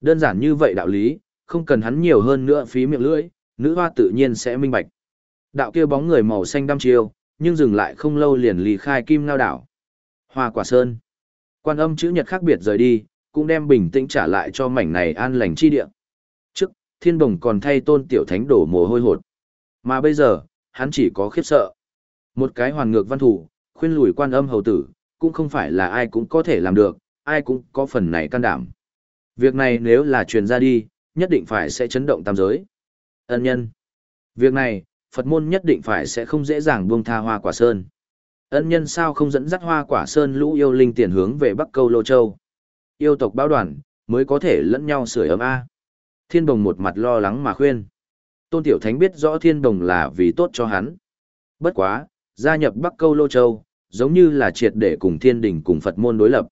Đơn giản như vậy đạo lý, không cần hắn nhiều hơn nữa phí miệng lưỡi, nữ hoa tự nhiên sẽ minh bạch. Đạo kia bóng người màu xanh đăm chiêu, nhưng dừng lại không lâu liền lì khai kim ngao đảo. Hoa quả sơn. Quan âm chữ nhật khác biệt rời đi, cũng đem bình tĩnh trả lại cho mảnh này an lành chi địa. Trước, thiên bồng còn thay tôn tiểu thánh đổ mồ hôi hột. Mà bây giờ, hắn chỉ có khiếp sợ. Một cái hoàn ngược văn thủ, khuyên lùi quan âm hầu tử, cũng không phải là ai cũng có thể làm được, ai cũng có phần này can đảm. Việc này nếu là truyền ra đi, nhất định phải sẽ chấn động tam giới. Ân nhân. Việc này, Phật môn nhất định phải sẽ không dễ dàng buông tha hoa quả sơn. Ân nhân sao không dẫn dắt hoa quả sơn lũ yêu linh tiền hướng về Bắc Câu Lô Châu. Yêu tộc báo đoàn, mới có thể lẫn nhau sưởi ấm A. Thiên đồng một mặt lo lắng mà khuyên. Tôn Tiểu Thánh biết rõ thiên đồng là vì tốt cho hắn. Bất quá, gia nhập Bắc Câu Lô Châu, giống như là triệt để cùng thiên đình cùng Phật môn đối lập.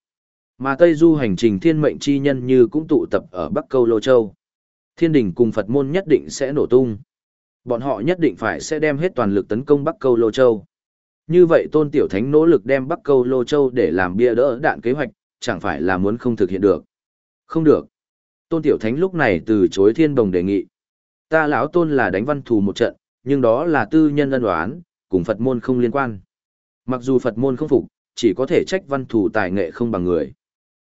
Mà Tây Du hành trình thiên mệnh chi nhân như cũng tụ tập ở Bắc Câu Lô Châu. Thiên đình cùng Phật môn nhất định sẽ nổ tung. Bọn họ nhất định phải sẽ đem hết toàn lực tấn công Bắc Câu Lô Châu. Như vậy Tôn Tiểu Thánh nỗ lực đem Bắc Câu Lô Châu để làm bia đỡ đạn kế hoạch, chẳng phải là muốn không thực hiện được. Không được. Tôn Tiểu Thánh lúc này từ chối thiên đồng đề nghị. Ta lão Tôn là đánh văn thù một trận, nhưng đó là tư nhân ân đoán, cùng Phật môn không liên quan. Mặc dù Phật môn không phục, chỉ có thể trách văn thù tài nghệ không bằng người.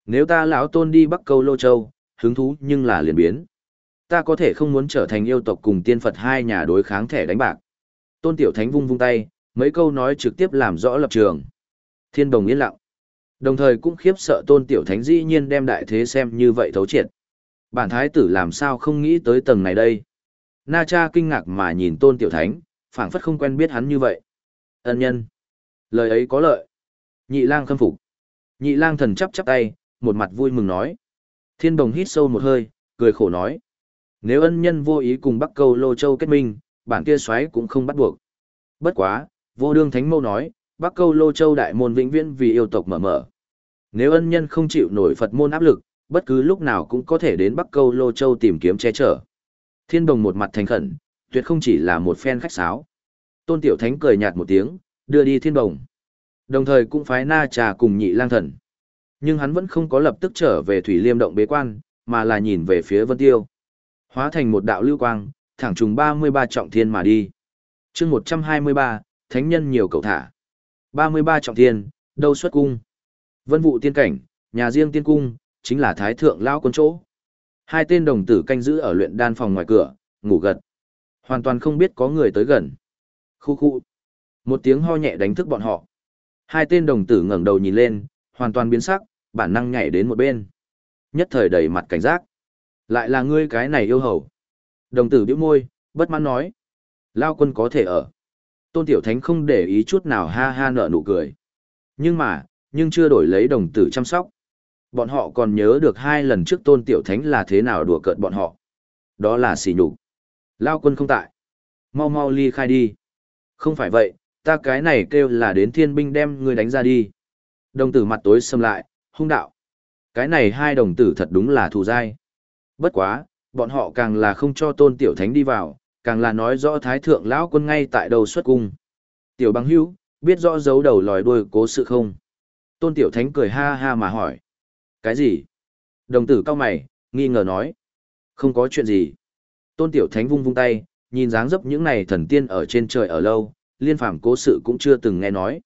Nếu ta lão Tôn đi Bắc Câu Lô Châu, hứng thú nhưng là liền biến. Ta có thể không muốn trở thành yêu tộc cùng tiên Phật hai nhà đối kháng thẻ đánh bạc. Tôn Tiểu Thánh vung vung tay, mấy câu nói trực tiếp làm rõ lập trường. Thiên đồng yên lặng. Đồng thời cũng khiếp sợ Tôn Tiểu Thánh dĩ nhiên đem đại thế xem như vậy thấu triệt. Bản thái tử làm sao không nghĩ tới tầng này đây. Na cha kinh ngạc mà nhìn Tôn Tiểu Thánh, phảng phất không quen biết hắn như vậy. Ân nhân. Lời ấy có lợi. Nhị lang khâm phục. Nhị lang thần chắp chắp tay, một mặt vui mừng nói. Thiên đồng hít sâu một hơi, cười khổ nói. Nếu ân nhân vô ý cùng Bắc Câu Lô Châu kết minh, bản kia xoáy cũng không bắt buộc. Bất quá, vô đương thánh mâu nói, Bắc Câu Lô Châu đại môn vĩnh viễn vì yêu tộc mở mở. Nếu ân nhân không chịu nổi Phật môn áp lực, bất cứ lúc nào cũng có thể đến Bắc Câu Lô Châu tìm kiếm che chở. Thiên đồng một mặt thành khẩn, tuyệt không chỉ là một phen khách sáo. Tôn Tiểu Thánh cười nhạt một tiếng, đưa đi thiên đồng. Đồng thời cũng phái na trà cùng nhị lang thần. Nhưng hắn vẫn không có lập tức trở về Thủy Liêm động bế quan, mà là nhìn về phía Vân Tiêu. Hóa thành một đạo lưu quang, thẳng trùng 33 trọng thiên mà đi. chương 123, thánh nhân nhiều cầu thả. 33 trọng thiên, đâu xuất cung. Vân vụ tiên cảnh, nhà riêng tiên cung, chính là thái thượng lao quân chỗ. Hai tên đồng tử canh giữ ở luyện đan phòng ngoài cửa, ngủ gật. Hoàn toàn không biết có người tới gần. Khu khu. Một tiếng ho nhẹ đánh thức bọn họ. Hai tên đồng tử ngẩng đầu nhìn lên, hoàn toàn biến sắc, bản năng nhảy đến một bên. Nhất thời đầy mặt cảnh giác. Lại là ngươi cái này yêu hầu. Đồng tử bĩu môi, bất mãn nói. Lao quân có thể ở. Tôn Tiểu Thánh không để ý chút nào ha ha nở nụ cười. Nhưng mà, nhưng chưa đổi lấy đồng tử chăm sóc. Bọn họ còn nhớ được hai lần trước Tôn Tiểu Thánh là thế nào đùa cợt bọn họ. Đó là xỉ nhục. Lao quân không tại. Mau mau ly khai đi. Không phải vậy, ta cái này kêu là đến thiên binh đem ngươi đánh ra đi. Đồng tử mặt tối xâm lại, hung đạo. Cái này hai đồng tử thật đúng là thù dai. Bất quá, bọn họ càng là không cho tôn tiểu thánh đi vào, càng là nói rõ thái thượng lão quân ngay tại đầu xuất cung. Tiểu băng hữu, biết rõ dấu đầu lòi đuôi cố sự không? Tôn tiểu thánh cười ha ha mà hỏi. Cái gì? Đồng tử cao mày, nghi ngờ nói. Không có chuyện gì. Tôn tiểu thánh vung vung tay, nhìn dáng dấp những này thần tiên ở trên trời ở lâu, liên phàm cố sự cũng chưa từng nghe nói.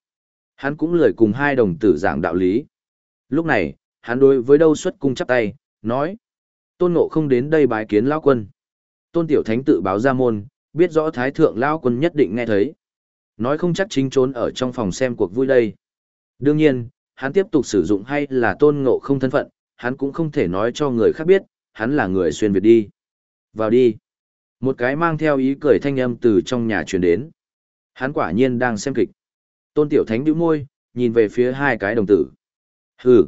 Hắn cũng lười cùng hai đồng tử giảng đạo lý. Lúc này, hắn đối với đâu xuất cung chắp tay, nói. Tôn Ngộ không đến đây bái kiến lão quân. Tôn Tiểu Thánh tự báo ra môn, biết rõ Thái Thượng lão quân nhất định nghe thấy. Nói không chắc chính trốn ở trong phòng xem cuộc vui đây. Đương nhiên, hắn tiếp tục sử dụng hay là Tôn Ngộ không thân phận, hắn cũng không thể nói cho người khác biết, hắn là người xuyên Việt đi. Vào đi. Một cái mang theo ý cười thanh âm từ trong nhà truyền đến. Hắn quả nhiên đang xem kịch. Tôn Tiểu Thánh bĩu môi, nhìn về phía hai cái đồng tử. Hừ.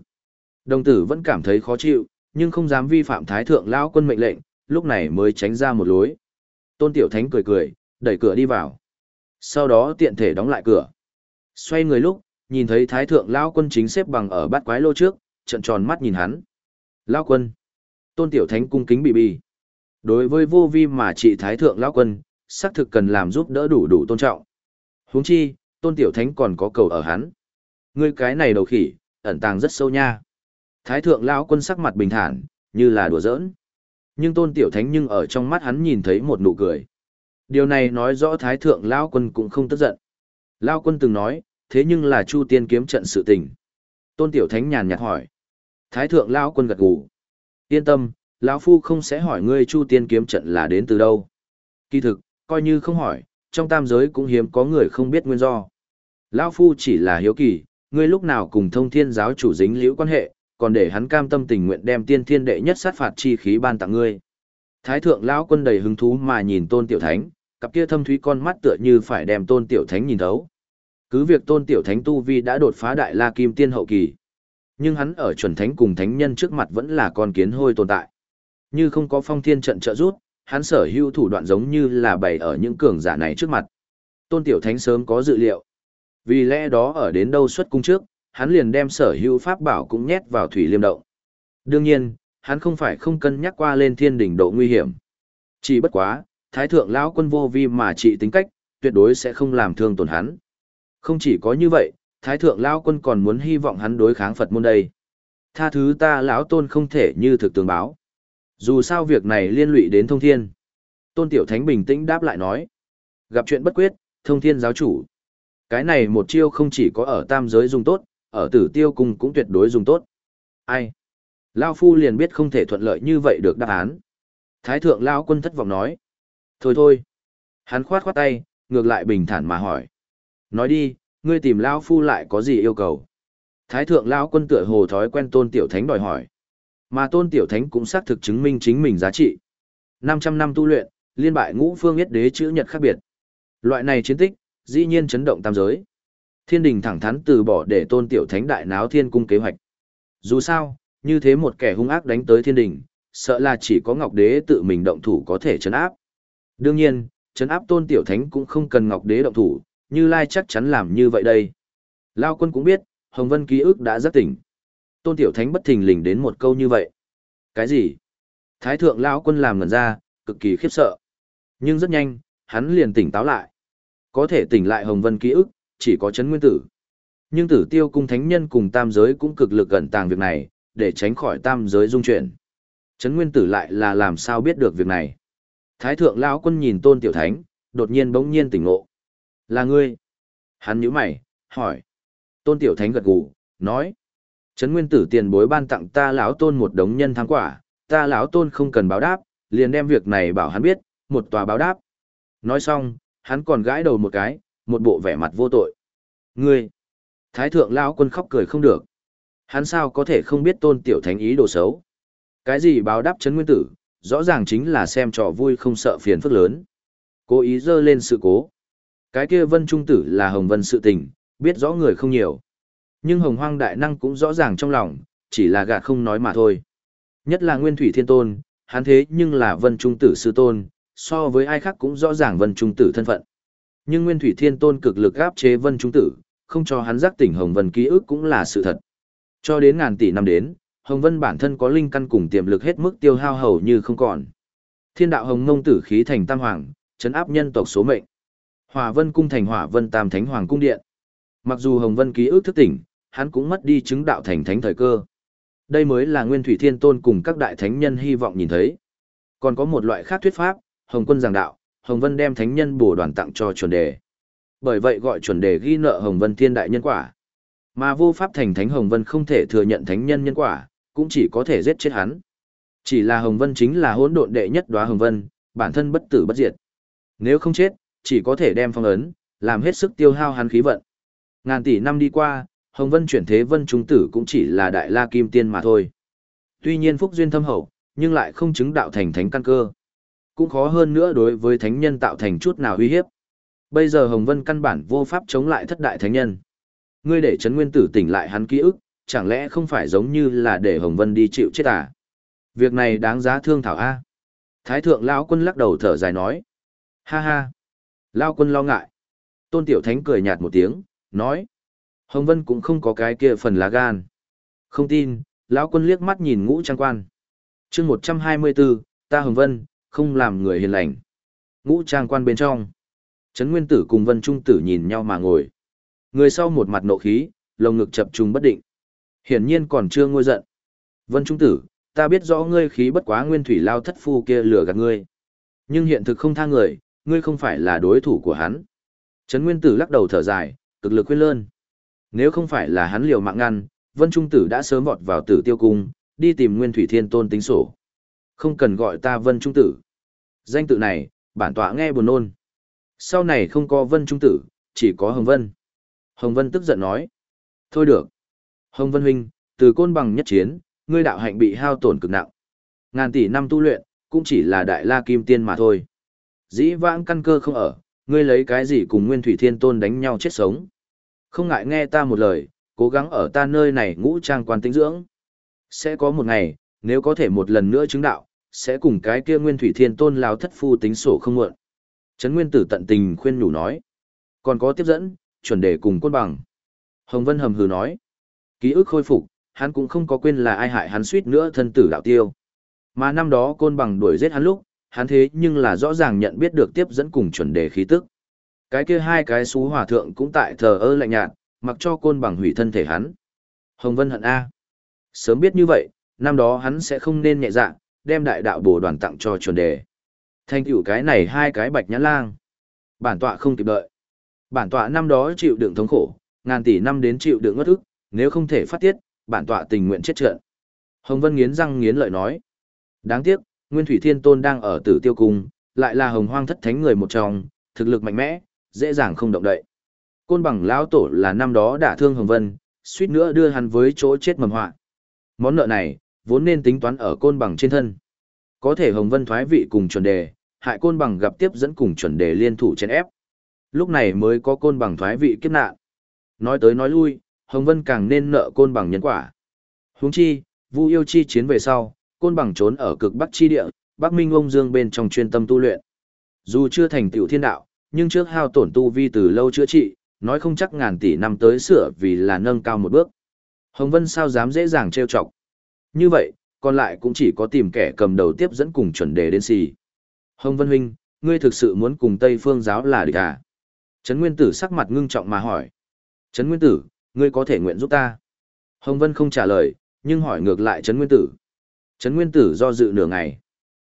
Đồng tử vẫn cảm thấy khó chịu, nhưng không dám vi phạm thái thượng lão quân mệnh lệnh, lúc này mới tránh ra một lối. Tôn Tiểu Thánh cười cười, đẩy cửa đi vào. Sau đó tiện thể đóng lại cửa. Xoay người lúc, nhìn thấy thái thượng lão quân chính xếp bằng ở bát quái lô trước, trận tròn mắt nhìn hắn. Lão quân. Tôn Tiểu Thánh cung kính bị bì. Đối với vô vi mà trị thái thượng lão quân, xác thực cần làm giúp đỡ đủ đủ tôn trọng. Huống chi, Tôn Tiểu Thánh còn có cầu ở hắn. Ngươi cái này đầu khỉ, ẩn tàng rất sâu nha. Thái thượng lão quân sắc mặt bình thản, như là đùa giỡn. Nhưng tôn tiểu thánh nhưng ở trong mắt hắn nhìn thấy một nụ cười. Điều này nói rõ thái thượng lão quân cũng không tức giận. Lão quân từng nói, thế nhưng là Chu tiên kiếm trận sự tình. Tôn tiểu thánh nhàn nhạt hỏi. Thái thượng lão quân gật gù. Yên tâm, lão Phu không sẽ hỏi ngươi Chu tiên kiếm trận là đến từ đâu. Kỳ thực, coi như không hỏi, trong tam giới cũng hiếm có người không biết nguyên do. Lão Phu chỉ là hiếu kỳ, ngươi lúc nào cùng thông thiên giáo chủ dính liễu quan hệ, còn để hắn cam tâm tình nguyện đem tiên thiên đệ nhất sát phạt chi khí ban tặng ngươi. Thái thượng lão quân đầy hứng thú mà nhìn tôn tiểu thánh, cặp kia thâm thúy con mắt tựa như phải đem tôn tiểu thánh nhìn thấu. Cứ việc tôn tiểu thánh tu vi đã đột phá đại la kim tiên hậu kỳ. Nhưng hắn ở chuẩn thánh cùng thánh nhân trước mặt vẫn là con kiến hôi tồn tại. Như không có phong thiên trận trợ rút, hắn sở hữu thủ đoạn giống như là bày ở những cường giả này trước mặt. Tôn tiểu thánh sớm có dự liệu. Vì lẽ đó ở đến đâu xuất cung trước, hắn liền đem sở hữu pháp bảo cũng nhét vào thủy liêm động. Đương nhiên, hắn không phải không cân nhắc qua lên thiên đỉnh độ nguy hiểm. Chỉ bất quá, thái thượng lão quân vô vi mà trị tính cách, tuyệt đối sẽ không làm thương tổn hắn. Không chỉ có như vậy, thái thượng lão quân còn muốn hy vọng hắn đối kháng Phật môn đây. Tha thứ ta lão tôn không thể như thực tường báo. Dù sao việc này liên lụy đến thông thiên. Tôn Tiểu Thánh bình tĩnh đáp lại nói. Gặp chuyện bất quyết, thông thiên giáo chủ. Cái này một chiêu không chỉ có ở tam giới dùng tốt, ở tử tiêu cung cũng tuyệt đối dùng tốt. Ai? Lao Phu liền biết không thể thuận lợi như vậy được đáp án. Thái thượng Lao quân thất vọng nói. Thôi thôi. Hắn khoát khoát tay, ngược lại bình thản mà hỏi. Nói đi, ngươi tìm Lao Phu lại có gì yêu cầu? Thái thượng Lao quân tựa hồ thói quen tôn tiểu thánh đòi hỏi. Mà tôn tiểu thánh cũng xác thực chứng minh chính mình giá trị. 500 năm tu luyện, liên bại ngũ phương yết đế chữ nhật khác biệt. Loại này chiến tích, dĩ nhiên chấn động tam giới. Thiên đình thẳng thắn từ bỏ để tôn tiểu thánh đại náo thiên cung kế hoạch. Dù sao, như thế một kẻ hung ác đánh tới thiên đình, sợ là chỉ có Ngọc Đế tự mình động thủ có thể chấn áp. Đương nhiên, chấn áp tôn tiểu thánh cũng không cần Ngọc Đế động thủ, như Lai chắc chắn làm như vậy đây. Lao quân cũng biết, Hồng Vân ký ức đã rất tỉnh. Tôn tiểu thánh bất thình lình đến một câu như vậy. Cái gì? Thái thượng Lao quân làm ngần ra, cực kỳ khiếp sợ. Nhưng rất nhanh, hắn liền tỉnh táo lại. Có thể tỉnh lại Hồng Vân ký ức, chỉ có chấn nguyên tử. Nhưng tử tiêu cung thánh nhân cùng tam giới cũng cực lực gần tàng việc này, để tránh khỏi tam giới dung chuyển. Chấn nguyên tử lại là làm sao biết được việc này. Thái thượng lão quân nhìn tôn tiểu thánh, đột nhiên bỗng nhiên tỉnh ngộ. Là ngươi. Hắn nhíu mày, hỏi. Tôn tiểu thánh gật gù, nói. Trấn nguyên tử tiền bối ban tặng ta lão tôn một đống nhân thắng quả, ta lão tôn không cần báo đáp, liền đem việc này bảo hắn biết, một tòa báo đáp. Nói xong, hắn còn gãi đầu một cái, một bộ vẻ mặt vô tội. Ngươi! Thái thượng lão quân khóc cười không được. Hắn sao có thể không biết tôn tiểu thánh ý đồ xấu. Cái gì báo đáp chấn nguyên tử, rõ ràng chính là xem trò vui không sợ phiền phức lớn. Cố ý dơ lên sự cố. Cái kia vân trung tử là hồng vân sự tình, biết rõ người không nhiều. Nhưng hồng hoang đại năng cũng rõ ràng trong lòng, chỉ là gạt không nói mà thôi. Nhất là nguyên thủy thiên tôn, hắn thế nhưng là vân trung tử sư tôn, so với ai khác cũng rõ ràng vân trung tử thân phận. Nhưng Nguyên Thủy Thiên Tôn cực lực áp chế Vân Trung Tử, không cho hắn giác tỉnh Hồng Vân ký ức cũng là sự thật. Cho đến ngàn tỷ năm đến, Hồng Vân bản thân có linh căn cùng tiềm lực hết mức tiêu hao hầu như không còn. Thiên đạo Hồng Ngông tử khí thành tam hoàng, chấn áp nhân tộc số mệnh. Hỏa Vân cung thành Hỏa Vân Tam Thánh Hoàng cung điện. Mặc dù Hồng Vân ký ức thức tỉnh, hắn cũng mất đi chứng đạo thành thánh thời cơ. Đây mới là Nguyên Thủy Thiên Tôn cùng các đại thánh nhân hy vọng nhìn thấy. Còn có một loại khác thuyết pháp, Hồng Quân giảng đạo, Hồng Vân đem thánh nhân bổ đoàn tặng cho chuẩn đề. Bởi vậy gọi chuẩn đề ghi nợ Hồng Vân thiên đại nhân quả. Mà vô pháp thành thánh Hồng Vân không thể thừa nhận thánh nhân nhân quả, cũng chỉ có thể giết chết hắn. Chỉ là Hồng Vân chính là hỗn độn đệ nhất đóa Hồng Vân, bản thân bất tử bất diệt. Nếu không chết, chỉ có thể đem phong ấn, làm hết sức tiêu hao hắn khí vận. Ngàn tỷ năm đi qua, Hồng Vân chuyển thế Vân Trung Tử cũng chỉ là đại la kim tiên mà thôi. Tuy nhiên phúc duyên thâm hậu, nhưng lại không chứng đạo thành thánh căn cơ cũng khó hơn nữa đối với thánh nhân tạo thành chút nào uy hiếp. Bây giờ Hồng Vân căn bản vô pháp chống lại thất đại thánh nhân. Ngươi để Trấn Nguyên Tử tỉnh lại hắn ký ức, chẳng lẽ không phải giống như là để Hồng Vân đi chịu chết à? Việc này đáng giá thương thảo A. Thái thượng Lão quân lắc đầu thở dài nói. Ha ha. Lão quân lo ngại. Tôn Tiểu Thánh cười nhạt một tiếng, nói. Hồng Vân cũng không có cái kia phần lá gan. Không tin, Lão quân liếc mắt nhìn ngũ trang quan. chương 124, ta Hồng Vân, không làm người hiền lành. Ngũ trang quan bên trong. Trấn Nguyên Tử cùng Vân Trung Tử nhìn nhau mà ngồi. Người sau một mặt nộ khí, lồng ngực chập trùng bất định. Hiển nhiên còn chưa ngôi giận. Vân Trung Tử, ta biết rõ ngươi khí bất quá nguyên thủy lao thất phu kia lừa gạt ngươi. Nhưng hiện thực không tha người, ngươi không phải là đối thủ của hắn. Trấn Nguyên Tử lắc đầu thở dài, cực lực quên lơn. Nếu không phải là hắn liều mạng ngăn, Vân Trung Tử đã sớm vọt vào tử tiêu cung, đi tìm Nguyên Thủy Thiên Tôn tính sổ. Không cần gọi ta Vân Trung Tử. Danh tự này, bản tọa nghe buồn nôn. Sau này không có Vân Trung Tử, chỉ có Hồng Vân. Hồng Vân tức giận nói. Thôi được. Hồng Vân huynh, từ côn bằng nhất chiến, ngươi đạo hạnh bị hao tổn cực nặng. Ngàn tỷ năm tu luyện, cũng chỉ là đại la kim tiên mà thôi. Dĩ vãng căn cơ không ở, ngươi lấy cái gì cùng Nguyên Thủy Thiên Tôn đánh nhau chết sống. Không ngại nghe ta một lời, cố gắng ở ta nơi này ngũ trang quan tinh dưỡng. Sẽ có một ngày, nếu có thể một lần nữa chứng đạo, sẽ cùng cái kia Nguyên Thủy Thiên Tôn lao thất phu tính sổ không muộn. Trấn Nguyên Tử tận tình khuyên nhủ nói. Còn có tiếp dẫn, chuẩn đề cùng côn bằng. Hồng Vân hầm hừ nói. Ký ức khôi phục, hắn cũng không có quên là ai hại hắn suýt nữa thân tử đạo tiêu. Mà năm đó côn bằng đuổi giết hắn lúc, hắn thế nhưng là rõ ràng nhận biết được tiếp dẫn cùng chuẩn đề khí tức. Cái kia hai cái xú hòa thượng cũng tại thờ ơ lạnh nhạt, mặc cho côn bằng hủy thân thể hắn. Hồng Vân hận A. Sớm biết như vậy, năm đó hắn sẽ không nên nhẹ dạ, đem đại đạo bổ đoàn tặng cho chuẩn đề. Thanh cửu cái này hai cái bạch nhãn lang. Bản tọa không kịp đợi. Bản tọa năm đó chịu đựng thống khổ, ngàn tỷ năm đến chịu đựng ngất ức, nếu không thể phát tiết, bản tọa tình nguyện chết trận. Hồng Vân nghiến răng nghiến lợi nói. Đáng tiếc, Nguyên Thủy Thiên Tôn đang ở tử tiêu cung, lại là hồng hoang thất thánh người một trong, thực lực mạnh mẽ, dễ dàng không động đậy. Côn bằng lão tổ là năm đó đả thương Hồng Vân, suýt nữa đưa hắn với chỗ chết mầm họa. Món nợ này, vốn nên tính toán ở côn bằng trên thân. Có thể Hồng Vân thoái vị cùng chuẩn đề, hại côn bằng gặp tiếp dẫn cùng chuẩn đề liên thủ trên ép. Lúc này mới có côn bằng thoái vị kiếp nạn. Nói tới nói lui, Hồng Vân càng nên nợ côn bằng nhân quả. Huống chi, Vu Yêu chi chiến về sau, côn bằng trốn ở cực Bắc chi địa, Bắc Minh ông dương bên trong chuyên tâm tu luyện. Dù chưa thành tiểu thiên đạo, nhưng trước hao tổn tu vi từ lâu chữa trị, nói không chắc ngàn tỷ năm tới sửa vì là nâng cao một bước. Hồng Vân sao dám dễ dàng trêu chọc. Như vậy, còn lại cũng chỉ có tìm kẻ cầm đầu tiếp dẫn cùng chuẩn đề đến xì. Hồng Vân huynh, ngươi thực sự muốn cùng Tây Phương giáo là địch à? Trấn Nguyên Tử sắc mặt ngưng trọng mà hỏi. Trấn Nguyên Tử, ngươi có thể nguyện giúp ta? Hồng Vân không trả lời, nhưng hỏi ngược lại Trấn Nguyên Tử. Trấn Nguyên Tử do dự nửa ngày.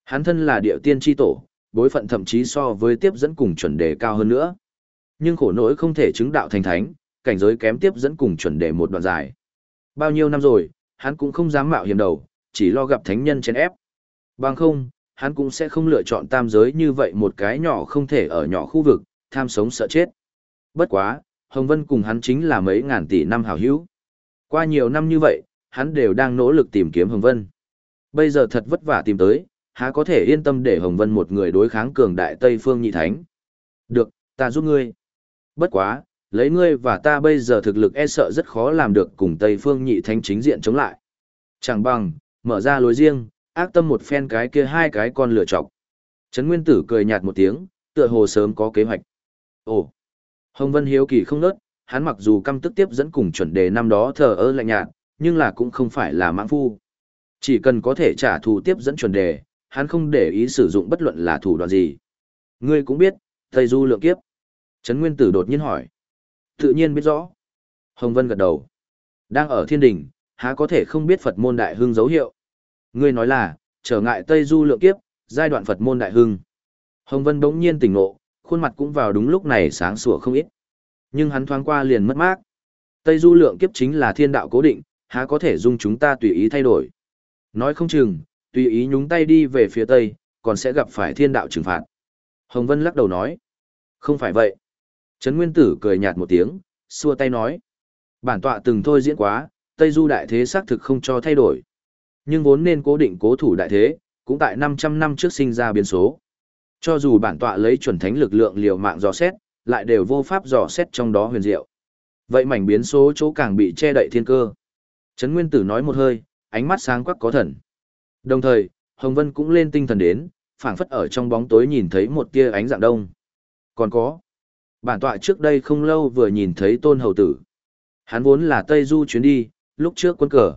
Hắn thân là địa tiên tri tổ, bối phận thậm chí so với tiếp dẫn cùng chuẩn đề cao hơn nữa. Nhưng khổ nỗi không thể chứng đạo thành thánh, cảnh giới kém tiếp dẫn cùng chuẩn đề một đoạn dài. Bao nhiêu năm rồi, hắn cũng không dám mạo hiểm đầu, chỉ lo gặp thánh nhân chèn ép. Bằng không, hắn cũng sẽ không lựa chọn tam giới như vậy một cái nhỏ không thể ở nhỏ khu vực, tham sống sợ chết. Bất quá, Hồng Vân cùng hắn chính là mấy ngàn tỷ năm hảo hữu. Qua nhiều năm như vậy, hắn đều đang nỗ lực tìm kiếm Hồng Vân. Bây giờ thật vất vả tìm tới, há có thể yên tâm để Hồng Vân một người đối kháng cường đại Tây Phương Nhị Thánh. Được, ta giúp ngươi. Bất quá, lấy ngươi và ta bây giờ thực lực e sợ rất khó làm được cùng Tây Phương Nhị Thánh chính diện chống lại. Chẳng bằng, mở ra lối riêng, ác tâm một phen cái kia hai cái con lửa chọc. Trấn Nguyên Tử cười nhạt một tiếng, tựa hồ sớm có kế hoạch. Ồ, Hồng Vân hiếu kỳ không nớt, hắn mặc dù căm tức tiếp dẫn cùng chuẩn đề năm đó thờ ơ lạnh nhạt, nhưng là cũng không phải là mãng phu. Chỉ cần có thể trả thù tiếp dẫn chuẩn đề, hắn không để ý sử dụng bất luận là thủ đoạn gì. Ngươi cũng biết, Tây Du lượng kiếp. Trấn Nguyên Tử đột nhiên hỏi. Tự nhiên biết rõ. Hồng Vân gật đầu. Đang ở thiên đình, há có thể không biết Phật môn đại hưng dấu hiệu. Ngươi nói là, trở ngại Tây Du lượng kiếp, giai đoạn Phật môn đại hưng. Hồng Vân bỗng nhiên tỉnh ngộ, khuôn mặt cũng vào đúng lúc này sáng sủa không ít. Nhưng hắn thoáng qua liền mất mát. Tây Du lượng kiếp chính là thiên đạo cố định, há có thể dung chúng ta tùy ý thay đổi. Nói không chừng, tùy ý nhúng tay đi về phía Tây, còn sẽ gặp phải thiên đạo trừng phạt. Hồng Vân lắc đầu nói. Không phải vậy. Trấn Nguyên Tử cười nhạt một tiếng, xua tay nói. Bản tọa từng thôi diễn quá, Tây Du đại thế xác thực không cho thay đổi. Nhưng vốn nên cố định cố thủ đại thế, cũng tại 500 năm trước sinh ra biến số. Cho dù bản tọa lấy chuẩn thánh lực lượng liều mạng dò xét, lại đều vô pháp dò xét trong đó huyền diệu. Vậy mảnh biến số chỗ càng bị che đậy thiên cơ. Trấn Nguyên Tử nói một hơi, ánh mắt sáng quắc có thần. Đồng thời, Hồng Vân cũng lên tinh thần đến, phảng phất ở trong bóng tối nhìn thấy một tia ánh dạng đông. Còn có, bản tọa trước đây không lâu vừa nhìn thấy tôn hầu tử. Hắn vốn là Tây Du chuyến đi, lúc trước quân cờ.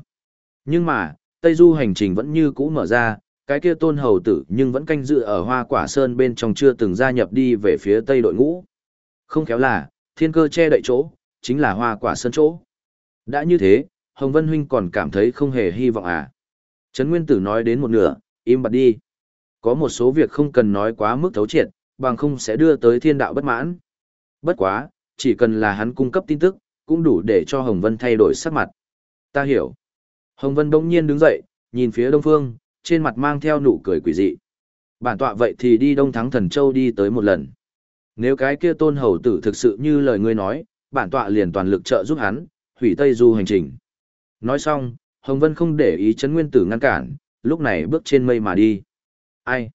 Nhưng mà, Tây Du hành trình vẫn như cũ mở ra, cái kia tôn hầu tử nhưng vẫn canh dự ở hoa quả sơn bên trong chưa từng gia nhập đi về phía tây đội ngũ. Không khéo là, thiên cơ che đậy chỗ, chính là hoa quả sơn chỗ. Đã như thế, Hồng Vân Huynh còn cảm thấy không hề hy vọng à. Trấn Nguyên Tử nói đến một nửa, im bặt đi. Có một số việc không cần nói quá mức thấu triệt, bằng không sẽ đưa tới thiên đạo bất mãn. Bất quá, chỉ cần là hắn cung cấp tin tức, cũng đủ để cho Hồng Vân thay đổi sắc mặt. Ta hiểu. Hồng Vân đông nhiên đứng dậy, nhìn phía đông phương, trên mặt mang theo nụ cười quỷ dị. Bản tọa vậy thì đi Đông Thắng Thần Châu đi tới một lần. Nếu cái kia tôn hầu tử thực sự như lời ngươi nói, bản tọa liền toàn lực trợ giúp hắn, hủy Tây Du hành trình. Nói xong, Hồng Vân không để ý chấn nguyên tử ngăn cản, lúc này bước trên mây mà đi. Ai?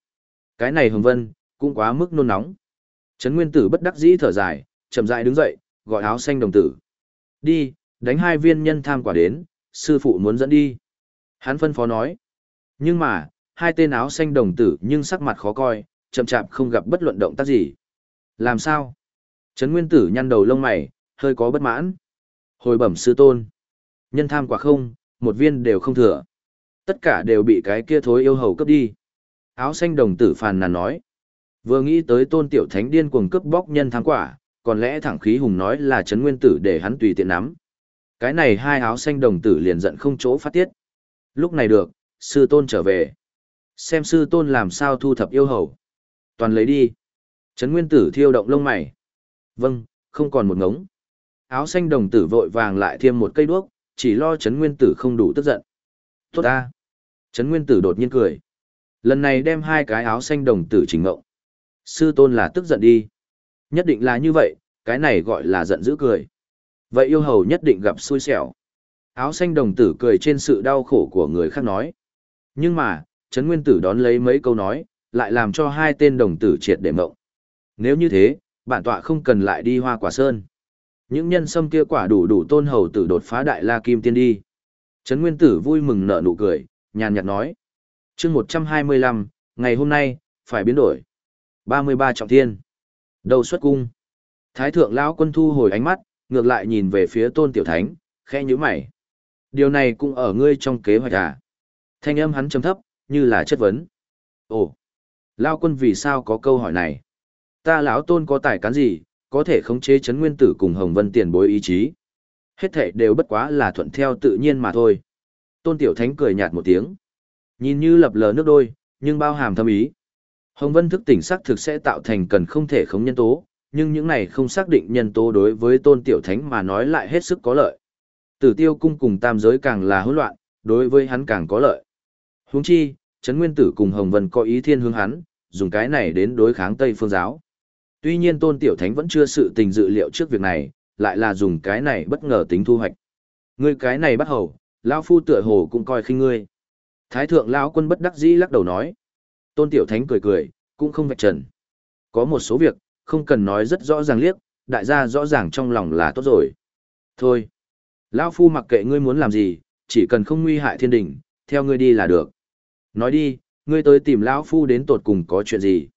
Cái này Hồng Vân, cũng quá mức nôn nóng. Trấn Nguyên Tử bất đắc dĩ thở dài, chậm rãi đứng dậy, gọi áo xanh đồng tử. Đi, đánh hai viên nhân tham quả đến, sư phụ muốn dẫn đi. Hắn phân phó nói. Nhưng mà, hai tên áo xanh đồng tử nhưng sắc mặt khó coi, chậm chạp không gặp bất luận động tác gì. Làm sao? Trấn Nguyên Tử nhăn đầu lông mày, hơi có bất mãn. Hồi bẩm sư tôn. Nhân tham quả không, một viên đều không thừa. Tất cả đều bị cái kia thối yêu hầu cướp đi. Áo xanh đồng tử phàn nàn nói. Vừa nghĩ tới tôn tiểu thánh điên cuồng cướp bóc nhân thắng quả, còn lẽ thẳng khí hùng nói là chấn Nguyên Tử để hắn tùy tiện nắm. Cái này hai áo xanh đồng tử liền giận không chỗ phát tiết. Lúc này được, sư tôn trở về. Xem sư tôn làm sao thu thập yêu hầu. Toàn lấy đi. chấn Nguyên Tử thiêu động lông mày. Vâng, không còn một ngống. Áo xanh đồng tử vội vàng lại thêm một cây đuốc, chỉ lo chấn Nguyên Tử không đủ tức giận. Tốt ta. chấn Nguyên Tử đột nhiên cười. Lần này đem hai cái áo xanh đồng tử chỉnh ngộng. Sư tôn là tức giận đi. Nhất định là như vậy, cái này gọi là giận dữ cười. Vậy yêu hầu nhất định gặp xui xẻo. Áo xanh đồng tử cười trên sự đau khổ của người khác nói. Nhưng mà, Trấn Nguyên Tử đón lấy mấy câu nói, lại làm cho hai tên đồng tử triệt để mộng. Nếu như thế, bản tọa không cần lại đi hoa quả sơn. Những nhân sâm kia quả đủ đủ tôn hầu tử đột phá đại la kim tiên đi. Trấn Nguyên Tử vui mừng nở nụ cười, nhàn nhạt nói. chương 125, ngày hôm nay, phải biến đổi. 33 trọng thiên. Đầu xuất cung. Thái thượng lão quân thu hồi ánh mắt, ngược lại nhìn về phía tôn tiểu thánh, khẽ nhíu mày. Điều này cũng ở ngươi trong kế hoạch à? Thanh âm hắn trầm thấp, như là chất vấn. Ồ, lão quân vì sao có câu hỏi này? Ta lão tôn có tài cán gì, có thể khống chế chấn nguyên tử cùng Hồng Vân tiền bối ý chí? Hết thảy đều bất quá là thuận theo tự nhiên mà thôi. Tôn tiểu thánh cười nhạt một tiếng. Nhìn như lập lờ nước đôi, nhưng bao hàm thâm ý. Hồng Vân thức tỉnh xác thực sẽ tạo thành cần không thể không nhân tố, nhưng những này không xác định nhân tố đối với tôn tiểu thánh mà nói lại hết sức có lợi. Tử tiêu cung cùng tam giới càng là hỗn loạn, đối với hắn càng có lợi. Huống chi, Trấn Nguyên Tử cùng Hồng Vân có ý thiên hướng hắn, dùng cái này đến đối kháng Tây Phương giáo. Tuy nhiên tôn tiểu thánh vẫn chưa sự tình dự liệu trước việc này, lại là dùng cái này bất ngờ tính thu hoạch. Ngươi cái này bắt hầu, lão phu tựa hồ cũng coi khinh ngươi. Thái thượng lão quân bất đắc dĩ lắc đầu nói. Tôn Tiểu Thánh cười cười, cũng không vạch trần. Có một số việc, không cần nói rất rõ ràng liếc, đại gia rõ ràng trong lòng là tốt rồi. Thôi, Lão Phu mặc kệ ngươi muốn làm gì, chỉ cần không nguy hại thiên đình, theo ngươi đi là được. Nói đi, ngươi tới tìm Lão Phu đến tột cùng có chuyện gì.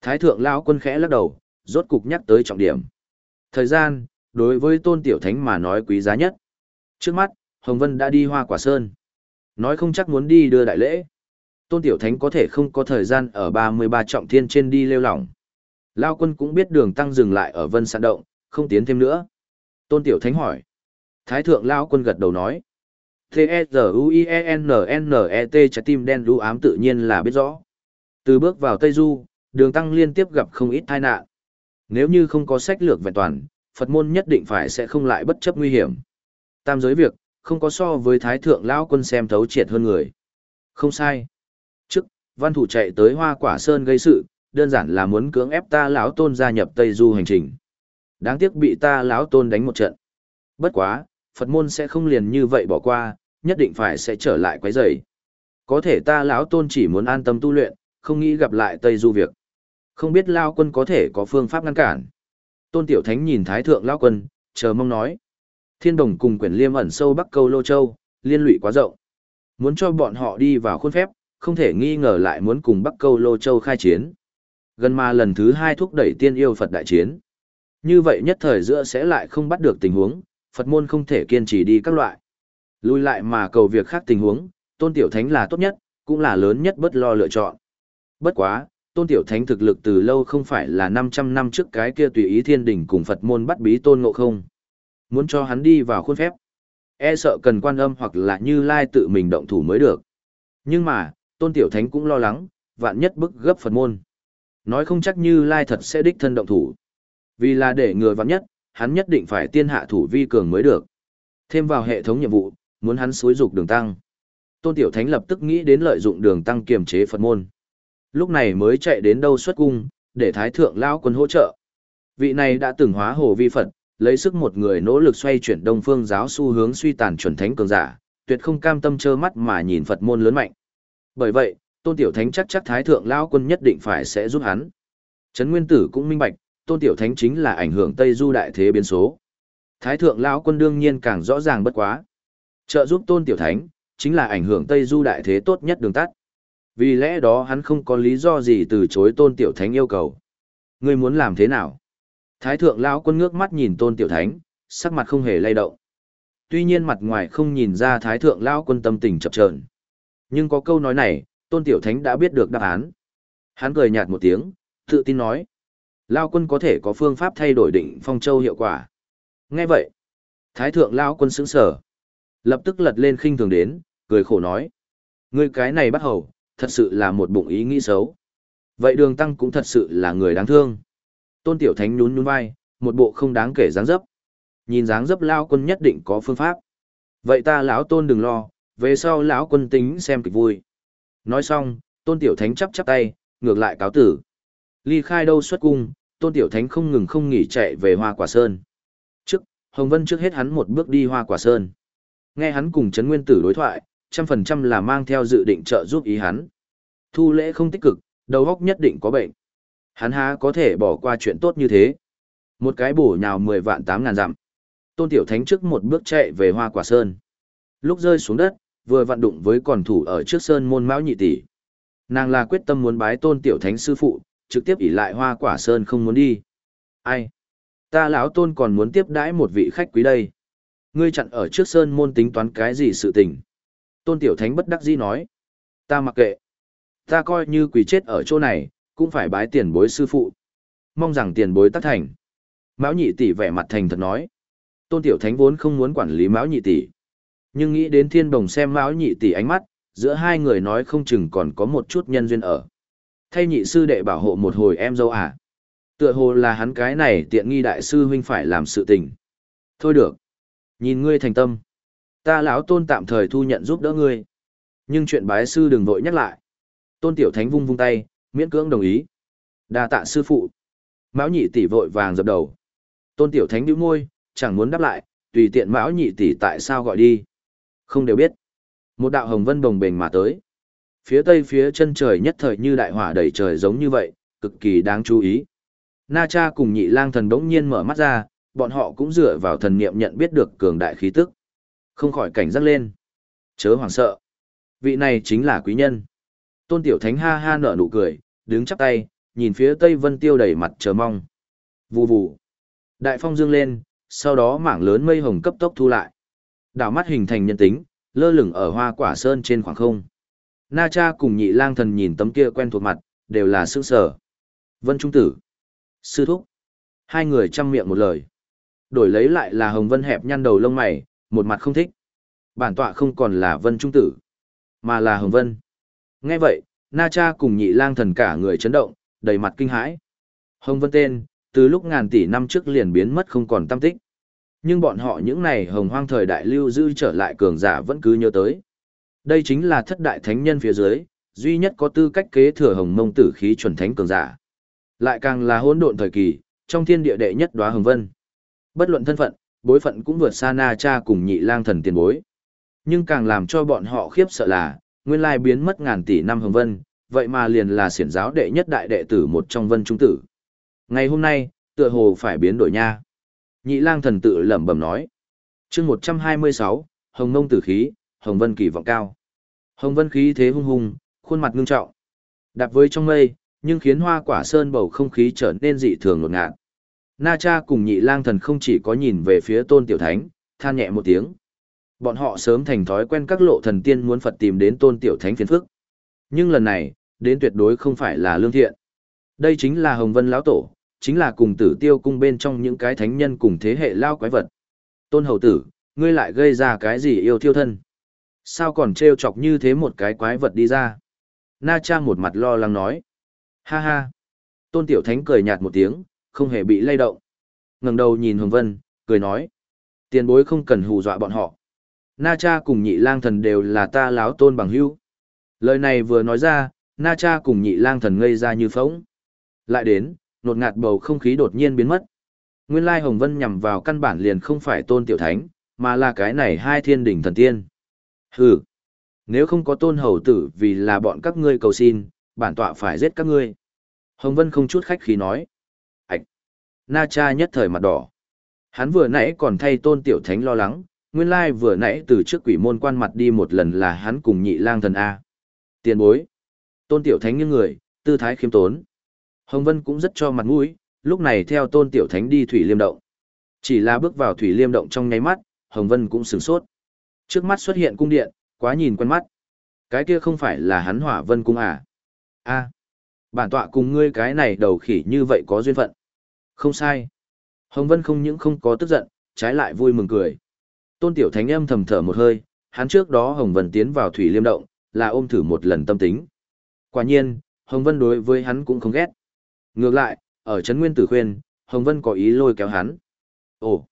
Thái thượng Lão quân khẽ lắc đầu, rốt cục nhắc tới trọng điểm. Thời gian, đối với tôn tiểu thánh mà nói quý giá nhất. Trước mắt, Hồng Vân đã đi hoa quả sơn. Nói không chắc muốn đi đưa đại lễ. Tôn Tiểu Thánh có thể không có thời gian ở 33 trọng thiên trên đi lêu lỏng. Lao quân cũng biết đường tăng dừng lại ở vân sạn động, không tiến thêm nữa. Tôn Tiểu Thánh hỏi. Thái thượng Lao quân gật đầu nói. T-E-Z-U-I-E-N-N-E-T trái tim đen đu ám tự nhiên là biết rõ. Từ bước vào Tây Du, đường tăng liên tiếp gặp không ít tai nạn. Nếu như không có sách lược vẹn toàn, Phật môn nhất định phải sẽ không lại bất chấp nguy hiểm. Tam giới việc, không có so với Thái thượng Lao quân xem thấu triệt hơn người. Không sai văn thủ chạy tới hoa quả sơn gây sự, đơn giản là muốn cưỡng ép ta lão tôn gia nhập tây du hành trình. Đáng tiếc bị ta lão tôn đánh một trận. Bất quá, phật môn sẽ không liền như vậy bỏ qua, nhất định phải sẽ trở lại quấy rầy. Có thể ta lão tôn chỉ muốn an tâm tu luyện, không nghĩ gặp lại tây du việc. Không biết lao quân có thể có phương pháp ngăn cản. Tôn tiểu thánh nhìn thái thượng lao quân, chờ mong nói. Thiên đồng cùng quyển liêm ẩn sâu bắc câu lô châu, liên lụy quá rộng. Muốn cho bọn họ đi vào khuôn phép không thể nghi ngờ lại muốn cùng Bắc Câu Lô Châu khai chiến. Gần mà lần thứ hai thúc đẩy tiên yêu Phật đại chiến. Như vậy nhất thời giữa sẽ lại không bắt được tình huống, Phật môn không thể kiên trì đi các loại. Lùi lại mà cầu việc khác tình huống, Tôn Tiểu Thánh là tốt nhất, cũng là lớn nhất bất lo lựa chọn. Bất quá, Tôn Tiểu Thánh thực lực từ lâu không phải là 500 năm trước cái kia tùy ý thiên đỉnh cùng Phật môn bắt bí Tôn Ngộ không. Muốn cho hắn đi vào khuôn phép. E sợ cần quan âm hoặc là như lai tự mình động thủ mới được. Nhưng mà, Tôn Tiểu Thánh cũng lo lắng, vạn nhất bức gấp Phật môn. Nói không chắc như Lai thật sẽ đích thân động thủ. Vì là để ngừa vạn nhất, hắn nhất định phải tiên hạ thủ vi cường mới được. Thêm vào hệ thống nhiệm vụ, muốn hắn xúi dục đường tăng. Tôn Tiểu Thánh lập tức nghĩ đến lợi dụng đường tăng kiềm chế Phật môn. Lúc này mới chạy đến đâu xuất cung, để Thái Thượng Lão quân hỗ trợ. Vị này đã từng hóa hồ vi Phật, lấy sức một người nỗ lực xoay chuyển đông phương giáo xu hướng suy tàn chuẩn thánh cường giả, tuyệt không cam tâm trơ mắt mà nhìn Phật môn lớn mạnh. Bởi vậy, Tôn Tiểu Thánh chắc chắc Thái Thượng Lão quân nhất định phải sẽ giúp hắn. Trấn Nguyên Tử cũng minh bạch, Tôn Tiểu Thánh chính là ảnh hưởng Tây Du đại thế biến số. Thái Thượng Lão quân đương nhiên càng rõ ràng bất quá. Trợ giúp Tôn Tiểu Thánh, chính là ảnh hưởng Tây Du đại thế tốt nhất đường tắt. Vì lẽ đó hắn không có lý do gì từ chối Tôn Tiểu Thánh yêu cầu. Ngươi muốn làm thế nào? Thái Thượng Lão quân ngước mắt nhìn Tôn Tiểu Thánh, sắc mặt không hề lay động. Tuy nhiên mặt ngoài không nhìn ra Thái Thượng Lão quân tâm tình chập chờn. Nhưng có câu nói này, Tôn Tiểu Thánh đã biết được đáp án. Hắn cười nhạt một tiếng, tự tin nói. Lao quân có thể có phương pháp thay đổi định phong châu hiệu quả. Nghe vậy, Thái thượng Lao quân sững sở. Lập tức lật lên khinh thường đến, cười khổ nói. Ngươi cái này bắt hầu, thật sự là một bụng ý nghĩ xấu. Vậy đường tăng cũng thật sự là người đáng thương. Tôn Tiểu Thánh nhún nhún vai, một bộ không đáng kể dáng dấp. Nhìn dáng dấp Lao quân nhất định có phương pháp. Vậy ta lão tôn đừng lo, về sau lão quân tính xem kịch vui. Nói xong, Tôn Tiểu Thánh chắp chắp tay, ngược lại cáo tử. Ly khai đâu xuất cung, Tôn Tiểu Thánh không ngừng không nghỉ chạy về Hoa Quả Sơn. Trước, Hồng Vân trước hết hắn một bước đi Hoa Quả Sơn. Nghe hắn cùng Trấn Nguyên Tử đối thoại, trăm phần trăm là mang theo dự định trợ giúp ý hắn. Thu lễ không tích cực, đầu óc nhất định có bệnh. Hắn há có thể bỏ qua chuyện tốt như thế. Một cái bổ nhào mười vạn tám ngàn dặm. Tôn Tiểu Thánh trước một bước chạy về Hoa Quả Sơn. Lúc rơi xuống đất, vừa vặn đụng với còn thủ ở trước sơn môn mão nhị tỷ. Nàng là quyết tâm muốn bái Tôn Tiểu Thánh sư phụ, trực tiếp ỉ lại hoa quả sơn không muốn đi. Ai? Ta lão tôn còn muốn tiếp đãi một vị khách quý đây. Ngươi chặn ở trước sơn môn tính toán cái gì sự tình. Tôn tiểu thánh bất đắc dĩ nói. Ta mặc kệ. Ta coi như quỷ chết ở chỗ này, cũng phải bái tiền bối sư phụ. Mong rằng tiền bối tác thành. Mão nhị tỷ vẻ mặt thành thật nói. Tôn tiểu thánh vốn không muốn quản lý Mão nhị tỷ. Nhưng nghĩ đến thiên đồng xem Mão nhị tỷ ánh mắt, giữa hai người nói không chừng còn có một chút nhân duyên ở. Thay nhị sư đệ bảo hộ một hồi em dâu à. Tựa hồ là hắn cái này tiện nghi đại sư huynh phải làm sự tình. Thôi được. Nhìn ngươi thành tâm. Ta lão tôn tạm thời thu nhận giúp đỡ ngươi. Nhưng chuyện bái sư đừng vội nhắc lại. Tôn tiểu thánh vung vung tay, miễn cưỡng đồng ý. đa tạ sư phụ. Mão nhị tỷ vội vàng dập đầu. Tôn tiểu thánh bĩu môi, chẳng muốn đáp lại, tùy tiện mão nhị tỷ tại sao gọi đi. Không đều biết. Một đạo hồng vân bồng bềnh mà tới. Phía tây phía chân trời nhất thời như đại hỏa đầy trời giống như vậy, cực kỳ đáng chú ý. Na cha cùng nhị lang thần đống nhiên mở mắt ra, bọn họ cũng dựa vào thần niệm nhận biết được cường đại khí tức. Không khỏi cảnh giác lên. Chớ hoảng sợ. Vị này chính là quý nhân. Tôn tiểu thánh ha ha nở nụ cười, đứng chắp tay, nhìn phía tây vân tiêu đầy mặt chờ mong. Vù vù. Đại phong dương lên, sau đó mảng lớn mây hồng cấp tốc thu lại. Đảo mắt hình thành nhân tính, lơ lửng ở hoa quả sơn trên khoảng không. Na cha cùng nhị lang thần nhìn tấm kia quen thuộc mặt, đều là sương sở. Vân Trung Tử. Sư Thúc. Hai người chăm miệng một lời. Đổi lấy lại là Hồng Vân hẹp nhăn đầu lông mày, một mặt không thích. Bản tọa không còn là Vân Trung Tử, mà là Hồng Vân. Nghe vậy, Na cha cùng nhị lang thần cả người chấn động, đầy mặt kinh hãi. Hồng Vân tên, từ lúc ngàn tỷ năm trước liền biến mất không còn tâm tích. Nhưng bọn họ những này hồng hoang thời đại lưu dư trở lại cường giả vẫn cứ nhớ tới. Đây chính là thất đại thánh nhân phía dưới, duy nhất có tư cách kế thừa hồng mông tử khí chuẩn thánh cường giả. Lại càng là hỗn độn thời kỳ, trong thiên địa đệ nhất đóa hồng vân. Bất luận thân phận, bối phận cũng vượt xa na cha cùng nhị lang thần tiền bối. Nhưng càng làm cho bọn họ khiếp sợ là, nguyên lai biến mất ngàn tỷ năm hồng vân, vậy mà liền là siển giáo đệ nhất đại đệ tử một trong vân trung tử. Ngày hôm nay, tựa hồ phải biến đổi nha. Nhị lang thần tự lẩm bẩm nói. chương 126, Hồng Mông Tử Khí, Hồng Vân kỳ vọng cao. Hồng Vân khí thế hung hùng, khuôn mặt ngưng trọng. Đạp với trong mây, nhưng khiến hoa quả sơn bầu không khí trở nên dị thường ngột ngạt. Na cha cùng nhị lang thần không chỉ có nhìn về phía tôn tiểu thánh, than nhẹ một tiếng. Bọn họ sớm thành thói quen các lộ thần tiên muốn Phật tìm đến tôn tiểu thánh phiền phức. Nhưng lần này, đến tuyệt đối không phải là lương thiện. Đây chính là Hồng Vân lão tổ, chính là cùng tử tiêu cung bên trong những cái thánh nhân cùng thế hệ lao quái vật. Tôn hầu tử, ngươi lại gây ra cái gì yêu thiêu thân? Sao còn trêu chọc như thế một cái quái vật đi ra? Na cha một mặt lo lắng nói. Ha ha. Tôn Tiểu Thánh cười nhạt một tiếng, không hề bị lay động. ngẩng đầu nhìn Hồng Vân, cười nói. Tiền bối không cần hù dọa bọn họ. Na cha cùng nhị lang thần đều là ta láo tôn bằng hữu. Lời này vừa nói ra, Na cha cùng nhị lang thần ngây ra như phóng. Lại đến, nột ngạt bầu không khí đột nhiên biến mất. Nguyên lai Hồng Vân nhằm vào căn bản liền không phải tôn tiểu thánh, mà là cái này hai thiên đỉnh thần tiên. Hừ, nếu không có tôn hầu tử vì là bọn các ngươi cầu xin, bản tọa phải giết các ngươi. Hồng Vân không chút khách khí nói. Ảch! Na cha nhất thời mặt đỏ. Hắn vừa nãy còn thay tôn tiểu thánh lo lắng, nguyên lai vừa nãy từ trước quỷ môn quan mặt đi một lần là hắn cùng nhị lang thần A. Tiền bối. Tôn tiểu thánh như người, tư thái khiêm tốn. Hồng Vân cũng rất cho mặt mũi, lúc này theo tôn tiểu thánh đi thủy liêm động. Chỉ là bước vào thủy liêm động trong nháy mắt, Hồng Vân cũng sửng sốt. Trước mắt xuất hiện cung điện, quá nhìn quen mắt. Cái kia không phải là hắn hỏa vân cung à? a bản tọa cùng ngươi cái này đầu khỉ như vậy có duyên phận. Không sai. Hồng Vân không những không có tức giận, trái lại vui mừng cười. Tôn Tiểu Thánh âm thầm thở một hơi, hắn trước đó Hồng Vân tiến vào thủy liêm động, là ôm thử một lần tâm tính. Quả nhiên, Hồng Vân đối với hắn cũng không ghét. Ngược lại, ở Trấn Nguyên Tử Khuyên, Hồng Vân có ý lôi kéo hắn. Ồ!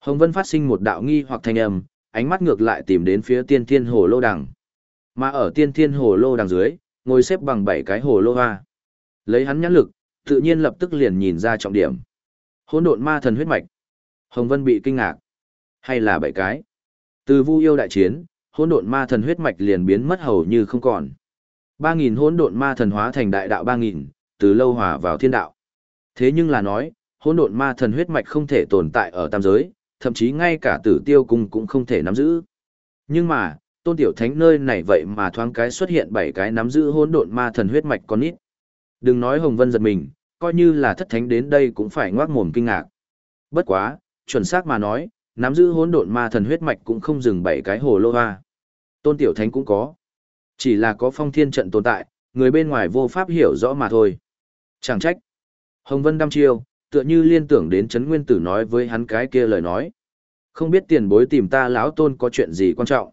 Hồng Vân phát sinh một đạo nghi hoặc thanh âm, ánh mắt ngược lại tìm đến phía tiên thiên hồ lô đằng. Mà ở tiên thiên hồ lô đằng dưới, ngồi xếp bằng bảy cái hồ lô hoa. Lấy hắn nhãn lực, tự nhiên lập tức liền nhìn ra trọng điểm. Hỗn độn ma thần huyết mạch. Hồng Vân bị kinh ngạc. Hay là bảy cái? Từ Vu yêu đại chiến, hỗn độn ma thần huyết mạch liền biến mất hầu như không còn. Ba nghìn hỗn độn ma thần hóa thành đại đạo ba nghìn, từ lâu hòa vào thiên đạo. Thế nhưng là nói, hỗn độn ma thần huyết mạch không thể tồn tại ở tam giới, thậm chí ngay cả tử tiêu cung cũng không thể nắm giữ. Nhưng mà, tôn tiểu thánh nơi này vậy mà thoáng cái xuất hiện bảy cái nắm giữ hỗn độn ma thần huyết mạch con ít. Đừng nói Hồng Vân giật mình, coi như là thất thánh đến đây cũng phải ngoác mồm kinh ngạc. Bất quá, chuẩn xác mà nói, nắm giữ hỗn độn ma thần huyết mạch cũng không dừng bảy cái hồ lô hoa. Tôn tiểu thánh cũng có. Chỉ là có phong thiên trận tồn tại, người bên ngoài vô pháp hiểu rõ mà thôi. Chẳng trách. Hồng Vân đăm chiêu, tựa như liên tưởng đến Trấn Nguyên Tử nói với hắn cái kia lời nói. Không biết tiền bối tìm ta lão tôn có chuyện gì quan trọng.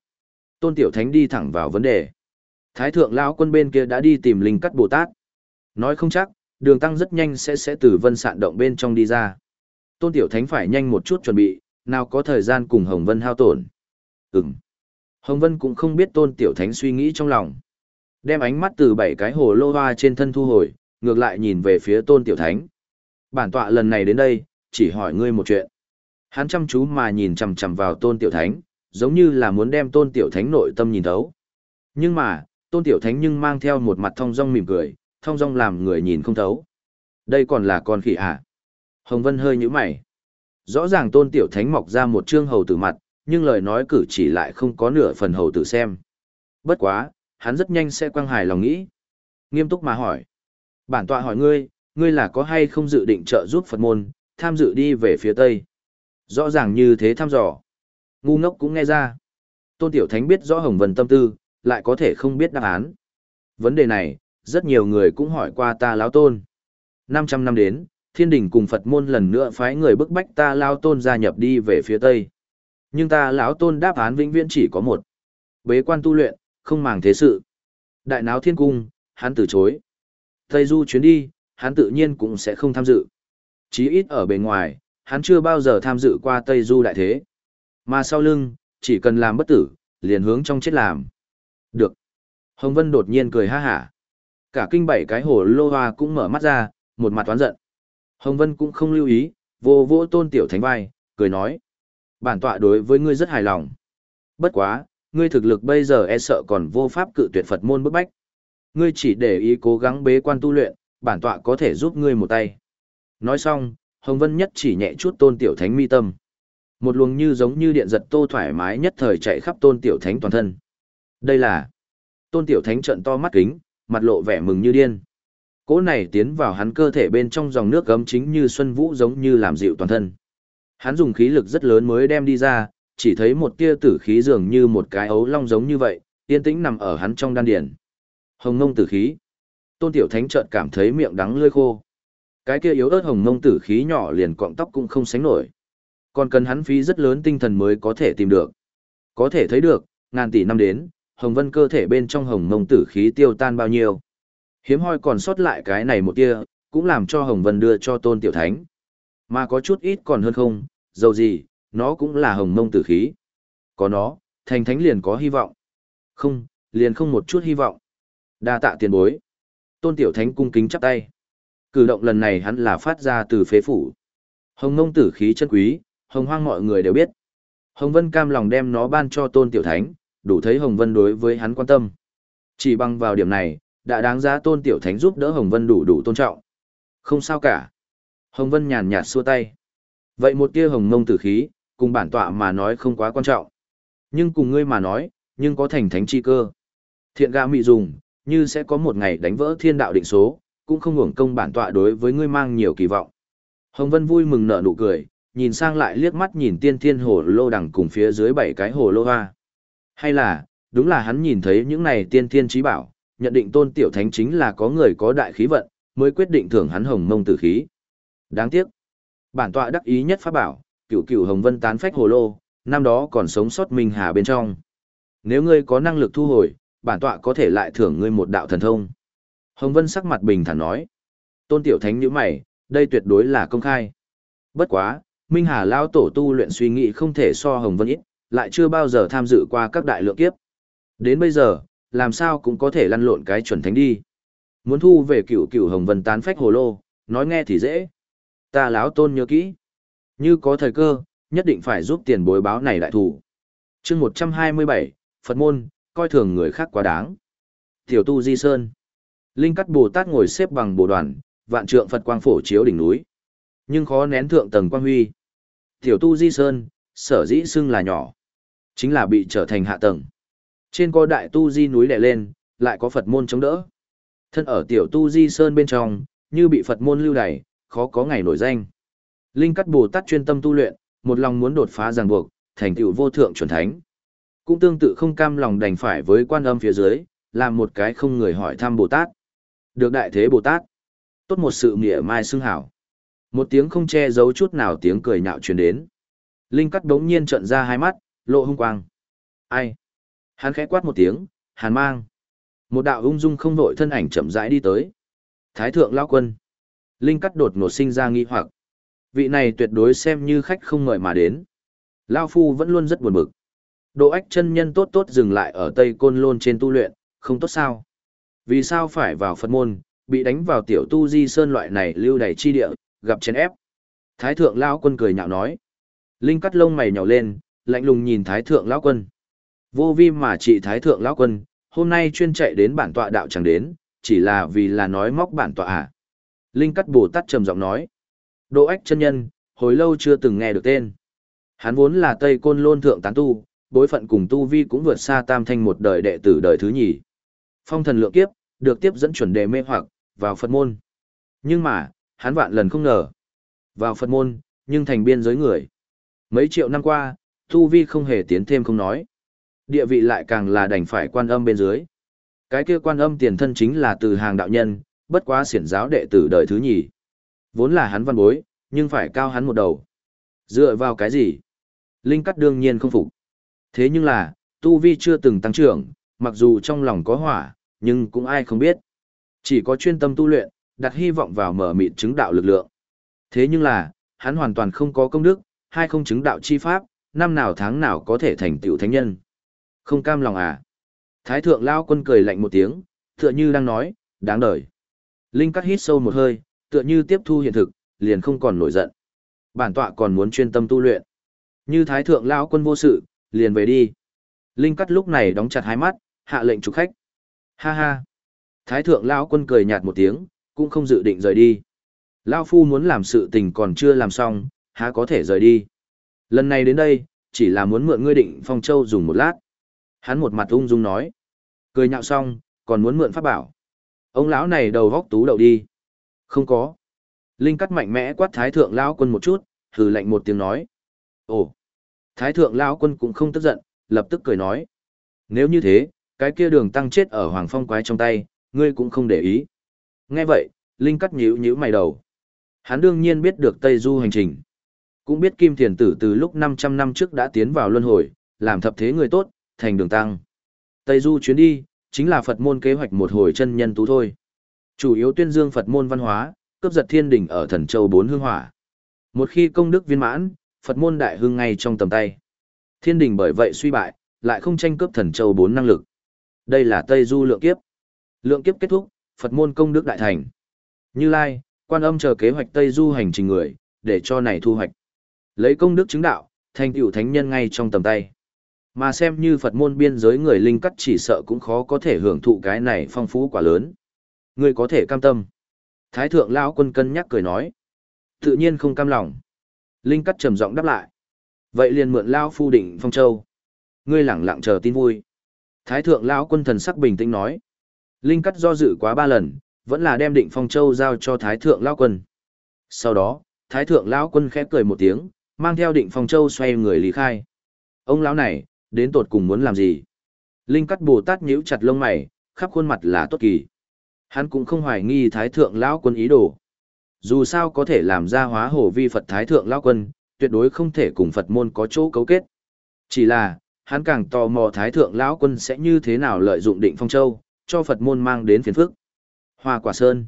Tôn Tiểu Thánh đi thẳng vào vấn đề. Thái thượng lão quân bên kia đã đi tìm linh cắt Bồ Tát. Nói không chắc, đường tăng rất nhanh sẽ sẽ từ vân sạn động bên trong đi ra. Tôn Tiểu Thánh phải nhanh một chút chuẩn bị, nào có thời gian cùng Hồng Vân hao tổn. Ừm. Hồng Vân cũng không biết Tôn Tiểu Thánh suy nghĩ trong lòng. Đem ánh mắt từ bảy cái hồ lô hoa trên thân thu hồi, ngược lại nhìn về phía Tôn Tiểu Thánh. Bản tọa lần này đến đây, chỉ hỏi ngươi một chuyện. Hắn chăm chú mà nhìn chằm chằm vào Tôn Tiểu Thánh, giống như là muốn đem Tôn Tiểu Thánh nội tâm nhìn thấu. Nhưng mà, Tôn Tiểu Thánh nhưng mang theo một mặt thong dong mỉm cười, thong dong làm người nhìn không thấu. Đây còn là con khỉ à? Hồng Vân hơi nhíu mày. Rõ ràng Tôn Tiểu Thánh mọc ra một trương hầu tử mặt, nhưng lời nói cử chỉ lại không có nửa phần hầu tử xem. Bất quá, hắn rất nhanh sẽ quăng hài lòng nghĩ. Nghiêm túc mà hỏi. Bản tọa hỏi ngươi, ngươi là có hay không dự định trợ giúp Phật môn, tham dự đi về phía Tây? Rõ ràng như thế thăm dò. Ngu ngốc cũng nghe ra. Tôn Tiểu Thánh biết rõ Hồng Vân tâm tư, lại có thể không biết đáp án. Vấn đề này, rất nhiều người cũng hỏi qua ta lão tôn. 500 năm đến, thiên đình cùng Phật môn lần nữa phái người bức bách ta lão tôn gia nhập đi về phía Tây. Nhưng ta lão tôn đáp án vĩnh viễn chỉ có một. Bế quan tu luyện, không màng thế sự. Đại náo thiên cung, hắn từ chối. Tây du chuyến đi, hắn tự nhiên cũng sẽ không tham dự. Chí ít ở bề ngoài, hắn chưa bao giờ tham dự qua Tây du đại thế. Mà sau lưng, chỉ cần làm bất tử, liền hướng trong chết làm. Được. Hồng Vân đột nhiên cười ha hả. Cả kinh bảy cái hồ lô hoa cũng mở mắt ra, một mặt toán giận. Hồng Vân cũng không lưu ý, vô vô tôn tiểu thánh vai, cười nói. Bản tọa đối với ngươi rất hài lòng. Bất quá, ngươi thực lực bây giờ e sợ còn vô pháp cự tuyệt Phật môn bức bách. Ngươi chỉ để ý cố gắng bế quan tu luyện, bản tọa có thể giúp ngươi một tay. Nói xong, Hồng Vân nhất chỉ nhẹ chút tôn tiểu thánh mi tâm. Một luồng như giống như điện giật tô thoải mái nhất thời chạy khắp tôn tiểu thánh toàn thân. Đây là tôn tiểu thánh trận to mắt kính, mặt lộ vẻ mừng như điên. Cỗ này tiến vào hắn cơ thể bên trong dòng nước gấm chính như xuân vũ giống như làm dịu toàn thân. Hắn dùng khí lực rất lớn mới đem đi ra, chỉ thấy một tia tử khí dường như một cái ấu long giống như vậy, yên tĩnh nằm ở hắn trong đan điển. Hồng ngông tử khí. Tôn Tiểu Thánh chợt cảm thấy miệng đắng lưỡi khô. Cái kia yếu ớt hồng ngông tử khí nhỏ liền cọng tóc cũng không sánh nổi. Còn cần hắn phí rất lớn tinh thần mới có thể tìm được. Có thể thấy được, ngàn tỷ năm đến, Hồng Vân cơ thể bên trong hồng ngông tử khí tiêu tan bao nhiêu. Hiếm hoi còn sót lại cái này một tia, cũng làm cho Hồng Vân đưa cho Tôn Tiểu Thánh. Mà có chút ít còn hơn không, dầu gì, nó cũng là hồng mông tử khí. Có nó, thành thánh liền có hy vọng. Không, liền không một chút hy vọng. Đa tạ tiền bối. Tôn Tiểu Thánh cung kính chắp tay. Cử động lần này hắn là phát ra từ phế phủ. Hồng mông tử khí chân quý, hồng hoang mọi người đều biết. Hồng Vân cam lòng đem nó ban cho Tôn Tiểu Thánh, đủ thấy Hồng Vân đối với hắn quan tâm. Chỉ bằng vào điểm này, đã đáng giá Tôn Tiểu Thánh giúp đỡ Hồng Vân đủ đủ tôn trọng. Không sao cả. Hồng Vân nhàn nhạt xua tay. Vậy một tia hồng mông tử khí, cùng bản tọa mà nói không quá quan trọng. Nhưng cùng ngươi mà nói, nhưng có thành thánh chi cơ. Thiện gã mị dùng, như sẽ có một ngày đánh vỡ thiên đạo định số, cũng không hưởng công bản tọa đối với ngươi mang nhiều kỳ vọng. Hồng Vân vui mừng nở nụ cười, nhìn sang lại liếc mắt nhìn tiên thiên hồ lô đằng cùng phía dưới bảy cái hồ lô hoa. Hay là, đúng là hắn nhìn thấy những này tiên thiên trí bảo, nhận định tôn tiểu thánh chính là có người có đại khí vận, mới quyết định thưởng hắn hồng mông tử khí. Đáng tiếc. Bản tọa đắc ý nhất pháp bảo, cửu cửu hồng vân tán phách hồ lô, năm đó còn sống sót minh hà bên trong. Nếu ngươi có năng lực thu hồi, bản tọa có thể lại thưởng ngươi một đạo thần thông. Hồng vân sắc mặt bình thản nói. Tôn tiểu thánh như mày, đây tuyệt đối là công khai. Bất quá, Minh Hà Lao tổ tu luyện suy nghĩ không thể so Hồng Vân ít, lại chưa bao giờ tham dự qua các đại lượng kiếp. Đến bây giờ, làm sao cũng có thể lăn lộn cái chuẩn thánh đi. Muốn thu về cựu cựu Hồng Vân tán phách hồ lô, nói nghe thì dễ. Ta láo tôn nhớ kỹ. Như có thời cơ, nhất định phải giúp tiền bối báo này đại thủ. chương 127, Phật môn, coi thường người khác quá đáng. Tiểu tu Di Sơn. Linh cắt Bồ Tát ngồi xếp bằng bồ đoàn, vạn trượng Phật quang phổ chiếu đỉnh núi. Nhưng khó nén thượng tầng quang huy. Tiểu tu Di Sơn, sở dĩ xưng là nhỏ. Chính là bị trở thành hạ tầng. Trên có đại tu Di núi đè lên, lại có Phật môn chống đỡ. Thân ở tiểu tu Di Sơn bên trong, như bị Phật môn lưu đày, khó có ngày nổi danh. Linh cắt Bồ Tát chuyên tâm tu luyện, một lòng muốn đột phá ràng buộc, thành tựu vô thượng chuẩn thánh. Cũng tương tự không cam lòng đành phải với quan âm phía dưới, làm một cái không người hỏi thăm Bồ Tát. Được đại thế Bồ Tát. Tốt một sự nghĩa mai xưng hảo. Một tiếng không che giấu chút nào tiếng cười nhạo truyền đến. Linh cắt đống nhiên trợn ra hai mắt, lộ hung quang. Ai? Hắn khẽ quát một tiếng, hàn mang. Một đạo ung dung không vội thân ảnh chậm rãi đi tới. Thái thượng lao quân. Linh cắt đột ngột sinh ra nghi hoặc. Vị này tuyệt đối xem như khách không ngợi mà đến. Lao phu vẫn luôn rất buồn bực. Độ ách chân nhân tốt tốt dừng lại ở Tây Côn Lôn trên tu luyện, không tốt sao? Vì sao phải vào Phật môn, bị đánh vào tiểu tu di sơn loại này lưu đầy chi địa, gặp chén ép. Thái thượng lão quân cười nhạo nói. Linh cắt lông mày nhào lên, lạnh lùng nhìn thái thượng lão quân. Vô vi mà trị thái thượng lão quân, hôm nay chuyên chạy đến bản tọa đạo chẳng đến, chỉ là vì là nói móc bản tọa à. Linh cắt bồ tát trầm giọng nói. Độ ách chân nhân, hồi lâu chưa từng nghe được tên. Hắn vốn là Tây Côn Lôn Thượng Tán Tu, bối phận cùng Tu Vi cũng vượt xa tam thanh một đời đệ tử đời thứ nhì. Phong thần lượng kiếp, được tiếp dẫn chuẩn đề mê hoặc, vào Phật môn. Nhưng mà, hắn vạn lần không ngờ. Vào Phật môn, nhưng thành biên giới người. Mấy triệu năm qua, Tu Vi không hề tiến thêm không nói. Địa vị lại càng là đành phải quan âm bên dưới. Cái kia quan âm tiền thân chính là từ hàng đạo nhân, bất quá xiển giáo đệ tử đời thứ nhì. Vốn là hắn văn bối, nhưng phải cao hắn một đầu. Dựa vào cái gì? Linh cắt đương nhiên không phục. Thế nhưng là, Tu Vi chưa từng tăng trưởng, mặc dù trong lòng có hỏa, nhưng cũng ai không biết. Chỉ có chuyên tâm tu luyện, đặt hy vọng vào mở mịt chứng đạo lực lượng. Thế nhưng là, hắn hoàn toàn không có công đức, hay không chứng đạo chi pháp, năm nào tháng nào có thể thành tựu thánh nhân. Không cam lòng à? Thái thượng lao quân cười lạnh một tiếng, tựa như đang nói, đáng đời. Linh cắt hít sâu một hơi, tựa như tiếp thu hiện thực, liền không còn nổi giận. Bản tọa còn muốn chuyên tâm tu luyện. Như thái thượng lao quân vô sự, liền về đi. Linh cắt lúc này đóng chặt hai mắt, hạ lệnh chủ khách. Ha ha. Thái thượng Lão quân cười nhạt một tiếng, cũng không dự định rời đi. Lão phu muốn làm sự tình còn chưa làm xong, há có thể rời đi. Lần này đến đây, chỉ là muốn mượn ngươi định phong châu dùng một lát. Hắn một mặt ung dung nói. Cười nhạo xong, còn muốn mượn pháp bảo. Ông lão này đầu góc tú đầu đi. Không có. Linh cắt mạnh mẽ quát thái thượng lão quân một chút, hừ lạnh một tiếng nói. Ồ. Thái thượng lão quân cũng không tức giận, lập tức cười nói. Nếu như thế, cái kia đường tăng chết ở hoàng phong quái trong tay, ngươi cũng không để ý. Nghe vậy, Linh cắt nhíu nhíu mày đầu. Hắn đương nhiên biết được Tây Du hành trình. Cũng biết Kim Thiền Tử từ lúc 500 năm trước đã tiến vào luân hồi, làm thập thế người tốt, thành đường tăng. Tây Du chuyến đi, chính là Phật môn kế hoạch một hồi chân nhân tú thôi. Chủ yếu tuyên dương Phật môn văn hóa, cướp giật thiên đỉnh ở thần châu bốn hương hỏa. Một khi công đức viên mãn, Phật môn đại hương ngay trong tầm tay. Thiên đình bởi vậy suy bại, lại không tranh cướp thần châu bốn năng lực. Đây là Tây Du lượng kiếp. Lượng kiếp kết thúc, Phật môn công đức đại thành. Như Lai, quan âm chờ kế hoạch Tây Du hành trình người, để cho này thu hoạch. Lấy công đức chứng đạo, thành tựu thánh nhân ngay trong tầm tay. Mà xem như Phật môn biên giới người linh cắt chỉ sợ cũng khó có thể hưởng thụ cái này phong phú quả lớn. Người có thể cam tâm. Thái thượng lão quân cân nhắc cười nói. Tự nhiên không cam lòng. Linh cắt trầm giọng đáp lại. Vậy liền mượn lao phu định phong châu. Ngươi lẳng lặng chờ tin vui. Thái thượng lão quân thần sắc bình tĩnh nói. Linh cắt do dự quá ba lần, vẫn là đem định phong châu giao cho thái thượng lão quân. Sau đó, thái thượng lão quân khẽ cười một tiếng, mang theo định phong châu xoay người lý khai. Ông lão này, đến tột cùng muốn làm gì? Linh cắt bồ tát nhíu chặt lông mày, khắp khuôn mặt là tốt kỳ. Hắn cũng không hoài nghi thái thượng lão quân ý đồ. Dù sao có thể làm ra hóa hồ vi Phật thái thượng lão quân, tuyệt đối không thể cùng Phật môn có chỗ cấu kết. Chỉ là, hắn càng tò mò thái thượng lão quân sẽ như thế nào lợi dụng định phong châu, cho Phật môn mang đến phiền phức. Hoa quả sơn.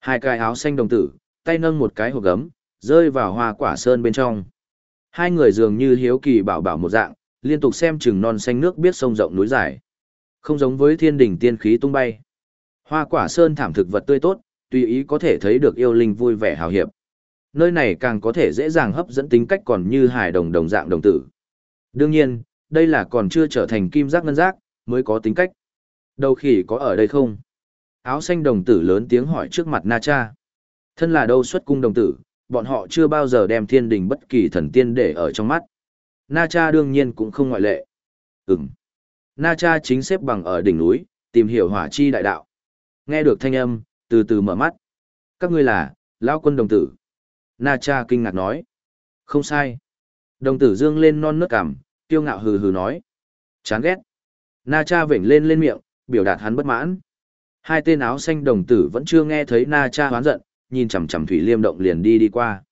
Hai cái áo xanh đồng tử, tay nâng một cái hộp gấm, rơi vào hoa quả sơn bên trong. Hai người dường như hiếu kỳ bảo bảo một dạng, liên tục xem chừng non xanh nước biết sông rộng núi dài. Không giống với thiên đỉnh tiên khí tung bay. Hoa quả sơn thảm thực vật tươi tốt, tùy ý có thể thấy được yêu linh vui vẻ hào hiệp. Nơi này càng có thể dễ dàng hấp dẫn tính cách còn như hài đồng đồng dạng đồng tử. Đương nhiên, đây là còn chưa trở thành kim giác ngân giác, mới có tính cách. Đầu khỉ có ở đây không? Áo xanh đồng tử lớn tiếng hỏi trước mặt Na Cha. Thân là đâu xuất cung đồng tử, bọn họ chưa bao giờ đem thiên đình bất kỳ thần tiên để ở trong mắt. Na Cha đương nhiên cũng không ngoại lệ. Ừm. Na Cha chính xếp bằng ở đỉnh núi, tìm hiểu hỏa chi đại đạo. Nghe được thanh âm, từ từ mở mắt. Các ngươi là, lão quân đồng tử. Na Cha kinh ngạc nói. Không sai. Đồng tử dương lên non nước cằm, kiêu ngạo hừ hừ nói. Chán ghét. Na Cha vểnh lên lên miệng, biểu đạt hắn bất mãn. Hai tên áo xanh đồng tử vẫn chưa nghe thấy Na Cha hoán giận, nhìn chằm chằm Thủy Liêm động liền đi đi qua.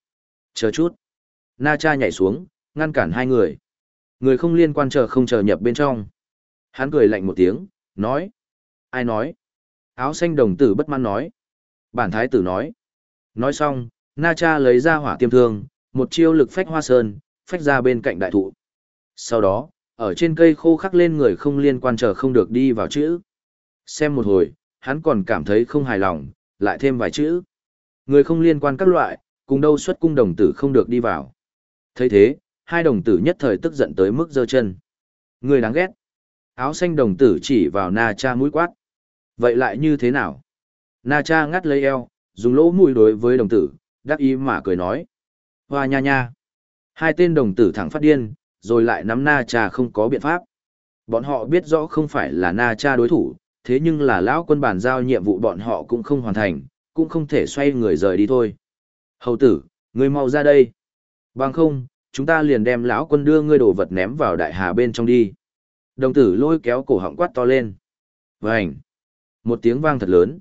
Chờ chút. Na Cha nhảy xuống, ngăn cản hai người. Người không liên quan chờ không chờ nhập bên trong. Hắn cười lạnh một tiếng, nói. Ai nói? Áo xanh đồng tử bất mãn nói. Bản thái tử nói. Nói xong, Na Cha lấy ra hỏa tiêm thương, một chiêu lực phách hoa sơn, phách ra bên cạnh đại thụ. Sau đó, ở trên cây khô khắc lên người không liên quan chờ không được đi vào chữ. Xem một hồi, hắn còn cảm thấy không hài lòng, lại thêm vài chữ. Người không liên quan các loại, cùng đâu xuất cung đồng tử không được đi vào. thấy thế, hai đồng tử nhất thời tức giận tới mức giơ chân. Người đáng ghét. Áo xanh đồng tử chỉ vào Na Cha mũi quát. Vậy lại như thế nào? Na Cha ngắt lấy eo, dùng lỗ mũi đối với đồng tử, đắc ý mà cười nói. Hoa nha nha. Hai tên đồng tử thẳng phát điên, rồi lại nắm Na Cha không có biện pháp. Bọn họ biết rõ không phải là Na Cha đối thủ, thế nhưng là lão quân bản giao nhiệm vụ bọn họ cũng không hoàn thành, cũng không thể xoay người rời đi thôi. Hầu tử, ngươi mau ra đây. Bằng không, chúng ta liền đem lão quân đưa ngươi đồ vật ném vào đại hà bên trong đi. Đồng tử lôi kéo cổ họng quát to lên. Vành. Một tiếng vang thật lớn.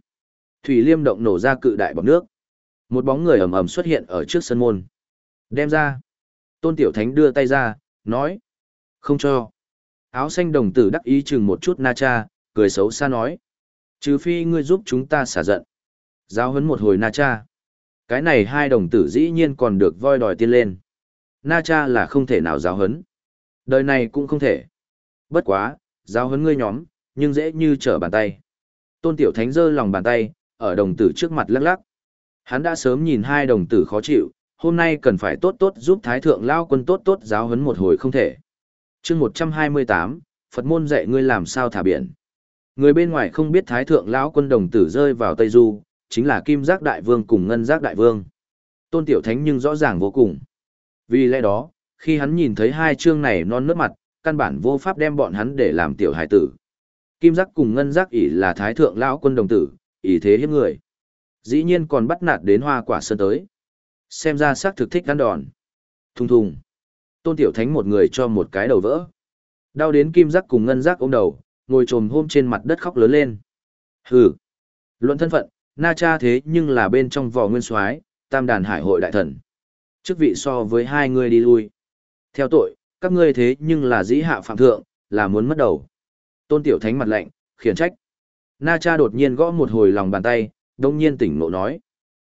Thủy liêm động nổ ra cự đại bọc nước. Một bóng người ầm ầm xuất hiện ở trước sân môn. Đem ra. Tôn Tiểu Thánh đưa tay ra, nói. Không cho. Áo xanh đồng tử đắc ý chừng một chút na cha, cười xấu xa nói. Trừ phi ngươi giúp chúng ta xả giận. Giao hấn một hồi na cha. Cái này hai đồng tử dĩ nhiên còn được voi đòi tiên lên. Na cha là không thể nào giáo hấn. Đời này cũng không thể. Bất quá, giáo hấn ngươi nhóm, nhưng dễ như trở bàn tay. Tôn Tiểu Thánh giơ lòng bàn tay, ở đồng tử trước mặt lắc lắc. Hắn đã sớm nhìn hai đồng tử khó chịu, hôm nay cần phải tốt tốt giúp Thái Thượng Lao quân tốt tốt giáo huấn một hồi không thể. chương 128, Phật môn dạy ngươi làm sao thả biển. Người bên ngoài không biết Thái Thượng Lão quân đồng tử rơi vào Tây Du, chính là Kim Giác Đại Vương cùng Ngân Giác Đại Vương. Tôn Tiểu Thánh nhưng rõ ràng vô cùng. Vì lẽ đó, khi hắn nhìn thấy hai chương này non nước mặt, căn bản vô pháp đem bọn hắn để làm tiểu hải tử. Kim giác cùng ngân giác ỷ là thái thượng lão quân đồng tử, ỷ thế hiếp người. Dĩ nhiên còn bắt nạt đến hoa quả sơn tới. Xem ra xác thực thích ăn đòn. Thùng thùng. Tôn tiểu thánh một người cho một cái đầu vỡ. Đau đến kim giác cùng ngân giác ôm đầu, ngồi trồm hôm trên mặt đất khóc lớn lên. Hừ. Luận thân phận, na cha thế nhưng là bên trong vò nguyên soái tam đàn hải hội đại thần chức vị so với hai người đi lui. Theo tội, các ngươi thế nhưng là dĩ hạ phạm thượng, là muốn mất đầu. Tôn Tiểu Thánh mặt lạnh, khiển trách. Na cha đột nhiên gõ một hồi lòng bàn tay, đông nhiên tỉnh ngộ nói.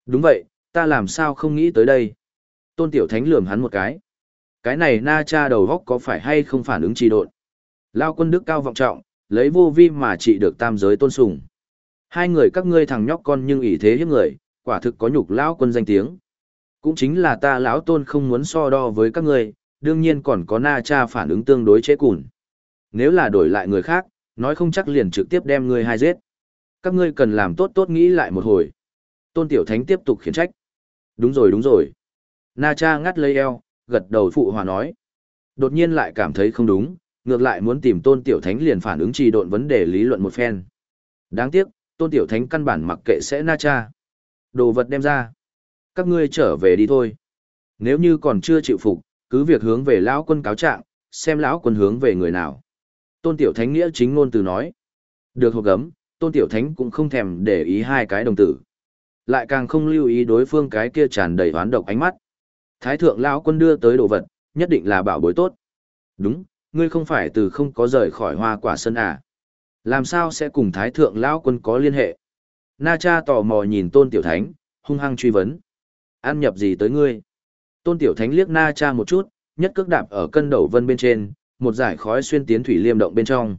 Đúng vậy, ta làm sao không nghĩ tới đây. Tôn Tiểu Thánh lườm hắn một cái. Cái này na cha đầu góc có phải hay không phản ứng trì độn. Lao quân đức cao vọng trọng, lấy vô vi mà trị được tam giới tôn sùng. Hai người các ngươi thằng nhóc con nhưng ỷ thế hiếp người, quả thực có nhục lão quân danh tiếng. Cũng chính là ta lão tôn không muốn so đo với các ngươi, đương nhiên còn có na cha phản ứng tương đối chế cùn. Nếu là đổi lại người khác, nói không chắc liền trực tiếp đem ngươi hai giết. Các ngươi cần làm tốt tốt nghĩ lại một hồi. Tôn Tiểu Thánh tiếp tục khiển trách. Đúng rồi đúng rồi. Na cha ngắt lấy eo, gật đầu phụ hòa nói. Đột nhiên lại cảm thấy không đúng, ngược lại muốn tìm Tôn Tiểu Thánh liền phản ứng trì độn vấn đề lý luận một phen. Đáng tiếc, Tôn Tiểu Thánh căn bản mặc kệ sẽ Na cha. Đồ vật đem ra. Các ngươi trở về đi thôi. Nếu như còn chưa chịu phục, cứ việc hướng về lão quân cáo trạng, xem lão quân hướng về người nào. Tôn Tiểu Thánh nghĩa chính ngôn từ nói. Được hộp gấm, Tôn Tiểu Thánh cũng không thèm để ý hai cái đồng tử. Lại càng không lưu ý đối phương cái kia tràn đầy hoán độc ánh mắt. Thái thượng lão quân đưa tới đồ vật, nhất định là bảo bối tốt. Đúng, ngươi không phải từ không có rời khỏi hoa quả sân à. Làm sao sẽ cùng thái thượng lão quân có liên hệ? Na cha tò mò nhìn tôn tiểu thánh, hung hăng truy vấn. Ăn nhập gì tới ngươi? Tôn tiểu thánh liếc na cha một chút, nhất cước đạp ở cân đầu vân bên trên, một giải khói xuyên tiến thủy liêm động bên trong.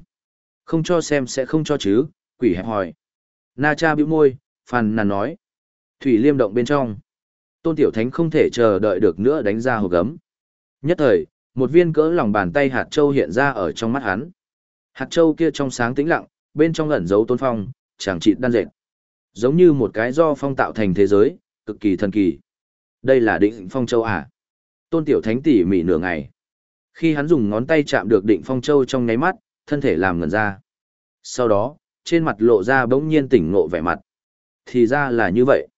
Không cho xem sẽ không cho chứ, quỷ hẹp hỏi. Na cha bĩu môi, phàn nàn nói. Thủy liêm động bên trong. Tôn tiểu thánh không thể chờ đợi được nữa đánh ra hồ gấm. Nhất thời, một viên cỡ lòng bàn tay hạt châu hiện ra ở trong mắt hắn. Hạt châu kia trong sáng tĩnh lặng, bên trong ẩn dấu tôn phong, chẳng trị đan dệt. Giống như một cái do phong tạo thành thế giới, cực kỳ thần kỳ. Đây là định phong châu à? Tôn tiểu thánh tỉ mỉ nửa ngày. Khi hắn dùng ngón tay chạm được định phong châu trong nháy mắt, thân thể làm ngẩn ra. Sau đó, trên mặt lộ ra bỗng nhiên tỉnh ngộ vẻ mặt. Thì ra là như vậy.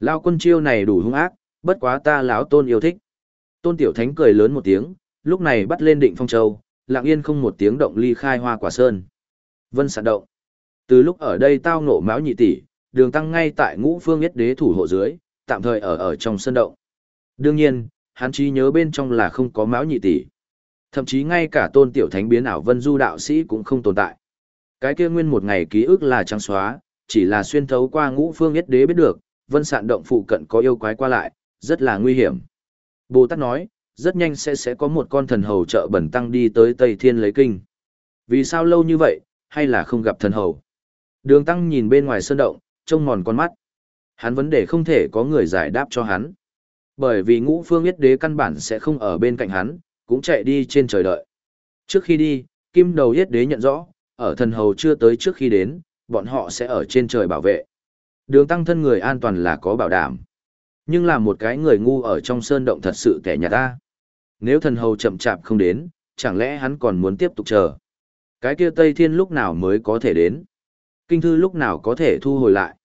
Lao quân chiêu này đủ hung ác, bất quá ta lão tôn yêu thích. Tôn tiểu thánh cười lớn một tiếng, lúc này bắt lên định phong châu, lặng yên không một tiếng động ly khai hoa quả sơn. Vân sạt động. Từ lúc ở đây tao ngộ máu nhị tỷ, đường tăng ngay tại ngũ phương yết đế thủ hộ dưới, tạm thời ở ở trong sân động. Đương nhiên, hắn trí nhớ bên trong là không có máu nhị tỷ. Thậm chí ngay cả tôn tiểu thánh biến ảo vân du đạo sĩ cũng không tồn tại. Cái kia nguyên một ngày ký ức là trắng xóa, chỉ là xuyên thấu qua ngũ phương yết đế biết được, vân sạn động phụ cận có yêu quái qua lại, rất là nguy hiểm. Bồ Tát nói, rất nhanh sẽ sẽ có một con thần hầu trợ bẩn tăng đi tới Tây Thiên lấy kinh. Vì sao lâu như vậy, hay là không gặp thần hầu? Đường tăng nhìn bên ngoài sơn động, trông mòn con mắt. Hắn vấn đề không thể có người giải đáp cho hắn. Bởi vì ngũ phương yết đế căn bản sẽ không ở bên cạnh hắn, cũng chạy đi trên trời đợi. Trước khi đi, kim đầu yết đế nhận rõ, ở thần hầu chưa tới trước khi đến, bọn họ sẽ ở trên trời bảo vệ. Đường tăng thân người an toàn là có bảo đảm. Nhưng là một cái người ngu ở trong sơn động thật sự kẻ nhà ta. Nếu thần hầu chậm chạp không đến, chẳng lẽ hắn còn muốn tiếp tục chờ? Cái kia Tây Thiên lúc nào mới có thể đến? Kinh thư lúc nào có thể thu hồi lại?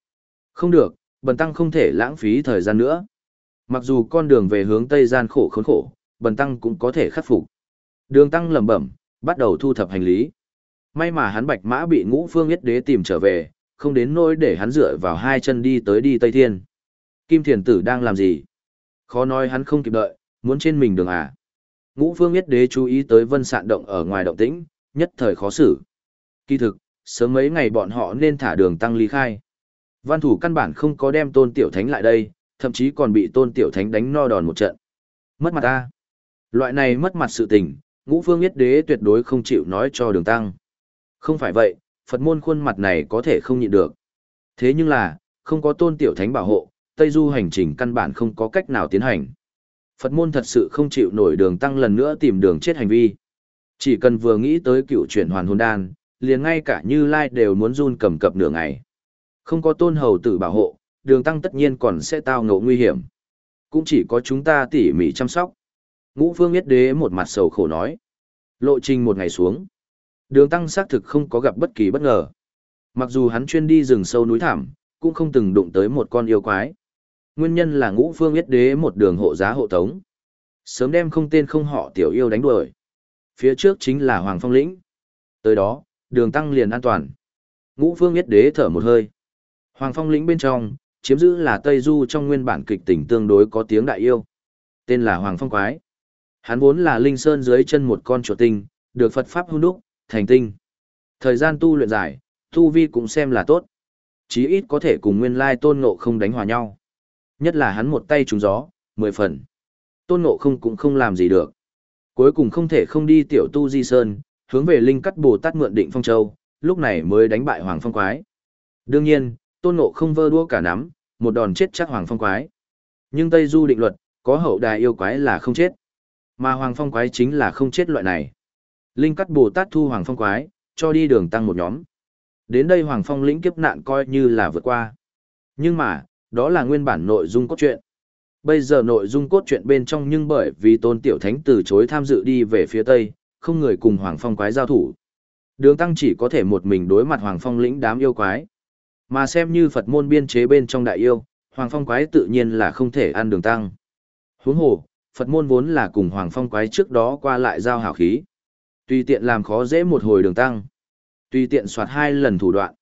Không được, bần tăng không thể lãng phí thời gian nữa. Mặc dù con đường về hướng Tây gian khổ khốn khổ, bần tăng cũng có thể khắc phục. Đường tăng lẩm bẩm, bắt đầu thu thập hành lý. May mà hắn bạch mã bị ngũ phương yết đế tìm trở về, không đến nỗi để hắn dựa vào hai chân đi tới đi Tây Thiên. Kim Thiền Tử đang làm gì? Khó nói hắn không kịp đợi, muốn trên mình đường à? Ngũ Phương Yết Đế chú ý tới Vân Sạn động ở ngoài động tĩnh, nhất thời khó xử. Kỳ thực, sớm mấy ngày bọn họ nên thả đường tăng ly khai. Văn thủ căn bản không có đem Tôn Tiểu Thánh lại đây, thậm chí còn bị Tôn Tiểu Thánh đánh no đòn một trận. Mất mặt ta. Loại này mất mặt sự tình, Ngũ Phương Yết Đế tuyệt đối không chịu nói cho đường tăng. Không phải vậy, Phật môn khuôn mặt này có thể không nhịn được. Thế nhưng là, không có Tôn Tiểu Thánh bảo hộ, Tây Du hành trình căn bản không có cách nào tiến hành. Phật môn thật sự không chịu nổi đường tăng lần nữa tìm đường chết hành vi. Chỉ cần vừa nghĩ tới cựu chuyển hoàn hồn đan, liền ngay cả Như Lai đều muốn run cầm cập nửa ngày. Không có tôn hầu tử bảo hộ, đường tăng tất nhiên còn sẽ tao ngộ nguy hiểm. Cũng chỉ có chúng ta tỉ mỉ chăm sóc. Ngũ phương yết đế một mặt sầu khổ nói. Lộ trình một ngày xuống. Đường tăng xác thực không có gặp bất kỳ bất ngờ. Mặc dù hắn chuyên đi rừng sâu núi thảm, cũng không từng đụng tới một con yêu quái nguyên nhân là ngũ phương yết đế một đường hộ giá hộ tống. Sớm đem không tên không họ tiểu yêu đánh đuổi. Phía trước chính là Hoàng Phong lĩnh. Tới đó, đường tăng liền an toàn. Ngũ phương yết đế thở một hơi. Hoàng Phong lĩnh bên trong, chiếm giữ là Tây Du trong nguyên bản kịch tỉnh tương đối có tiếng đại yêu. Tên là Hoàng Phong Quái. Hắn vốn là linh sơn dưới chân một con chuột tinh, được Phật Pháp hôn đúc, thành tinh. Thời gian tu luyện dài, tu vi cũng xem là tốt. Chí ít có thể cùng nguyên lai tôn ngộ không đánh hòa nhau. Nhất là hắn một tay trúng gió, mười phần. Tôn ngộ không cũng không làm gì được. Cuối cùng không thể không đi tiểu tu di sơn, hướng về linh cắt bồ tát mượn định phong châu, lúc này mới đánh bại hoàng phong quái. Đương nhiên, tôn ngộ không vơ đua cả nắm, một đòn chết chắc hoàng phong quái. Nhưng Tây Du định luật, có hậu đài yêu quái là không chết. Mà hoàng phong quái chính là không chết loại này. Linh cắt bồ tát thu hoàng phong quái, cho đi đường tăng một nhóm. Đến đây hoàng phong lĩnh kiếp nạn coi như là vượt qua. Nhưng mà, đó là nguyên bản nội dung cốt truyện. Bây giờ nội dung cốt truyện bên trong nhưng bởi vì tôn tiểu thánh từ chối tham dự đi về phía tây, không người cùng hoàng phong quái giao thủ. Đường tăng chỉ có thể một mình đối mặt hoàng phong lĩnh đám yêu quái. Mà xem như Phật môn biên chế bên trong đại yêu, hoàng phong quái tự nhiên là không thể ăn đường tăng. Huống hồ, Phật môn vốn là cùng hoàng phong quái trước đó qua lại giao hảo khí. Tùy tiện làm khó dễ một hồi đường tăng. Tùy tiện soạt hai lần thủ đoạn.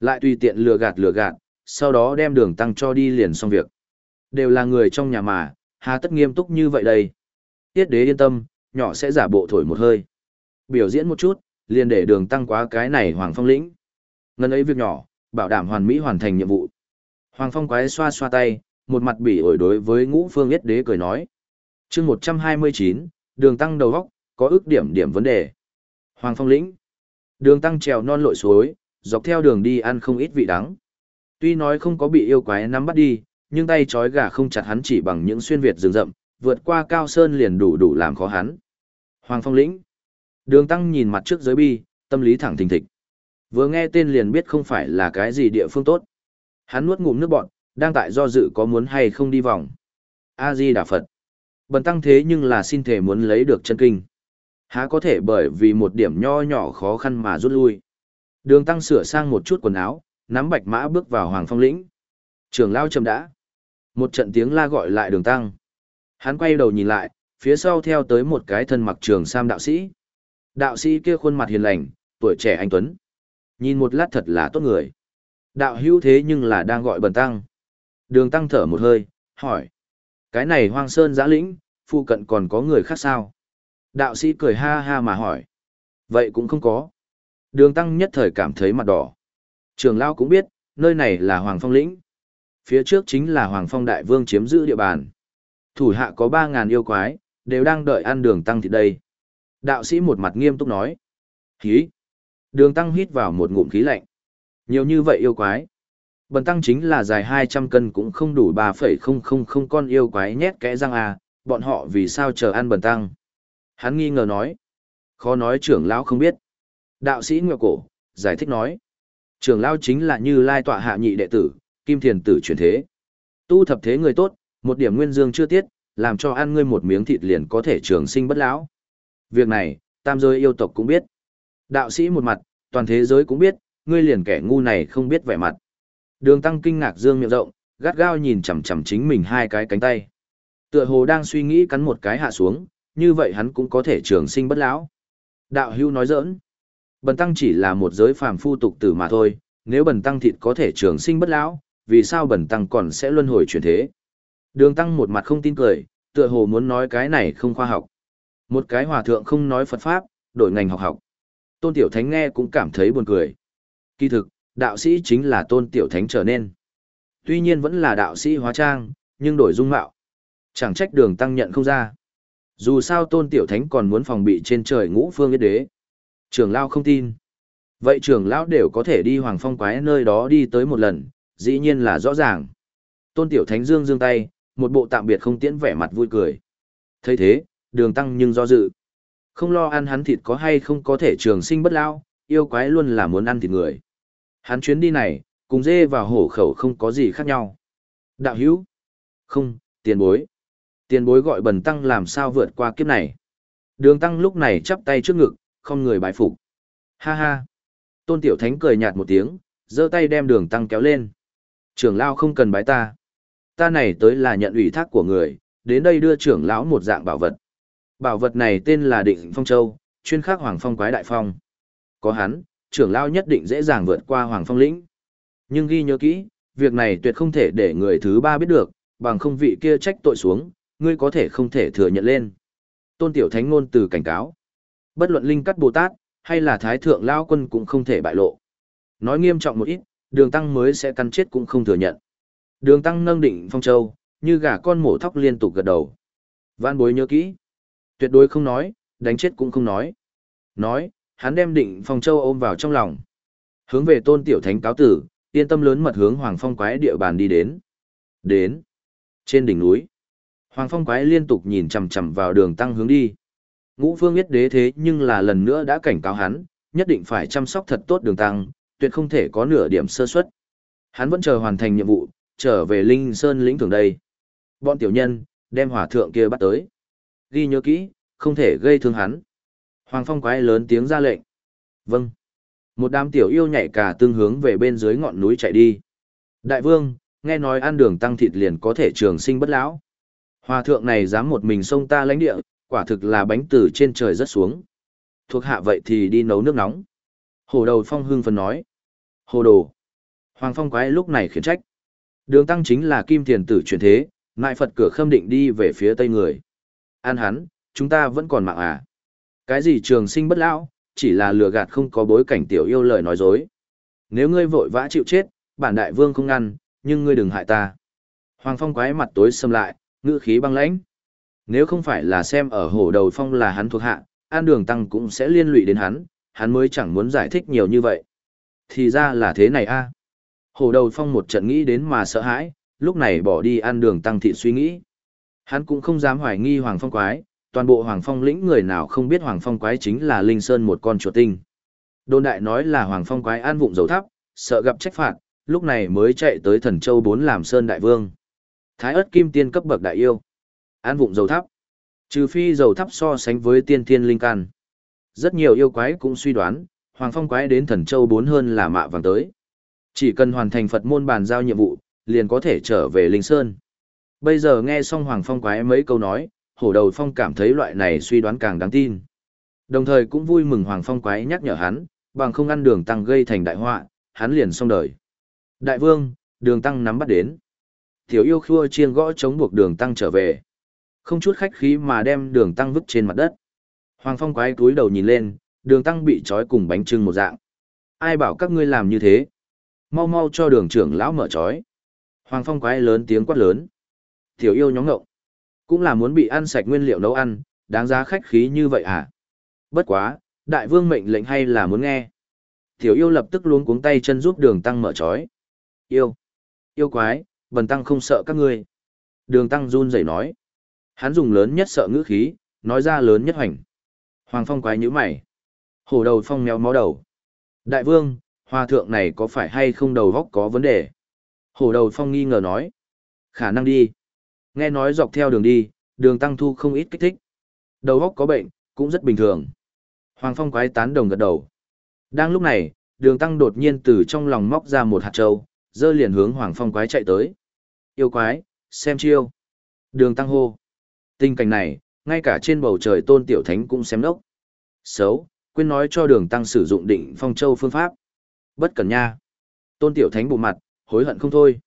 Lại tùy tiện lừa gạt lừa gạt, sau đó đem đường tăng cho đi liền xong việc. Đều là người trong nhà mà, hà tất nghiêm túc như vậy đây. Tiết đế yên tâm, nhỏ sẽ giả bộ thổi một hơi. Biểu diễn một chút, liền để đường tăng quá cái này Hoàng Phong lĩnh. Ngân ấy việc nhỏ, bảo đảm hoàn mỹ hoàn thành nhiệm vụ. Hoàng Phong quái xoa xoa tay, một mặt bỉ ổi đối với ngũ phương yết đế cười nói chương 129, đường tăng đầu góc, có ước điểm điểm vấn đề. Hoàng Phong lĩnh. Đường tăng trèo non lội suối, dọc theo đường đi ăn không ít vị đắng. Tuy nói không có bị yêu quái nắm bắt đi, nhưng tay trói gà không chặt hắn chỉ bằng những xuyên việt rừng rậm, vượt qua cao sơn liền đủ đủ làm khó hắn. Hoàng Phong lĩnh. Đường Tăng nhìn mặt trước giới bi, tâm lý thẳng thình thịch. Vừa nghe tên liền biết không phải là cái gì địa phương tốt. Hắn nuốt ngụm nước bọt, đang tại do dự có muốn hay không đi vòng. A Di Đà Phật. Bần tăng thế nhưng là xin thể muốn lấy được chân kinh. Há có thể bởi vì một điểm nho nhỏ khó khăn mà rút lui. Đường Tăng sửa sang một chút quần áo, nắm bạch mã bước vào Hoàng Phong lĩnh. Trường lao chậm đã. Một trận tiếng la gọi lại đường Tăng. Hắn quay đầu nhìn lại, phía sau theo tới một cái thân mặc trường sam đạo sĩ. Đạo sĩ kia khuôn mặt hiền lành, tuổi trẻ anh Tuấn. Nhìn một lát thật là tốt người. Đạo hữu thế nhưng là đang gọi bần tăng. Đường tăng thở một hơi, hỏi. Cái này hoang sơn giã lĩnh, phụ cận còn có người khác sao? Đạo sĩ cười ha ha mà hỏi. Vậy cũng không có. Đường tăng nhất thời cảm thấy mặt đỏ. Trường Lao cũng biết, nơi này là Hoàng Phong lĩnh. Phía trước chính là Hoàng Phong Đại Vương chiếm giữ địa bàn. Thủ hạ có 3.000 yêu quái, đều đang đợi ăn đường tăng thịt đây. Đạo sĩ một mặt nghiêm túc nói. Hí! Đường tăng hít vào một ngụm khí lạnh. Nhiều như vậy yêu quái. Bần tăng chính là dài 200 cân cũng không đủ 3,000 con yêu quái nhét kẽ răng à, bọn họ vì sao chờ ăn bần tăng. Hắn nghi ngờ nói. Khó nói trưởng lão không biết. Đạo sĩ nguyệt cổ, giải thích nói. Trưởng lão chính là như lai tọa hạ nhị đệ tử, kim thiền tử chuyển thế. Tu thập thế người tốt, một điểm nguyên dương chưa tiết, làm cho ăn ngươi một miếng thịt liền có thể trường sinh bất lão. Việc này, tam giới yêu tộc cũng biết. Đạo sĩ một mặt, toàn thế giới cũng biết, ngươi liền kẻ ngu này không biết vẻ mặt. Đường tăng kinh ngạc dương miệng rộng, gắt gao nhìn chằm chằm chính mình hai cái cánh tay. Tựa hồ đang suy nghĩ cắn một cái hạ xuống, như vậy hắn cũng có thể trường sinh bất lão. Đạo hưu nói giỡn. Bần tăng chỉ là một giới phàm phu tục tử mà thôi, nếu bần tăng thịt có thể trường sinh bất lão, vì sao bần tăng còn sẽ luân hồi chuyển thế? Đường tăng một mặt không tin cười, tựa hồ muốn nói cái này không khoa học. Một cái hòa thượng không nói Phật Pháp, đổi ngành học học. Tôn Tiểu Thánh nghe cũng cảm thấy buồn cười. Kỳ thực, đạo sĩ chính là Tôn Tiểu Thánh trở nên. Tuy nhiên vẫn là đạo sĩ hóa trang, nhưng đổi dung mạo. Chẳng trách đường tăng nhận không ra. Dù sao Tôn Tiểu Thánh còn muốn phòng bị trên trời ngũ phương yết đế. Trường Lao không tin. Vậy trường Lão đều có thể đi Hoàng Phong Quái nơi đó đi tới một lần, dĩ nhiên là rõ ràng. Tôn Tiểu Thánh dương dương tay, một bộ tạm biệt không tiễn vẻ mặt vui cười. thấy thế, đường tăng nhưng do dự. Không lo ăn hắn thịt có hay không có thể trường sinh bất lao, yêu quái luôn là muốn ăn thịt người. Hắn chuyến đi này, cùng dê vào hổ khẩu không có gì khác nhau. Đạo hữu? Không, tiền bối. Tiền bối gọi bần tăng làm sao vượt qua kiếp này. Đường tăng lúc này chắp tay trước ngực, không người bái phục. Ha ha. Tôn Tiểu Thánh cười nhạt một tiếng, giơ tay đem đường tăng kéo lên. Trưởng lão không cần bái ta. Ta này tới là nhận ủy thác của người, đến đây đưa trưởng lão một dạng bảo vật. Bảo vật này tên là Định Phong Châu, chuyên khắc Hoàng Phong Quái Đại Phong. Có hắn, trưởng lao nhất định dễ dàng vượt qua Hoàng Phong lĩnh. Nhưng ghi nhớ kỹ, việc này tuyệt không thể để người thứ ba biết được, bằng không vị kia trách tội xuống, ngươi có thể không thể thừa nhận lên. Tôn Tiểu Thánh ngôn từ cảnh cáo. Bất luận linh cắt Bồ Tát, hay là Thái Thượng Lao Quân cũng không thể bại lộ. Nói nghiêm trọng một ít, đường tăng mới sẽ cắn chết cũng không thừa nhận. Đường tăng nâng định phong châu, như gà con mổ thóc liên tục gật đầu. Vạn bối nhớ kỹ. Tuyệt đối không nói, đánh chết cũng không nói. Nói, hắn đem định phong châu ôm vào trong lòng. Hướng về tôn tiểu thánh cáo tử, yên tâm lớn mật hướng Hoàng Phong quái địa bàn đi đến. Đến. Trên đỉnh núi. Hoàng Phong quái liên tục nhìn chằm chằm vào đường tăng hướng đi. Ngũ Phương biết đế thế nhưng là lần nữa đã cảnh cáo hắn, nhất định phải chăm sóc thật tốt đường tăng, tuyệt không thể có nửa điểm sơ suất. Hắn vẫn chờ hoàn thành nhiệm vụ, trở về Linh Sơn lĩnh thường đây. Bọn tiểu nhân, đem hỏa thượng kia bắt tới. Ghi nhớ kỹ, không thể gây thương hắn. Hoàng Phong quái lớn tiếng ra lệnh. Vâng. Một đám tiểu yêu nhảy cả tương hướng về bên dưới ngọn núi chạy đi. Đại vương, nghe nói ăn đường tăng thịt liền có thể trường sinh bất lão. Hòa thượng này dám một mình xông ta lãnh địa, quả thực là bánh từ trên trời rất xuống. Thuộc hạ vậy thì đi nấu nước nóng. Hồ đầu phong hưng phấn nói. Hồ đồ. Hoàng phong quái lúc này khiển trách. Đường tăng chính là kim thiền tử chuyển thế, ngại Phật cửa khâm định đi về phía tây người. An hắn, chúng ta vẫn còn mạng à. Cái gì trường sinh bất lão, chỉ là lừa gạt không có bối cảnh tiểu yêu lời nói dối. Nếu ngươi vội vã chịu chết, bản đại vương không ngăn, nhưng ngươi đừng hại ta. Hoàng phong quái mặt tối xâm lại, ngữ khí băng lãnh. Nếu không phải là xem ở hổ đầu phong là hắn thuộc hạ, an đường tăng cũng sẽ liên lụy đến hắn, hắn mới chẳng muốn giải thích nhiều như vậy. Thì ra là thế này a. À. Hổ đầu phong một trận nghĩ đến mà sợ hãi, lúc này bỏ đi An đường tăng thị suy nghĩ. Hắn cũng không dám hoài nghi Hoàng Phong Quái, toàn bộ Hoàng Phong lĩnh người nào không biết Hoàng Phong Quái chính là Linh Sơn một con chuột tinh. Đồn đại nói là Hoàng Phong Quái an vụng dầu thắp, sợ gặp trách phạt, lúc này mới chạy tới Thần Châu bốn làm Sơn Đại Vương. Thái ớt kim tiên cấp bậc đại yêu. An vụng dầu thắp. Trừ phi dầu thắp so sánh với tiên thiên linh can. Rất nhiều yêu quái cũng suy đoán, Hoàng Phong Quái đến Thần Châu bốn hơn là mạ vàng tới. Chỉ cần hoàn thành Phật môn bàn giao nhiệm vụ, liền có thể trở về Linh Sơn. Bây giờ nghe xong Hoàng Phong quái mấy câu nói, hổ đầu phong cảm thấy loại này suy đoán càng đáng tin. Đồng thời cũng vui mừng Hoàng Phong quái nhắc nhở hắn, bằng không ăn đường tăng gây thành đại họa, hắn liền xong đời. Đại vương, đường tăng nắm bắt đến. Tiểu yêu khua chiêng gõ chống buộc đường tăng trở về. Không chút khách khí mà đem đường tăng vứt trên mặt đất. Hoàng Phong quái túi đầu nhìn lên, đường tăng bị trói cùng bánh trưng một dạng. Ai bảo các ngươi làm như thế? Mau mau cho đường trưởng lão mở trói. Hoàng Phong quái lớn tiếng quát lớn. Tiểu yêu nhóm ngộng. Cũng là muốn bị ăn sạch nguyên liệu nấu ăn, đáng giá khách khí như vậy à? Bất quá, đại vương mệnh lệnh hay là muốn nghe. Tiểu yêu lập tức luống cuống tay chân giúp đường tăng mở trói. Yêu. Yêu quái, bần tăng không sợ các ngươi. Đường tăng run rẩy nói. Hắn dùng lớn nhất sợ ngữ khí, nói ra lớn nhất hoành. Hoàng phong quái nhíu mày. Hổ đầu phong méo mó đầu. Đại vương, hòa thượng này có phải hay không đầu vóc có vấn đề? Hổ đầu phong nghi ngờ nói. Khả năng đi. Nghe nói dọc theo đường đi, đường tăng thu không ít kích thích. Đầu óc có bệnh, cũng rất bình thường. Hoàng phong quái tán đồng gật đầu. Đang lúc này, đường tăng đột nhiên từ trong lòng móc ra một hạt trâu, dơ liền hướng hoàng phong quái chạy tới. Yêu quái, xem chiêu. Đường tăng hô. Tình cảnh này, ngay cả trên bầu trời tôn tiểu thánh cũng xem đốc. Xấu, quên nói cho đường tăng sử dụng định phong châu phương pháp. Bất cần nha. Tôn tiểu thánh bộ mặt, hối hận không thôi.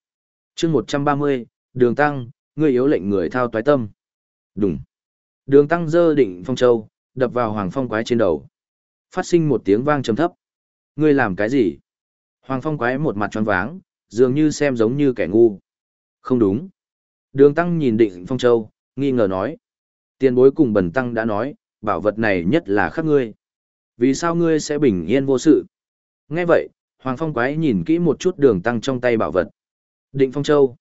chương một trăm ba mươi đường tăng, ngươi yếu lệnh người thao toái tâm. Đúng. Đường tăng dơ định phong châu, đập vào hoàng phong quái trên đầu. Phát sinh một tiếng vang trầm thấp. Ngươi làm cái gì? Hoàng phong quái một mặt tròn váng, dường như xem giống như kẻ ngu. Không đúng. Đường tăng nhìn định phong châu, nghi ngờ nói. Tiền bối cùng bần tăng đã nói, bảo vật này nhất là khắc ngươi. Vì sao ngươi sẽ bình yên vô sự? Nghe vậy, Hoàng Phong Quái nhìn kỹ một chút đường tăng trong tay bảo vật. Định Phong Châu.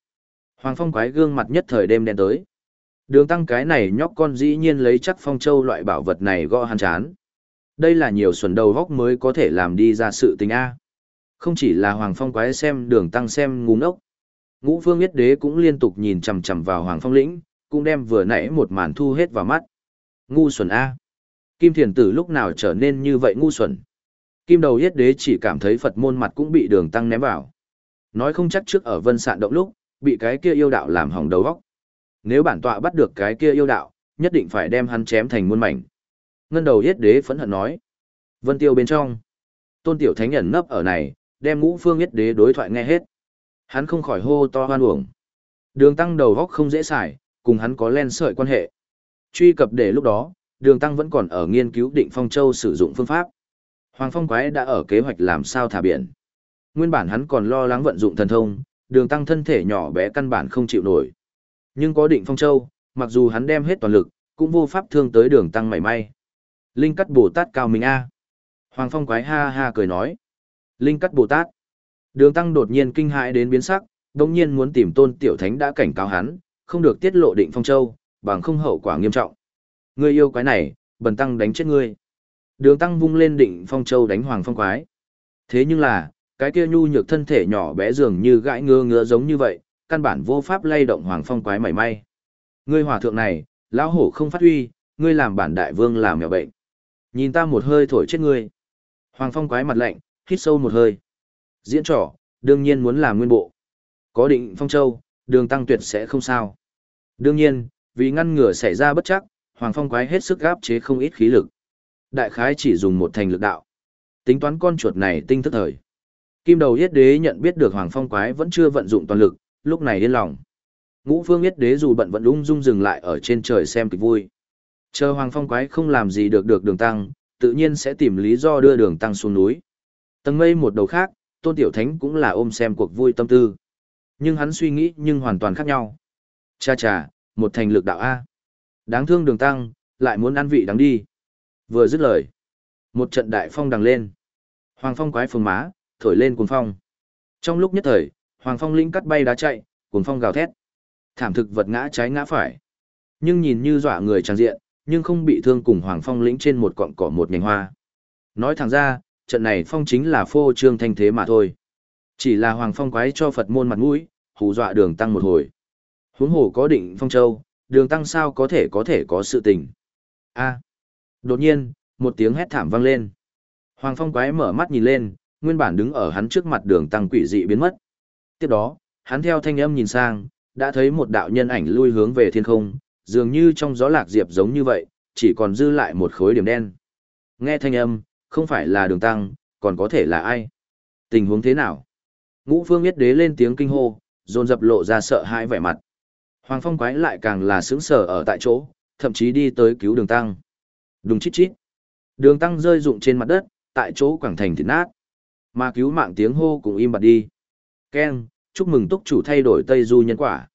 Hoàng Phong Quái gương mặt nhất thời đêm đen tới. Đường tăng cái này nhóc con dĩ nhiên lấy chắc Phong Châu loại bảo vật này gõ hắn chán. Đây là nhiều xuẩn đầu góc mới có thể làm đi ra sự tình A. Không chỉ là Hoàng Phong Quái xem đường tăng xem ngu ngốc. Ngũ Phương Yết Đế cũng liên tục nhìn chằm chằm vào Hoàng Phong Lĩnh, cũng đem vừa nãy một màn thu hết vào mắt. Ngu xuẩn A. Kim Thiền Tử lúc nào trở nên như vậy ngu xuẩn. Kim đầu yết đế chỉ cảm thấy Phật môn mặt cũng bị đường tăng ném vào. Nói không chắc trước ở vân sạn động lúc, bị cái kia yêu đạo làm hỏng đầu góc. Nếu bản tọa bắt được cái kia yêu đạo, nhất định phải đem hắn chém thành muôn mảnh. Ngân đầu yết đế phẫn hận nói. Vân tiêu bên trong. Tôn tiểu thánh ẩn nấp ở này, đem ngũ phương yết đế đối thoại nghe hết. Hắn không khỏi hô to hoan uổng. Đường tăng đầu góc không dễ xài, cùng hắn có len sợi quan hệ. Truy cập để lúc đó, đường tăng vẫn còn ở nghiên cứu định phong châu sử dụng phương pháp. Hoàng phong quái đã ở kế hoạch làm sao thả biển. Nguyên bản hắn còn lo lắng vận dụng thần thông, đường tăng thân thể nhỏ bé căn bản không chịu nổi. Nhưng có định phong châu, mặc dù hắn đem hết toàn lực, cũng vô pháp thương tới đường tăng mảy may. Linh cắt Bồ Tát cao mình A. Hoàng phong quái ha ha cười nói. Linh cắt Bồ Tát. Đường tăng đột nhiên kinh hãi đến biến sắc, đồng nhiên muốn tìm tôn tiểu thánh đã cảnh cáo hắn, không được tiết lộ định phong châu, bằng không hậu quả nghiêm trọng. Ngươi yêu quái này, bần tăng đánh chết ngươi. Đường tăng vung lên định phong châu đánh hoàng phong quái. Thế nhưng là, cái kia nhu nhược thân thể nhỏ bé dường như gãi ngơ ngứa giống như vậy, căn bản vô pháp lay động hoàng phong quái mảy may. Ngươi hòa thượng này, lão hổ không phát huy, ngươi làm bản đại vương làm mèo bệnh. Nhìn ta một hơi thổi chết ngươi. Hoàng phong quái mặt lạnh, hít sâu một hơi. Diễn trò, đương nhiên muốn làm nguyên bộ. Có định phong châu, đường tăng tuyệt sẽ không sao. Đương nhiên, vì ngăn ngừa xảy ra bất chắc, Hoàng phong quái hết sức gáp chế không ít khí lực. Đại khái chỉ dùng một thành lực đạo. Tính toán con chuột này tinh thức thời. Kim đầu yết đế nhận biết được Hoàng phong quái vẫn chưa vận dụng toàn lực, lúc này yên lòng. Ngũ phương yết đế dù bận vẫn ung dung dừng lại ở trên trời xem kịch vui. Chờ Hoàng phong quái không làm gì được được đường tăng, tự nhiên sẽ tìm lý do đưa đường tăng xuống núi. Tầng mây một đầu khác, tôn tiểu thánh cũng là ôm xem cuộc vui tâm tư. Nhưng hắn suy nghĩ nhưng hoàn toàn khác nhau. Cha cha, một thành lực đạo A. Đáng thương đường tăng, lại muốn ăn vị đáng đi. Vừa dứt lời. Một trận đại phong đằng lên. Hoàng phong quái phường má, thổi lên cuồng phong. Trong lúc nhất thời, Hoàng phong linh cắt bay đá chạy, cuồng phong gào thét. Thảm thực vật ngã trái ngã phải. Nhưng nhìn như dọa người trang diện, nhưng không bị thương cùng Hoàng phong lĩnh trên một cọng cỏ một nhành hoa. Nói thẳng ra, trận này phong chính là phô trương thanh thế mà thôi. Chỉ là Hoàng phong quái cho Phật môn mặt mũi, hù dọa đường tăng một hồi. Huống hồ có định phong châu, đường tăng sao có thể có thể có sự tình. a đột nhiên, một tiếng hét thảm vang lên. Hoàng phong quái mở mắt nhìn lên, nguyên bản đứng ở hắn trước mặt đường tăng quỷ dị biến mất. Tiếp đó, hắn theo thanh âm nhìn sang, đã thấy một đạo nhân ảnh lui hướng về thiên không, dường như trong gió lạc diệp giống như vậy, chỉ còn dư lại một khối điểm đen. Nghe thanh âm, không phải là đường tăng, còn có thể là ai? Tình huống thế nào? Ngũ phương biết đế lên tiếng kinh hô, dồn dập lộ ra sợ hãi vẻ mặt. Hoàng phong quái lại càng là sững sờ ở tại chỗ, thậm chí đi tới cứu đường tăng. Đùng chít chít. Đường tăng rơi rụng trên mặt đất, tại chỗ quảng thành thịt nát. Mà cứu mạng tiếng hô cũng im bặt đi. Ken, chúc mừng túc chủ thay đổi Tây Du nhân quả.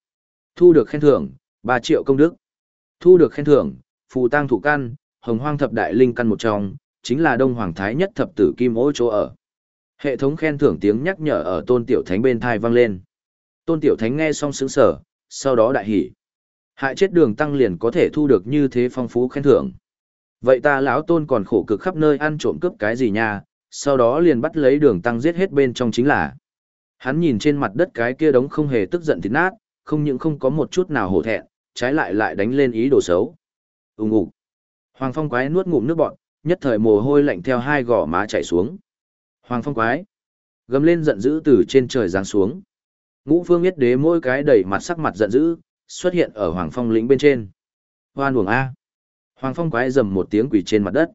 Thu được khen thưởng, 3 triệu công đức. Thu được khen thưởng, phù tang thủ căn, hồng hoang thập đại linh căn một trong, chính là đông hoàng thái nhất thập tử kim ô chỗ ở. Hệ thống khen thưởng tiếng nhắc nhở ở tôn tiểu thánh bên thai vang lên. Tôn tiểu thánh nghe xong sướng sở, sau đó đại hỉ. Hại chết đường tăng liền có thể thu được như thế phong phú khen thưởng. Vậy ta lão tôn còn khổ cực khắp nơi ăn trộm cướp cái gì nha, sau đó liền bắt lấy đường tăng giết hết bên trong chính là. Hắn nhìn trên mặt đất cái kia đống không hề tức giận thịt nát, không những không có một chút nào hổ thẹn, trái lại lại đánh lên ý đồ xấu. Ùng ục. Hoàng phong quái nuốt ngụm nước bọn, nhất thời mồ hôi lạnh theo hai gò má chảy xuống. Hoàng phong quái. Gầm lên giận dữ từ trên trời giáng xuống. Ngũ phương Yết đế mỗi cái đầy mặt sắc mặt giận dữ, xuất hiện ở Hoàng Phong lĩnh bên trên. Hoan uổng A. Hoàng Phong quái rầm một tiếng quỳ trên mặt đất.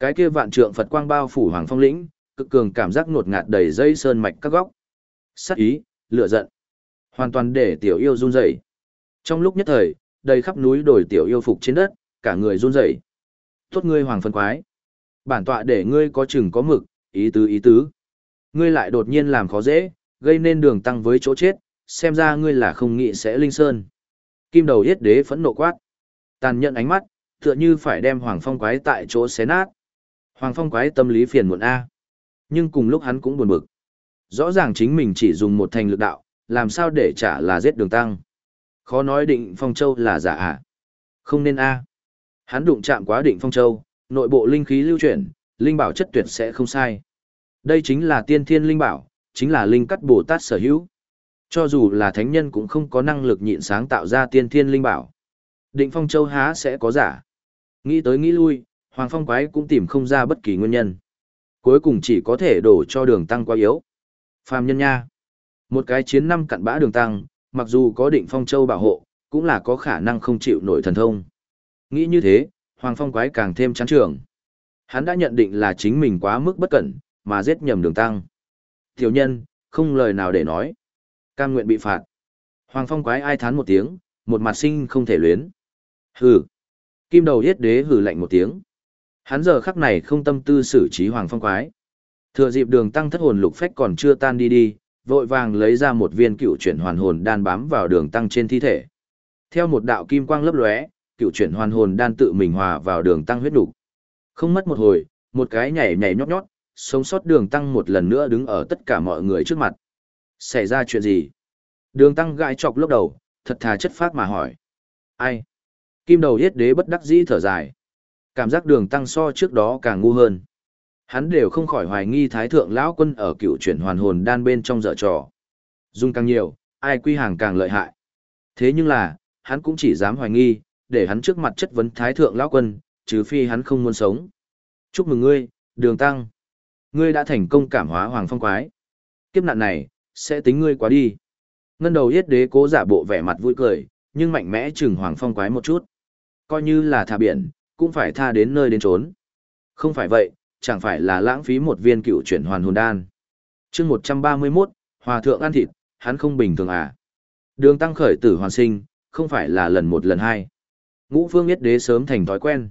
Cái kia vạn trượng Phật quang bao phủ Hoàng Phong lĩnh, cực cường cảm giác ngột ngạt đầy dây sơn mạch các góc. Sắc ý, lửa giận. Hoàn toàn để tiểu yêu run rẩy. Trong lúc nhất thời, đầy khắp núi đồi tiểu yêu phục trên đất, cả người run rẩy. Tốt ngươi Hoàng Phân quái. Bản tọa để ngươi có chừng có mực, ý tứ ý tứ. Ngươi lại đột nhiên làm khó dễ, gây nên đường tăng với chỗ chết, xem ra ngươi là không nghĩ sẽ linh sơn. Kim đầu yết đế phẫn nộ quát. Tàn nhẫn ánh mắt, tựa như phải đem Hoàng Phong quái tại chỗ xé nát. Hoàng Phong quái tâm lý phiền muộn A. Nhưng cùng lúc hắn cũng buồn bực. Rõ ràng chính mình chỉ dùng một thành lực đạo, làm sao để trả là giết đường tăng. Khó nói định Phong Châu là giả ạ. Không nên A. Hắn đụng chạm quá định Phong Châu, nội bộ linh khí lưu chuyển, linh bảo chất tuyệt sẽ không sai. Đây chính là tiên thiên linh bảo, chính là linh cắt Bồ Tát sở hữu. Cho dù là thánh nhân cũng không có năng lực nhịn sáng tạo ra tiên thiên linh bảo. Định phong châu há sẽ có giả. Nghĩ tới nghĩ lui, Hoàng Phong Quái cũng tìm không ra bất kỳ nguyên nhân. Cuối cùng chỉ có thể đổ cho đường tăng quá yếu. Phàm nhân nha. Một cái chiến năm cặn bã đường tăng, mặc dù có định phong châu bảo hộ, cũng là có khả năng không chịu nổi thần thông. Nghĩ như thế, Hoàng Phong Quái càng thêm chán trường. Hắn đã nhận định là chính mình quá mức bất cẩn, mà giết nhầm đường tăng. Tiểu nhân, không lời nào để nói. Cam nguyện bị phạt. Hoàng phong quái ai thán một tiếng, một mặt sinh không thể luyến. Hừ. Kim đầu yết đế hừ lạnh một tiếng. Hắn giờ khắc này không tâm tư xử trí hoàng phong quái. Thừa dịp đường tăng thất hồn lục phách còn chưa tan đi đi, vội vàng lấy ra một viên cựu chuyển hoàn hồn đan bám vào đường tăng trên thi thể. Theo một đạo kim quang lấp lóe, cựu chuyển hoàn hồn đan tự mình hòa vào đường tăng huyết đủ. Không mất một hồi, một cái nhảy nhảy nhót nhót, sống sót đường tăng một lần nữa đứng ở tất cả mọi người trước mặt. Xảy ra chuyện gì? Đường tăng gãi chọc lốc đầu, thật thà chất phát mà hỏi. Ai? Kim đầu yết đế bất đắc dĩ thở dài. Cảm giác đường tăng so trước đó càng ngu hơn. Hắn đều không khỏi hoài nghi thái thượng lão quân ở cựu chuyển hoàn hồn đan bên trong dở trò. Dung càng nhiều, ai quy hàng càng lợi hại. Thế nhưng là, hắn cũng chỉ dám hoài nghi, để hắn trước mặt chất vấn thái thượng lão quân, trừ phi hắn không muốn sống. Chúc mừng ngươi, đường tăng. Ngươi đã thành công cảm hóa hoàng phong quái. Kiếp nạn này, sẽ tính ngươi quá đi. Ngân đầu yết đế cố giả bộ vẻ mặt vui cười, nhưng mạnh mẽ chừng hoàng phong quái một chút. Coi như là thả biển, cũng phải tha đến nơi đến trốn. Không phải vậy, chẳng phải là lãng phí một viên cựu chuyển hoàn hồn đan. chương 131, Hòa thượng ăn thịt, hắn không bình thường à. Đường tăng khởi tử hoàn sinh, không phải là lần một lần hai. Ngũ phương yết đế sớm thành thói quen.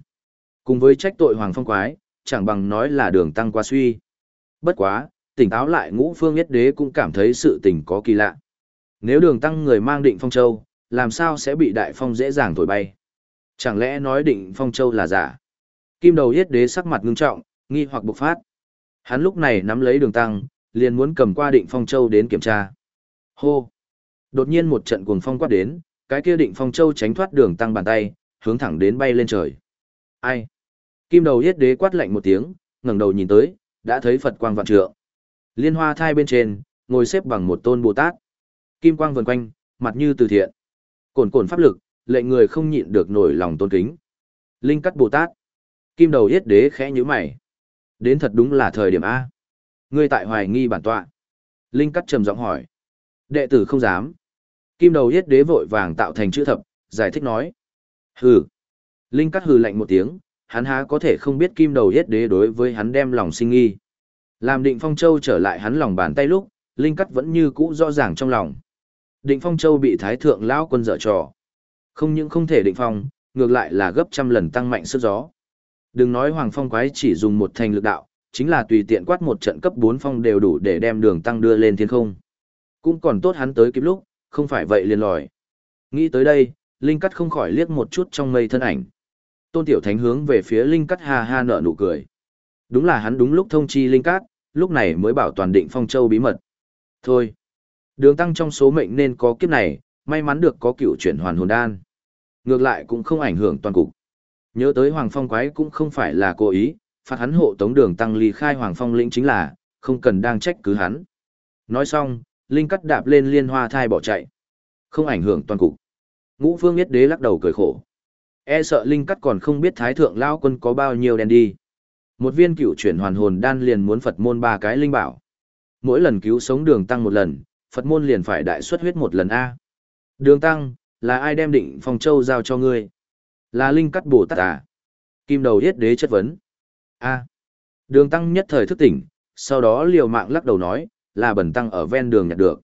Cùng với trách tội hoàng phong quái, chẳng bằng nói là đường tăng quá suy. Bất quá, tỉnh táo lại ngũ phương yết đế cũng cảm thấy sự tình có kỳ lạ. Nếu đường tăng người mang định phong châu, làm sao sẽ bị đại phong dễ dàng thổi bay? Chẳng lẽ nói định phong châu là giả? Kim đầu yết đế sắc mặt ngưng trọng, nghi hoặc bộc phát. Hắn lúc này nắm lấy đường tăng, liền muốn cầm qua định phong châu đến kiểm tra. Hô! Đột nhiên một trận cuồng phong quát đến, cái kia định phong châu tránh thoát đường tăng bàn tay, hướng thẳng đến bay lên trời. Ai? Kim đầu yết đế quát lạnh một tiếng, ngẩng đầu nhìn tới, đã thấy Phật quang vạn trượng. Liên hoa thai bên trên, ngồi xếp bằng một tôn Bồ Tát. Kim quang vần quanh, mặt như từ thiện. Cồn cồn pháp lực, lệnh người không nhịn được nổi lòng tôn kính. Linh cắt Bồ Tát. Kim đầu yết đế khẽ nhíu mày. Đến thật đúng là thời điểm A. Ngươi tại hoài nghi bản tọa. Linh cắt trầm giọng hỏi. Đệ tử không dám. Kim đầu yết đế vội vàng tạo thành chữ thập, giải thích nói. Hừ. Linh cắt hừ lạnh một tiếng, hắn há có thể không biết kim đầu yết đế đối với hắn đem lòng sinh nghi. Làm định phong châu trở lại hắn lòng bàn tay lúc, Linh cắt vẫn như cũ rõ ràng trong lòng. Định phong châu bị thái thượng lão quân dở trò. Không những không thể định phong, ngược lại là gấp trăm lần tăng mạnh sức gió. Đừng nói Hoàng Phong quái chỉ dùng một thành lực đạo, chính là tùy tiện quát một trận cấp 4 phong đều đủ để đem đường tăng đưa lên thiên không. Cũng còn tốt hắn tới kịp lúc, không phải vậy liền lòi. Nghĩ tới đây, Linh Cắt không khỏi liếc một chút trong mây thân ảnh. Tôn Tiểu Thánh hướng về phía Linh Cắt ha ha nở nụ cười. Đúng là hắn đúng lúc thông chi Linh Cắt, lúc này mới bảo toàn định phong châu bí mật. Thôi, đường tăng trong số mệnh nên có kiếp này, may mắn được có cựu chuyển hoàn hồn đan. Ngược lại cũng không ảnh hưởng toàn cục. Nhớ tới Hoàng Phong quái cũng không phải là cố ý, phạt hắn hộ tống đường tăng ly khai Hoàng Phong lĩnh chính là, không cần đang trách cứ hắn. Nói xong, Linh cắt đạp lên liên hoa thai bỏ chạy. Không ảnh hưởng toàn cục. Ngũ Phương Yết Đế lắc đầu cười khổ. E sợ Linh cắt còn không biết Thái Thượng Lao Quân có bao nhiêu đèn đi. Một viên cựu chuyển hoàn hồn đan liền muốn Phật môn ba cái linh bảo. Mỗi lần cứu sống đường tăng một lần, Phật môn liền phải đại xuất huyết một lần A. Đường tăng, là ai đem định phong châu giao cho ngươi? Là linh cắt bồ tát à? Kim đầu yết đế chất vấn. a Đường tăng nhất thời thức tỉnh, sau đó liều mạng lắc đầu nói, là bẩn tăng ở ven đường nhặt được.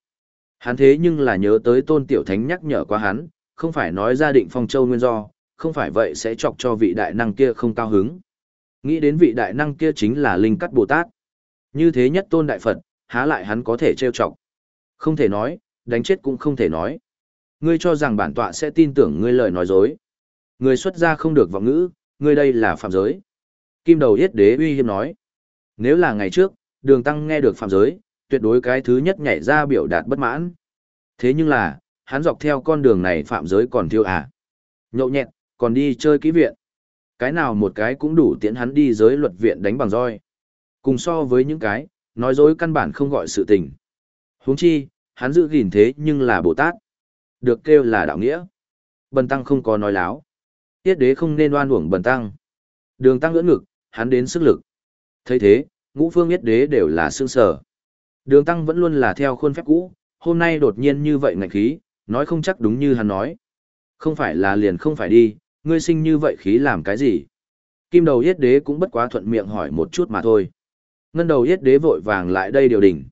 Hắn thế nhưng là nhớ tới tôn tiểu thánh nhắc nhở qua hắn, không phải nói ra định phong châu nguyên do, không phải vậy sẽ chọc cho vị đại năng kia không cao hứng. Nghĩ đến vị đại năng kia chính là linh cắt Bồ Tát. Như thế nhất tôn đại Phật, há lại hắn có thể trêu chọc. Không thể nói, đánh chết cũng không thể nói. Ngươi cho rằng bản tọa sẽ tin tưởng ngươi lời nói dối. Ngươi xuất gia không được vọng ngữ, ngươi đây là phạm giới. Kim đầu yết đế uy hiếp nói. Nếu là ngày trước, đường tăng nghe được phạm giới, tuyệt đối cái thứ nhất nhảy ra biểu đạt bất mãn. Thế nhưng là, hắn dọc theo con đường này phạm giới còn thiêu à. Nhậu nhẹt, còn đi chơi kỹ viện. Cái nào một cái cũng đủ tiễn hắn đi giới luật viện đánh bằng roi. Cùng so với những cái, nói dối căn bản không gọi sự tình. huống chi, hắn giữ gìn thế nhưng là Bồ Tát. Được kêu là đạo nghĩa. Bần tăng không có nói láo tiết đế không nên oan uổng bần tăng. Đường tăng ưỡn ngực, hắn đến sức lực. thấy thế, ngũ phương yết đế đều là xương sở. Đường tăng vẫn luôn là theo khuôn phép cũ, hôm nay đột nhiên như vậy ngạch khí, nói không chắc đúng như hắn nói. Không phải là liền không phải đi, ngươi sinh như vậy khí làm cái gì? Kim đầu yết đế cũng bất quá thuận miệng hỏi một chút mà thôi. Ngân đầu yết đế vội vàng lại đây điều đỉnh.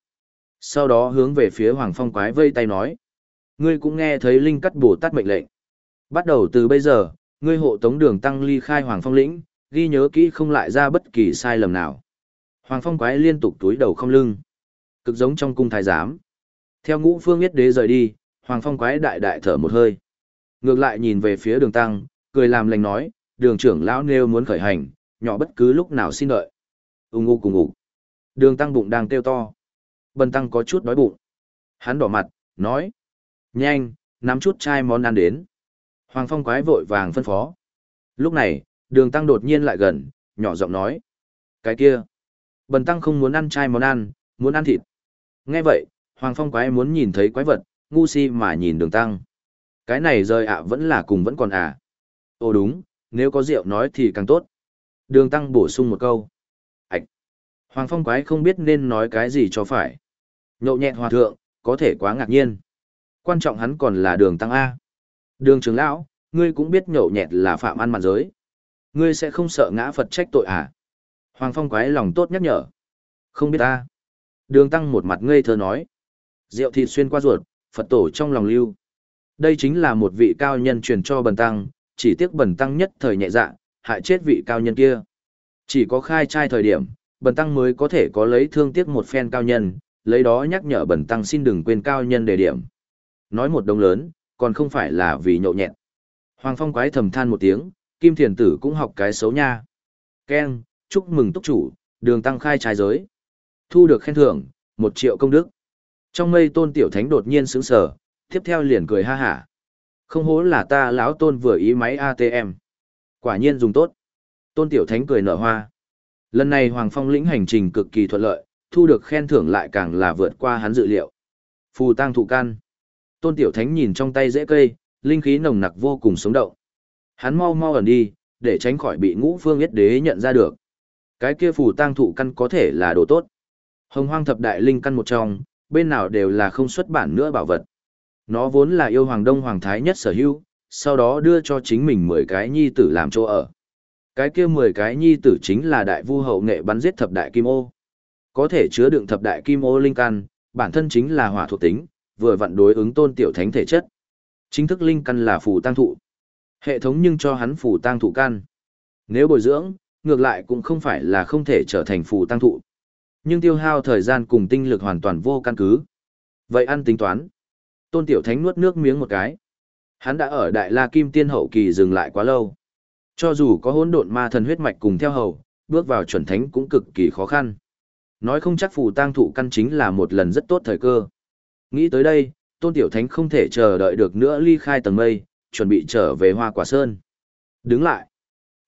Sau đó hướng về phía Hoàng Phong quái vây tay nói. Ngươi cũng nghe thấy Linh cắt bổ tát mệnh lệnh. Bắt đầu từ bây giờ, Ngươi hộ tống đường tăng ly khai Hoàng Phong lĩnh, ghi nhớ kỹ không lại ra bất kỳ sai lầm nào. Hoàng Phong quái liên tục túi đầu không lưng. Cực giống trong cung thái giám. Theo ngũ phương yết đế rời đi, Hoàng Phong quái đại đại thở một hơi. Ngược lại nhìn về phía đường tăng, cười làm lành nói, đường trưởng lão nêu muốn khởi hành, nhỏ bất cứ lúc nào xin đợi. Ung ngu cùng ngủ. Đường tăng bụng đang kêu to. Bần tăng có chút đói bụng. Hắn đỏ mặt, nói. Nhanh, nắm chút chai món ăn đến. Hoàng Phong quái vội vàng phân phó. Lúc này, đường tăng đột nhiên lại gần, nhỏ giọng nói. Cái kia. Bần tăng không muốn ăn chai món ăn, muốn ăn thịt. Nghe vậy, Hoàng Phong quái muốn nhìn thấy quái vật, ngu si mà nhìn đường tăng. Cái này rời ạ vẫn là cùng vẫn còn à. Ồ đúng, nếu có rượu nói thì càng tốt. Đường tăng bổ sung một câu. Ảch! Hoàng Phong quái không biết nên nói cái gì cho phải. Nhậu nhẹn hòa thượng, có thể quá ngạc nhiên. Quan trọng hắn còn là đường tăng A. Đường trưởng lão, ngươi cũng biết nhậu nhẹt là phạm ăn mặn giới. Ngươi sẽ không sợ ngã Phật trách tội à? Hoàng Phong quái lòng tốt nhắc nhở. Không biết ta. Đường tăng một mặt ngây thơ nói. Rượu thịt xuyên qua ruột, Phật tổ trong lòng lưu. Đây chính là một vị cao nhân truyền cho bần tăng, chỉ tiếc bần tăng nhất thời nhẹ dạ, hại chết vị cao nhân kia. Chỉ có khai trai thời điểm, bần tăng mới có thể có lấy thương tiếc một phen cao nhân, lấy đó nhắc nhở bần tăng xin đừng quên cao nhân đề điểm. Nói một đồng lớn, còn không phải là vì nhậu nhẹt. Hoàng Phong quái thầm than một tiếng, Kim Thiền Tử cũng học cái xấu nha. Ken, chúc mừng túc chủ, đường tăng khai trái giới. Thu được khen thưởng, một triệu công đức. Trong mây tôn tiểu thánh đột nhiên sững sờ, tiếp theo liền cười ha hả. Không hố là ta lão tôn vừa ý máy ATM. Quả nhiên dùng tốt. Tôn tiểu thánh cười nở hoa. Lần này Hoàng Phong lĩnh hành trình cực kỳ thuận lợi, thu được khen thưởng lại càng là vượt qua hắn dự liệu. Phù tăng thụ can. Tôn tiểu thánh nhìn trong tay dễ cây, linh khí nồng nặc vô cùng sống động. Hắn mau mau ẩn đi, để tránh khỏi bị ngũ phương yết đế nhận ra được. Cái kia phù tang thụ căn có thể là đồ tốt. Hồng hoang thập đại linh căn một trong, bên nào đều là không xuất bản nữa bảo vật. Nó vốn là yêu hoàng đông hoàng thái nhất sở hữu, sau đó đưa cho chính mình 10 cái nhi tử làm chỗ ở. Cái kia 10 cái nhi tử chính là đại vu hậu nghệ bắn giết thập đại kim ô. Có thể chứa đựng thập đại kim ô linh căn, bản thân chính là hỏa thuộc tính, vừa vặn đối ứng tôn tiểu thánh thể chất. Chính thức linh căn là phù tăng thụ. Hệ thống nhưng cho hắn phù tăng thụ căn. Nếu bồi dưỡng, ngược lại cũng không phải là không thể trở thành phù tăng thụ. Nhưng tiêu hao thời gian cùng tinh lực hoàn toàn vô căn cứ. Vậy ăn tính toán. Tôn Tiểu Thánh nuốt nước miếng một cái. Hắn đã ở Đại La Kim Tiên hậu kỳ dừng lại quá lâu. Cho dù có hỗn độn ma thần huyết mạch cùng theo hầu, bước vào chuẩn thánh cũng cực kỳ khó khăn. Nói không chắc phù tang thụ căn chính là một lần rất tốt thời cơ. Nghĩ tới đây, Tôn Tiểu Thánh không thể chờ đợi được nữa ly khai tầng mây, chuẩn bị trở về Hoa Quả Sơn. Đứng lại.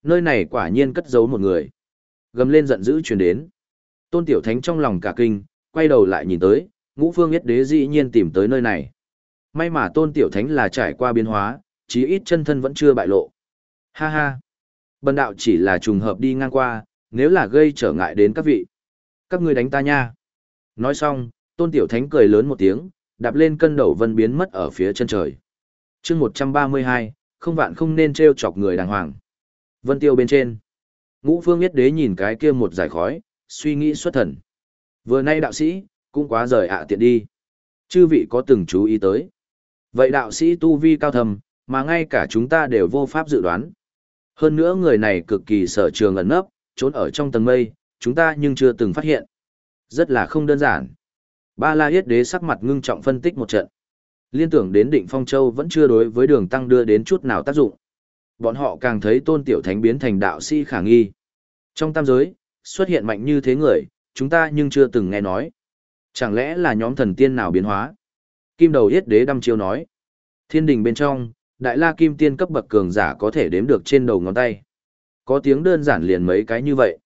Nơi này quả nhiên cất giấu một người. Gầm lên giận dữ truyền đến. Tôn Tiểu Thánh trong lòng cả kinh, quay đầu lại nhìn tới, ngũ phương yết đế dĩ nhiên tìm tới nơi này. May mà Tôn Tiểu Thánh là trải qua biến hóa, chí ít chân thân vẫn chưa bại lộ. Ha ha! Bần đạo chỉ là trùng hợp đi ngang qua, nếu là gây trở ngại đến các vị. Các ngươi đánh ta nha! Nói xong, Tôn Tiểu Thánh cười lớn một tiếng, đạp lên cân đầu vân biến mất ở phía chân trời. chương 132, không vạn không nên treo chọc người đàng hoàng. Vân tiêu bên trên. Ngũ phương yết đế nhìn cái kia một giải khói, suy nghĩ xuất thần. Vừa nay đạo sĩ, cũng quá rời ạ tiện đi. Chư vị có từng chú ý tới. Vậy đạo sĩ tu vi cao thầm, mà ngay cả chúng ta đều vô pháp dự đoán. Hơn nữa người này cực kỳ sở trường ẩn nấp, trốn ở trong tầng mây, chúng ta nhưng chưa từng phát hiện. Rất là không đơn giản. Ba La Yết Đế sắc mặt ngưng trọng phân tích một trận. Liên tưởng đến Định Phong Châu vẫn chưa đối với đường tăng đưa đến chút nào tác dụng. Bọn họ càng thấy tôn tiểu thánh biến thành đạo sĩ khả nghi. Trong tam giới, xuất hiện mạnh như thế người, chúng ta nhưng chưa từng nghe nói. Chẳng lẽ là nhóm thần tiên nào biến hóa? Kim đầu yết đế đăm chiêu nói. Thiên đình bên trong, đại la kim tiên cấp bậc cường giả có thể đếm được trên đầu ngón tay. Có tiếng đơn giản liền mấy cái như vậy.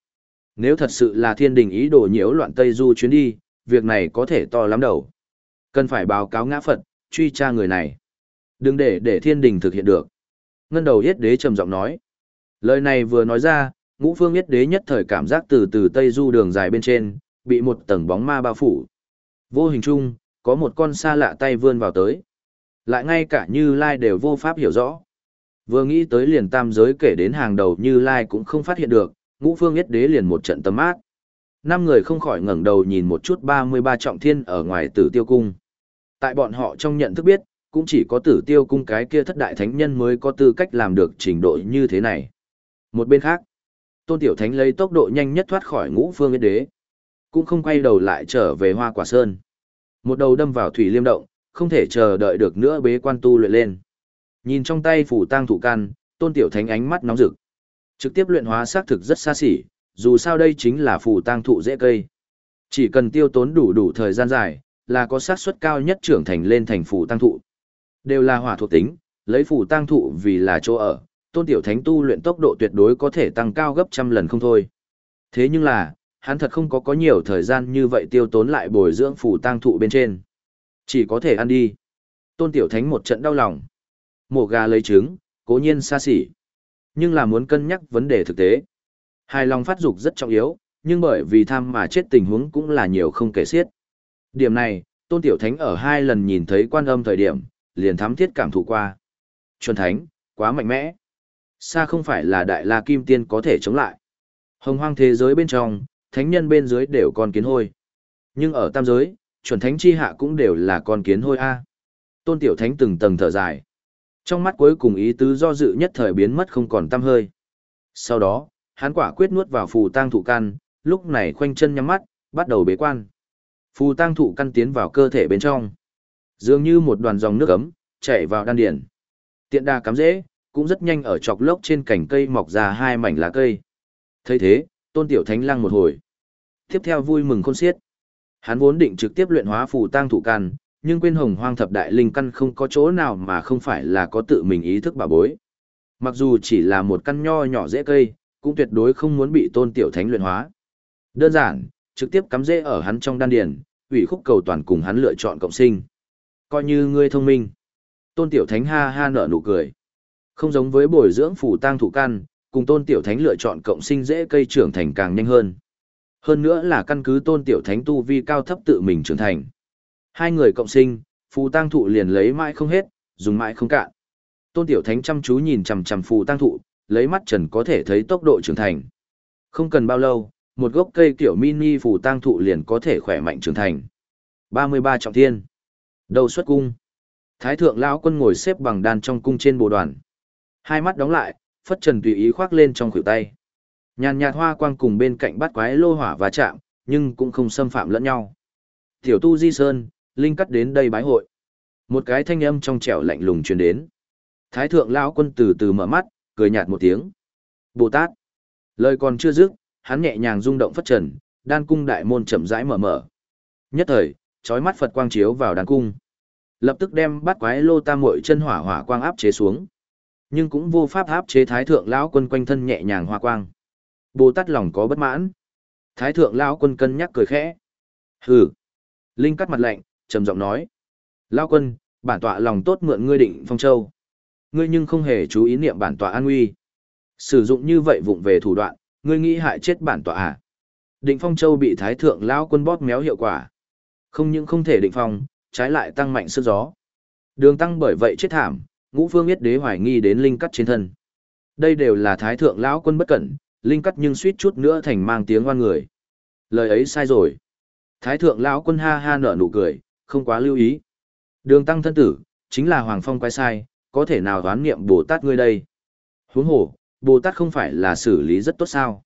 Nếu thật sự là thiên đình ý đồ nhiễu loạn Tây Du chuyến đi, việc này có thể to lắm đầu. Cần phải báo cáo ngã Phật, truy tra người này. Đừng để để thiên đình thực hiện được. Ngân đầu yết đế trầm giọng nói. Lời này vừa nói ra, ngũ phương yết đế nhất thời cảm giác từ từ Tây Du đường dài bên trên, bị một tầng bóng ma bao phủ. Vô hình chung, có một con xa lạ tay vươn vào tới. Lại ngay cả Như Lai đều vô pháp hiểu rõ. Vừa nghĩ tới liền tam giới kể đến hàng đầu Như Lai cũng không phát hiện được, ngũ phương yết đế liền một trận tâm mát. Năm người không khỏi ngẩng đầu nhìn một chút 33 trọng thiên ở ngoài tử tiêu cung. Tại bọn họ trong nhận thức biết, cũng chỉ có tử tiêu cung cái kia thất đại thánh nhân mới có tư cách làm được trình độ như thế này. Một bên khác, tôn tiểu thánh lấy tốc độ nhanh nhất thoát khỏi ngũ phương yết đế, cũng không quay đầu lại trở về hoa quả sơn. Một đầu đâm vào thủy liêm động, không thể chờ đợi được nữa bế quan tu luyện lên. Nhìn trong tay phủ tang thủ can, tôn tiểu thánh ánh mắt nóng rực. Trực tiếp luyện hóa xác thực rất xa xỉ, dù sao đây chính là phủ tang thụ dễ cây. Chỉ cần tiêu tốn đủ đủ thời gian dài, là có xác suất cao nhất trưởng thành lên thành phủ tăng thụ. Đều là hỏa thuộc tính, lấy phủ tăng thụ vì là chỗ ở, tôn tiểu thánh tu luyện tốc độ tuyệt đối có thể tăng cao gấp trăm lần không thôi. Thế nhưng là, hắn thật không có có nhiều thời gian như vậy tiêu tốn lại bồi dưỡng phủ tăng thụ bên trên. Chỉ có thể ăn đi. Tôn tiểu thánh một trận đau lòng. Mổ gà lấy trứng, cố nhiên xa xỉ. Nhưng là muốn cân nhắc vấn đề thực tế. Hài lòng phát dục rất trọng yếu, nhưng bởi vì tham mà chết tình huống cũng là nhiều không kể xiết. Điểm này, Tôn Tiểu Thánh ở hai lần nhìn thấy quan âm thời điểm, liền thám thiết cảm thụ qua. Chuẩn Thánh, quá mạnh mẽ. Xa không phải là Đại La Kim Tiên có thể chống lại. Hồng hoang thế giới bên trong, thánh nhân bên dưới đều còn kiến hôi. Nhưng ở tam giới, chuẩn thánh chi hạ cũng đều là con kiến hôi A. Tôn Tiểu Thánh từng tầng thở dài. Trong mắt cuối cùng ý tứ do dự nhất thời biến mất không còn tăm hơi. Sau đó, hắn quả quyết nuốt vào phù tang thụ căn, lúc này khoanh chân nhắm mắt, bắt đầu bế quan. Phù tang thụ căn tiến vào cơ thể bên trong. Dường như một đoàn dòng nước ấm, chảy vào đan điển. Tiện đà cắm dễ, cũng rất nhanh ở chọc lốc trên cành cây mọc ra hai mảnh lá cây. thấy thế, tôn tiểu thánh lăng một hồi. Tiếp theo vui mừng khôn xiết. Hắn vốn định trực tiếp luyện hóa phù tang thụ căn, nhưng quên hồng hoang thập đại linh căn không có chỗ nào mà không phải là có tự mình ý thức bà bối. Mặc dù chỉ là một căn nho nhỏ dễ cây, cũng tuyệt đối không muốn bị tôn tiểu thánh luyện hóa. Đơn giản, trực tiếp cắm rễ ở hắn trong đan điền, ủy khúc cầu toàn cùng hắn lựa chọn cộng sinh. Coi như ngươi thông minh. Tôn tiểu thánh ha ha nở nụ cười. Không giống với bồi dưỡng phủ tang thủ căn, cùng tôn tiểu thánh lựa chọn cộng sinh dễ cây trưởng thành càng nhanh hơn. Hơn nữa là căn cứ tôn tiểu thánh tu vi cao thấp tự mình trưởng thành. Hai người cộng sinh, phù tang thụ liền lấy mãi không hết, dùng mãi không cạn. Tôn tiểu thánh chăm chú nhìn chằm chằm phù tang thụ, lấy mắt trần có thể thấy tốc độ trưởng thành. Không cần bao lâu, một gốc cây kiểu mini phù tang thụ liền có thể khỏe mạnh trưởng thành. 33 trọng thiên. Đầu xuất cung. Thái thượng lão quân ngồi xếp bằng đàn trong cung trên bồ đoàn. Hai mắt đóng lại, phất trần tùy ý khoác lên trong khuỷu tay. Nhàn nhạt hoa quang cùng bên cạnh bắt quái lô hỏa và chạm, nhưng cũng không xâm phạm lẫn nhau. Tiểu tu di sơn, linh cắt đến đây bái hội. Một cái thanh âm trong trẻo lạnh lùng truyền đến. Thái thượng lão quân từ từ mở mắt, cười nhạt một tiếng. Bồ Tát. Lời còn chưa dứt, hắn nhẹ nhàng rung động phất trần, đan cung đại môn chậm rãi mở mở. Nhất thời, chói mắt Phật quang chiếu vào đan cung. Lập tức đem bắt quái lô tam muội chân hỏa hỏa quang áp chế xuống. Nhưng cũng vô pháp áp chế thái thượng lão quân quanh thân nhẹ nhàng hoa quang. Bồ Tát lòng có bất mãn. Thái thượng lão quân cân nhắc cười khẽ. Hừ. Linh cắt mặt lạnh, trầm giọng nói. Lão quân, bản tọa lòng tốt mượn ngươi định phong châu. Ngươi nhưng không hề chú ý niệm bản tọa an nguy. Sử dụng như vậy vụng về thủ đoạn, ngươi nghĩ hại chết bản tọa à? Định Phong Châu bị Thái Thượng lão quân bóp méo hiệu quả. Không những không thể định phong, trái lại tăng mạnh sức gió. Đường tăng bởi vậy chết thảm, ngũ phương biết đế hoài nghi đến linh cắt trên thân. Đây đều là Thái Thượng lão quân bất cẩn, linh cắt nhưng suýt chút nữa thành mang tiếng oan người. Lời ấy sai rồi. Thái Thượng lão quân ha ha nở nụ cười, không quá lưu ý. Đường tăng thân tử, chính là Hoàng Phong quay sai, có thể nào đoán niệm Bồ Tát ngươi đây? Huống hồ, Bồ Tát không phải là xử lý rất tốt sao?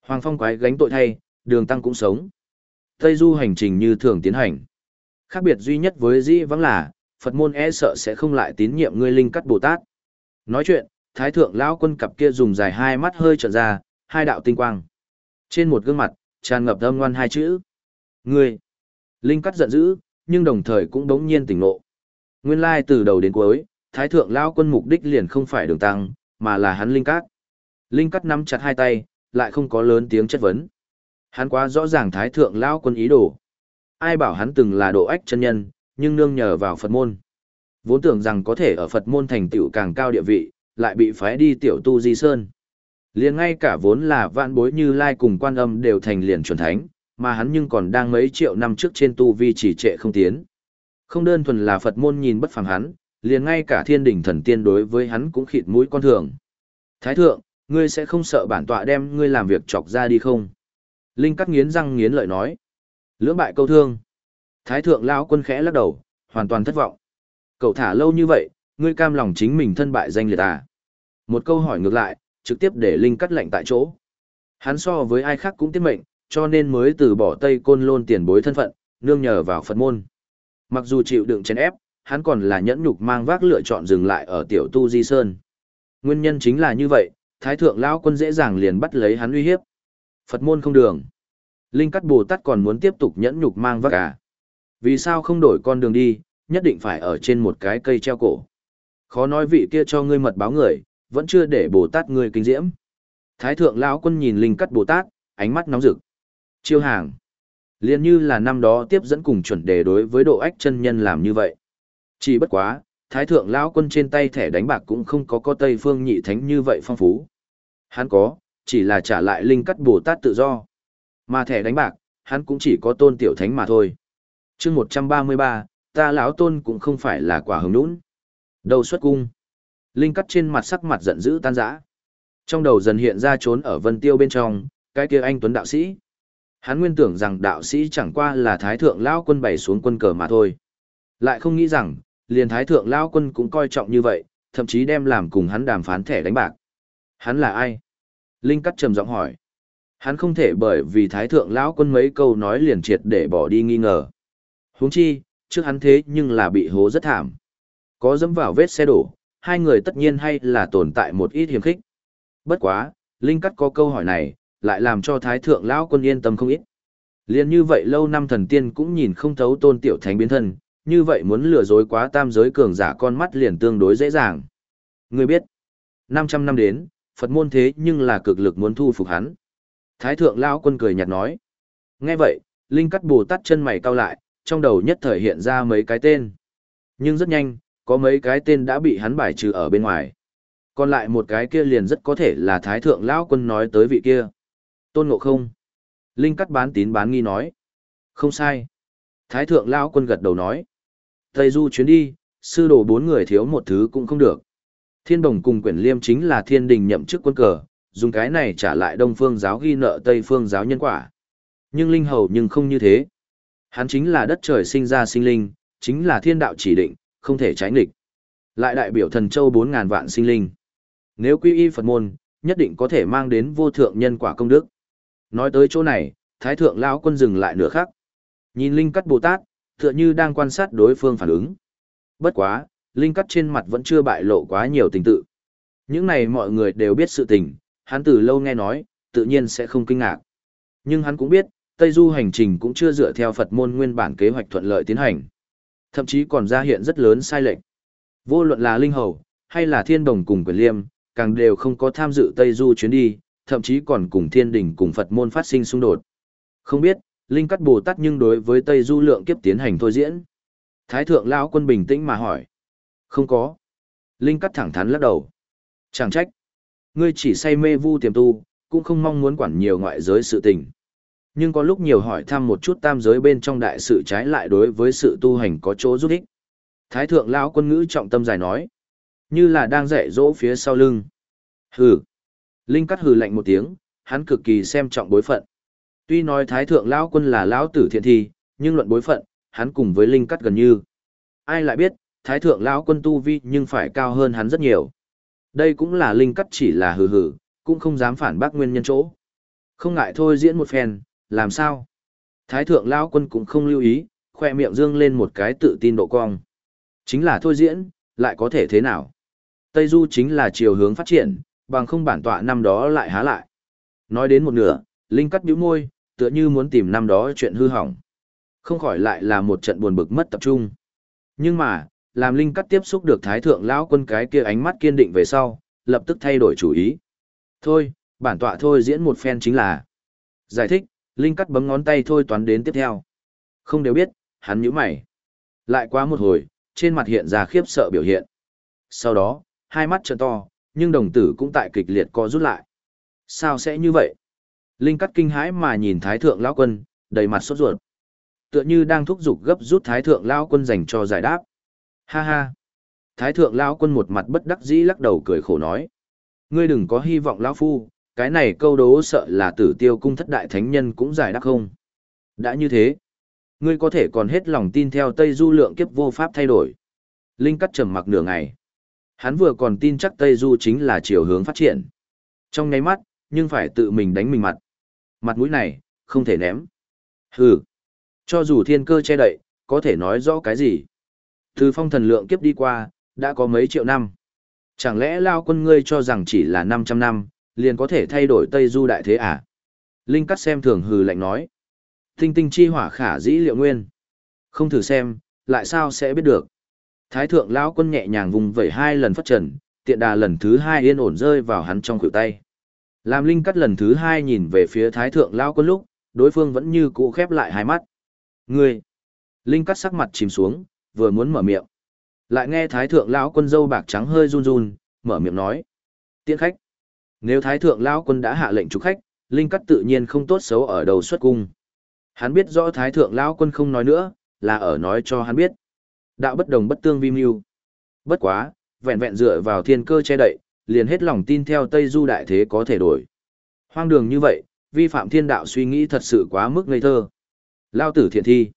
Hoàng Phong quái gánh tội thay, đường tăng cũng sống. Tây du hành trình như thường tiến hành. Khác biệt duy nhất với dĩ vắng là, Phật môn e sợ sẽ không lại tín nhiệm ngươi linh cắt Bồ Tát. Nói chuyện, Thái thượng lão quân cặp kia dùng dài hai mắt hơi trợn ra, hai đạo tinh quang. Trên một gương mặt, tràn ngập âm ngoan hai chữ. Ngươi. Linh cắt giận dữ, nhưng đồng thời cũng đống nhiên tỉnh ngộ. Nguyên lai từ đầu đến cuối, thái thượng lao quân mục đích liền không phải đường tăng, mà là hắn linh cát. Linh cát nắm chặt hai tay, lại không có lớn tiếng chất vấn. Hắn quá rõ ràng thái thượng lao quân ý đồ. Ai bảo hắn từng là độ ách chân nhân, nhưng nương nhờ vào Phật môn. Vốn tưởng rằng có thể ở Phật môn thành tựu càng cao địa vị, lại bị phái đi tiểu tu di sơn. Liền ngay cả vốn là vạn bối như lai cùng quan âm đều thành liền chuẩn thánh, mà hắn nhưng còn đang mấy triệu năm trước trên tu vi chỉ trệ không tiến. Không đơn thuần là Phật môn nhìn bất phàm hắn, liền ngay cả thiên đình thần tiên đối với hắn cũng khịt mũi con thường. Thái thượng, ngươi sẽ không sợ bản tọa đem ngươi làm việc chọc ra đi không? Linh cắt nghiến răng nghiến lợi nói. Lưỡng bại câu thương. Thái thượng lão quân khẽ lắc đầu, hoàn toàn thất vọng. Cậu thả lâu như vậy, ngươi cam lòng chính mình thân bại danh liệt à? Một câu hỏi ngược lại, trực tiếp để Linh cắt lệnh tại chỗ. Hắn so với ai khác cũng tiết mệnh, cho nên mới từ bỏ Tây Côn Lôn tiền bối thân phận, nương nhờ vào Phật môn. Mặc dù chịu đựng chèn ép, hắn còn là nhẫn nhục mang vác lựa chọn dừng lại ở tiểu tu di sơn. Nguyên nhân chính là như vậy, Thái thượng lão quân dễ dàng liền bắt lấy hắn uy hiếp. Phật môn không đường. Linh cắt Bồ Tát còn muốn tiếp tục nhẫn nhục mang vác à. Vì sao không đổi con đường đi, nhất định phải ở trên một cái cây treo cổ. Khó nói vị kia cho ngươi mật báo người, vẫn chưa để Bồ Tát ngươi kinh diễm. Thái thượng lão quân nhìn Linh cắt Bồ Tát, ánh mắt nóng rực. Chiêu hàng. Liên như là năm đó tiếp dẫn cùng chuẩn đề đối với độ ách chân nhân làm như vậy. Chỉ bất quá, Thái thượng lão quân trên tay thẻ đánh bạc cũng không có có Tây Phương nhị thánh như vậy phong phú. Hắn có, chỉ là trả lại Linh cắt Bồ Tát tự do. Mà thẻ đánh bạc, hắn cũng chỉ có tôn tiểu thánh mà thôi. chương 133, ta lão tôn cũng không phải là quả hứng nũng. Đầu xuất cung. Linh cắt trên mặt sắc mặt giận dữ tan rã. Trong đầu dần hiện ra trốn ở vân tiêu bên trong, cái kia anh tuấn đạo sĩ. Hắn nguyên tưởng rằng đạo sĩ chẳng qua là thái thượng lão quân bày xuống quân cờ mà thôi. Lại không nghĩ rằng, liền thái thượng lão quân cũng coi trọng như vậy, thậm chí đem làm cùng hắn đàm phán thẻ đánh bạc. Hắn là ai? Linh cắt trầm giọng hỏi. Hắn không thể bởi vì thái thượng lão quân mấy câu nói liền triệt để bỏ đi nghi ngờ. Huống chi, trước hắn thế nhưng là bị hố rất thảm. Có dẫm vào vết xe đổ, hai người tất nhiên hay là tồn tại một ít hiểm khích. Bất quá, Linh cắt có câu hỏi này, lại làm cho thái thượng lão quân yên tâm không ít. Liên như vậy lâu năm thần tiên cũng nhìn không thấu tôn tiểu thánh biến thân, như vậy muốn lừa dối quá tam giới cường giả con mắt liền tương đối dễ dàng. Người biết, 500 năm đến, Phật môn thế nhưng là cực lực muốn thu phục hắn. Thái thượng lão quân cười nhạt nói. Nghe vậy, Linh cắt bồ tát chân mày cau lại, trong đầu nhất thời hiện ra mấy cái tên. Nhưng rất nhanh, có mấy cái tên đã bị hắn bài trừ ở bên ngoài. Còn lại một cái kia liền rất có thể là Thái thượng lão quân nói tới vị kia. Tôn ngộ không. Linh cắt bán tín bán nghi nói. Không sai. Thái thượng lão quân gật đầu nói. Tây du chuyến đi, sư đồ bốn người thiếu một thứ cũng không được. Thiên đồng cùng quyển liêm chính là thiên đình nhậm chức quân cờ, dùng cái này trả lại đông phương giáo ghi nợ tây phương giáo nhân quả. Nhưng linh hầu nhưng không như thế. Hắn chính là đất trời sinh ra sinh linh, chính là thiên đạo chỉ định, không thể tránh địch. Lại đại biểu thần châu 4.000 vạn sinh linh. Nếu quy y Phật môn, nhất định có thể mang đến vô thượng nhân quả công đức. Nói tới chỗ này, Thái thượng lão quân dừng lại nửa khắc. Nhìn Linh Cắt Bồ Tát, tựa như đang quan sát đối phương phản ứng. Bất quá, Linh Cắt trên mặt vẫn chưa bại lộ quá nhiều tình tự. Những này mọi người đều biết sự tình, hắn từ lâu nghe nói, tự nhiên sẽ không kinh ngạc. Nhưng hắn cũng biết, Tây Du hành trình cũng chưa dựa theo Phật môn nguyên bản kế hoạch thuận lợi tiến hành. Thậm chí còn ra hiện rất lớn sai lệch. Vô luận là Linh Hầu, hay là Thiên Đồng cùng Quyền Liêm, càng đều không có tham dự Tây Du chuyến đi, thậm chí còn cùng Thiên Đình cùng Phật môn phát sinh xung đột. Không biết, Linh Cắt Bồ Tát nhưng đối với Tây Du lượng kiếp tiến hành thôi diễn. Thái thượng lão quân bình tĩnh mà hỏi. Không có. Linh Cắt thẳng thắn lắc đầu. Chẳng trách. Ngươi chỉ say mê vu tiềm tu, cũng không mong muốn quản nhiều ngoại giới sự tình. Nhưng có lúc nhiều hỏi thăm một chút tam giới bên trong đại sự trái lại đối với sự tu hành có chỗ giúp ích. Thái thượng lão quân ngữ trọng tâm dài nói. Như là đang dạy dỗ phía sau lưng. Hừ. Linh cắt hừ lạnh một tiếng, hắn cực kỳ xem trọng bối phận. Tuy nói thái thượng lão quân là lão tử thiện thi, nhưng luận bối phận, hắn cùng với Linh cắt gần như. Ai lại biết, thái thượng lão quân tu vi nhưng phải cao hơn hắn rất nhiều. Đây cũng là Linh cắt chỉ là hừ hừ, cũng không dám phản bác nguyên nhân chỗ. Không ngại thôi diễn một phen, làm sao? Thái thượng lão quân cũng không lưu ý, khoe miệng dương lên một cái tự tin độ cong. Chính là thôi diễn, lại có thể thế nào? Tây Du chính là chiều hướng phát triển, bằng không bản tọa năm đó lại há lại. Nói đến một nửa, Linh cắt bĩu môi, tựa như muốn tìm năm đó chuyện hư hỏng. Không khỏi lại là một trận buồn bực mất tập trung. Nhưng mà, làm Linh cắt tiếp xúc được Thái Thượng lão quân cái kia ánh mắt kiên định về sau, lập tức thay đổi chủ ý. Thôi, bản tọa thôi diễn một phen chính là. Giải thích, Linh cắt bấm ngón tay thôi toán đến tiếp theo. Không đều biết, hắn nhíu mày. Lại quá một hồi, trên mặt hiện ra khiếp sợ biểu hiện. Sau đó, hai mắt trợn to, nhưng đồng tử cũng tại kịch liệt co rút lại. Sao sẽ như vậy? Linh cắt kinh hãi mà nhìn Thái Thượng Lão Quân, đầy mặt sốt ruột. Tựa như đang thúc giục gấp rút Thái Thượng Lão Quân dành cho giải đáp. Ha ha! Thái Thượng Lão Quân một mặt bất đắc dĩ lắc đầu cười khổ nói. Ngươi đừng có hy vọng Lão Phu, cái này câu đố sợ là tử tiêu cung thất đại thánh nhân cũng giải đáp không. Đã như thế, ngươi có thể còn hết lòng tin theo Tây Du lượng kiếp vô pháp thay đổi. Linh cắt trầm mặc nửa ngày. Hắn vừa còn tin chắc Tây Du chính là chiều hướng phát triển. Trong nháy mắt, nhưng phải tự mình đánh mình mặt. Mặt mũi này, không thể ném. Hừ. Cho dù thiên cơ che đậy, có thể nói rõ cái gì. Từ phong thần lượng kiếp đi qua, đã có mấy triệu năm. Chẳng lẽ lao quân ngươi cho rằng chỉ là 500 năm, liền có thể thay đổi Tây Du đại thế à? Linh cắt xem thường hừ lạnh nói. Tinh tinh chi hỏa khả dĩ liệu nguyên. Không thử xem, lại sao sẽ biết được. Thái thượng lão quân nhẹ nhàng vùng vẩy hai lần phát trần, tiện đà lần thứ hai yên ổn rơi vào hắn trong khuỷu tay. Làm Linh cắt lần thứ hai nhìn về phía Thái thượng lão quân lúc, đối phương vẫn như cũ khép lại hai mắt. Ngươi! Linh cắt sắc mặt chìm xuống, vừa muốn mở miệng. Lại nghe Thái thượng lão quân dâu bạc trắng hơi run run, mở miệng nói. Tiễn khách! Nếu Thái thượng lão quân đã hạ lệnh chủ khách, Linh cắt tự nhiên không tốt xấu ở đầu xuất cung. Hắn biết rõ Thái thượng lão quân không nói nữa, là ở nói cho hắn biết. Đạo bất đồng bất tương vi mưu. Bất quá, vẹn vẹn dựa vào thiên cơ che đậy, liền hết lòng tin theo Tây Du đại thế có thể đổi. Hoang đường như vậy, vi phạm thiên đạo suy nghĩ thật sự quá mức ngây thơ. Lao tử thiện thi.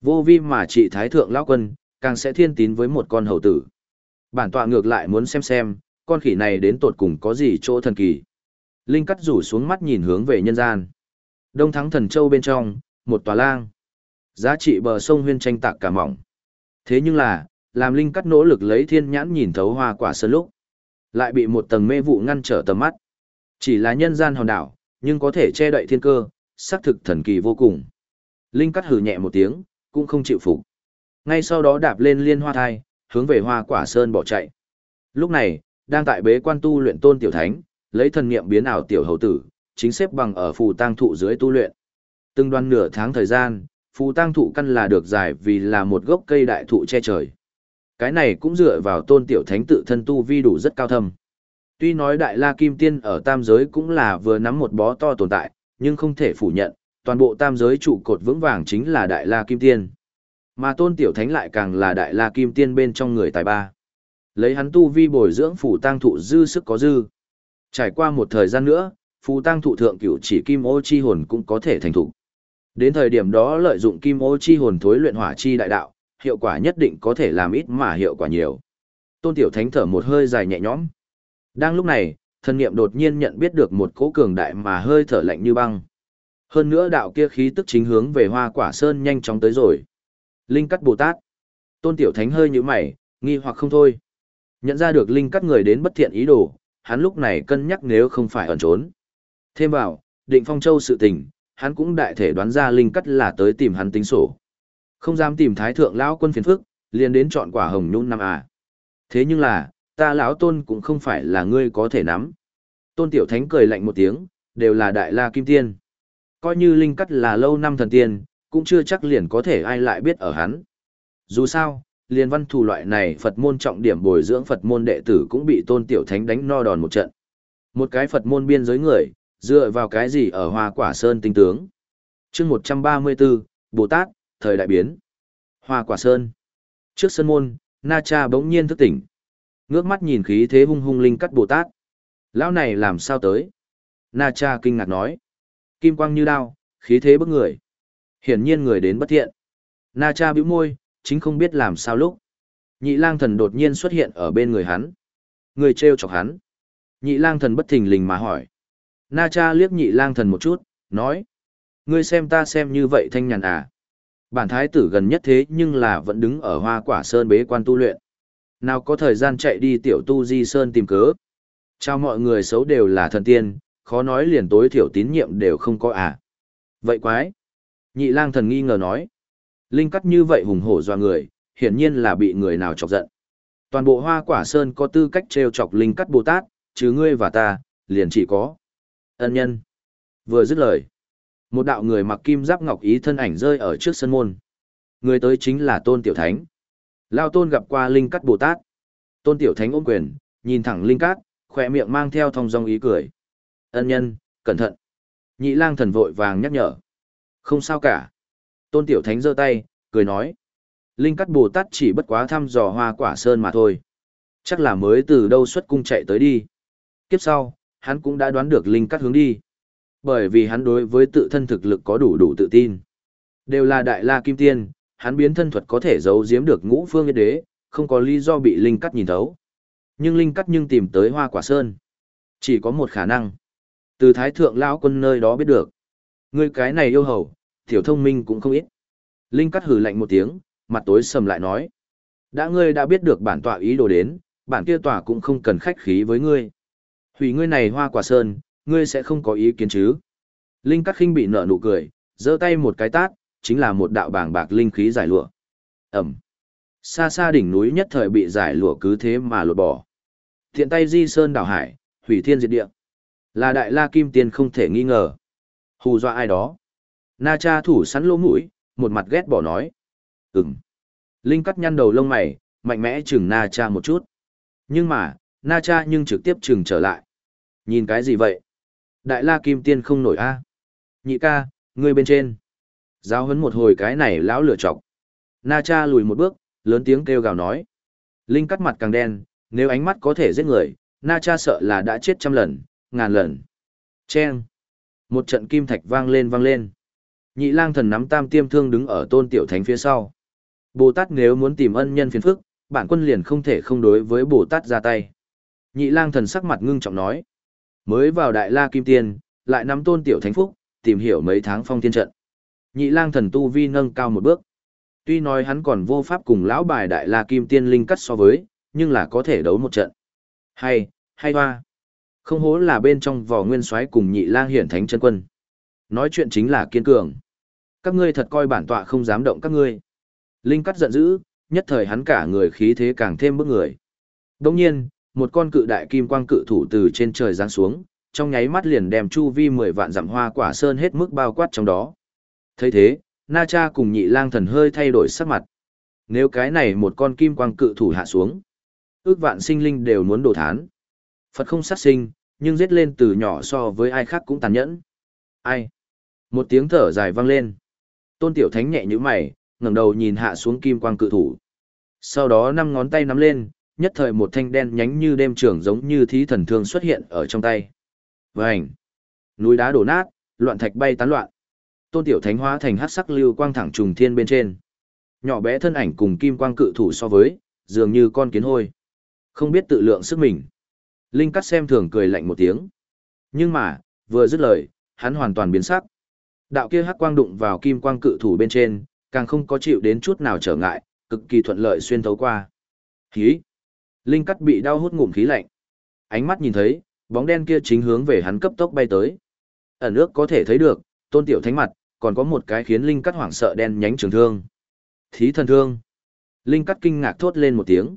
Vô vi mà trị thái thượng lão quân, càng sẽ thiên tín với một con hầu tử. Bản tọa ngược lại muốn xem xem, con khỉ này đến tột cùng có gì chỗ thần kỳ. Linh cắt rủ xuống mắt nhìn hướng về nhân gian. Đông thắng thần châu bên trong, một tòa lang. Giá trị bờ sông huyên tranh tạc cả mỏng. Thế nhưng là, làm Linh cắt nỗ lực lấy thiên nhãn nhìn thấu hoa quả sơn lúc. Lại bị một tầng mê vụ ngăn trở tầm mắt. Chỉ là nhân gian hòn đảo, nhưng có thể che đậy thiên cơ, xác thực thần kỳ vô cùng. Linh cắt hừ nhẹ một tiếng, cũng không chịu phục. Ngay sau đó đạp lên liên hoa thai, hướng về hoa quả sơn bỏ chạy. Lúc này, đang tại bế quan tu luyện tôn tiểu thánh, lấy thần niệm biến ảo tiểu hầu tử, chính xếp bằng ở phù tang thụ dưới tu luyện. Từng đoan nửa tháng thời gian, phù tang thụ căn là được giải vì là một gốc cây đại thụ che trời. Cái này cũng dựa vào tôn tiểu thánh tự thân tu vi đủ rất cao thâm. Tuy nói đại la kim tiên ở tam giới cũng là vừa nắm một bó to tồn tại, nhưng không thể phủ nhận, toàn bộ tam giới trụ cột vững vàng chính là đại la kim tiên. Mà tôn tiểu thánh lại càng là đại la kim tiên bên trong người tài ba. Lấy hắn tu vi bồi dưỡng phủ tăng thụ dư sức có dư. Trải qua một thời gian nữa, phù tăng thụ thượng cửu chỉ kim ô chi hồn cũng có thể thành thụ. Đến thời điểm đó lợi dụng kim ô chi hồn thối luyện hỏa chi đại đạo, hiệu quả nhất định có thể làm ít mà hiệu quả nhiều. Tôn Tiểu Thánh thở một hơi dài nhẹ nhõm. Đang lúc này, thân niệm đột nhiên nhận biết được một cỗ cường đại mà hơi thở lạnh như băng. Hơn nữa đạo kia khí tức chính hướng về Hoa Quả Sơn nhanh chóng tới rồi. Linh cắt Bồ Tát. Tôn Tiểu Thánh hơi nhíu mày, nghi hoặc không thôi. Nhận ra được linh cắt người đến bất thiện ý đồ, hắn lúc này cân nhắc nếu không phải ẩn trốn. Thêm vào, định phong châu sự tình, hắn cũng đại thể đoán ra linh cắt là tới tìm hắn tính sổ. Không dám tìm thái thượng lão quân phiền phức, liền đến chọn quả hồng nhung năm à. Thế nhưng là, ta lão tôn cũng không phải là ngươi có thể nắm. Tôn tiểu thánh cười lạnh một tiếng, đều là đại la kim tiên. Coi như linh cắt là lâu năm thần tiên, cũng chưa chắc liền có thể ai lại biết ở hắn. Dù sao, liền văn thù loại này Phật môn trọng điểm bồi dưỡng Phật môn đệ tử cũng bị tôn tiểu thánh đánh no đòn một trận. Một cái Phật môn biên giới người, dựa vào cái gì ở hoa quả sơn tinh tướng. chương 134, Bồ Tát, thời đại biến. Hoa quả sơn. Trước sân môn, Na Cha bỗng nhiên thức tỉnh. Ngước mắt nhìn khí thế hung hung linh cắt Bồ Tát. Lão này làm sao tới? Na Cha kinh ngạc nói. Kim quang như đao, khí thế bức người. Hiển nhiên người đến bất thiện. Na Cha bĩu môi, chính không biết làm sao lúc. Nhị lang thần đột nhiên xuất hiện ở bên người hắn. Người treo chọc hắn. Nhị lang thần bất thình lình mà hỏi. Na cha liếc nhị lang thần một chút, nói. Ngươi xem ta xem như vậy thanh nhàn à. Bản thái tử gần nhất thế nhưng là vẫn đứng ở hoa quả sơn bế quan tu luyện. Nào có thời gian chạy đi tiểu tu di sơn tìm cớ. Chào mọi người xấu đều là thần tiên, khó nói liền tối thiểu tín nhiệm đều không có à. Vậy quái. Nhị lang thần nghi ngờ nói. Linh cắt như vậy hùng hổ doa người, hiển nhiên là bị người nào chọc giận. Toàn bộ hoa quả sơn có tư cách treo chọc Linh cắt Bồ Tát, chứ ngươi và ta, liền chỉ có. Ân nhân. Vừa dứt lời. Một đạo người mặc kim giáp ngọc ý thân ảnh rơi ở trước sân môn. Người tới chính là Tôn Tiểu Thánh. Lao Tôn gặp qua Linh Cát Bồ Tát. Tôn Tiểu Thánh ôm quyền, nhìn thẳng Linh Cát, khỏe miệng mang theo thong dong ý cười. Ân nhân, cẩn thận. Nhị lang thần vội vàng nhắc nhở. Không sao cả. Tôn Tiểu Thánh giơ tay, cười nói. Linh Cát Bồ Tát chỉ bất quá thăm dò hoa quả sơn mà thôi. Chắc là mới từ đâu xuất cung chạy tới đi. Kiếp sau, hắn cũng đã đoán được Linh Cát hướng đi. Bởi vì hắn đối với tự thân thực lực có đủ đủ tự tin. Đều là đại la kim tiên, hắn biến thân thuật có thể giấu giếm được ngũ phương yên đế, không có lý do bị Linh Cắt nhìn thấu. Nhưng Linh Cắt nhưng tìm tới hoa quả sơn. Chỉ có một khả năng. Từ thái thượng lão quân nơi đó biết được. Ngươi cái này yêu hầu, tiểu thông minh cũng không ít. Linh Cắt hừ lạnh một tiếng, mặt tối sầm lại nói. Đã ngươi đã biết được bản tọa ý đồ đến, bản kia tọa cũng không cần khách khí với ngươi. Hủy ngươi này hoa quả sơn, ngươi sẽ không có ý kiến chứ. Linh Cắt khinh bị nở nụ cười, giơ tay một cái tát, chính là một đạo bảng bạc linh khí giải lụa. Ẩm. Xa xa đỉnh núi nhất thời bị giải lụa cứ thế mà lột bỏ. Thiện tay di sơn đảo hải, hủy thiên diệt địa. Là đại la kim tiên không thể nghi ngờ. Hù dọa ai đó. Na cha thủ sắn lỗ mũi, một mặt ghét bỏ nói. Ừm. Linh cắt nhăn đầu lông mày, mạnh mẽ chừng Na cha một chút. Nhưng mà, Na cha nhưng trực tiếp chừng trở lại. Nhìn cái gì vậy? Đại la kim tiên không nổi a. Nhị ca, ngươi bên trên. Giáo hấn một hồi cái này lão lửa chọc. Na cha lùi một bước, lớn tiếng kêu gào nói. Linh cắt mặt càng đen, nếu ánh mắt có thể giết người, Na cha sợ là đã chết trăm lần, ngàn lần. Chen. Một trận kim thạch vang lên vang lên. Nhị lang thần nắm tam tiêm thương đứng ở tôn tiểu thánh phía sau. Bồ Tát nếu muốn tìm ân nhân phiền phức, bản quân liền không thể không đối với Bồ Tát ra tay. Nhị lang thần sắc mặt ngưng trọng nói. Mới vào đại la kim tiên, lại nắm tôn tiểu thánh phúc, tìm hiểu mấy tháng phong thiên trận. Nhị lang thần tu vi nâng cao một bước. Tuy nói hắn còn vô pháp cùng lão bài đại la kim tiên linh cắt so với, nhưng là có thể đấu một trận. Hay, hay hoa. Không hố là bên trong vỏ nguyên soái cùng nhị lang hiển thánh chân quân. Nói chuyện chính là kiên cường. Các ngươi thật coi bản tọa không dám động các ngươi. Linh cắt giận dữ, nhất thời hắn cả người khí thế càng thêm bức người. Đồng nhiên, một con cự đại kim quang cự thủ từ trên trời giáng xuống, trong nháy mắt liền đem chu vi mười vạn dặm hoa quả sơn hết mức bao quát trong đó. Thấy thế na cha cùng nhị lang thần hơi thay đổi sắc mặt. Nếu cái này một con kim quang cự thủ hạ xuống ước vạn sinh linh đều muốn đổ thán. Phật không sát sinh nhưng giết lên từ nhỏ so với ai khác cũng tàn nhẫn. Ai? Một tiếng thở dài vang lên. Tôn tiểu thánh nhẹ như mày ngẩng đầu nhìn hạ xuống kim quang cự thủ. Sau đó năm ngón tay nắm lên nhất thời một thanh đen nhánh như đêm trường giống như thí thần thương xuất hiện ở trong tay Vành! núi đá đổ nát loạn thạch bay tán loạn tôn tiểu thánh hóa thành hát sắc lưu quang thẳng trùng thiên bên trên. Nhỏ bé thân ảnh cùng kim quang cự thủ so với, dường như con kiến hôi. Không biết tự lượng sức mình. Linh cắt xem thường cười lạnh một tiếng. Nhưng mà, vừa dứt lời, hắn hoàn toàn biến sắc. Đạo kia hắc quang đụng vào kim quang cự thủ bên trên, càng không có chịu đến chút nào trở ngại, cực kỳ thuận lợi xuyên thấu qua. Khí! Linh cắt bị đau hút ngụm khí lạnh. Ánh mắt nhìn thấy, bóng đen kia chính hướng về hắn cấp tốc bay tới. Ẩn ước có thể thấy được, tôn tiểu thánh mặt, còn có một cái khiến Linh Cắt hoảng sợ đen nhánh trường thương. Thí thần thương. Linh Cắt kinh ngạc thốt lên một tiếng.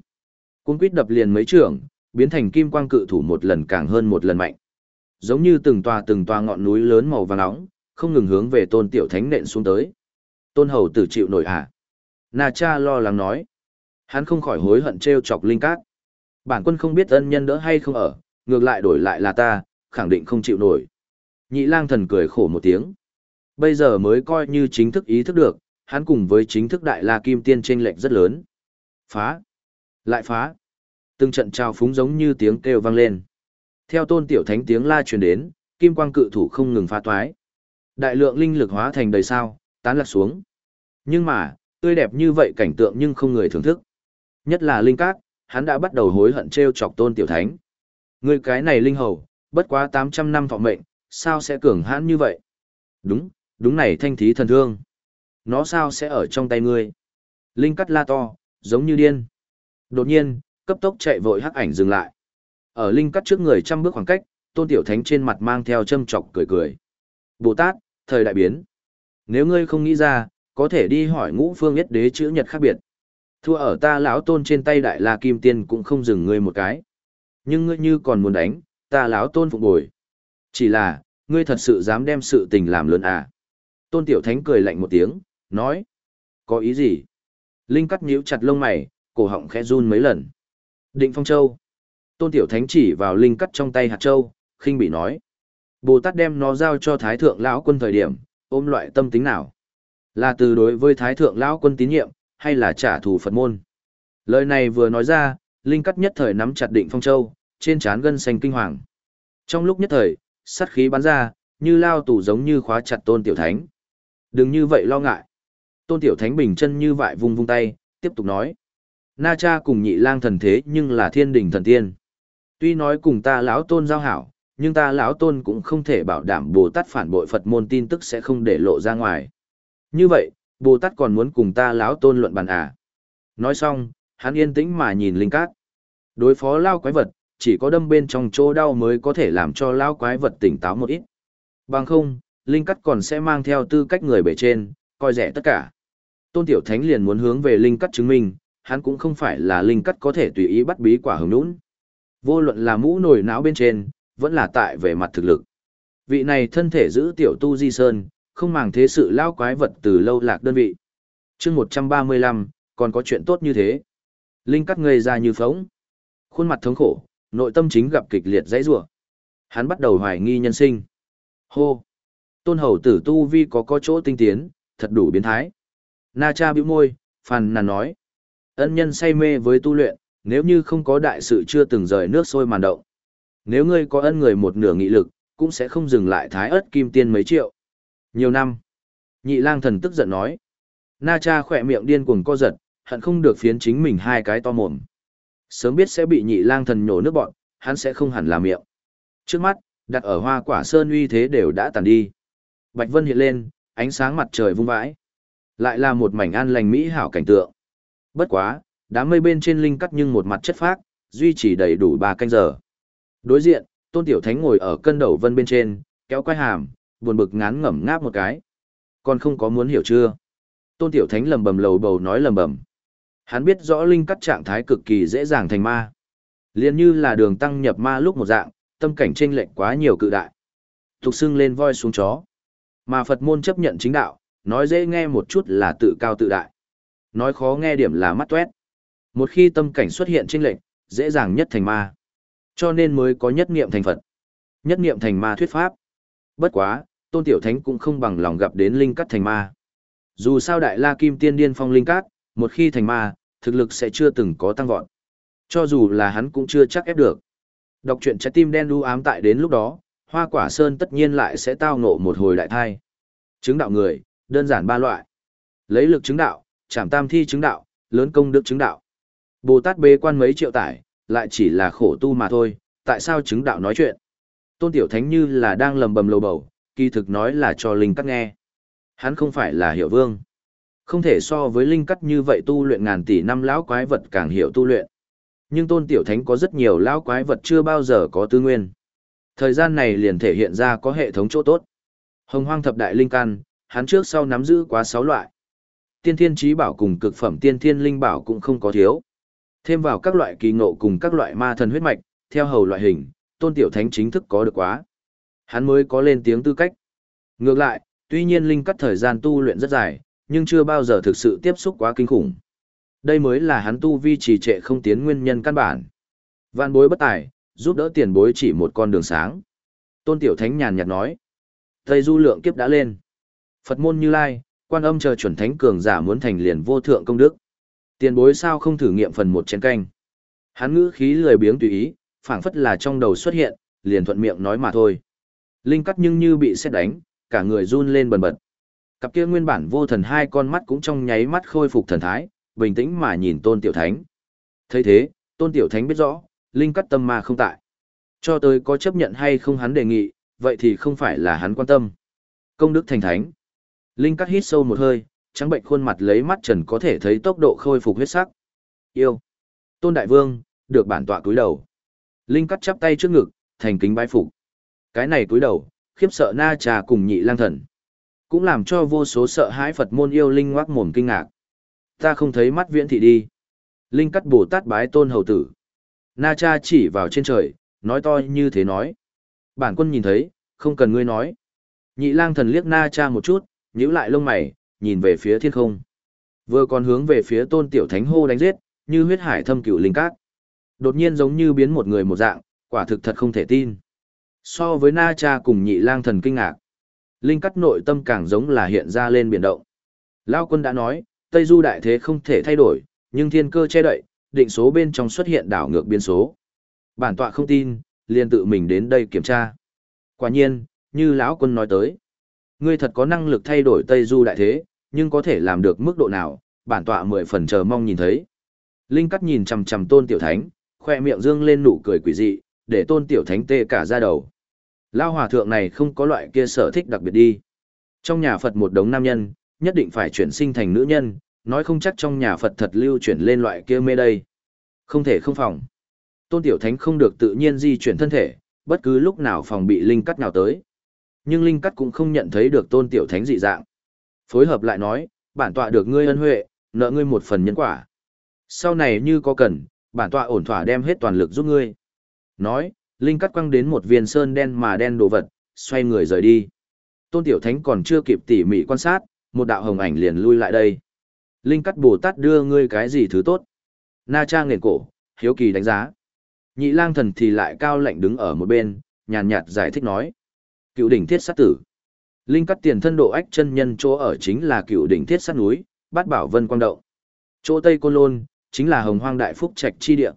Cung quýt đập liền mấy trường, biến thành kim quang cự thủ một lần càng hơn một lần mạnh. Giống như từng tòa từng tòa ngọn núi lớn màu vàng nóng, không ngừng hướng về tôn tiểu thánh nện xuống tới. Tôn hầu tử chịu nổi hả? Na cha lo lắng nói. Hắn không khỏi hối hận treo chọc Linh Cát. Bản quân không biết ân nhân đỡ hay không ở, ngược lại đổi lại là ta, khẳng định không chịu nổi. Nhị lang thần cười khổ một tiếng. Bây giờ mới coi như chính thức ý thức được, hắn cùng với chính thức đại la kim tiên chênh lệch rất lớn. Phá! Lại phá! Từng trận trao phúng giống như tiếng kêu vang lên. Theo tôn tiểu thánh tiếng la truyền đến, kim quang cự thủ không ngừng phá toái. Đại lượng linh lực hóa thành đầy sao, tán lạc xuống. Nhưng mà, tươi đẹp như vậy cảnh tượng nhưng không người thưởng thức. Nhất là linh cát, hắn đã bắt đầu hối hận treo chọc tôn tiểu thánh. Người cái này linh hầu, bất quá 800 năm thọ mệnh, sao sẽ cường hãn như vậy? Đúng, đúng này thanh thí thần thương. Nó sao sẽ ở trong tay ngươi? Linh cắt la to, giống như điên. Đột nhiên, cấp tốc chạy vội hắc ảnh dừng lại. Ở Linh cắt trước người trăm bước khoảng cách, tôn tiểu thánh trên mặt mang theo châm chọc cười cười. Bồ Tát, thời đại biến. Nếu ngươi không nghĩ ra, có thể đi hỏi ngũ phương yết đế chữ nhật khác biệt. Thua ở ta lão tôn trên tay đại la kim tiên cũng không dừng ngươi một cái. Nhưng ngươi như còn muốn đánh, ta lão tôn phục bồi. Chỉ là, ngươi thật sự dám đem sự tình làm lớn à? Tôn Tiểu Thánh cười lạnh một tiếng, nói. Có ý gì? Linh cắt nhíu chặt lông mày, cổ họng khẽ run mấy lần. Định Phong Châu. Tôn Tiểu Thánh chỉ vào Linh cắt trong tay hạt châu, khinh bị nói. Bồ Tát đem nó giao cho Thái Thượng Lão Quân thời điểm, ôm loại tâm tính nào? Là từ đối với Thái Thượng Lão Quân tín nhiệm, hay là trả thù Phật môn? Lời này vừa nói ra, Linh cắt nhất thời nắm chặt Định Phong Châu, trên trán gân xanh kinh hoàng. Trong lúc nhất thời, sát khí bắn ra, như lao tủ giống như khóa chặt Tôn Tiểu Thánh. Đừng như vậy lo ngại. Tôn Tiểu Thánh bình chân như vại vung vung tay, tiếp tục nói. Na Cha cùng nhị lang thần thế nhưng là thiên đình thần tiên. Tuy nói cùng ta lão tôn giao hảo, nhưng ta lão tôn cũng không thể bảo đảm Bồ Tát phản bội Phật môn tin tức sẽ không để lộ ra ngoài. Như vậy, Bồ Tát còn muốn cùng ta lão tôn luận bàn à? Nói xong, hắn yên tĩnh mà nhìn linh cát. Đối phó lao quái vật, chỉ có đâm bên trong chỗ đau mới có thể làm cho lao quái vật tỉnh táo một ít. Bằng không, linh Cát còn sẽ mang theo tư cách người bề trên, coi rẻ tất cả. Tôn Tiểu Thánh liền muốn hướng về linh Cát chứng minh, hắn cũng không phải là linh Cát có thể tùy ý bắt bí quả hứng nũng. Vô luận là mũ nổi não bên trên, vẫn là tại về mặt thực lực. Vị này thân thể giữ tiểu tu di sơn, không màng thế sự lao quái vật từ lâu lạc đơn vị. chương 135, còn có chuyện tốt như thế. Linh cắt ngây ra như phóng. Khuôn mặt thống khổ, nội tâm chính gặp kịch liệt dãy rủa Hắn bắt đầu hoài nghi nhân sinh. Hô! Tôn hầu tử tu vi có có chỗ tinh tiến, thật đủ biến thái. Na cha bĩu môi, phàn nàn nói. Ân nhân say mê với tu luyện, nếu như không có đại sự chưa từng rời nước sôi màn động. Nếu ngươi có ân người một nửa nghị lực, cũng sẽ không dừng lại thái ớt kim tiên mấy triệu. Nhiều năm. Nhị lang thần tức giận nói. Na cha khỏe miệng điên cuồng co giật, hận không được phiến chính mình hai cái to mồm. Sớm biết sẽ bị nhị lang thần nhổ nước bọn, hắn sẽ không hẳn làm miệng. Trước mắt, đặt ở hoa quả sơn uy thế đều đã tàn đi. Bạch vân hiện lên, ánh sáng mặt trời vung vãi. Lại là một mảnh an lành mỹ hảo cảnh tượng. Bất quá, đám mây bên trên linh cắt nhưng một mặt chất phác, duy trì đầy đủ ba canh giờ. Đối diện, Tôn Tiểu Thánh ngồi ở cân đầu vân bên trên, kéo quai hàm, buồn bực ngán ngẩm ngáp một cái. Còn không có muốn hiểu chưa? Tôn Tiểu Thánh lầm bầm lầu bầu nói lầm bầm. Hắn biết rõ linh cắt trạng thái cực kỳ dễ dàng thành ma. Liên như là đường tăng nhập ma lúc một dạng, tâm cảnh chênh lệch quá nhiều cự đại. Tục xưng lên voi xuống chó. Mà Phật môn chấp nhận chính đạo, nói dễ nghe một chút là tự cao tự đại. Nói khó nghe điểm là mắt tuét. Một khi tâm cảnh xuất hiện chênh lệch, dễ dàng nhất thành ma. Cho nên mới có nhất niệm thành Phật. Nhất niệm thành ma thuyết pháp. Bất quá, Tôn Tiểu Thánh cũng không bằng lòng gặp đến linh cắt thành ma. Dù sao Đại La Kim Tiên Điên Phong linh cát, một khi thành ma, thực lực sẽ chưa từng có tăng vọt. Cho dù là hắn cũng chưa chắc ép được. Đọc truyện trái tim đen đu ám tại đến lúc đó, hoa quả sơn tất nhiên lại sẽ tao ngộ một hồi đại thai. Chứng đạo người, đơn giản ba loại. Lấy lực chứng đạo, trảm tam thi chứng đạo, lớn công đức chứng đạo. Bồ Tát bế quan mấy triệu tải, lại chỉ là khổ tu mà thôi, tại sao chứng đạo nói chuyện? Tôn Tiểu Thánh như là đang lầm bầm lầu bầu, kỳ thực nói là cho linh cắt nghe. Hắn không phải là hiệu vương. Không thể so với linh cắt như vậy tu luyện ngàn tỷ năm lão quái vật càng hiểu tu luyện. Nhưng Tôn Tiểu Thánh có rất nhiều lão quái vật chưa bao giờ có tư nguyên. Thời gian này liền thể hiện ra có hệ thống chỗ tốt. Hồng hoang thập đại linh căn, hắn trước sau nắm giữ quá sáu loại. Tiên thiên trí bảo cùng cực phẩm tiên thiên linh bảo cũng không có thiếu. Thêm vào các loại kỳ ngộ cùng các loại ma thần huyết mạch, theo hầu loại hình, tôn tiểu thánh chính thức có được quá. Hắn mới có lên tiếng tư cách. Ngược lại, tuy nhiên linh cắt thời gian tu luyện rất dài, nhưng chưa bao giờ thực sự tiếp xúc quá kinh khủng. Đây mới là hắn tu vi trì trệ không tiến nguyên nhân căn bản. Vạn bối bất tài, giúp đỡ tiền bối chỉ một con đường sáng. Tôn Tiểu Thánh nhàn nhạt nói. Tây du lượng kiếp đã lên. Phật môn như lai, quan âm chờ chuẩn thánh cường giả muốn thành liền vô thượng công đức. Tiền bối sao không thử nghiệm phần một chén canh. Hắn ngữ khí lười biếng tùy ý, phảng phất là trong đầu xuất hiện, liền thuận miệng nói mà thôi. Linh cắt nhưng như bị xét đánh, cả người run lên bần bật. Cặp kia nguyên bản vô thần hai con mắt cũng trong nháy mắt khôi phục thần thái, bình tĩnh mà nhìn tôn tiểu thánh. thấy thế, tôn tiểu thánh biết rõ, linh cắt tâm ma không tại. Cho tới có chấp nhận hay không hắn đề nghị, vậy thì không phải là hắn quan tâm. Công đức thành thánh. Linh cắt hít sâu một hơi, trắng bệnh khuôn mặt lấy mắt trần có thể thấy tốc độ khôi phục huyết sắc. Yêu. Tôn Đại Vương, được bản tọa cúi đầu. Linh cắt chắp tay trước ngực, thành kính bái phục. Cái này cúi đầu, khiếp sợ na trà cùng nhị lang thần. Cũng làm cho vô số sợ hãi Phật môn yêu linh ngoác mồm kinh ngạc. Ta không thấy mắt viễn thị đi. Linh cắt bồ tát bái tôn hầu tử. Na cha chỉ vào trên trời, nói to như thế nói. Bản quân nhìn thấy, không cần ngươi nói. Nhị lang thần liếc na cha một chút, nhíu lại lông mày, nhìn về phía thiên không. Vừa còn hướng về phía tôn tiểu thánh hô đánh giết, như huyết hải thâm cựu linh cát. Đột nhiên giống như biến một người một dạng, quả thực thật không thể tin. So với na cha cùng nhị lang thần kinh ngạc, linh cắt nội tâm càng giống là hiện ra lên biển động. Lao quân đã nói, Tây Du đại thế không thể thay đổi, nhưng thiên cơ che đậy, định số bên trong xuất hiện đảo ngược biên số. Bản tọa không tin, liền tự mình đến đây kiểm tra. Quả nhiên, như lão quân nói tới, ngươi thật có năng lực thay đổi Tây Du đại thế, nhưng có thể làm được mức độ nào, bản tọa mười phần chờ mong nhìn thấy. Linh cắt nhìn chằm chằm tôn tiểu thánh, khoe miệng dương lên nụ cười quỷ dị, để tôn tiểu thánh tê cả ra đầu. Lao hòa thượng này không có loại kia sở thích đặc biệt đi. Trong nhà Phật một đống nam nhân, nhất định phải chuyển sinh thành nữ nhân, nói không chắc trong nhà Phật thật lưu chuyển lên loại kia mê đây. Không thể không phòng. Tôn tiểu thánh không được tự nhiên di chuyển thân thể, bất cứ lúc nào phòng bị linh cắt nào tới. Nhưng linh cắt cũng không nhận thấy được tôn tiểu thánh dị dạng. Phối hợp lại nói, bản tọa được ngươi ân huệ, nợ ngươi một phần nhân quả. Sau này như có cần, bản tọa ổn thỏa đem hết toàn lực giúp ngươi. Nói, Linh cắt quăng đến một viên sơn đen mà đen đồ vật, xoay người rời đi. Tôn Tiểu Thánh còn chưa kịp tỉ mỉ quan sát, một đạo hồng ảnh liền lui lại đây. Linh cắt Bồ Tát đưa ngươi cái gì thứ tốt? Na Cha nghền cổ, hiếu kỳ đánh giá. Nhị lang thần thì lại cao lạnh đứng ở một bên, nhàn nhạt giải thích nói. Cựu đỉnh thiết sát tử. Linh cắt tiền thân độ ách chân nhân chỗ ở chính là cựu đỉnh thiết sát núi, bát bảo vân quang động. Chỗ Tây Côn Lôn, chính là hồng hoang đại phúc trạch chi địa.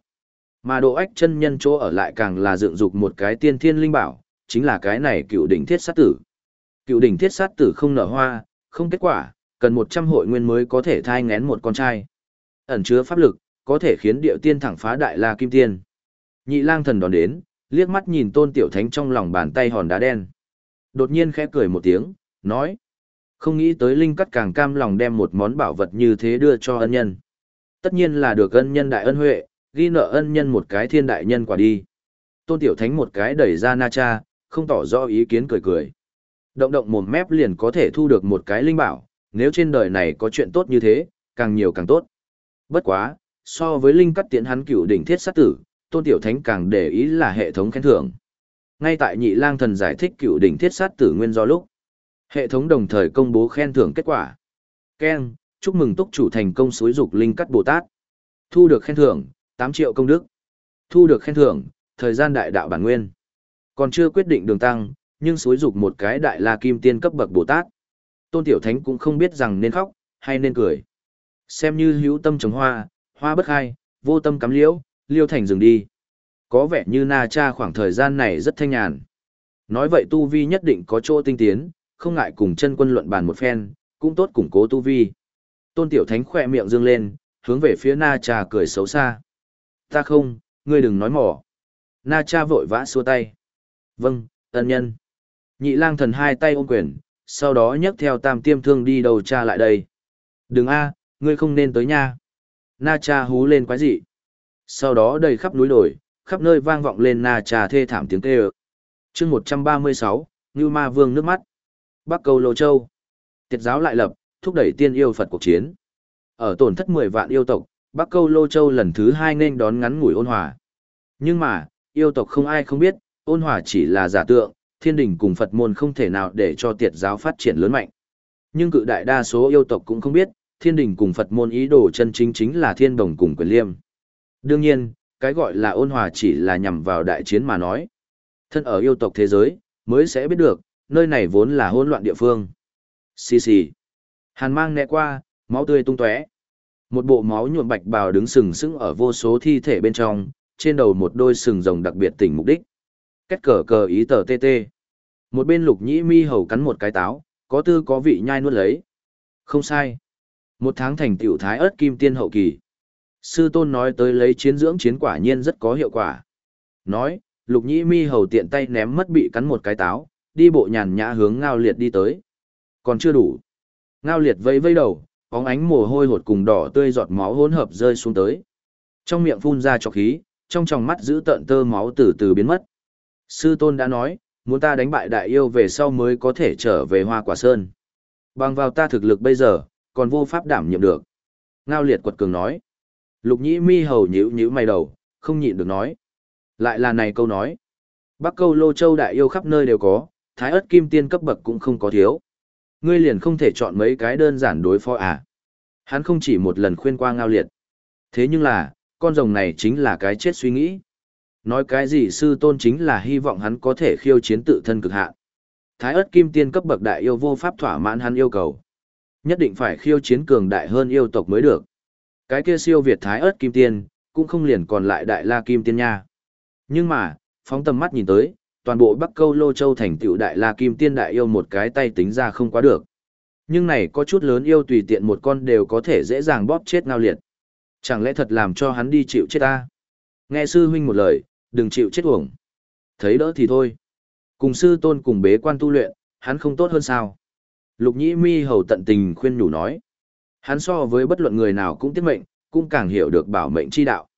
Mà độ ách chân nhân chỗ ở lại càng là dựng dục một cái tiên thiên linh bảo, chính là cái này cựu đỉnh thiết sát tử. Cựu đỉnh thiết sát tử không nở hoa, không kết quả, cần một trăm hội nguyên mới có thể thai ngén một con trai. Ẩn chứa pháp lực, có thể khiến địa tiên thẳng phá đại la kim tiên. Nhị lang thần đón đến, liếc mắt nhìn tôn tiểu thánh trong lòng bàn tay hòn đá đen. Đột nhiên khẽ cười một tiếng, nói. Không nghĩ tới linh cắt càng cam lòng đem một món bảo vật như thế đưa cho ân nhân. Tất nhiên là được ân nhân đại ân huệ, ghi nợ ân nhân một cái thiên đại nhân quả đi. Tôn Tiểu Thánh một cái đẩy ra Na Cha, không tỏ rõ ý kiến cười cười. Động động mồm mép liền có thể thu được một cái linh bảo, nếu trên đời này có chuyện tốt như thế, càng nhiều càng tốt. Bất quá, so với linh cắt tiễn hắn cửu đỉnh thiết sát tử, Tôn Tiểu Thánh càng để ý là hệ thống khen thưởng. Ngay tại nhị lang thần giải thích cửu đỉnh thiết sát tử nguyên do lúc. Hệ thống đồng thời công bố khen thưởng kết quả. Ken, chúc mừng túc chủ thành công suối dục linh cắt Bồ Tát. Thu được khen thưởng, tám triệu công đức. Thu được khen thưởng, thời gian đại đạo bản nguyên. Còn chưa quyết định đường tăng, nhưng suối dục một cái đại la kim tiên cấp bậc Bồ Tát. Tôn Tiểu Thánh cũng không biết rằng nên khóc, hay nên cười. Xem như hữu tâm trồng hoa, hoa bất khai, vô tâm cắm liễu, liêu thành dừng đi. Có vẻ như Na Cha khoảng thời gian này rất thanh nhàn. Nói vậy Tu Vi nhất định có chỗ tinh tiến, không ngại cùng chân quân luận bàn một phen, cũng tốt củng cố Tu Vi. Tôn Tiểu Thánh khỏe miệng dương lên, hướng về phía Na Cha cười xấu xa. Ta không, ngươi đừng nói mỏ. Na cha vội vã xua tay. Vâng, ân nhân. Nhị lang thần hai tay ôm quyền, sau đó nhấc theo tam tiêm thương đi đầu cha lại đây. Đừng a, ngươi không nên tới nha. Na cha hú lên quái dị. Sau đó đầy khắp núi đồi, khắp nơi vang vọng lên na cha thê thảm tiếng kêu. chương một trăm ba mươi sáu, Ngưu Ma Vương nước mắt. Bắc Cầu Lô Châu. Tiệt giáo lại lập, thúc đẩy tiên yêu Phật cuộc chiến. Ở tổn thất mười vạn yêu tộc, Bắc Câu Lô Châu lần thứ hai nên đón ngắn ngủi ôn hòa. Nhưng mà, yêu tộc không ai không biết, ôn hòa chỉ là giả tượng, thiên đình cùng Phật môn không thể nào để cho tiệt giáo phát triển lớn mạnh. Nhưng cự đại đa số yêu tộc cũng không biết, thiên đình cùng Phật môn ý đồ chân chính chính là thiên đồng cùng quyền liêm. Đương nhiên, cái gọi là ôn hòa chỉ là nhằm vào đại chiến mà nói. Thân ở yêu tộc thế giới, mới sẽ biết được, nơi này vốn là hỗn loạn địa phương. Xì xì. Hàn mang nẹ qua, máu tươi tung tóe. Một bộ máu nhuộm bạch bào đứng sừng sững ở vô số thi thể bên trong, trên đầu một đôi sừng rồng đặc biệt tỉnh mục đích. Kết cờ cờ ý tờ tê tê. Một bên lục nhĩ mi hầu cắn một cái táo, có tư có vị nhai nuốt lấy. Không sai. Một tháng thành tiểu thái ớt kim tiên hậu kỳ. Sư tôn nói tới lấy chiến dưỡng chiến quả nhiên rất có hiệu quả. Nói, lục nhĩ mi hầu tiện tay ném mất bị cắn một cái táo, đi bộ nhàn nhã hướng ngao liệt đi tới. Còn chưa đủ. Ngao liệt vây vây đầu, bóng ánh mồ hôi hột cùng đỏ tươi giọt máu hỗn hợp rơi xuống tới. Trong miệng phun ra trọc khí, trong tròng mắt giữ tợn tơ máu từ từ biến mất. Sư tôn đã nói, muốn ta đánh bại đại yêu về sau mới có thể trở về hoa quả sơn. Bằng vào ta thực lực bây giờ, còn vô pháp đảm nhiệm được. Ngao liệt quật cường nói. Lục nhĩ mi hầu nhíu nhíu mày đầu, không nhịn được nói. Lại là này câu nói. Bắc câu lô châu đại yêu khắp nơi đều có, thái ớt kim tiên cấp bậc cũng không có thiếu. Ngươi liền không thể chọn mấy cái đơn giản đối phó à. Hắn không chỉ một lần khuyên qua ngao liệt. Thế nhưng là, con rồng này chính là cái chết suy nghĩ. Nói cái gì sư tôn chính là hy vọng hắn có thể khiêu chiến tự thân cực hạn. Thái ớt kim tiên cấp bậc đại yêu vô pháp thỏa mãn hắn yêu cầu. Nhất định phải khiêu chiến cường đại hơn yêu tộc mới được. Cái kia siêu việt thái ớt kim tiên, cũng không liền còn lại đại la kim tiên nha. Nhưng mà, phóng tầm mắt nhìn tới, toàn bộ Bắc Câu Lô Châu thành tựu đại la kim tiên đại yêu một cái tay tính ra không quá được. Nhưng này có chút lớn yêu tùy tiện một con đều có thể dễ dàng bóp chết ngao liệt. Chẳng lẽ thật làm cho hắn đi chịu chết ta? Nghe sư huynh một lời, đừng chịu chết uổng. Thấy đỡ thì thôi. Cùng sư tôn cùng bế quan tu luyện, hắn không tốt hơn sao? Lục nhĩ mi hầu tận tình khuyên nhủ nói. Hắn so với bất luận người nào cũng tiết mệnh, cũng càng hiểu được bảo mệnh chi đạo.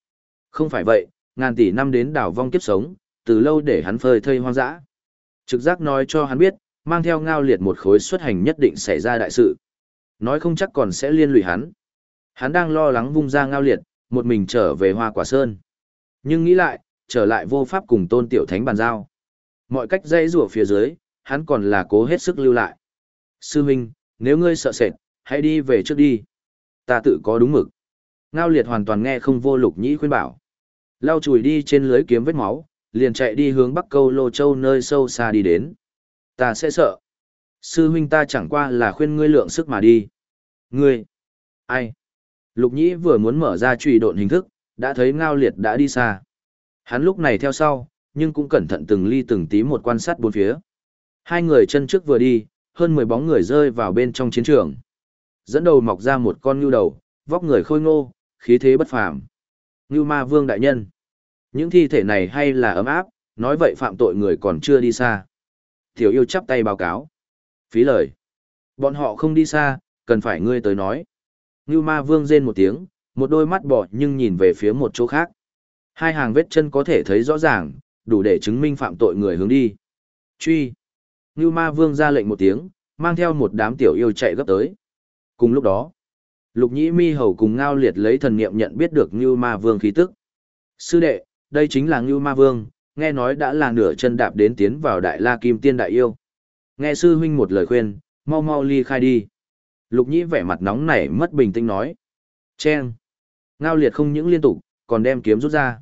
Không phải vậy, ngàn tỷ năm đến đảo vong kiếp sống, từ lâu để hắn phơi thây hoang dã. Trực giác nói cho hắn biết, mang theo ngao liệt một khối xuất hành nhất định xảy ra đại sự. Nói không chắc còn sẽ liên lụy hắn. Hắn đang lo lắng vung ra ngao liệt, một mình trở về hoa quả sơn. Nhưng nghĩ lại, trở lại vô pháp cùng tôn tiểu thánh bàn giao. Mọi cách dây rủa phía dưới, hắn còn là cố hết sức lưu lại. Sư huynh, nếu ngươi sợ sệt, hãy đi về trước đi. Ta tự có đúng mực. Ngao liệt hoàn toàn nghe không vô lục nhĩ khuyên bảo. Lao chùi đi trên lưới kiếm vết máu, liền chạy đi hướng bắc câu lô châu nơi sâu xa đi đến. Ta sẽ sợ. Sư huynh ta chẳng qua là khuyên ngươi lượng sức mà đi. Ngươi? Ai? Lục nhĩ vừa muốn mở ra trùy độn hình thức, đã thấy ngao liệt đã đi xa. Hắn lúc này theo sau, nhưng cũng cẩn thận từng ly từng tí một quan sát bốn phía. Hai người chân trước vừa đi, hơn 10 bóng người rơi vào bên trong chiến trường. Dẫn đầu mọc ra một con ngưu đầu, vóc người khôi ngô, khí thế bất phàm. Ngưu ma vương đại nhân. Những thi thể này hay là ấm áp, nói vậy phạm tội người còn chưa đi xa. Tiểu yêu chắp tay báo cáo. Phí lời. Bọn họ không đi xa, cần phải ngươi tới nói. Ngưu ma vương rên một tiếng, một đôi mắt bỏ nhưng nhìn về phía một chỗ khác. Hai hàng vết chân có thể thấy rõ ràng, đủ để chứng minh phạm tội người hướng đi. Truy. Ngưu ma vương ra lệnh một tiếng, mang theo một đám tiểu yêu chạy gấp tới. Cùng lúc đó, lục nhĩ mi hầu cùng ngao liệt lấy thần niệm nhận biết được Ngưu ma vương khí tức. Sư đệ, đây chính là Ngưu ma vương, nghe nói đã là nửa chân đạp đến tiến vào đại la kim tiên đại yêu. Nghe sư huynh một lời khuyên, mau mau ly khai đi. Lục nhĩ vẻ mặt nóng nảy mất bình tĩnh nói. Chen. Ngao liệt không những liên tục, còn đem kiếm rút ra.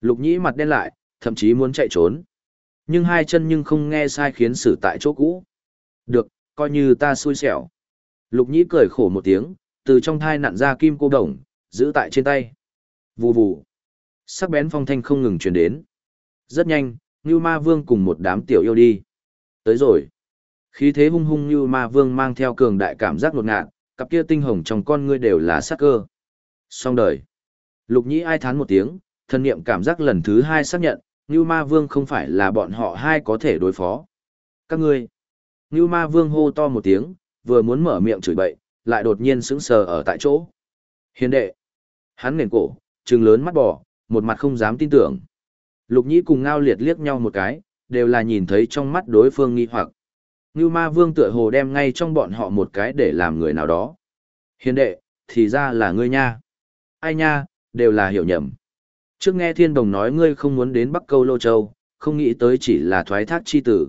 Lục nhĩ mặt đen lại, thậm chí muốn chạy trốn. Nhưng hai chân nhưng không nghe sai khiến xử tại chỗ cũ. Được, coi như ta xui xẻo. Lục nhĩ cười khổ một tiếng, từ trong thai nặn ra kim cô đồng, giữ tại trên tay. Vù vù. Sắc bén phong thanh không ngừng truyền đến. Rất nhanh, Ngưu Ma Vương cùng một đám tiểu yêu đi. Tới rồi. Khí thế hung hung Ngưu Ma Vương mang theo cường đại cảm giác đột ngạt, cặp kia tinh hồng trong con ngươi đều là sắc cơ. Xong đời. Lục nhĩ ai thán một tiếng, thân niệm cảm giác lần thứ hai xác nhận, Ngưu Ma Vương không phải là bọn họ hai có thể đối phó. Các ngươi. Ngưu Ma Vương hô to một tiếng, vừa muốn mở miệng chửi bậy, lại đột nhiên sững sờ ở tại chỗ. Hiền đệ. Hắn nền cổ, trừng lớn mắt bò, một mặt không dám tin tưởng. Lục Nhĩ cùng Ngao Liệt liếc nhau một cái, đều là nhìn thấy trong mắt đối phương nghi hoặc. Ngưu Ma Vương tựa hồ đem ngay trong bọn họ một cái để làm người nào đó. Hiền đệ, thì ra là ngươi nha. Ai nha, đều là hiểu nhầm. Trước nghe thiên đồng nói ngươi không muốn đến Bắc Câu Lô Châu, không nghĩ tới chỉ là thoái thác chi tử.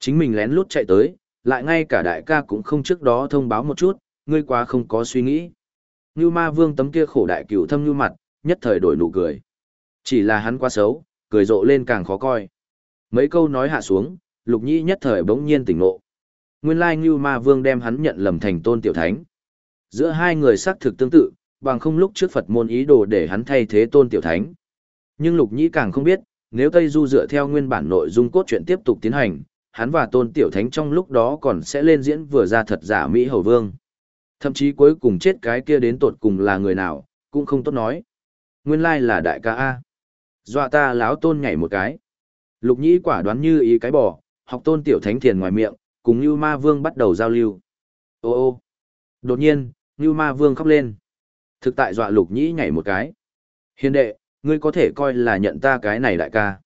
Chính mình lén lút chạy tới, lại ngay cả đại ca cũng không trước đó thông báo một chút, ngươi quá không có suy nghĩ. Như ma vương tấm kia khổ đại cửu thâm như mặt, nhất thời đổi nụ cười. Chỉ là hắn quá xấu, cười rộ lên càng khó coi. Mấy câu nói hạ xuống, lục nhĩ nhất thời bỗng nhiên tỉnh ngộ. Nguyên lai Ngưu Ma Vương đem hắn nhận lầm thành tôn tiểu thánh. Giữa hai người xác thực tương tự, bằng không lúc trước Phật môn ý đồ để hắn thay thế tôn tiểu thánh. Nhưng lục nhĩ càng không biết, nếu Tây Du dựa theo nguyên bản nội dung cốt truyện tiếp tục tiến hành, hắn và tôn tiểu thánh trong lúc đó còn sẽ lên diễn vừa ra thật giả Mỹ Hầu Vương. Thậm chí cuối cùng chết cái kia đến tột cùng là người nào, cũng không tốt nói. Nguyên lai là đại ca A. Dọa ta láo tôn nhảy một cái. Lục nhĩ quả đoán như ý cái bỏ, học tôn tiểu thánh thiền ngoài miệng, cùng như ma vương bắt đầu giao lưu. Ô ô. Đột nhiên, như ma vương khóc lên. Thực tại dọa lục nhĩ nhảy một cái. Hiền đệ, ngươi có thể coi là nhận ta cái này đại ca.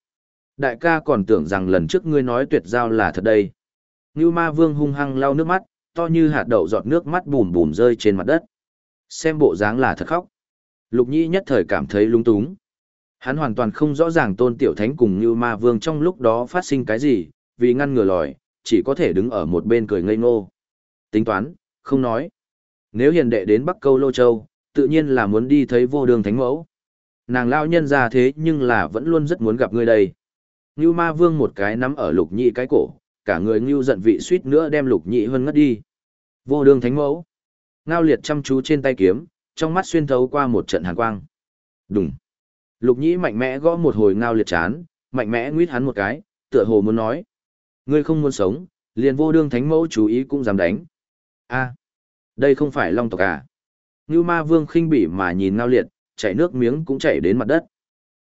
Đại ca còn tưởng rằng lần trước ngươi nói tuyệt giao là thật đây. Như ma vương hung hăng lau nước mắt, to như hạt đậu giọt nước mắt bùm bùm rơi trên mặt đất. Xem bộ dáng là thật khóc. Lục nhĩ nhất thời cảm thấy lung túng. Hắn hoàn toàn không rõ ràng tôn tiểu thánh cùng như ma vương trong lúc đó phát sinh cái gì, vì ngăn ngừa lòi, chỉ có thể đứng ở một bên cười ngây ngô. Tính toán, không nói. Nếu hiền đệ đến Bắc Câu Lô Châu, tự nhiên là muốn đi thấy vô đường thánh mẫu. Nàng lao nhân ra thế nhưng là vẫn luôn rất muốn gặp ngươi đây. Ngưu ma vương một cái nắm ở lục nhị cái cổ, cả người ngưu giận vị suýt nữa đem lục nhị hơn ngất đi. Vô đường thánh mẫu. Ngao liệt chăm chú trên tay kiếm, trong mắt xuyên thấu qua một trận hàn quang. Đùng. Lục nhĩ mạnh mẽ gõ một hồi ngao liệt chán, mạnh mẽ nguyết hắn một cái, tựa hồ muốn nói. Ngươi không muốn sống, liền vô đương thánh mẫu chú ý cũng dám đánh. a đây không phải long tộc à. Như ma vương khinh bỉ mà nhìn ngao liệt, chảy nước miếng cũng chảy đến mặt đất.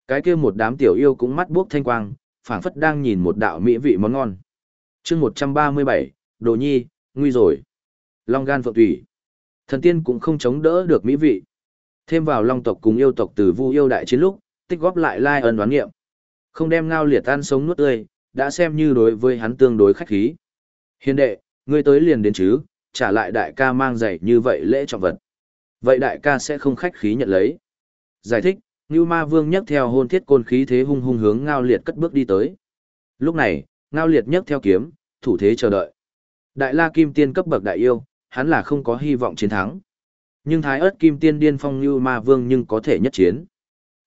Cái kia một đám tiểu yêu cũng mắt buốc thanh quang, phảng phất đang nhìn một đạo mỹ vị món ngon. chương 137, Đồ Nhi, nguy rồi. Long gan phượng thủy. Thần tiên cũng không chống đỡ được mỹ vị. Thêm vào long tộc cùng yêu tộc từ vu yêu đại chiến lúc, tích góp lại lai ân đoán nghiệm. Không đem ngao liệt tan sống nuốt tươi, đã xem như đối với hắn tương đối khách khí. Hiền đệ, ngươi tới liền đến chứ, trả lại đại ca mang giày như vậy lễ trọng vật. Vậy đại ca sẽ không khách khí nhận lấy. Giải thích, Ngưu Ma Vương nhấc theo hôn thiết côn khí thế hung hung hướng Ngao Liệt cất bước đi tới. Lúc này, Ngao Liệt nhấc theo kiếm, thủ thế chờ đợi. Đại La Kim Tiên cấp bậc đại yêu, hắn là không có hy vọng chiến thắng. Nhưng Thái ớt Kim Tiên điên phong như Ma Vương nhưng có thể nhất chiến.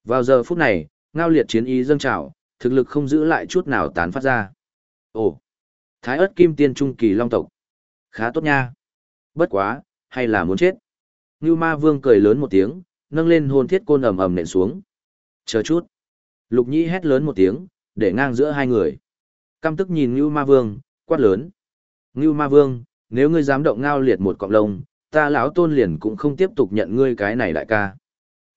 Vào giờ phút này, Ngao Liệt chiến ý dâng trào, thực lực không giữ lại chút nào tán phát ra. Ồ, Thái ớt Kim Tiên trung kỳ long tộc. Khá tốt nha. Bất quá, hay là muốn chết. Như Ma Vương cười lớn một tiếng, nâng lên hồn thiết côn ầm ầm nện xuống. Chờ chút. Lục Nhĩ hét lớn một tiếng, để ngang giữa hai người. Căm tức nhìn Ngưu Ma Vương, quát lớn. Ngưu Ma Vương, nếu ngươi dám động ngao liệt một cọng lông, ta lão tôn liền cũng không tiếp tục nhận ngươi cái này đại ca.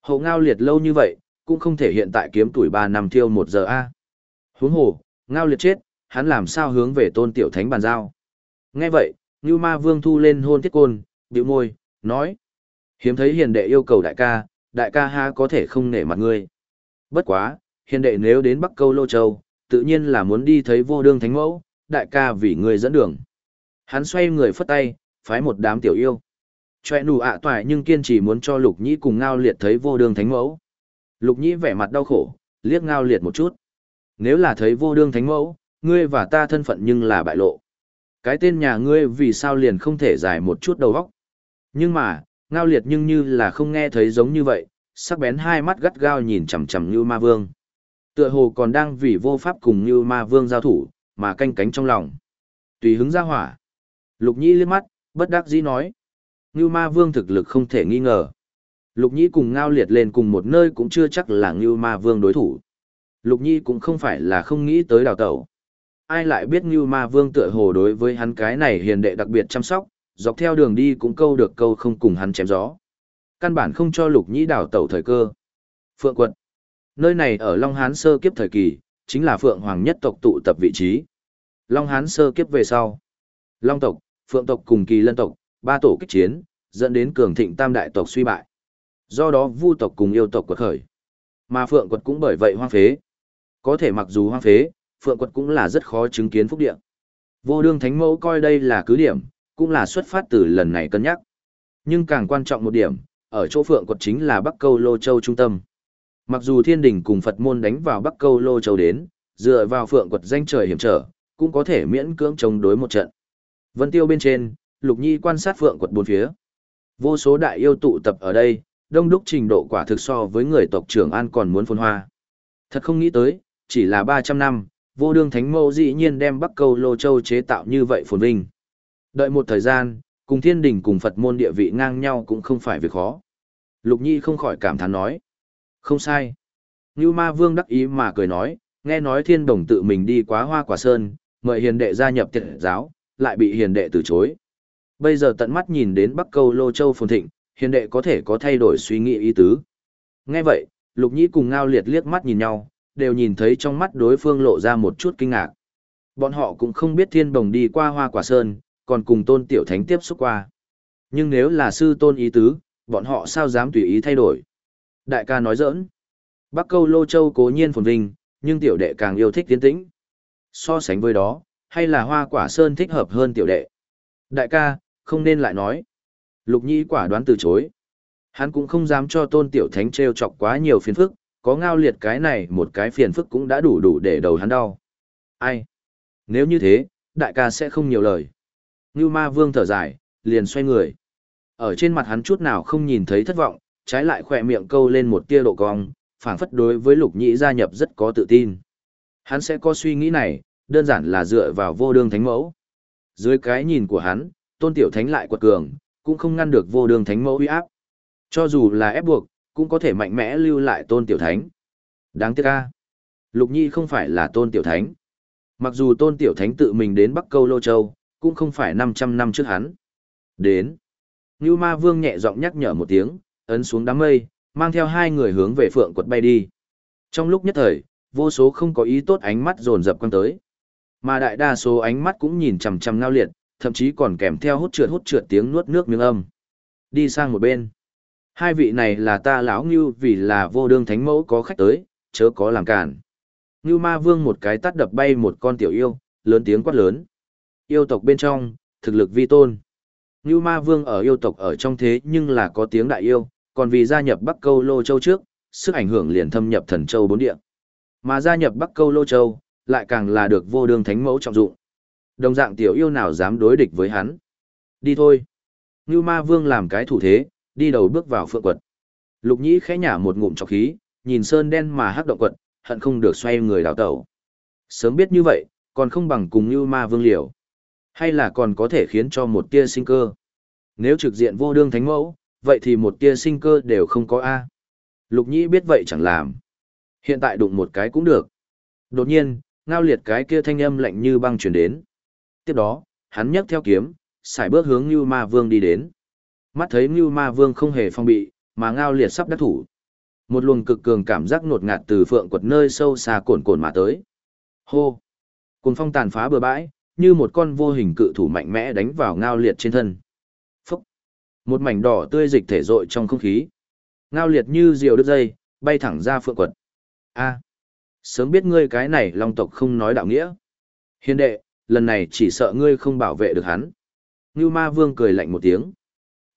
Hậu ngao liệt lâu như vậy, cũng không thể hiện tại kiếm tuổi ba năm thiêu một giờ a. Huống hồ, ngao liệt chết, hắn làm sao hướng về tôn tiểu thánh bàn giao. Nghe vậy, Như Ma Vương thu lên hôn thiết côn, bĩu môi, nói. Hiếm thấy hiền đệ yêu cầu đại ca, đại ca ha có thể không nể mặt ngươi. Bất quá, hiền đệ nếu đến Bắc Câu Lô Châu, tự nhiên là muốn đi thấy vô đương thánh mẫu, đại ca vì ngươi dẫn đường. Hắn xoay người phất tay, phái một đám tiểu yêu. Choe nù ạ toại nhưng kiên trì muốn cho Lục Nhĩ cùng Ngao Liệt thấy vô đương thánh mẫu. Lục Nhĩ vẻ mặt đau khổ, liếc Ngao Liệt một chút. Nếu là thấy vô đương thánh mẫu, ngươi và ta thân phận nhưng là bại lộ. Cái tên nhà ngươi vì sao liền không thể giải một chút đầu óc. Nhưng mà, ngao liệt nhưng như là không nghe thấy giống như vậy, sắc bén hai mắt gắt gao nhìn chằm chằm như ma vương. Tựa hồ còn đang vì vô pháp cùng như ma vương giao thủ, mà canh cánh trong lòng. Tùy hứng ra hỏa. Lục nhĩ liếc mắt, bất đắc dĩ nói. Ngưu ma vương thực lực không thể nghi ngờ. Lục nhĩ cùng ngao liệt lên cùng một nơi cũng chưa chắc là Ngưu ma vương đối thủ. Lục nhĩ cũng không phải là không nghĩ tới đào tẩu. Ai lại biết Ngưu ma vương tựa hồ đối với hắn cái này hiền đệ đặc biệt chăm sóc, dọc theo đường đi cũng câu được câu không cùng hắn chém gió. Căn bản không cho lục nhĩ đào tẩu thời cơ. Phượng quận. Nơi này ở Long Hán sơ kiếp thời kỳ, chính là Phượng Hoàng nhất tộc tụ tập vị trí. Long Hán sơ kiếp về sau. Long tộc, Phượng tộc cùng kỳ lân tộc, ba tổ kích chiến, dẫn đến cường thịnh tam đại tộc suy bại. Do đó vu tộc cùng yêu tộc quật khởi. Mà Phượng quật cũng bởi vậy hoang phế. Có thể mặc dù hoang phế, Phượng quật cũng là rất khó chứng kiến phúc địa. Vô đương thánh mẫu coi đây là cứ điểm, cũng là xuất phát từ lần này cân nhắc. Nhưng càng quan trọng một điểm, ở chỗ phượng quật chính là Bắc Câu Lô Châu trung tâm. Mặc dù thiên đình cùng Phật môn đánh vào Bắc Câu Lô Châu đến, dựa vào phượng quật danh trời hiểm trở, cũng có thể miễn cưỡng chống đối một trận. Vân tiêu bên trên, Lục Nhi quan sát phượng quật bốn phía. Vô số đại yêu tụ tập ở đây, đông đúc trình độ quả thực so với người tộc trưởng An còn muốn phồn hoa. Thật không nghĩ tới, chỉ là 300 năm, vô đương thánh mẫu dĩ nhiên đem Bắc Câu Lô Châu chế tạo như vậy phồn vinh. Đợi một thời gian, cùng thiên đình cùng Phật môn địa vị ngang nhau cũng không phải việc khó. Lục Nhi không khỏi cảm thán nói. Không sai. Như ma vương đắc ý mà cười nói, nghe nói thiên đồng tự mình đi quá hoa quả sơn, mời hiền đệ gia nhập tiệt giáo, lại bị hiền đệ từ chối. Bây giờ tận mắt nhìn đến Bắc Câu Lô Châu phồn thịnh, hiền đệ có thể có thay đổi suy nghĩ ý tứ. Nghe vậy, Lục Nhĩ cùng Ngao Liệt liếc mắt nhìn nhau, đều nhìn thấy trong mắt đối phương lộ ra một chút kinh ngạc. Bọn họ cũng không biết thiên đồng đi qua hoa quả sơn, còn cùng tôn tiểu thánh tiếp xúc qua. Nhưng nếu là sư tôn ý tứ, bọn họ sao dám tùy ý thay đổi. Đại ca nói giỡn. Bắc câu lô châu cố nhiên phồn vinh, nhưng tiểu đệ càng yêu thích tiến tĩnh. So sánh với đó, hay là hoa quả sơn thích hợp hơn tiểu đệ. Đại ca, không nên lại nói. Lục nhi quả đoán từ chối. Hắn cũng không dám cho tôn tiểu thánh treo chọc quá nhiều phiền phức, có ngao liệt cái này một cái phiền phức cũng đã đủ đủ để đầu hắn đau. Ai? Nếu như thế, đại ca sẽ không nhiều lời. Ngưu ma vương thở dài, liền xoay người. Ở trên mặt hắn chút nào không nhìn thấy thất vọng, trái lại khỏe miệng câu lên một tia độ cong, phảng phất đối với lục nhĩ gia nhập rất có tự tin. Hắn sẽ có suy nghĩ này, đơn giản là dựa vào vô đương thánh mẫu. Dưới cái nhìn của hắn, tôn tiểu thánh lại quật cường, cũng không ngăn được vô đương thánh mẫu uy áp. Cho dù là ép buộc, cũng có thể mạnh mẽ lưu lại tôn tiểu thánh. Đáng tiếc ca. Lục nhi không phải là tôn tiểu thánh. Mặc dù tôn tiểu thánh tự mình đến Bắc Câu Lô Châu, cũng không phải 500 năm trước hắn. Đến. Ngưu Ma Vương nhẹ giọng nhắc nhở một tiếng, ấn xuống đám mây, mang theo hai người hướng về phượng quật bay đi. Trong lúc nhất thời, vô số không có ý tốt ánh mắt dồn dập quan tới. Mà đại đa số ánh mắt cũng nhìn chằm chằm ngao liệt, thậm chí còn kèm theo hút trượt hút trượt tiếng nuốt nước miếng âm. Đi sang một bên. Hai vị này là ta lão Ngưu vì là vô đương thánh mẫu có khách tới, chớ có làm cản. Ngưu ma vương một cái tắt đập bay một con tiểu yêu, lớn tiếng quát lớn. Yêu tộc bên trong, thực lực vi tôn. Ngưu ma vương ở yêu tộc ở trong thế nhưng là có tiếng đại yêu, còn vì gia nhập Bắc Câu Lô Châu trước, sức ảnh hưởng liền thâm nhập thần châu bốn địa. Mà gia nhập Bắc Câu Lô Châu, lại càng là được vô đương thánh mẫu trọng dụng. Đồng dạng tiểu yêu nào dám đối địch với hắn. Đi thôi. Ngưu ma vương làm cái thủ thế, đi đầu bước vào phượng quật. Lục nhĩ khẽ nhả một ngụm trọc khí, nhìn sơn đen mà hắc động quật, hận không được xoay người đào tẩu. Sớm biết như vậy, còn không bằng cùng Ngưu ma vương liều. Hay là còn có thể khiến cho một tia sinh cơ. Nếu trực diện vô đương thánh mẫu, vậy thì một tia sinh cơ đều không có A. Lục nhĩ biết vậy chẳng làm. Hiện tại đụng một cái cũng được. Đột nhiên, ngao liệt cái kia thanh âm lạnh như băng truyền đến. Tiếp đó, hắn nhấc theo kiếm, xài bước hướng Ngưu Ma Vương đi đến. Mắt thấy Ngưu Ma Vương không hề phong bị, mà ngao liệt sắp đắc thủ. Một luồng cực cường cảm giác nột ngạt từ phượng quật nơi sâu xa cồn cồn mà tới. Hô! Cùng phong tàn phá bừa bãi, như một con vô hình cự thủ mạnh mẽ đánh vào ngao liệt trên thân. Phúc! Một mảnh đỏ tươi dịch thể rội trong không khí. Ngao liệt như diều đứt dây, bay thẳng ra phượng quật. A! Sớm biết ngươi cái này long tộc không nói đạo nghĩa. Hiền đệ, lần này chỉ sợ ngươi không bảo vệ được hắn. Ngưu ma vương cười lạnh một tiếng.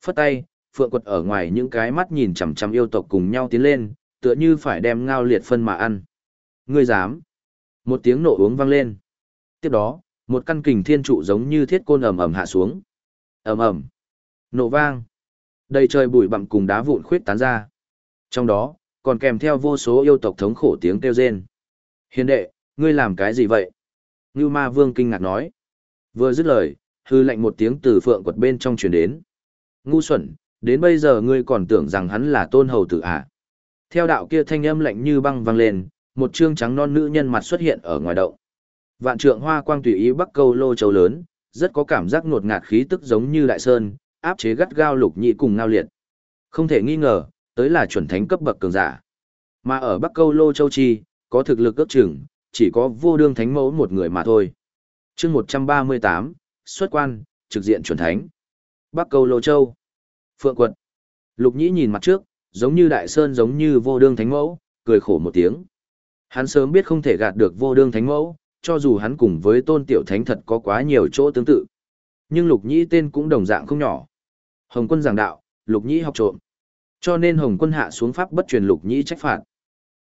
Phất tay, phượng quật ở ngoài những cái mắt nhìn chằm chằm yêu tộc cùng nhau tiến lên, tựa như phải đem ngao liệt phân mà ăn. Ngươi dám. Một tiếng nổ uống vang lên. Tiếp đó, một căn kình thiên trụ giống như thiết côn ầm ầm hạ xuống. ầm ầm, nổ vang, đầy trời bụi bặm cùng đá vụn khuyết tán ra. Trong đó, còn kèm theo vô số yêu tộc thống khổ tiếng kêu rên. Hiền đệ, ngươi làm cái gì vậy? Ngưu ma vương kinh ngạc nói. Vừa dứt lời, hư lệnh một tiếng từ phượng quật bên trong truyền đến. Ngu xuẩn, đến bây giờ ngươi còn tưởng rằng hắn là tôn hầu tử à? Theo đạo kia thanh âm lạnh như băng vang lên, một trương trắng non nữ nhân mặt xuất hiện ở ngoài động. Vạn trượng hoa quang tùy ý bắc câu lô châu lớn, rất có cảm giác ngột ngạt khí tức giống như đại sơn, áp chế gắt gao lục nhị cùng ngao liệt. Không thể nghi ngờ, tới là chuẩn thánh cấp bậc cường giả. Mà ở bắc câu lô châu chi, có thực lực ước chừng, chỉ có vô đương thánh mẫu một người mà thôi. chương 138, xuất quan, trực diện chuẩn thánh. Bắc câu lô châu. Phượng quật. Lục nhĩ nhìn mặt trước, giống như đại sơn giống như vô đương thánh mẫu, cười khổ một tiếng. Hắn sớm biết không thể gạt được vô đương thánh mẫu, cho dù hắn cùng với tôn tiểu thánh thật có quá nhiều chỗ tương tự. Nhưng lục nhĩ tên cũng đồng dạng không nhỏ. Hồng quân giảng đạo, lục nhĩ học trộm. Cho nên Hồng quân hạ xuống pháp bất truyền lục nhĩ trách phạt.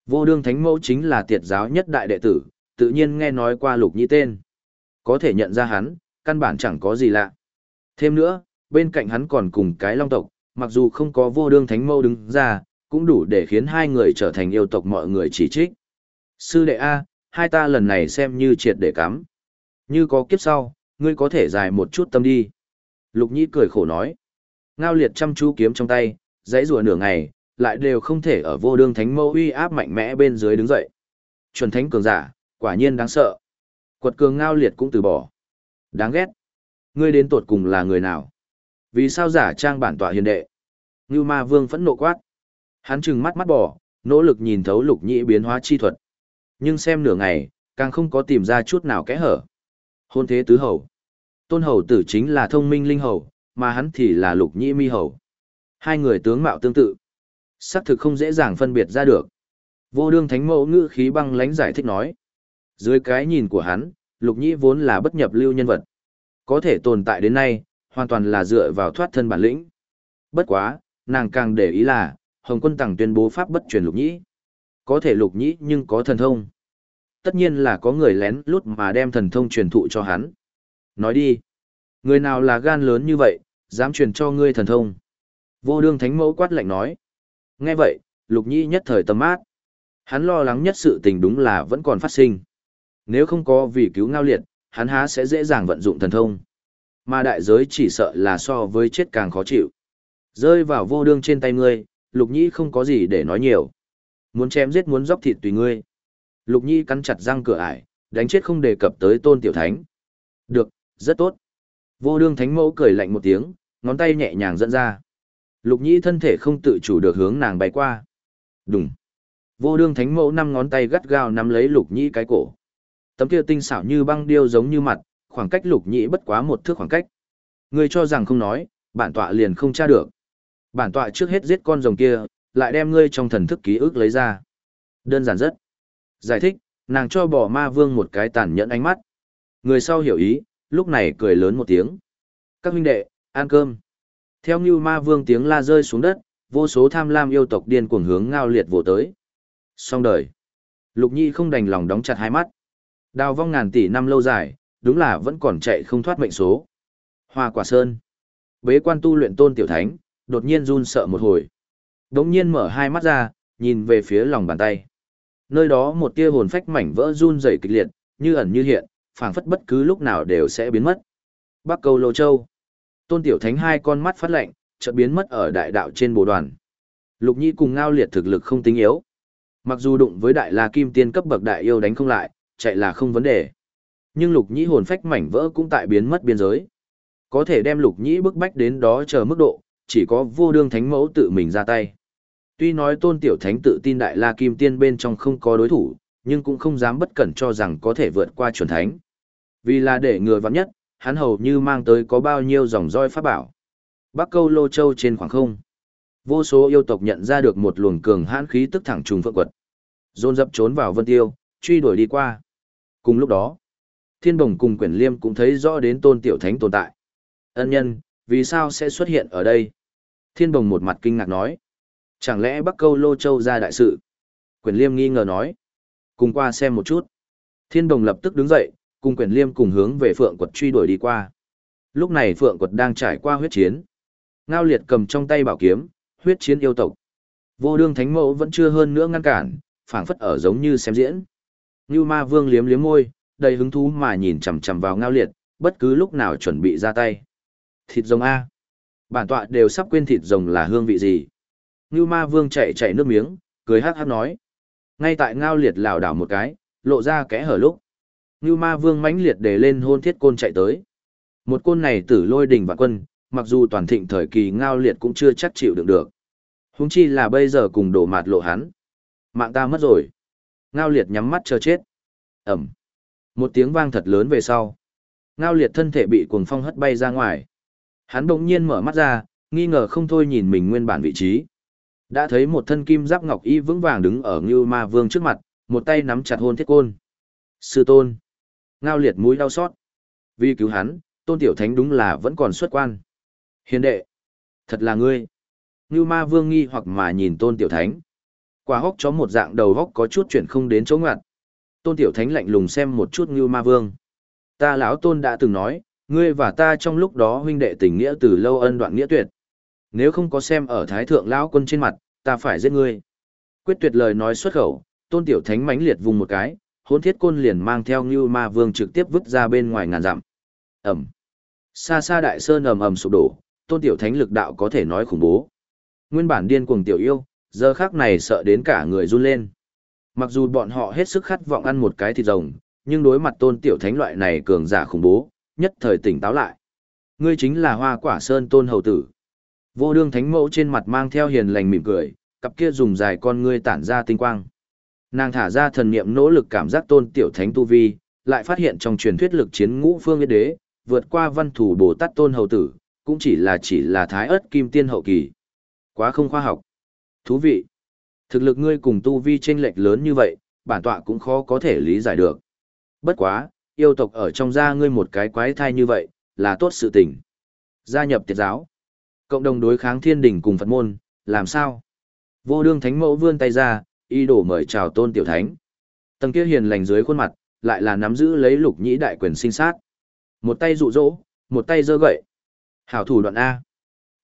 Vô đương thánh mẫu chính là tiệt giáo nhất đại đệ tử, tự nhiên nghe nói qua lục nhĩ tên. Có thể nhận ra hắn, căn bản chẳng có gì lạ. Thêm nữa, bên cạnh hắn còn cùng cái long tộc, mặc dù không có vô đương thánh mẫu đứng ra, cũng đủ để khiến hai người trở thành yêu tộc mọi người chỉ trích. Sư đệ A, hai ta lần này xem như triệt để cắm. Như có kiếp sau, ngươi có thể dài một chút tâm đi. Lục nhĩ cười khổ nói. Ngao liệt chăm chú kiếm trong tay, dãy rùa nửa ngày, lại đều không thể ở vô đương thánh mâu uy áp mạnh mẽ bên dưới đứng dậy. Chuẩn thánh cường giả, quả nhiên đáng sợ. Quật cường ngao liệt cũng từ bỏ. Đáng ghét. Ngươi đến tột cùng là người nào? Vì sao giả trang bản tọa hiền đệ? Ngưu ma vương phẫn nộ quát. Hắn trừng mắt mắt bỏ, nỗ lực nhìn thấu lục nhĩ biến hóa chi thuật. Nhưng xem nửa ngày, càng không có tìm ra chút nào kẽ hở. Hôn thế tứ hầu. Tôn hầu tử chính là thông minh linh hầu, mà hắn thì là lục nhĩ mi hầu. Hai người tướng mạo tương tự xác thực không dễ dàng phân biệt ra được. Vô đương thánh mẫu ngữ khí băng lánh giải thích nói. Dưới cái nhìn của hắn, lục nhĩ vốn là bất nhập lưu nhân vật. Có thể tồn tại đến nay, hoàn toàn là dựa vào thoát thân bản lĩnh. Bất quá, nàng càng để ý là, Hồng quân tặng tuyên bố pháp bất truyền lục nhĩ. Có thể lục nhĩ nhưng có thần thông. Tất nhiên là có người lén lút mà đem thần thông truyền thụ cho hắn. Nói đi. Người nào là gan lớn như vậy, dám truyền cho ngươi thần thông. Vô đương thánh mẫu quát lạnh nói. Nghe vậy, lục nhĩ nhất thời tâm mát. Hắn lo lắng nhất sự tình đúng là vẫn còn phát sinh. Nếu không có vì cứu ngao liệt, hắn há sẽ dễ dàng vận dụng thần thông. Mà đại giới chỉ sợ là so với chết càng khó chịu. Rơi vào vô đương trên tay ngươi, lục nhĩ không có gì để nói nhiều. Muốn chém giết muốn dốc thịt tùy ngươi. Lục nhĩ cắn chặt răng cửa ải, đánh chết không đề cập tới tôn tiểu thánh. Được, rất tốt. Vô đương thánh mẫu cười lạnh một tiếng, ngón tay nhẹ nhàng dẫn ra. Lục nhĩ thân thể không tự chủ được hướng nàng bay qua. Đúng. Vô đương thánh mẫu năm ngón tay gắt gao nắm lấy lục nhĩ cái cổ. Tấm kia tinh xảo như băng điêu giống như mặt, khoảng cách lục nhĩ bất quá một thước khoảng cách. Người cho rằng không nói, bản tọa liền không tra được. Bản tọa trước hết giết con rồng kia, lại đem ngươi trong thần thức ký ức lấy ra. Đơn giản rất. Giải thích, nàng cho bỏ ma vương một cái tàn nhẫn ánh mắt. Người sau hiểu ý, lúc này cười lớn một tiếng. Các huynh đệ, ăn cơm. Theo như ma vương tiếng la rơi xuống đất, vô số tham lam yêu tộc điên cuồng hướng ngao liệt vồ tới. Xong đời. Lục Nhi không đành lòng đóng chặt hai mắt. Đào vong ngàn tỷ năm lâu dài, đúng là vẫn còn chạy không thoát mệnh số. Hoa quả sơn. Bế quan tu luyện tôn tiểu thánh, đột nhiên run sợ một hồi. Đống nhiên mở hai mắt ra, nhìn về phía lòng bàn tay. Nơi đó một tia hồn phách mảnh vỡ run rẩy kịch liệt, như ẩn như hiện, phảng phất bất cứ lúc nào đều sẽ biến mất. Bắc Câu Lô Châu. Tôn Tiểu Thánh hai con mắt phát lạnh, chợt biến mất ở đại đạo trên bồ đoàn. Lục Nhi cùng Ngao Liệt thực lực không tính yếu. Mặc dù đụng với đại la kim tiên cấp bậc đại yêu đánh không lại, chạy là không vấn đề. Nhưng Lục Nhĩ hồn phách mảnh vỡ cũng tại biến mất biên giới. Có thể đem Lục Nhĩ bức bách đến đó chờ mức độ, chỉ có vô đương thánh mẫu tự mình ra tay. Tuy nói tôn tiểu thánh tự tin đại la kim tiên bên trong không có đối thủ, nhưng cũng không dám bất cẩn cho rằng có thể vượt qua chuẩn thánh. Vì là để người vắng nhất, hắn hầu như mang tới có bao nhiêu dòng roi pháp bảo. Bắc câu lô châu trên khoảng không. Vô số yêu tộc nhận ra được một luồng cường hãn khí tức thẳng trùng phượng quật. Dồn dập trốn vào vân tiêu, truy đuổi đi qua. Cùng lúc đó, thiên đồng cùng quyển liêm cũng thấy rõ đến tôn tiểu thánh tồn tại. Ân nhân, vì sao sẽ xuất hiện ở đây? Thiên đồng một mặt kinh ngạc nói. Chẳng lẽ Bắc Câu Lô Châu ra đại sự? Quyển Liêm nghi ngờ nói. Cùng qua xem một chút. Thiên đồng lập tức đứng dậy, cùng Quyển Liêm cùng hướng về Phượng Quật truy đuổi đi qua. Lúc này Phượng Quật đang trải qua huyết chiến. Ngao liệt cầm trong tay bảo kiếm, huyết chiến yêu tộc. Vô đương thánh mẫu vẫn chưa hơn nữa ngăn cản, phảng phất ở giống như xem diễn. Như ma vương liếm liếm môi, đầy hứng thú mà nhìn chằm chằm vào ngao liệt, bất cứ lúc nào chuẩn bị ra tay. Thịt rồng A. Bản tọa đều sắp quên thịt rồng là hương vị gì. Như ma vương chạy chạy nước miếng, cười hát hát nói. Ngay tại ngao liệt lảo đảo một cái, lộ ra kẽ hở lúc. Ngưu ma vương mãnh liệt để lên hôn thiết côn chạy tới. Một côn này tử lôi đỉnh và quân, mặc dù toàn thịnh thời kỳ ngao liệt cũng chưa chắc chịu đựng được. Húng chi là bây giờ cùng đổ mạt lộ hắn. Mạng ta mất rồi. Ngao liệt nhắm mắt chờ chết. Ẩm. Một tiếng vang thật lớn về sau. Ngao liệt thân thể bị cuồng phong hất bay ra ngoài. Hắn bỗng nhiên mở mắt ra, nghi ngờ không thôi nhìn mình nguyên bản vị trí. Đã thấy một thân kim giáp ngọc y vững vàng đứng ở Ngưu Ma Vương trước mặt, một tay nắm chặt hôn thiết côn. Sư tôn. Ngao liệt mũi đau xót. Vì cứu hắn, tôn tiểu thánh đúng là vẫn còn xuất quan. Hiền đệ. Thật là ngươi. Như Ma Vương nghi hoặc mà nhìn tôn tiểu thánh. Quả hốc chó một dạng đầu hốc có chút chuyển không đến chỗ ngoặt. Tôn tiểu thánh lạnh lùng xem một chút như Ma Vương. Ta lão tôn đã từng nói, ngươi và ta trong lúc đó huynh đệ tình nghĩa từ lâu ân đoạn nghĩa tuyệt. Nếu không có xem ở thái thượng lão quân trên mặt, ta phải giết ngươi. Quyết tuyệt lời nói xuất khẩu, tôn tiểu thánh mãnh liệt vùng một cái, hôn thiết côn liền mang theo như ma vương trực tiếp vứt ra bên ngoài ngàn dặm. Ẩm. Xa xa đại sơn ầm ầm sụp đổ, tôn tiểu thánh lực đạo có thể nói khủng bố. Nguyên bản điên cuồng tiểu yêu, giờ khác này sợ đến cả người run lên. Mặc dù bọn họ hết sức khát vọng ăn một cái thịt rồng, nhưng đối mặt tôn tiểu thánh loại này cường giả khủng bố, nhất thời tỉnh táo lại. Ngươi chính là hoa quả sơn tôn hầu tử. Vô đương thánh mẫu trên mặt mang theo hiền lành mỉm cười, cặp kia dùng dài con ngươi tản ra tinh quang. Nàng thả ra thần niệm nỗ lực cảm giác tôn tiểu thánh tu vi, lại phát hiện trong truyền thuyết lực chiến ngũ phương yết đế, vượt qua văn thủ bồ tát tôn hầu tử, cũng chỉ là chỉ là thái ớt kim tiên hậu kỳ. Quá không khoa học. Thú vị. Thực lực ngươi cùng tu vi chênh lệch lớn như vậy, bản tọa cũng khó có thể lý giải được. Bất quá, yêu tộc ở trong gia ngươi một cái quái thai như vậy, là tốt sự tình. Gia nhập tiệt giáo. Cộng đồng đối kháng thiên đình cùng Phật môn, làm sao? Vô đương thánh mẫu vươn tay ra, y đổ mời chào tôn tiểu thánh. Tầng kia hiền lành dưới khuôn mặt, lại là nắm giữ lấy lục nhĩ đại quyền sinh sát. Một tay dụ dỗ, một tay giơ gậy. Hảo thủ đoạn A.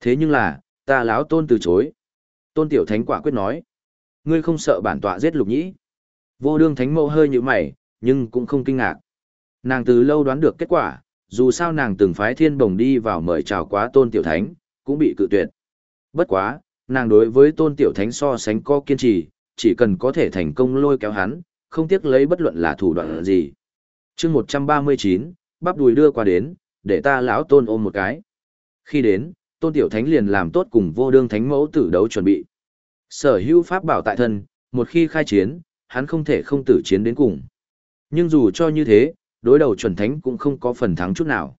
Thế nhưng là, ta láo tôn từ chối. Tôn tiểu thánh quả quyết nói. Ngươi không sợ bản tọa giết lục nhĩ. Vô đương thánh mẫu hơi như mày, nhưng cũng không kinh ngạc. Nàng từ lâu đoán được kết quả, dù sao nàng từng phái thiên bồng đi vào mời chào quá tôn tiểu thánh, cũng bị cự tuyệt. Bất quá, nàng đối với tôn tiểu thánh so sánh có kiên trì, chỉ cần có thể thành công lôi kéo hắn, không tiếc lấy bất luận là thủ đoạn gì. chương 139, bắp đùi đưa qua đến, để ta lão tôn ôm một cái. Khi đến, Tôn Tiểu Thánh liền làm tốt cùng vô đương thánh mẫu tử đấu chuẩn bị. Sở hữu pháp bảo tại thân, một khi khai chiến, hắn không thể không tử chiến đến cùng. Nhưng dù cho như thế, đối đầu chuẩn thánh cũng không có phần thắng chút nào.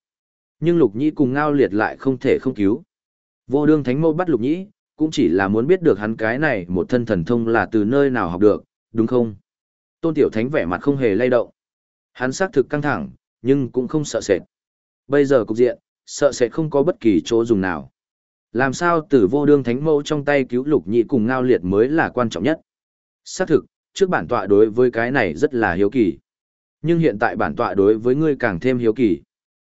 Nhưng Lục Nhĩ cùng Ngao Liệt lại không thể không cứu. Vô đương thánh mẫu bắt Lục Nhĩ, cũng chỉ là muốn biết được hắn cái này một thân thần thông là từ nơi nào học được, đúng không? Tôn Tiểu Thánh vẻ mặt không hề lay động. Hắn xác thực căng thẳng, nhưng cũng không sợ sệt. Bây giờ cục diện, sợ sệt không có bất kỳ chỗ dùng nào. Làm sao tử vô đương thánh mẫu trong tay cứu lục nhị cùng ngao liệt mới là quan trọng nhất. Xác thực, trước bản tọa đối với cái này rất là hiếu kỳ. Nhưng hiện tại bản tọa đối với ngươi càng thêm hiếu kỳ.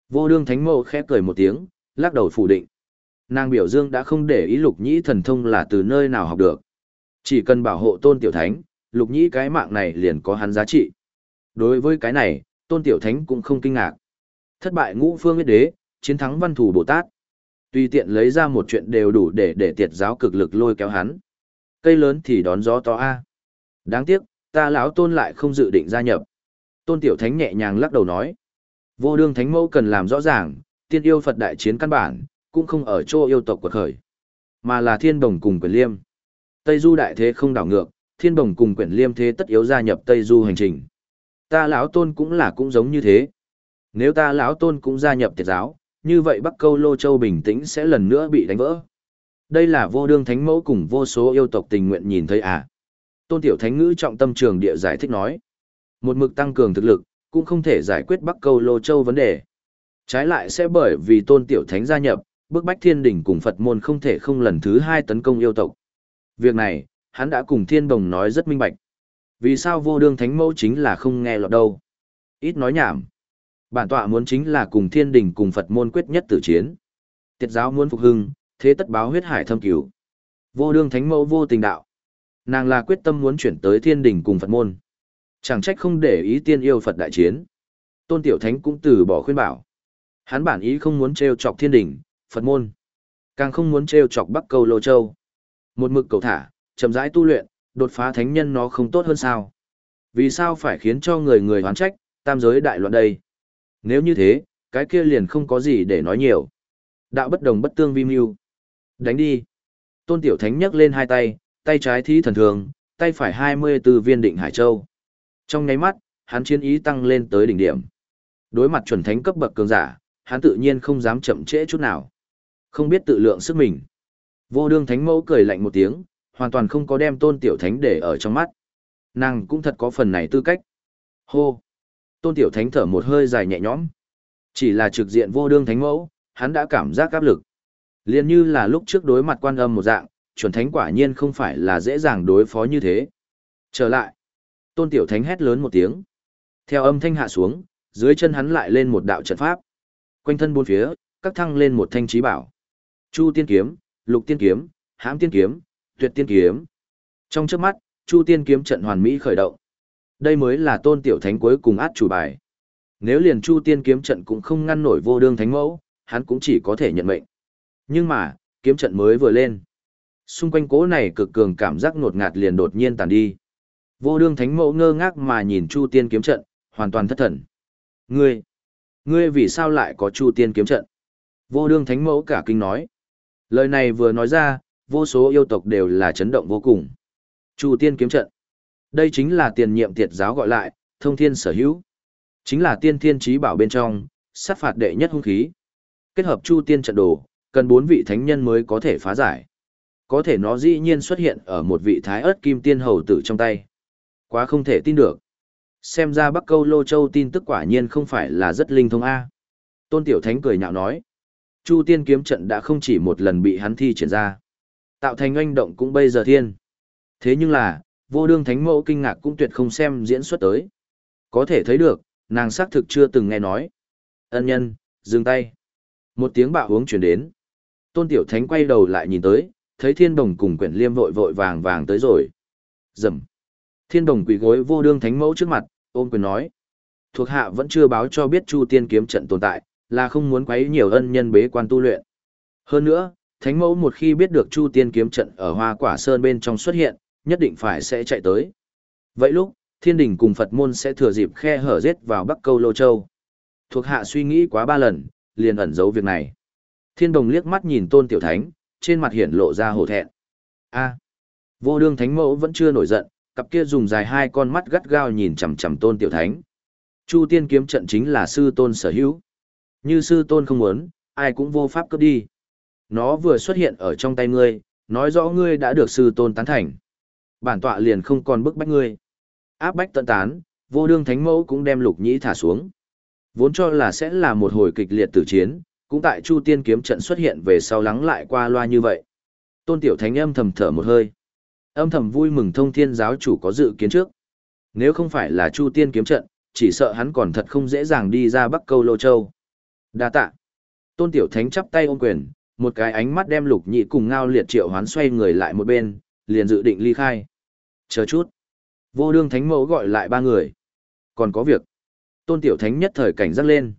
Vô đương thánh mẫu khẽ cười một tiếng, lắc đầu phủ định. Nàng biểu dương đã không để ý lục nhĩ thần thông là từ nơi nào học được. Chỉ cần bảo hộ tôn tiểu thánh, lục nhĩ cái mạng này liền có hắn giá trị. Đối với cái này, tôn tiểu thánh cũng không kinh ngạc. Thất bại ngũ phương huyết đế, chiến thắng văn thủ Bồ Tát. Tùy tiện lấy ra một chuyện đều đủ để để tiệt giáo cực lực lôi kéo hắn. Cây lớn thì đón gió to A. Đáng tiếc, ta lão tôn lại không dự định gia nhập. Tôn tiểu thánh nhẹ nhàng lắc đầu nói. Vô đương thánh mẫu cần làm rõ ràng, tiên yêu Phật đại chiến căn bản, cũng không ở chỗ yêu tộc quật khởi, mà là thiên đồng cùng quyền liêm. Tây du đại thế không đảo ngược, thiên đồng cùng quyển liêm thế tất yếu gia nhập Tây du hành trình. Ta lão tôn cũng là cũng giống như thế. Nếu ta lão tôn cũng gia nhập tiệt giáo, như vậy Bắc Câu Lô Châu bình tĩnh sẽ lần nữa bị đánh vỡ. Đây là vô đương thánh mẫu cùng vô số yêu tộc tình nguyện nhìn thấy à. Tôn tiểu thánh ngữ trọng tâm trường địa giải thích nói. Một mực tăng cường thực lực, cũng không thể giải quyết Bắc Câu Lô Châu vấn đề. Trái lại sẽ bởi vì tôn tiểu thánh gia nhập, bức bách thiên đỉnh cùng Phật môn không thể không lần thứ hai tấn công yêu tộc. Việc này, hắn đã cùng thiên đồng nói rất minh bạch. Vì sao vô đương thánh mẫu chính là không nghe lọt đâu. Ít nói nhảm. Bản tọa muốn chính là cùng thiên đình cùng Phật môn quyết nhất tử chiến. Tiết giáo muốn phục hưng, thế tất báo huyết hải thâm cứu. Vô đương thánh mẫu vô tình đạo. Nàng là quyết tâm muốn chuyển tới thiên đình cùng Phật môn. Chẳng trách không để ý tiên yêu Phật đại chiến. Tôn Tiểu Thánh cũng từ bỏ khuyên bảo. Hắn bản ý không muốn trêu chọc thiên đình, Phật môn. Càng không muốn trêu chọc Bắc Câu Lô Châu. Một mực cầu thả, chậm rãi tu luyện, đột phá thánh nhân nó không tốt hơn sao? Vì sao phải khiến cho người người hoán trách, tam giới đại loạn đây? Nếu như thế, cái kia liền không có gì để nói nhiều. Đạo bất đồng bất tương vi mưu. Đánh đi. Tôn Tiểu Thánh nhấc lên hai tay, tay trái thí thần thường, tay phải 24 viên định Hải Châu. Trong nháy mắt, hắn chiến ý tăng lên tới đỉnh điểm. Đối mặt chuẩn thánh cấp bậc cường giả, hắn tự nhiên không dám chậm trễ chút nào. Không biết tự lượng sức mình. Vô đương thánh mẫu cười lạnh một tiếng, hoàn toàn không có đem tôn tiểu thánh để ở trong mắt. Nàng cũng thật có phần này tư cách. Hô! Tôn tiểu thánh thở một hơi dài nhẹ nhõm. Chỉ là trực diện vô đương thánh mẫu, hắn đã cảm giác áp lực. Liên như là lúc trước đối mặt quan âm một dạng, chuẩn thánh quả nhiên không phải là dễ dàng đối phó như thế. Trở lại. Tôn tiểu thánh hét lớn một tiếng. Theo âm thanh hạ xuống, dưới chân hắn lại lên một đạo trận pháp. Quanh thân bốn phía, các thăng lên một thanh trí bảo. Chu tiên kiếm, lục tiên kiếm, hãm tiên kiếm, tuyệt tiên kiếm. Trong trước mắt, Chu tiên kiếm trận hoàn mỹ khởi động. Đây mới là tôn tiểu thánh cuối cùng át chủ bài. Nếu liền Chu tiên kiếm trận cũng không ngăn nổi vô đương thánh mẫu, hắn cũng chỉ có thể nhận mệnh. Nhưng mà, kiếm trận mới vừa lên. Xung quanh cố này cực cường cảm giác ngột ngạt liền đột nhiên tàn đi. Vô đương thánh mẫu ngơ ngác mà nhìn Chu tiên kiếm trận, hoàn toàn thất thần. Ngươi, ngươi vì sao lại có Chu tiên kiếm trận? Vô đương thánh mẫu cả kinh nói. Lời này vừa nói ra, vô số yêu tộc đều là chấn động vô cùng. Chu tiên kiếm trận. Đây chính là tiền nhiệm tiệt giáo gọi lại, thông thiên sở hữu. Chính là tiên thiên trí bảo bên trong, sát phạt đệ nhất hung khí. Kết hợp chu tiên trận đồ, cần bốn vị thánh nhân mới có thể phá giải. Có thể nó dĩ nhiên xuất hiện ở một vị thái ớt kim tiên hầu tử trong tay. Quá không thể tin được. Xem ra Bắc Câu Lô Châu tin tức quả nhiên không phải là rất linh thông A. Tôn Tiểu Thánh cười nhạo nói. Chu tiên kiếm trận đã không chỉ một lần bị hắn thi triển ra. Tạo thành oanh động cũng bây giờ thiên. Thế nhưng là, vô đương thánh mẫu kinh ngạc cũng tuyệt không xem diễn xuất tới. Có thể thấy được, nàng xác thực chưa từng nghe nói. Ân nhân, dừng tay. Một tiếng bạo hướng chuyển đến. Tôn tiểu thánh quay đầu lại nhìn tới, thấy thiên đồng cùng quyển liêm vội vội vàng vàng tới rồi. Dầm. Thiên đồng quỳ gối vô đương thánh mẫu trước mặt, ôm quyền nói. Thuộc hạ vẫn chưa báo cho biết Chu tiên kiếm trận tồn tại, là không muốn quấy nhiều ân nhân bế quan tu luyện. Hơn nữa, thánh mẫu một khi biết được Chu tiên kiếm trận ở hoa quả sơn bên trong xuất hiện, nhất định phải sẽ chạy tới. Vậy lúc, thiên đình cùng Phật môn sẽ thừa dịp khe hở giết vào Bắc Câu Lô Châu. Thuộc hạ suy nghĩ quá ba lần, liền ẩn giấu việc này. Thiên đồng liếc mắt nhìn tôn tiểu thánh, trên mặt hiển lộ ra hổ thẹn. a vô đương thánh mẫu vẫn chưa nổi giận, cặp kia dùng dài hai con mắt gắt gao nhìn chằm chằm tôn tiểu thánh. Chu tiên kiếm trận chính là sư tôn sở hữu. Như sư tôn không muốn, ai cũng vô pháp cướp đi. Nó vừa xuất hiện ở trong tay ngươi, nói rõ ngươi đã được sư tôn tán thành. Bản tọa liền không còn bức bách ngươi. Áp bách tận tán, vô đương thánh mẫu cũng đem lục nhĩ thả xuống. Vốn cho là sẽ là một hồi kịch liệt tử chiến, cũng tại Chu Tiên kiếm trận xuất hiện về sau lắng lại qua loa như vậy. Tôn Tiểu Thánh âm thầm thở một hơi. Âm thầm vui mừng thông thiên giáo chủ có dự kiến trước. Nếu không phải là Chu Tiên kiếm trận, chỉ sợ hắn còn thật không dễ dàng đi ra Bắc Câu Lô Châu. Đa tạ. Tôn Tiểu Thánh chắp tay ôm quyền, một cái ánh mắt đem lục nhị cùng ngao liệt triệu hoán xoay người lại một bên, liền dự định ly khai. Chờ chút. Vô đương thánh mẫu gọi lại ba người. Còn có việc. Tôn Tiểu Thánh nhất thời cảnh giác lên.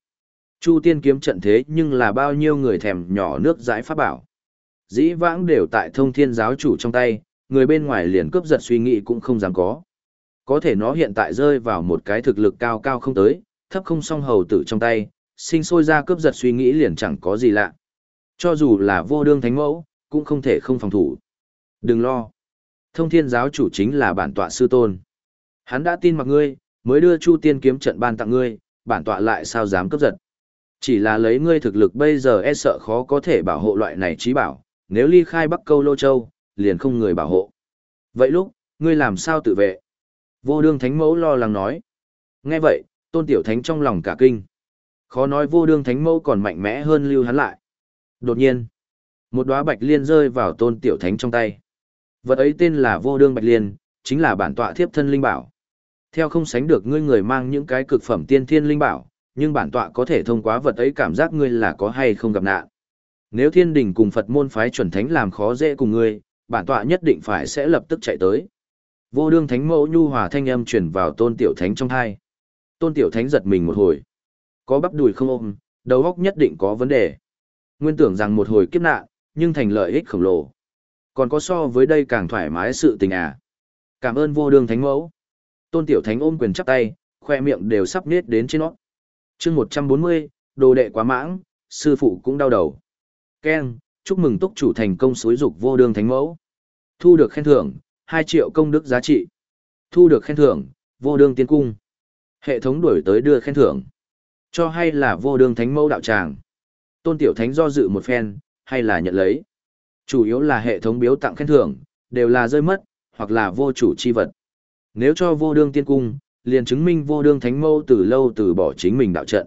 Chu tiên kiếm trận thế nhưng là bao nhiêu người thèm nhỏ nước giải pháp bảo. Dĩ vãng đều tại thông thiên giáo chủ trong tay, người bên ngoài liền cướp giật suy nghĩ cũng không dám có. Có thể nó hiện tại rơi vào một cái thực lực cao cao không tới, thấp không song hầu tử trong tay, sinh sôi ra cướp giật suy nghĩ liền chẳng có gì lạ. Cho dù là vô đương thánh mẫu, cũng không thể không phòng thủ. Đừng lo. Thông thiên giáo chủ chính là bản tọa sư tôn. Hắn đã tin mặc ngươi, mới đưa Chu Tiên kiếm trận ban tặng ngươi, bản tọa lại sao dám cướp giật. Chỉ là lấy ngươi thực lực bây giờ e sợ khó có thể bảo hộ loại này trí bảo, nếu ly khai Bắc Câu Lô Châu, liền không người bảo hộ. Vậy lúc, ngươi làm sao tự vệ? Vô đương thánh mẫu lo lắng nói. Nghe vậy, tôn tiểu thánh trong lòng cả kinh. Khó nói vô đương thánh mẫu còn mạnh mẽ hơn lưu hắn lại. Đột nhiên, một đóa bạch liên rơi vào tôn tiểu thánh trong tay. Vật ấy tên là vô đương bạch liên, chính là bản tọa thiếp thân linh bảo. Theo không sánh được ngươi người mang những cái cực phẩm tiên thiên linh bảo, nhưng bản tọa có thể thông qua vật ấy cảm giác ngươi là có hay không gặp nạn. Nếu thiên đình cùng Phật môn phái chuẩn thánh làm khó dễ cùng ngươi, bản tọa nhất định phải sẽ lập tức chạy tới. Vô đương thánh mẫu nhu hòa thanh âm truyền vào tôn tiểu thánh trong hai. Tôn tiểu thánh giật mình một hồi. Có bắp đùi không ôm, đầu óc nhất định có vấn đề. Nguyên tưởng rằng một hồi kiếp nạn, nhưng thành lợi ích khổng lồ. Còn có so với đây càng thoải mái sự tình à. Cảm ơn vô đường thánh mẫu. Tôn tiểu thánh ôm quyền chắp tay, khoe miệng đều sắp nết đến trên nó. chương một trăm bốn mươi, đồ đệ quá mãng, sư phụ cũng đau đầu. Ken, chúc mừng túc chủ thành công suối dục vô đường thánh mẫu. Thu được khen thưởng, hai triệu công đức giá trị. Thu được khen thưởng, vô đường tiên cung. Hệ thống đuổi tới đưa khen thưởng. Cho hay là vô đường thánh mẫu đạo tràng. Tôn tiểu thánh do dự một phen, hay là nhận lấy. Chủ yếu là hệ thống biếu tặng khen thưởng, đều là rơi mất, hoặc là vô chủ chi vật. Nếu cho vô đương tiên cung, liền chứng minh vô đương thánh mẫu từ lâu từ bỏ chính mình đạo trận.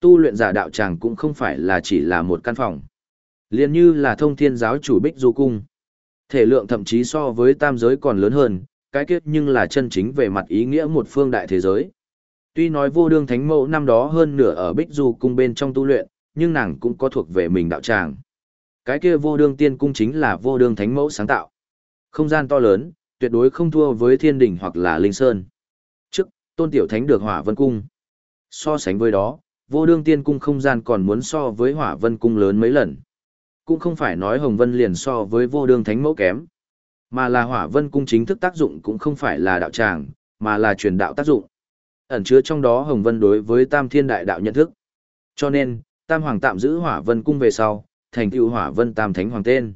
Tu luyện giả đạo tràng cũng không phải là chỉ là một căn phòng. Liền như là thông thiên giáo chủ bích du cung. Thể lượng thậm chí so với tam giới còn lớn hơn, cái kết nhưng là chân chính về mặt ý nghĩa một phương đại thế giới. Tuy nói vô đương thánh mẫu năm đó hơn nửa ở bích du cung bên trong tu luyện, nhưng nàng cũng có thuộc về mình đạo tràng. Cái kia vô đương tiên cung chính là vô đương thánh mẫu sáng tạo. Không gian to lớn, tuyệt đối không thua với thiên đỉnh hoặc là linh sơn. Trước, tôn tiểu thánh được hỏa vân cung. So sánh với đó, vô đương tiên cung không gian còn muốn so với hỏa vân cung lớn mấy lần. Cũng không phải nói hồng vân liền so với vô đương thánh mẫu kém. Mà là hỏa vân cung chính thức tác dụng cũng không phải là đạo tràng, mà là truyền đạo tác dụng. Ẩn chứa trong đó hồng vân đối với tam thiên đại đạo nhận thức. Cho nên, tam hoàng tạm giữ hỏa vân cung về sau, thành tựu hỏa vân tam thánh hoàng tên.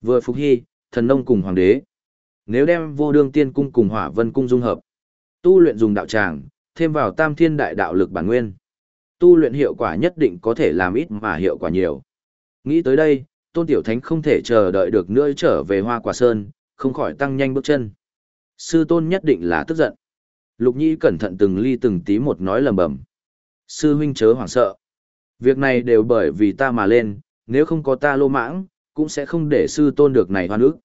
Vừa phục hy, thần nông cùng hoàng đế. Nếu đem vô đương tiên cung cùng hỏa vân cung dung hợp, tu luyện dùng đạo tràng, thêm vào tam thiên đại đạo lực bản nguyên. Tu luyện hiệu quả nhất định có thể làm ít mà hiệu quả nhiều. Nghĩ tới đây, Tôn Tiểu Thánh không thể chờ đợi được nữa trở về Hoa Quả Sơn, không khỏi tăng nhanh bước chân. Sư Tôn nhất định là tức giận. Lục Nhi cẩn thận từng ly từng tí một nói lầm bầm. Sư huynh chớ hoảng sợ. Việc này đều bởi vì ta mà lên, nếu không có ta lô mãng, cũng sẽ không để sư tôn được này hoan ức.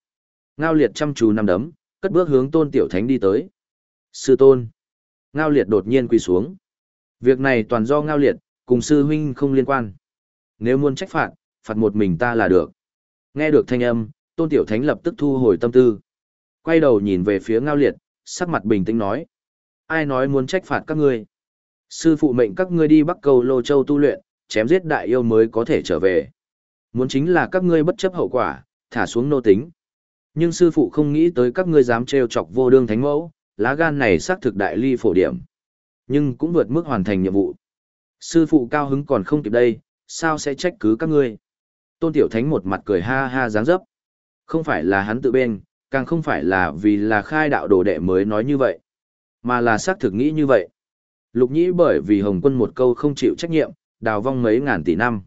Ngao liệt chăm chú nằm đấm, cất bước hướng tôn tiểu thánh đi tới. Sư tôn. Ngao liệt đột nhiên quỳ xuống. Việc này toàn do ngao liệt, cùng sư huynh không liên quan. Nếu muốn trách phạt, phạt một mình ta là được. Nghe được thanh âm, tôn tiểu thánh lập tức thu hồi tâm tư. Quay đầu nhìn về phía ngao liệt, sắc mặt bình tĩnh nói. Ai nói muốn trách phạt các ngươi? Sư phụ mệnh các ngươi đi Bắc Cầu Lô Châu tu luyện, chém giết đại yêu mới có thể trở về. Muốn chính là các ngươi bất chấp hậu quả, thả xuống nô tính. Nhưng sư phụ không nghĩ tới các ngươi dám trêu chọc vô đương thánh mẫu, lá gan này xác thực đại ly phổ điểm. Nhưng cũng vượt mức hoàn thành nhiệm vụ. Sư phụ cao hứng còn không kịp đây, sao sẽ trách cứ các ngươi? Tôn Tiểu Thánh một mặt cười ha ha dáng dấp. Không phải là hắn tự bên, càng không phải là vì là khai đạo đồ đệ mới nói như vậy, mà là xác thực nghĩ như vậy. Lục nhĩ bởi vì Hồng quân một câu không chịu trách nhiệm, đào vong mấy ngàn tỷ năm.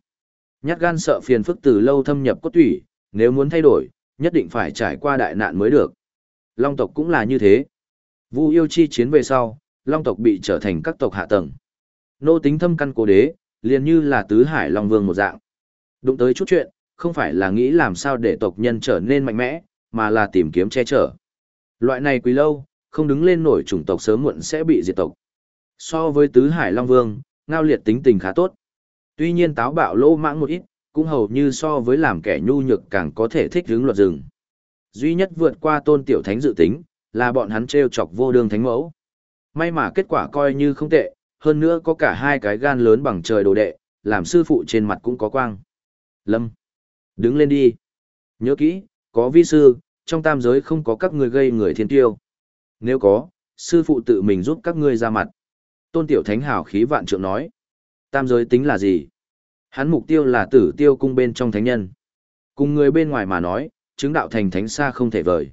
Nhát gan sợ phiền phức từ lâu thâm nhập cốt thủy, nếu muốn thay đổi, nhất định phải trải qua đại nạn mới được. Long tộc cũng là như thế. Vu yêu chi chiến về sau, Long tộc bị trở thành các tộc hạ tầng. Nô tính thâm căn cố đế, liền như là tứ hải Long Vương một dạng. Đụng tới chút chuyện, không phải là nghĩ làm sao để tộc nhân trở nên mạnh mẽ, mà là tìm kiếm che chở. Loại này quý lâu, không đứng lên nổi chủng tộc sớm muộn sẽ bị diệt tộc. So với tứ hải Long Vương, ngao liệt tính tình khá tốt. Tuy nhiên táo bạo lô mãng một ít, cũng hầu như so với làm kẻ nhu nhược càng có thể thích hướng luật rừng. Duy nhất vượt qua tôn tiểu thánh dự tính, là bọn hắn treo chọc vô đường thánh mẫu. May mà kết quả coi như không tệ, hơn nữa có cả hai cái gan lớn bằng trời đồ đệ, làm sư phụ trên mặt cũng có quang. Lâm, đứng lên đi. Nhớ kỹ, có vi sư, trong tam giới không có các người gây người thiên tiêu. Nếu có, sư phụ tự mình giúp các ngươi ra mặt. Tôn tiểu thánh hào khí vạn trượng nói. Tam giới tính là gì? Hắn mục tiêu là tử tiêu cung bên trong thánh nhân. Cùng người bên ngoài mà nói, chứng đạo thành thánh xa không thể vời.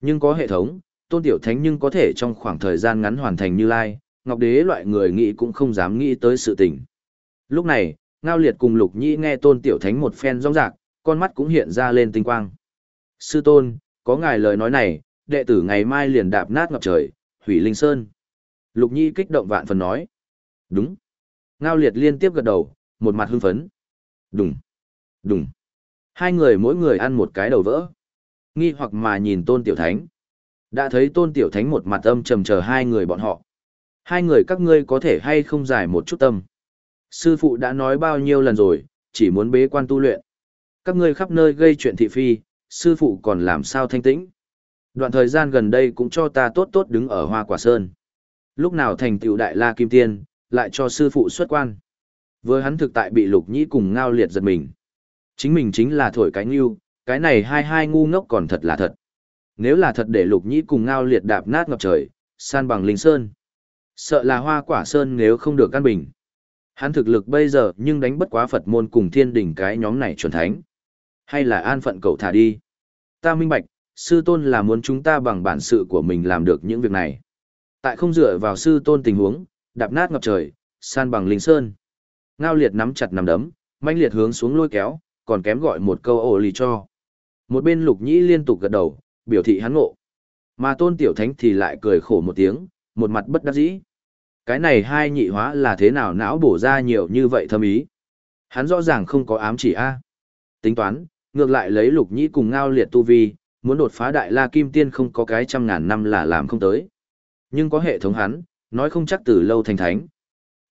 Nhưng có hệ thống, tôn tiểu thánh nhưng có thể trong khoảng thời gian ngắn hoàn thành như lai, ngọc đế loại người nghĩ cũng không dám nghĩ tới sự tình. Lúc này, ngao liệt cùng lục nhĩ nghe tôn tiểu thánh một phen rong rạc, con mắt cũng hiện ra lên tinh quang. Sư tôn, có ngài lời nói này, đệ tử ngày mai liền đạp nát ngọc trời, hủy linh sơn. Lục Nhi kích động vạn phần nói. Đúng. Ngao liệt liên tiếp gật đầu, một mặt hưng phấn. Đúng. Đúng. Hai người mỗi người ăn một cái đầu vỡ. Nghi hoặc mà nhìn tôn tiểu thánh. Đã thấy tôn tiểu thánh một mặt âm trầm chờ hai người bọn họ. Hai người các ngươi có thể hay không giải một chút tâm. Sư phụ đã nói bao nhiêu lần rồi, chỉ muốn bế quan tu luyện. Các ngươi khắp nơi gây chuyện thị phi, sư phụ còn làm sao thanh tĩnh. Đoạn thời gian gần đây cũng cho ta tốt tốt đứng ở hoa quả sơn. Lúc nào thành tựu đại la kim tiên, lại cho sư phụ xuất quan. với hắn thực tại bị lục nhĩ cùng ngao liệt giật mình. Chính mình chính là thổi cái ngu, cái này hai hai ngu ngốc còn thật là thật. Nếu là thật để lục nhĩ cùng ngao liệt đạp nát ngập trời, san bằng linh sơn. Sợ là hoa quả sơn nếu không được căn bình. Hắn thực lực bây giờ nhưng đánh bất quá Phật môn cùng thiên đỉnh cái nhóm này chuẩn thánh. Hay là an phận cậu thả đi. Ta minh bạch, sư tôn là muốn chúng ta bằng bản sự của mình làm được những việc này. Tại không dựa vào sư tôn tình huống, đạp nát ngập trời, san bằng linh sơn. Ngao liệt nắm chặt nắm đấm, manh liệt hướng xuống lôi kéo, còn kém gọi một câu ổ lì cho. Một bên lục nhĩ liên tục gật đầu, biểu thị hắn ngộ. Mà tôn tiểu thánh thì lại cười khổ một tiếng, một mặt bất đắc dĩ. Cái này hai nhị hóa là thế nào não bổ ra nhiều như vậy thâm ý. Hắn rõ ràng không có ám chỉ A. Tính toán, ngược lại lấy lục nhĩ cùng ngao liệt tu vi, muốn đột phá đại la kim tiên không có cái trăm ngàn năm là làm không tới. Nhưng có hệ thống hắn, nói không chắc từ lâu thành thánh.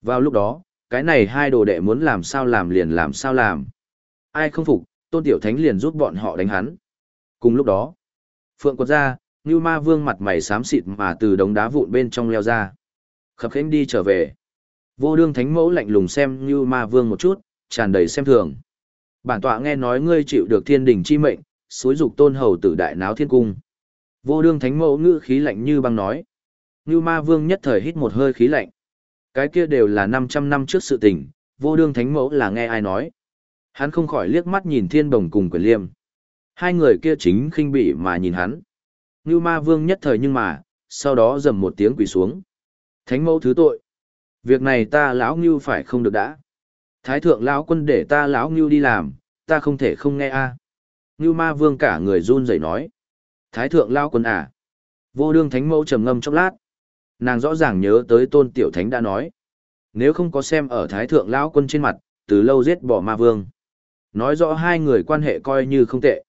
Vào lúc đó, cái này hai đồ đệ muốn làm sao làm liền làm sao làm. Ai không phục, tôn tiểu thánh liền giúp bọn họ đánh hắn. Cùng lúc đó, phượng quật ra, Ngưu Ma Vương mặt mày xám xịt mà từ đống đá vụn bên trong leo ra. Khập khênh đi trở về. Vô đương thánh mẫu lạnh lùng xem Ngưu Ma Vương một chút, tràn đầy xem thường. Bản tọa nghe nói ngươi chịu được thiên đình chi mệnh, xúi dục tôn hầu tử đại náo thiên cung. Vô đương thánh mẫu ngữ khí lạnh như băng nói. Ngưu Ma Vương nhất thời hít một hơi khí lạnh. Cái kia đều là 500 năm trước sự tình, vô đương thánh mẫu là nghe ai nói. Hắn không khỏi liếc mắt nhìn thiên bồng cùng quyền liêm. Hai người kia chính khinh bỉ mà nhìn hắn. Ngưu ma vương nhất thời nhưng mà, sau đó dầm một tiếng quỳ xuống. Thánh mẫu thứ tội. Việc này ta lão Ngưu phải không được đã. Thái thượng lão quân để ta lão Ngưu đi làm, ta không thể không nghe a. À. Ngưu ma vương cả người run rẩy nói. Thái thượng lão quân à. Vô đương thánh mẫu trầm ngâm chốc lát. Nàng rõ ràng nhớ tới tôn tiểu thánh đã nói. Nếu không có xem ở thái thượng lão quân trên mặt, từ lâu giết bỏ ma vương. Nói rõ hai người quan hệ coi như không tệ.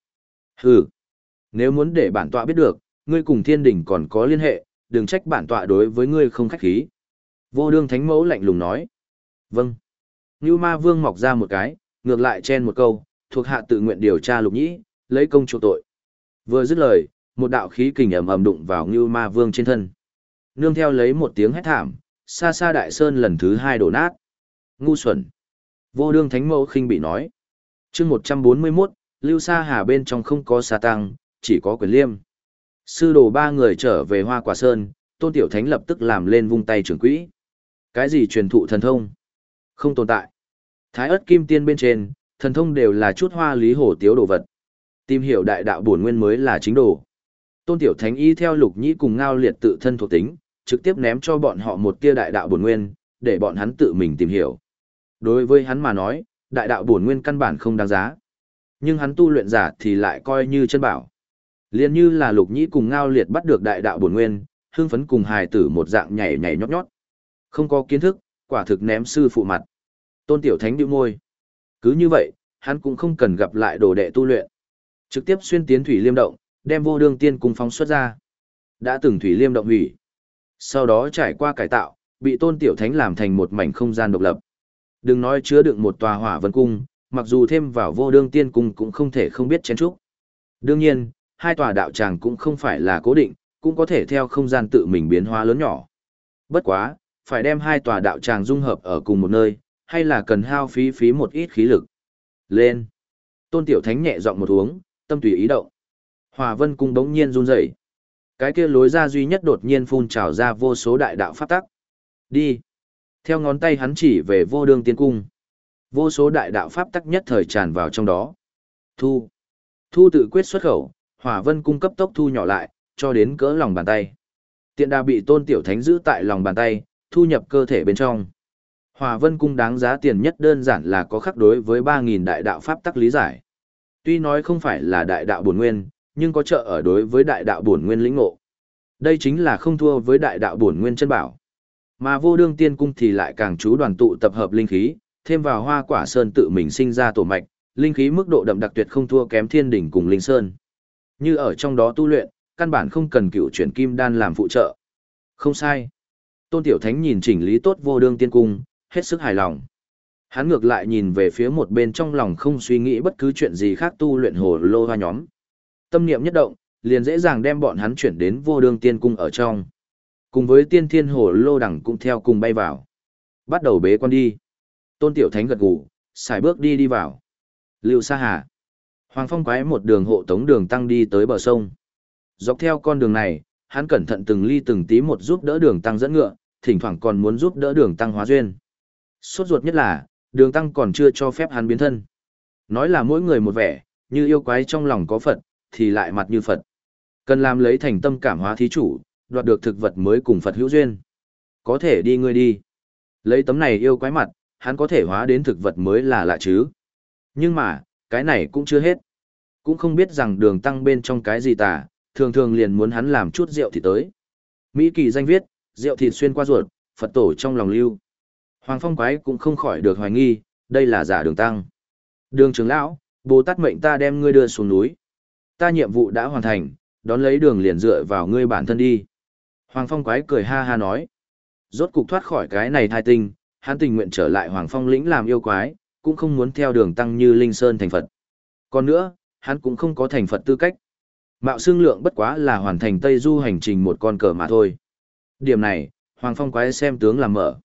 Hừ. Nếu muốn để bản tọa biết được, ngươi cùng thiên đình còn có liên hệ, đừng trách bản tọa đối với ngươi không khách khí. Vô đương thánh mẫu lạnh lùng nói. Vâng. Như ma vương mọc ra một cái, ngược lại chen một câu, thuộc hạ tự nguyện điều tra lục nhĩ, lấy công chu tội. Vừa dứt lời, một đạo khí kình ầm ầm đụng vào Ngưu ma vương trên thân. Nương theo lấy một tiếng hét thảm, xa xa đại sơn lần thứ hai đổ nát. Ngu xuẩn. Vô đương thánh mẫu khinh bị nói. chương 141, lưu sa hà bên trong không có sa tăng, chỉ có quyền liêm. Sư đồ ba người trở về hoa quả sơn, tôn tiểu thánh lập tức làm lên vung tay trưởng quỹ. Cái gì truyền thụ thần thông? Không tồn tại. Thái ớt kim tiên bên trên, thần thông đều là chút hoa lý hổ tiếu đồ vật. Tìm hiểu đại đạo bổn nguyên mới là chính đồ. Tôn Tiểu Thánh y theo lục nhĩ cùng ngao liệt tự thân thuộc tính, trực tiếp ném cho bọn họ một tia đại đạo bổn nguyên, để bọn hắn tự mình tìm hiểu. Đối với hắn mà nói, đại đạo bổn nguyên căn bản không đáng giá. Nhưng hắn tu luyện giả thì lại coi như chân bảo. Liên như là lục nhĩ cùng ngao liệt bắt được đại đạo bổn nguyên, hương phấn cùng hài tử một dạng nhảy nhảy nhót nhót. Không có kiến thức, quả thực ném sư phụ mặt. Tôn Tiểu Thánh bĩu môi. Cứ như vậy, hắn cũng không cần gặp lại đồ đệ tu luyện. Trực tiếp xuyên tiến thủy liêm động, đem vô đương tiên cung phóng xuất ra. Đã từng thủy liêm động hủy. Sau đó trải qua cải tạo, bị Tôn Tiểu Thánh làm thành một mảnh không gian độc lập. Đừng nói chứa đựng một tòa hỏa vân cung, mặc dù thêm vào vô đương tiên cung cũng không thể không biết chén trúc. Đương nhiên, hai tòa đạo tràng cũng không phải là cố định, cũng có thể theo không gian tự mình biến hóa lớn nhỏ. Bất quá, phải đem hai tòa đạo tràng dung hợp ở cùng một nơi, hay là cần hao phí phí một ít khí lực. Lên. Tôn Tiểu Thánh nhẹ giọng một uống, tâm tùy ý động. Hòa Vân cung bỗng nhiên run rẩy. Cái kia lối ra duy nhất đột nhiên phun trào ra vô số đại đạo pháp tắc. Đi. Theo ngón tay hắn chỉ về vô đường tiên cung. Vô số đại đạo pháp tắc nhất thời tràn vào trong đó. Thu. Thu tự quyết xuất khẩu, hỏa vân cung cấp tốc thu nhỏ lại, cho đến cỡ lòng bàn tay. Tiện đà bị tôn tiểu thánh giữ tại lòng bàn tay, thu nhập cơ thể bên trong. Hòa vân cung đáng giá tiền nhất đơn giản là có khắc đối với 3.000 đại đạo pháp tắc lý giải. Tuy nói không phải là đại đạo bổn nguyên, nhưng có trợ ở đối với đại đạo bổn nguyên lĩnh ngộ. Đây chính là không thua với đại đạo bổn nguyên chân bảo. Mà vô đương tiên cung thì lại càng chú đoàn tụ tập hợp linh khí, thêm vào hoa quả sơn tự mình sinh ra tổ mạch, linh khí mức độ đậm đặc tuyệt không thua kém thiên đỉnh cùng linh sơn. Như ở trong đó tu luyện, căn bản không cần cựu chuyển kim đan làm phụ trợ. Không sai. Tôn Tiểu Thánh nhìn chỉnh lý tốt vô đương tiên cung, hết sức hài lòng. Hắn ngược lại nhìn về phía một bên trong lòng không suy nghĩ bất cứ chuyện gì khác tu luyện hồ lô hoa nhóm. Tâm niệm nhất động, liền dễ dàng đem bọn hắn chuyển đến vô đương tiên cung ở trong. Cùng với tiên thiên hồ lô đẳng cũng theo cùng bay vào. Bắt đầu bế quan đi. Tôn Tiểu Thánh gật gù, xài bước đi đi vào. Lưu Sa Hà. Hoàng Phong quái một đường hộ tống đường tăng đi tới bờ sông. Dọc theo con đường này, hắn cẩn thận từng ly từng tí một giúp đỡ đường tăng dẫn ngựa, thỉnh thoảng còn muốn giúp đỡ đường tăng hóa duyên. Sốt ruột nhất là, đường tăng còn chưa cho phép hắn biến thân. Nói là mỗi người một vẻ, như yêu quái trong lòng có Phật, thì lại mặt như Phật. Cần làm lấy thành tâm cảm hóa thí chủ, đoạt được thực vật mới cùng Phật hữu duyên. Có thể đi ngươi đi. Lấy tấm này yêu quái mặt, hắn có thể hóa đến thực vật mới là lạ chứ. Nhưng mà, cái này cũng chưa hết. Cũng không biết rằng đường tăng bên trong cái gì tà, thường thường liền muốn hắn làm chút rượu thì tới. Mỹ kỳ danh viết, rượu thịt xuyên qua ruột, Phật tổ trong lòng lưu. Hoàng phong quái cũng không khỏi được hoài nghi, đây là giả đường tăng. Đường trưởng lão, Bồ Tát mệnh ta đem ngươi đưa xuống núi. Ta nhiệm vụ đã hoàn thành, đón lấy đường liền dựa vào ngươi bản thân đi. Hoàng phong quái cười ha ha nói. Rốt cục thoát khỏi cái này thai tinh, hắn tình nguyện trở lại Hoàng phong lĩnh làm yêu quái, cũng không muốn theo đường tăng như Linh Sơn thành Phật. Còn nữa, hắn cũng không có thành Phật tư cách. Mạo xương lượng bất quá là hoàn thành Tây Du hành trình một con cờ mà thôi. Điểm này, Hoàng Phong quái xem tướng làm mở.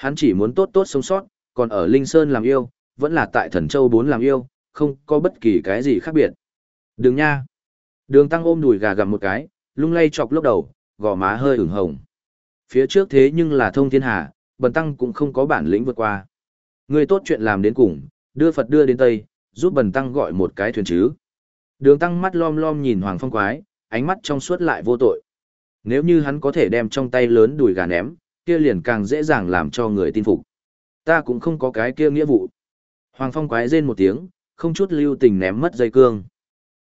Hắn chỉ muốn tốt tốt sống sót, còn ở Linh Sơn làm yêu, vẫn là tại Thần Châu 4 làm yêu, không có bất kỳ cái gì khác biệt. Đừng nha. Đường tăng ôm đùi gà gặm một cái, lung lay chọc lốc đầu, gò má hơi ửng hồng. Phía trước thế nhưng là thông thiên hà, bần tăng cũng không có bản lĩnh vượt qua. Người tốt chuyện làm đến cùng, đưa Phật đưa đến Tây, giúp bần tăng gọi một cái thuyền chứ. Đường tăng mắt lom lom nhìn Hoàng Phong quái, ánh mắt trong suốt lại vô tội. Nếu như hắn có thể đem trong tay lớn đùi gà ném, kia liền càng dễ dàng làm cho người tin phục. Ta cũng không có cái kia nghĩa vụ. Hoàng Phong quái rên một tiếng, không chút lưu tình ném mất dây cương.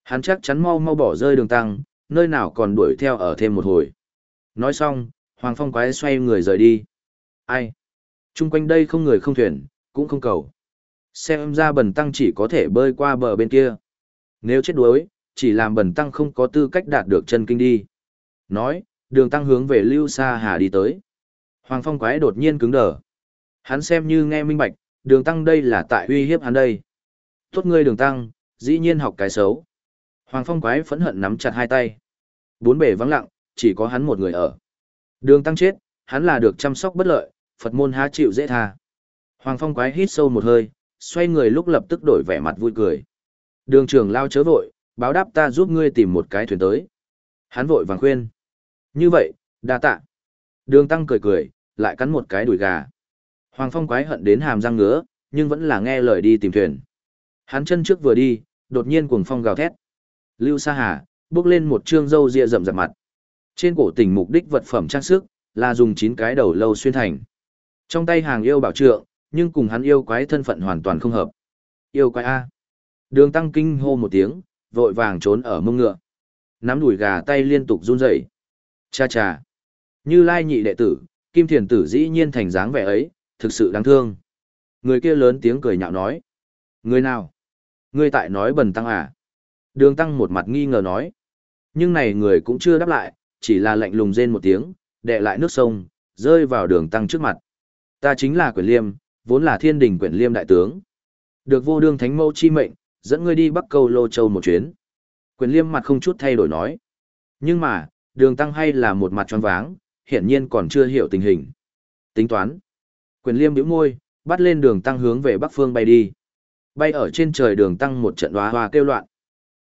Hắn chắc chắn mau mau bỏ rơi đường tăng, nơi nào còn đuổi theo ở thêm một hồi. Nói xong, Hoàng Phong quái xoay người rời đi. Ai? Trung quanh đây không người không thuyền, cũng không cầu. Xem ra bần tăng chỉ có thể bơi qua bờ bên kia. Nếu chết đuối, chỉ làm bần tăng không có tư cách đạt được chân kinh đi. Nói, đường tăng hướng về Lưu Sa Hà đi tới. Hoàng Phong quái đột nhiên cứng đờ. Hắn xem như nghe minh bạch, đường tăng đây là tại uy hiếp hắn đây. Tốt ngươi đường tăng, dĩ nhiên học cái xấu. Hoàng Phong quái phẫn hận nắm chặt hai tay. Bốn bể vắng lặng, chỉ có hắn một người ở. Đường tăng chết, hắn là được chăm sóc bất lợi, Phật môn há chịu dễ tha. Hoàng Phong quái hít sâu một hơi, xoay người lúc lập tức đổi vẻ mặt vui cười. Đường trưởng lao chớ vội, báo đáp ta giúp ngươi tìm một cái thuyền tới. Hắn vội vàng khuyên. Như vậy, đa tạ. Đường tăng cười cười, lại cắn một cái đùi gà. Hoàng Phong quái hận đến hàm răng ngứa, nhưng vẫn là nghe lời đi tìm thuyền. Hắn chân trước vừa đi, đột nhiên cuồng phong gào thét. Lưu Sa Hà, bước lên một trương râu ria rậm rạp mặt. Trên cổ tình mục đích vật phẩm trang sức, là dùng chín cái đầu lâu xuyên thành. Trong tay hàng yêu bảo trượng, nhưng cùng hắn yêu quái thân phận hoàn toàn không hợp. Yêu quái A. Đường tăng kinh hô một tiếng, vội vàng trốn ở mông ngựa. Nắm đùi gà tay liên tục run rẩy. Cha cha. Như lai nhị đệ tử, kim thiền tử dĩ nhiên thành dáng vẻ ấy, thực sự đáng thương. Người kia lớn tiếng cười nhạo nói. Người nào? Người tại nói bần tăng à? Đường tăng một mặt nghi ngờ nói. Nhưng này người cũng chưa đáp lại, chỉ là lạnh lùng rên một tiếng, đè lại nước sông, rơi vào đường tăng trước mặt. Ta chính là quyển liêm, vốn là thiên đình quyển liêm đại tướng. Được vô đương thánh mẫu chi mệnh, dẫn ngươi đi bắc câu lô châu một chuyến. Quyển liêm mặt không chút thay đổi nói. Nhưng mà, đường tăng hay là một mặt tròn váng, hiển nhiên còn chưa hiểu tình hình. Tính toán. Quyền liêm bĩu môi, bắt lên đường tăng hướng về bắc phương bay đi. Bay ở trên trời đường tăng một trận hoa hoa kêu loạn.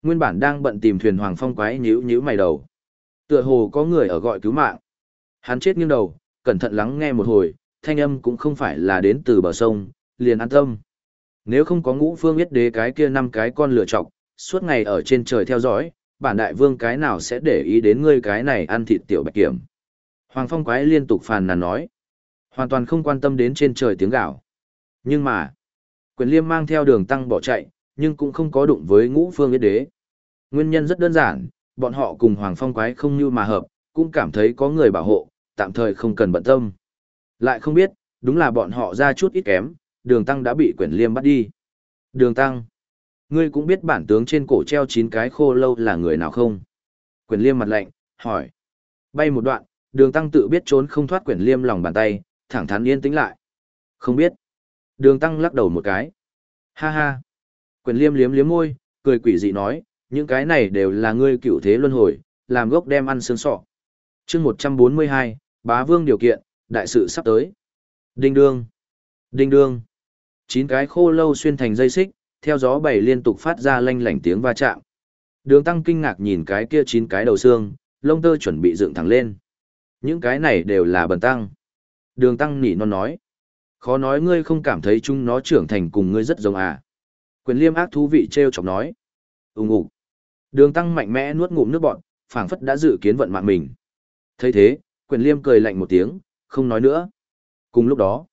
Nguyên bản đang bận tìm thuyền hoàng phong quái nhíu nhíu mày đầu. Tựa hồ có người ở gọi cứu mạng. Hắn chết nghiêng đầu, cẩn thận lắng nghe một hồi, thanh âm cũng không phải là đến từ bờ sông, liền an tâm. Nếu không có ngũ phương biết đế cái kia năm cái con lựa chọc, suốt ngày ở trên trời theo dõi, bản đại vương cái nào sẽ để ý đến ngươi cái này ăn thịt tiểu bạch kiểm. Hoàng phong quái liên tục phàn nàn nói. Hoàn toàn không quan tâm đến trên trời tiếng gạo. Nhưng mà, quyền liêm mang theo đường tăng bỏ chạy, nhưng cũng không có đụng với ngũ phương yết đế. Nguyên nhân rất đơn giản, bọn họ cùng Hoàng Phong quái không như mà hợp, cũng cảm thấy có người bảo hộ, tạm thời không cần bận tâm. Lại không biết, đúng là bọn họ ra chút ít kém, đường tăng đã bị quyển liêm bắt đi. Đường tăng, ngươi cũng biết bản tướng trên cổ treo chín cái khô lâu là người nào không? Quyển liêm mặt lạnh, hỏi. Bay một đoạn, đường tăng tự biết trốn không thoát quyển liêm lòng bàn tay, thẳng thắn yên tĩnh lại. Không biết. Đường tăng lắc đầu một cái. Ha ha. Quyển liêm liếm liếm môi, cười quỷ dị nói, những cái này đều là ngươi cựu thế luân hồi, làm gốc đem ăn xương sọ. chương 142, bá vương điều kiện, đại sự sắp tới. Đinh đương. Đinh đương. Chín cái khô lâu xuyên thành dây xích, theo gió bảy liên tục phát ra lanh lảnh tiếng va chạm. Đường tăng kinh ngạc nhìn cái kia chín cái đầu xương, lông tơ chuẩn bị dựng thẳng lên. Những cái này đều là bần tăng. Đường tăng nỉ non nói. Khó nói ngươi không cảm thấy chúng nó trưởng thành cùng ngươi rất giống à. Quyền liêm ác thú vị treo chọc nói. Úng ủ. Đường tăng mạnh mẽ nuốt ngụm nước bọn, phảng phất đã dự kiến vận mạng mình. thấy thế, quyền liêm cười lạnh một tiếng, không nói nữa. Cùng lúc đó,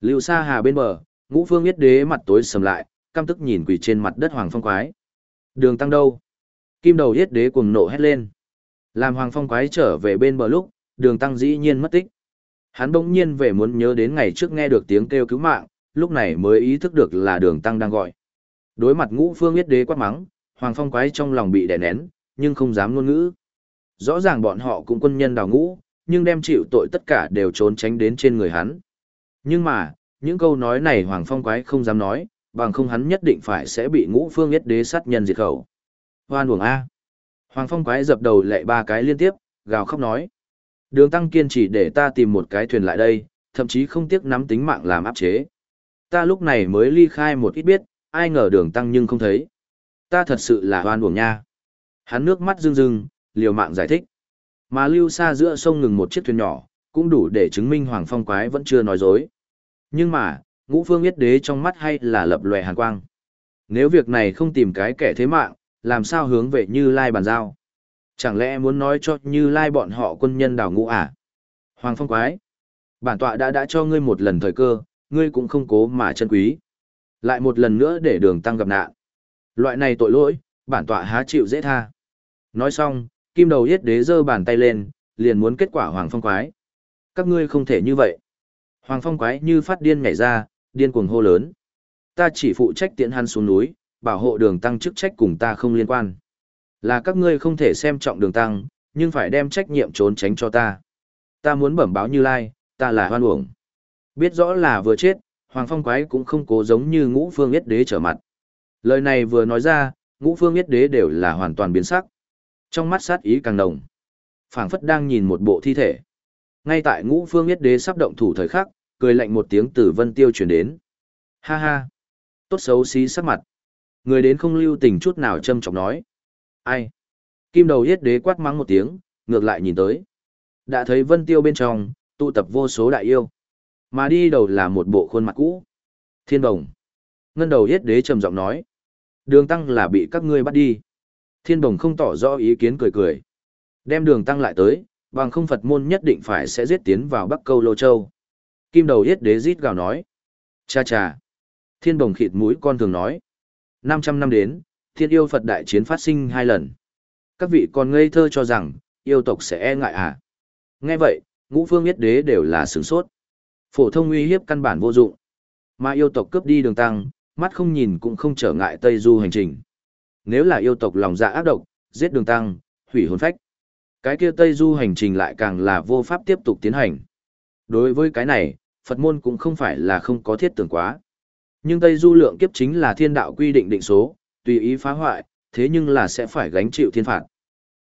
lưu sa hà bên bờ, ngũ phương yết đế mặt tối sầm lại, căm tức nhìn quỳ trên mặt đất hoàng phong quái. Đường tăng đâu? Kim đầu yết đế cuồng nộ hét lên. Làm hoàng phong quái trở về bên bờ lúc, đường tăng dĩ nhiên mất tích. Hắn bỗng nhiên về muốn nhớ đến ngày trước nghe được tiếng kêu cứu mạng, lúc này mới ý thức được là đường tăng đang gọi. Đối mặt ngũ phương yết đế quát mắng, hoàng phong quái trong lòng bị đè nén, nhưng không dám ngôn ngữ. Rõ ràng bọn họ cũng quân nhân đào ngũ, nhưng đem chịu tội tất cả đều trốn tránh đến trên người hắn. Nhưng mà, những câu nói này hoàng phong quái không dám nói, bằng không hắn nhất định phải sẽ bị ngũ phương yết đế sát nhân diệt khẩu. Hoan uổng A. Hoàng phong quái dập đầu lệ ba cái liên tiếp, gào khóc nói. Đường tăng kiên trì để ta tìm một cái thuyền lại đây, thậm chí không tiếc nắm tính mạng làm áp chế. Ta lúc này mới ly khai một ít biết, ai ngờ đường tăng nhưng không thấy. Ta thật sự là hoan uổng nha. Hắn nước mắt rưng rưng, liều mạng giải thích. Mà lưu xa giữa sông ngừng một chiếc thuyền nhỏ, cũng đủ để chứng minh Hoàng Phong Quái vẫn chưa nói dối. Nhưng mà, ngũ phương yết đế trong mắt hay là lập lòe hàn quang. Nếu việc này không tìm cái kẻ thế mạng, làm sao hướng về như lai bàn giao? Chẳng lẽ muốn nói cho như lai bọn họ quân nhân đào ngũ à? Hoàng phong quái. Bản tọa đã đã cho ngươi một lần thời cơ, ngươi cũng không cố mà chân quý. Lại một lần nữa để đường tăng gặp nạn. Loại này tội lỗi, bản tọa há chịu dễ tha. Nói xong, kim đầu yết đế giơ bàn tay lên, liền muốn kết quả hoàng phong quái. Các ngươi không thể như vậy. Hoàng phong quái như phát điên nhảy ra, điên cuồng hô lớn. Ta chỉ phụ trách tiễn hắn xuống núi, bảo hộ đường tăng chức trách cùng ta không liên quan. Là các ngươi không thể xem trọng đường tăng, nhưng phải đem trách nhiệm trốn tránh cho ta. Ta muốn bẩm báo như lai, ta là hoan uổng. Biết rõ là vừa chết, Hoàng Phong Quái cũng không cố giống như ngũ phương yết đế trở mặt. Lời này vừa nói ra, ngũ phương yết đế đều là hoàn toàn biến sắc. Trong mắt sát ý càng đồng. phảng phất đang nhìn một bộ thi thể. Ngay tại ngũ phương yết đế sắp động thủ thời khắc, cười lạnh một tiếng từ vân tiêu chuyển đến. Ha ha! Tốt xấu xí sắc mặt. Người đến không lưu tình chút nào châm trọng nói. Ai? Kim đầu yết đế quát mắng một tiếng, ngược lại nhìn tới. Đã thấy vân tiêu bên trong, tụ tập vô số đại yêu. Mà đi đầu là một bộ khuôn mặt cũ. Thiên đồng. Ngân đầu yết đế trầm giọng nói, Đường tăng là bị các ngươi bắt đi. Thiên bồng không tỏ rõ ý kiến cười cười. Đem đường tăng lại tới, bằng không Phật môn nhất định phải sẽ giết tiến vào Bắc Câu Lô Châu. Kim đầu yết đế rít gào nói. Cha cha. Thiên bồng khịt mũi con thường nói. 500 năm đến, thiên yêu Phật đại chiến phát sinh hai lần. Các vị còn ngây thơ cho rằng, yêu tộc sẽ e ngại à? Nghe vậy, ngũ phương yết đế đều là sửng sốt. Phổ thông uy hiếp căn bản vô dụng. Mà yêu tộc cướp đi đường tăng, mắt không nhìn cũng không trở ngại Tây Du hành trình. Nếu là yêu tộc lòng dạ ác độc, giết đường tăng, hủy hồn phách. Cái kia Tây Du hành trình lại càng là vô pháp tiếp tục tiến hành. Đối với cái này, Phật môn cũng không phải là không có thiết tưởng quá. Nhưng Tây Du lượng kiếp chính là thiên đạo quy định định số, tùy ý phá hoại, thế nhưng là sẽ phải gánh chịu thiên phạt.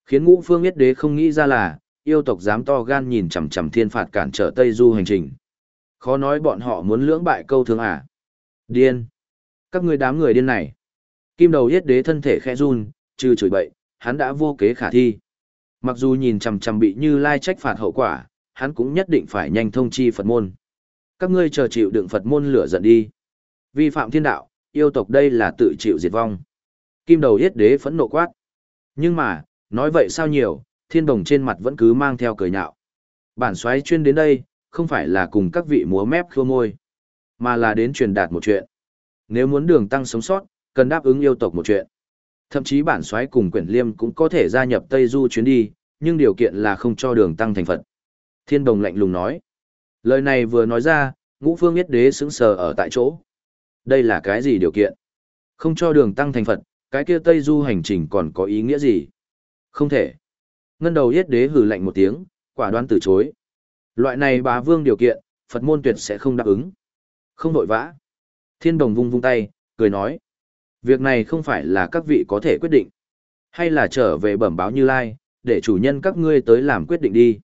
Khiến ngũ phương yết đế không nghĩ ra là, yêu tộc dám to gan nhìn chằm chằm thiên phạt cản trở Tây Du hành trình. Khó nói bọn họ muốn lưỡng bại câu thương à. Điên. Các ngươi đám người điên này. Kim đầu yết đế thân thể khẽ run, trừ chửi bậy, hắn đã vô kế khả thi. Mặc dù nhìn chằm chằm bị như lai trách phạt hậu quả, hắn cũng nhất định phải nhanh thông chi Phật môn. Các ngươi chờ chịu đựng Phật môn lửa giận đi. Vi phạm thiên đạo, yêu tộc đây là tự chịu diệt vong. Kim đầu yết đế phẫn nộ quát. Nhưng mà, nói vậy sao nhiều, thiên đồng trên mặt vẫn cứ mang theo cười nhạo. Bản xoáy chuyên đến đây, không phải là cùng các vị múa mép khua môi, mà là đến truyền đạt một chuyện. Nếu muốn đường tăng sống sót, cần đáp ứng yêu tộc một chuyện. Thậm chí bản xoáy cùng quyển liêm cũng có thể gia nhập Tây Du chuyến đi, nhưng điều kiện là không cho đường tăng thành Phật. Thiên đồng lạnh lùng nói. Lời này vừa nói ra, ngũ phương yết đế sững sờ ở tại chỗ. Đây là cái gì điều kiện? Không cho đường tăng thành Phật, cái kia Tây Du hành trình còn có ý nghĩa gì? Không thể. Ngân đầu yết đế hừ lạnh một tiếng, quả đoán từ chối. Loại này bá vương điều kiện, Phật môn tuyệt sẽ không đáp ứng. Không nội vã. Thiên đồng vung vung tay, cười nói. Việc này không phải là các vị có thể quyết định. Hay là trở về bẩm báo như lai, để chủ nhân các ngươi tới làm quyết định đi.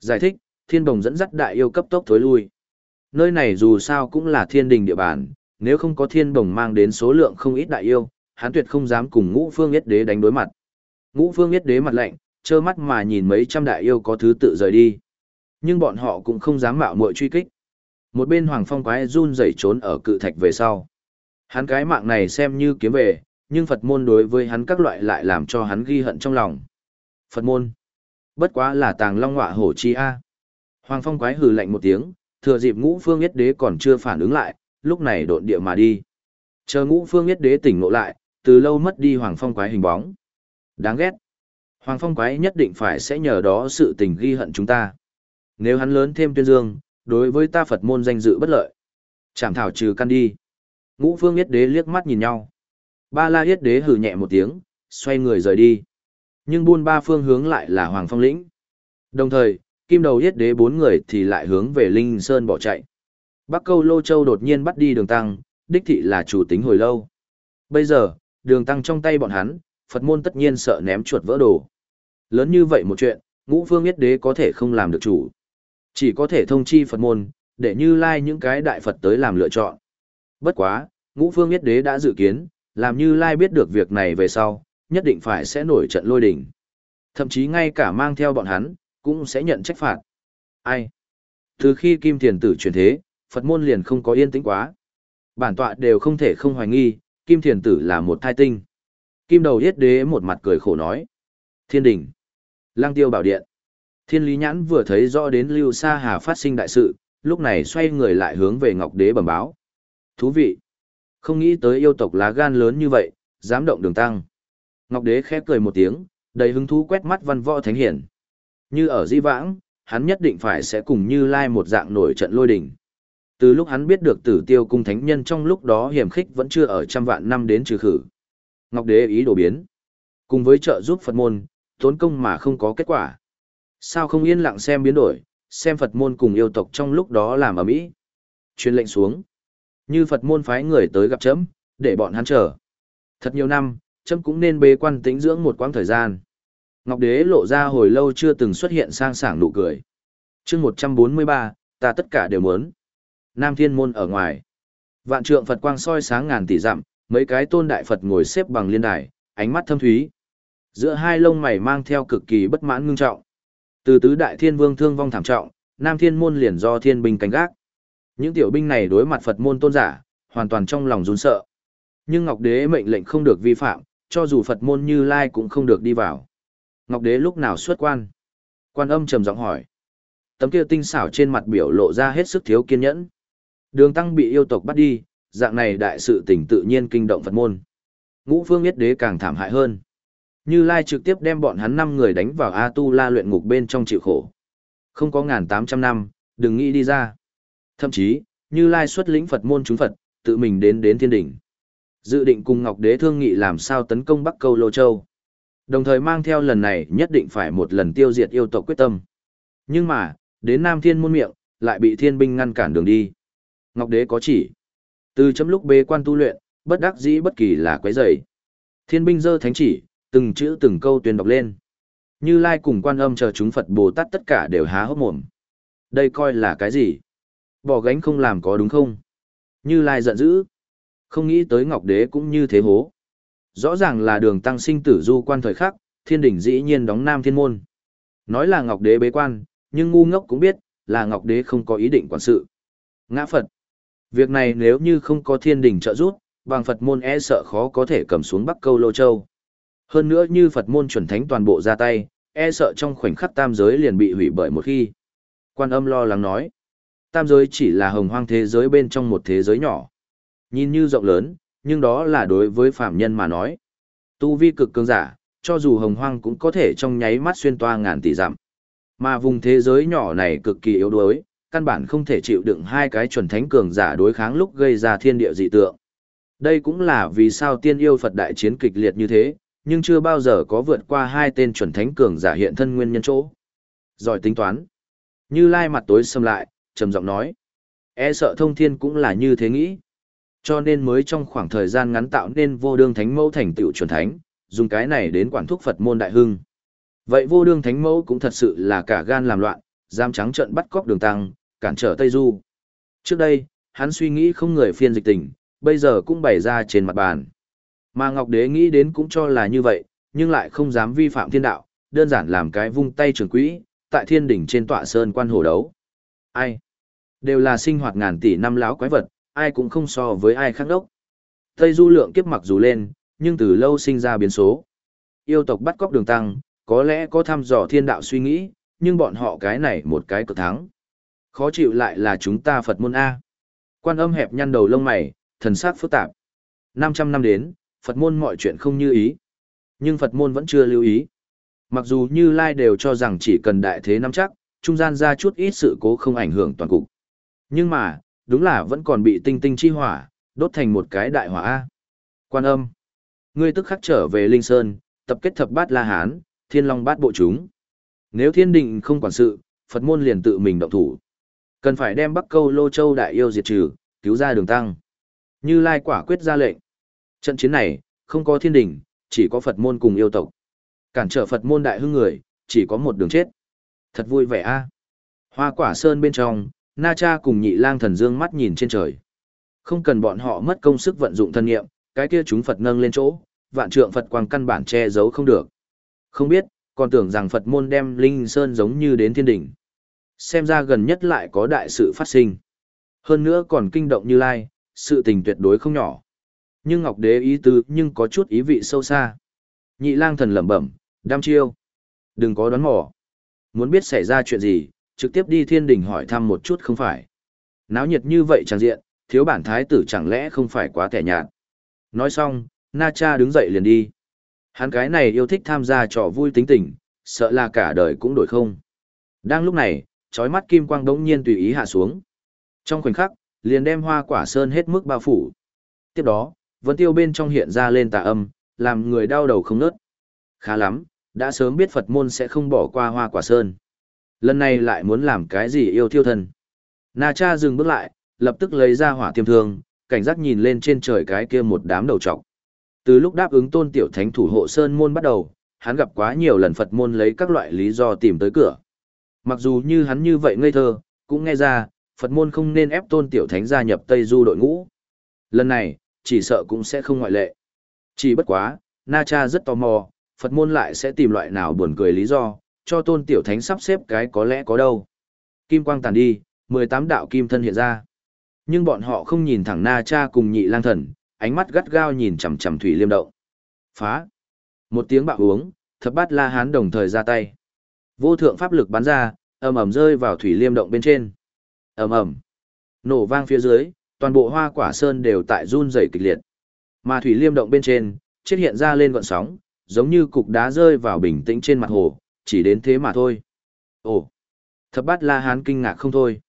Giải thích, thiên đồng dẫn dắt đại yêu cấp tốc thối lui. Nơi này dù sao cũng là thiên đình địa bàn, nếu không có thiên đồng mang đến số lượng không ít đại yêu, hắn tuyệt không dám cùng ngũ phương yết đế đánh đối mặt. Ngũ phương yết đế mặt lạnh, trơ mắt mà nhìn mấy trăm đại yêu có thứ tự rời đi. Nhưng bọn họ cũng không dám mạo muội truy kích. Một bên hoàng phong quái run rẩy trốn ở cự thạch về sau. Hắn cái mạng này xem như kiếm về, nhưng Phật môn đối với hắn các loại lại làm cho hắn ghi hận trong lòng. Phật môn. Bất quá là tàng long họa hổ chi a. Hoàng phong quái hừ lạnh một tiếng, thừa dịp ngũ phương yết đế còn chưa phản ứng lại, lúc này độn địa mà đi. Chờ ngũ phương yết đế tỉnh ngộ lại, từ lâu mất đi hoàng phong quái hình bóng. Đáng ghét. Hoàng phong quái nhất định phải sẽ nhờ đó sự tình ghi hận chúng ta. Nếu hắn lớn thêm tuyên dương, đối với ta Phật môn danh dự bất lợi. Chảm thảo trừ căn đi. Ngũ phương yết đế liếc mắt nhìn nhau. Ba la yết đế hừ nhẹ một tiếng, xoay người rời đi. Nhưng buôn ba phương hướng lại là Hoàng Phong lĩnh. Đồng thời, kim đầu yết đế bốn người thì lại hướng về Linh Sơn bỏ chạy. Bắc câu Lô Châu đột nhiên bắt đi đường tăng, đích thị là chủ tính hồi lâu. Bây giờ, đường tăng trong tay bọn hắn, Phật môn tất nhiên sợ ném chuột vỡ đồ. Lớn như vậy một chuyện, ngũ phương yết đế có thể không làm được chủ. Chỉ có thể thông chi Phật môn, để như lai những cái đại Phật tới làm lựa chọn. Bất quá, ngũ phương yết đế đã dự kiến, làm như lai biết được việc này về sau, nhất định phải sẽ nổi trận lôi đỉnh. Thậm chí ngay cả mang theo bọn hắn, cũng sẽ nhận trách phạt. Ai? Từ khi Kim Thiền Tử chuyển thế, Phật môn liền không có yên tĩnh quá. Bản tọa đều không thể không hoài nghi, Kim Thiền Tử là một thai tinh. Kim đầu yết đế một mặt cười khổ nói. Thiên đình. Lang tiêu bảo điện. Thiên lý nhãn vừa thấy rõ đến Lưu Sa Hà phát sinh đại sự, lúc này xoay người lại hướng về Ngọc Đế bẩm báo. Thú vị. Không nghĩ tới yêu tộc lá gan lớn như vậy, dám động đường tăng. Ngọc Đế khẽ cười một tiếng, đầy hứng thú quét mắt văn võ thánh hiển. Như ở di vãng, hắn nhất định phải sẽ cùng như lai một dạng nổi trận lôi đỉnh. Từ lúc hắn biết được tử tiêu cung thánh nhân trong lúc đó hiểm khích vẫn chưa ở trăm vạn năm đến trừ khử. Ngọc Đế ý đồ biến. Cùng với trợ giúp Phật môn, tốn công mà không có kết quả. Sao không yên lặng xem biến đổi, xem Phật môn cùng yêu tộc trong lúc đó làm ở mỹ. Chuyên lệnh xuống. Như Phật môn phái người tới gặp chấm, để bọn hắn chờ. Thật nhiều năm, chấm cũng nên bế quan tĩnh dưỡng một quãng thời gian. Ngọc Đế lộ ra hồi lâu chưa từng xuất hiện sang sảng nụ cười. chương 143, ta tất cả đều muốn. Nam Thiên Môn ở ngoài. Vạn trượng Phật quang soi sáng ngàn tỷ dặm, mấy cái tôn đại Phật ngồi xếp bằng liên đài, ánh mắt thâm thúy. Giữa hai lông mày mang theo cực kỳ bất mãn ngưng trọng. Từ tứ đại thiên vương thương vong thảm trọng, Nam Thiên Môn liền do thiên binh canh gác. Những tiểu binh này đối mặt Phật môn tôn giả, hoàn toàn trong lòng run sợ. Nhưng Ngọc Đế mệnh lệnh không được vi phạm, cho dù Phật môn Như Lai cũng không được đi vào. Ngọc Đế lúc nào xuất quan? Quan âm trầm giọng hỏi. Tấm kia tinh xảo trên mặt biểu lộ ra hết sức thiếu kiên nhẫn. Đường Tăng bị yêu tộc bắt đi, dạng này đại sự tình tự nhiên kinh động Phật môn. Ngũ Phương Yết Đế càng thảm hại hơn. Như Lai trực tiếp đem bọn hắn năm người đánh vào A Tu La luyện ngục bên trong chịu khổ. Không có ngàn tám trăm năm, đừng nghĩ đi ra. Thậm chí, Như Lai xuất lĩnh Phật môn chúng Phật, tự mình đến đến thiên đỉnh. Dự định cùng Ngọc Đế thương nghị làm sao tấn công Bắc Câu Lô Châu. Đồng thời mang theo lần này nhất định phải một lần tiêu diệt yêu tộc quyết tâm. Nhưng mà, đến Nam Thiên môn miệng, lại bị thiên binh ngăn cản đường đi. Ngọc Đế có chỉ. Từ chấm lúc bế quan tu luyện, bất đắc dĩ bất kỳ là quấy rầy. Thiên binh dơ thánh chỉ, từng chữ từng câu tuyên đọc lên. Như Lai cùng quan âm chờ chúng Phật Bồ Tát tất cả đều há hốc mồm. Đây coi là cái gì? Bỏ gánh không làm có đúng không? Như Lai giận dữ. Không nghĩ tới Ngọc Đế cũng như thế hố. Rõ ràng là đường tăng sinh tử du quan thời khắc, thiên đỉnh dĩ nhiên đóng nam thiên môn. Nói là Ngọc Đế bế quan, nhưng ngu ngốc cũng biết, là Ngọc Đế không có ý định quản sự. Ngã Phật. Việc này nếu như không có thiên đình trợ giúp, bằng Phật môn e sợ khó có thể cầm xuống Bắc Câu Lô Châu. Hơn nữa như Phật môn chuẩn thánh toàn bộ ra tay, e sợ trong khoảnh khắc tam giới liền bị hủy bởi một khi. Quan âm lo lắng nói, tam giới chỉ là hồng hoang thế giới bên trong một thế giới nhỏ. Nhìn như rộng lớn, nhưng đó là đối với phạm nhân mà nói. Tu vi cực cường giả, cho dù hồng hoang cũng có thể trong nháy mắt xuyên toa ngàn tỷ dặm. Mà vùng thế giới nhỏ này cực kỳ yếu đuối, căn bản không thể chịu đựng hai cái chuẩn thánh cường giả đối kháng lúc gây ra thiên địa dị tượng. Đây cũng là vì sao tiên yêu Phật đại chiến kịch liệt như thế, nhưng chưa bao giờ có vượt qua hai tên chuẩn thánh cường giả hiện thân nguyên nhân chỗ. Giỏi tính toán. Như lai mặt tối xâm lại, trầm giọng nói. E sợ thông thiên cũng là như thế nghĩ. Cho nên mới trong khoảng thời gian ngắn tạo nên vô đương thánh mẫu thành tựu chuẩn thánh, dùng cái này đến quản thúc Phật môn đại hưng. Vậy vô đương thánh mẫu cũng thật sự là cả gan làm loạn, dám trắng trận bắt cóc đường tăng, cản trở Tây Du. Trước đây, hắn suy nghĩ không người phiên dịch tình, bây giờ cũng bày ra trên mặt bàn. Mà Ngọc Đế nghĩ đến cũng cho là như vậy, nhưng lại không dám vi phạm thiên đạo, đơn giản làm cái vung tay trường quỹ, tại thiên đỉnh trên tọa sơn quan hồ đấu. Ai? Đều là sinh hoạt ngàn tỷ năm láo quái vật, ai cũng không so với ai khác đốc. Tây du lượng kiếp mặc dù lên, nhưng từ lâu sinh ra biến số. Yêu tộc bắt cóc đường tăng, có lẽ có thăm dò thiên đạo suy nghĩ, nhưng bọn họ cái này một cái cực thắng. Khó chịu lại là chúng ta Phật môn A. Quan âm hẹp nhăn đầu lông mày, thần sắc phức tạp. 500 năm đến, Phật môn mọi chuyện không như ý. Nhưng Phật môn vẫn chưa lưu ý. Mặc dù Như Lai đều cho rằng chỉ cần đại thế nắm chắc, trung gian ra chút ít sự cố không ảnh hưởng toàn cục. Nhưng mà, đúng là vẫn còn bị tinh tinh chi hỏa, đốt thành một cái đại hỏa A. Quan âm. Ngươi tức khắc trở về Linh Sơn, tập kết thập bát La Hán, thiên long bát bộ chúng. Nếu thiên định không quản sự, Phật môn liền tự mình động thủ. Cần phải đem Bắc Câu Lô Châu đại yêu diệt trừ, cứu ra đường tăng. Như Lai quả quyết ra lệnh. Trận chiến này, không có thiên đình, chỉ có Phật môn cùng yêu tộc. Cản trở Phật môn đại hưng người, chỉ có một đường chết. Thật vui vẻ a. Hoa quả sơn bên trong, Na Cha cùng nhị lang thần dương mắt nhìn trên trời. Không cần bọn họ mất công sức vận dụng thân nghiệm, cái kia chúng Phật nâng lên chỗ, vạn trượng Phật quang căn bản che giấu không được. Không biết, còn tưởng rằng Phật môn đem Linh Sơn giống như đến thiên đỉnh. Xem ra gần nhất lại có đại sự phát sinh. Hơn nữa còn kinh động như lai, sự tình tuyệt đối không nhỏ. Nhưng Ngọc Đế ý tứ nhưng có chút ý vị sâu xa. Nhị lang thần lẩm bẩm, đam chiêu. Đừng có đoán mò. Muốn biết xảy ra chuyện gì, trực tiếp đi thiên đình hỏi thăm một chút không phải. Náo nhiệt như vậy chẳng diện, thiếu bản thái tử chẳng lẽ không phải quá kẻ nhạt. Nói xong, Na Cha đứng dậy liền đi. Hắn cái này yêu thích tham gia trò vui tính tình, sợ là cả đời cũng đổi không. Đang lúc này, chói mắt kim quang đống nhiên tùy ý hạ xuống. Trong khoảnh khắc, liền đem hoa quả sơn hết mức bao phủ. Tiếp đó, vân tiêu bên trong hiện ra lên tà âm, làm người đau đầu không nớt. Khá lắm, đã sớm biết Phật môn sẽ không bỏ qua hoa quả sơn. Lần này lại muốn làm cái gì yêu thiêu thần. Na cha dừng bước lại, lập tức lấy ra hỏa tiêm thương, cảnh giác nhìn lên trên trời cái kia một đám đầu trọc. Từ lúc đáp ứng tôn tiểu thánh thủ hộ sơn môn bắt đầu, hắn gặp quá nhiều lần Phật môn lấy các loại lý do tìm tới cửa. Mặc dù như hắn như vậy ngây thơ, cũng nghe ra, Phật môn không nên ép tôn tiểu thánh gia nhập Tây Du đội ngũ. Lần này, chỉ sợ cũng sẽ không ngoại lệ. Chỉ bất quá, Na Cha rất tò mò, Phật môn lại sẽ tìm loại nào buồn cười lý do, cho tôn tiểu thánh sắp xếp cái có lẽ có đâu. Kim quang tàn đi, 18 đạo kim thân hiện ra. Nhưng bọn họ không nhìn thẳng Na Cha cùng nhị lang thần, ánh mắt gắt gao nhìn chằm chằm thủy liêm động. Phá! Một tiếng bạo uống, thập bát la hán đồng thời ra tay. Vô thượng pháp lực bắn ra, ầm ầm rơi vào thủy liêm động bên trên. ầm ầm, nổ vang phía dưới, toàn bộ hoa quả sơn đều tại run rẩy kịch liệt. Mà thủy liêm động bên trên, chết hiện ra lên gọn sóng, giống như cục đá rơi vào bình tĩnh trên mặt hồ, chỉ đến thế mà thôi. Ồ, thập bát la hán kinh ngạc không thôi.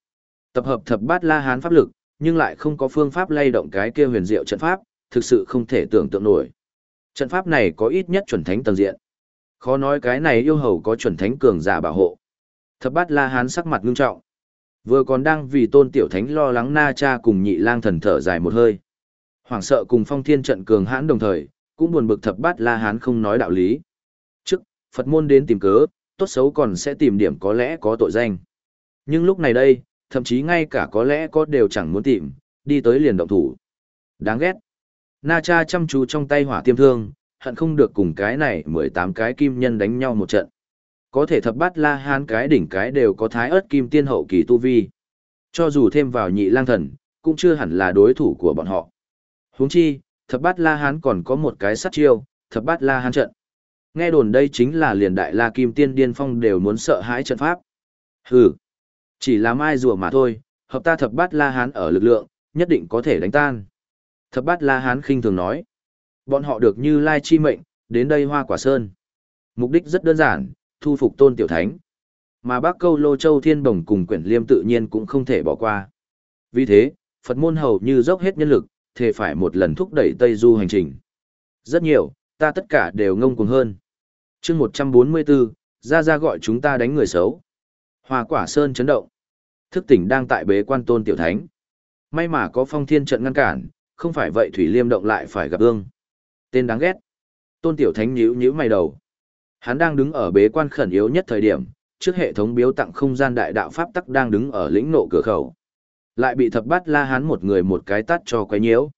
Tập hợp thập bát la hán pháp lực, nhưng lại không có phương pháp lay động cái kia huyền diệu trận pháp, thực sự không thể tưởng tượng nổi. Trận pháp này có ít nhất chuẩn thánh tầng diện. Khó nói cái này yêu hầu có chuẩn thánh cường giả bảo hộ. Thập bát la hán sắc mặt ngưng trọng. Vừa còn đang vì tôn tiểu thánh lo lắng na cha cùng nhị lang thần thở dài một hơi. Hoảng sợ cùng phong thiên trận cường hãn đồng thời, cũng buồn bực thập bát la hán không nói đạo lý. Trước, Phật môn đến tìm cớ, tốt xấu còn sẽ tìm điểm có lẽ có tội danh. Nhưng lúc này đây, thậm chí ngay cả có lẽ có đều chẳng muốn tìm, đi tới liền động thủ. Đáng ghét. Na cha chăm chú trong tay hỏa tiêm thương, hận không được cùng cái này 18 cái kim nhân đánh nhau một trận. Có thể thập bát la hán cái đỉnh cái đều có thái ớt kim tiên hậu kỳ tu vi. Cho dù thêm vào nhị lang thần, cũng chưa hẳn là đối thủ của bọn họ. huống chi, thập bát la hán còn có một cái sát chiêu, thập bát la hán trận. Nghe đồn đây chính là liền đại la kim tiên điên phong đều muốn sợ hãi trận pháp. Hừ, chỉ là mai rùa mà thôi, hợp ta thập bát la hán ở lực lượng, nhất định có thể đánh tan. Thập bát la hán khinh thường nói. Bọn họ được như lai chi mệnh, đến đây hoa quả sơn. Mục đích rất đơn giản, thu phục tôn tiểu thánh. Mà bác câu lô châu thiên bồng cùng quyển liêm tự nhiên cũng không thể bỏ qua. Vì thế, Phật môn hầu như dốc hết nhân lực, thề phải một lần thúc đẩy Tây Du hành trình. Rất nhiều, ta tất cả đều ngông cuồng hơn. chương 144, ra ra gọi chúng ta đánh người xấu. Hoa quả sơn chấn động. Thức tỉnh đang tại bế quan tôn tiểu thánh. May mà có phong thiên trận ngăn cản, không phải vậy Thủy Liêm động lại phải gặp ương. Tên đáng ghét. Tôn tiểu thánh nhíu nhíu mày đầu. Hắn đang đứng ở bế quan khẩn yếu nhất thời điểm, trước hệ thống biếu tặng không gian đại đạo pháp tắc đang đứng ở lĩnh nộ cửa khẩu. Lại bị thập bát la hán một người một cái tắt cho quấy nhiễu.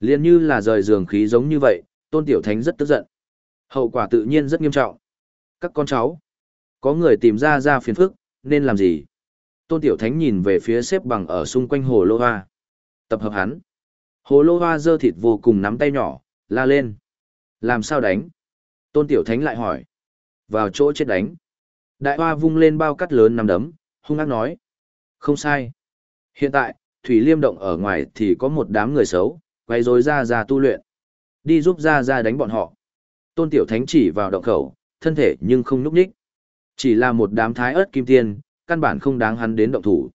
Liên như là rời giường khí giống như vậy, tôn tiểu thánh rất tức giận. Hậu quả tự nhiên rất nghiêm trọng. Các con cháu, có người tìm ra ra phiền phức, nên làm gì? Tôn tiểu thánh nhìn về phía xếp bằng ở xung quanh hồ lô hoa. Tập hợp hắn. Hồ lô hoa dơ thịt vô cùng nắm tay nhỏ, la lên. Làm sao đánh? Tôn tiểu thánh lại hỏi. Vào chỗ chết đánh. Đại hoa vung lên bao cắt lớn nằm đấm, hung ác nói. Không sai. Hiện tại, Thủy Liêm Động ở ngoài thì có một đám người xấu, quay rối ra ra tu luyện. Đi giúp ra ra đánh bọn họ. Tôn Tiểu Thánh chỉ vào động khẩu, thân thể nhưng không núp nhích. Chỉ là một đám thái ớt kim tiên, căn bản không đáng hắn đến động thủ.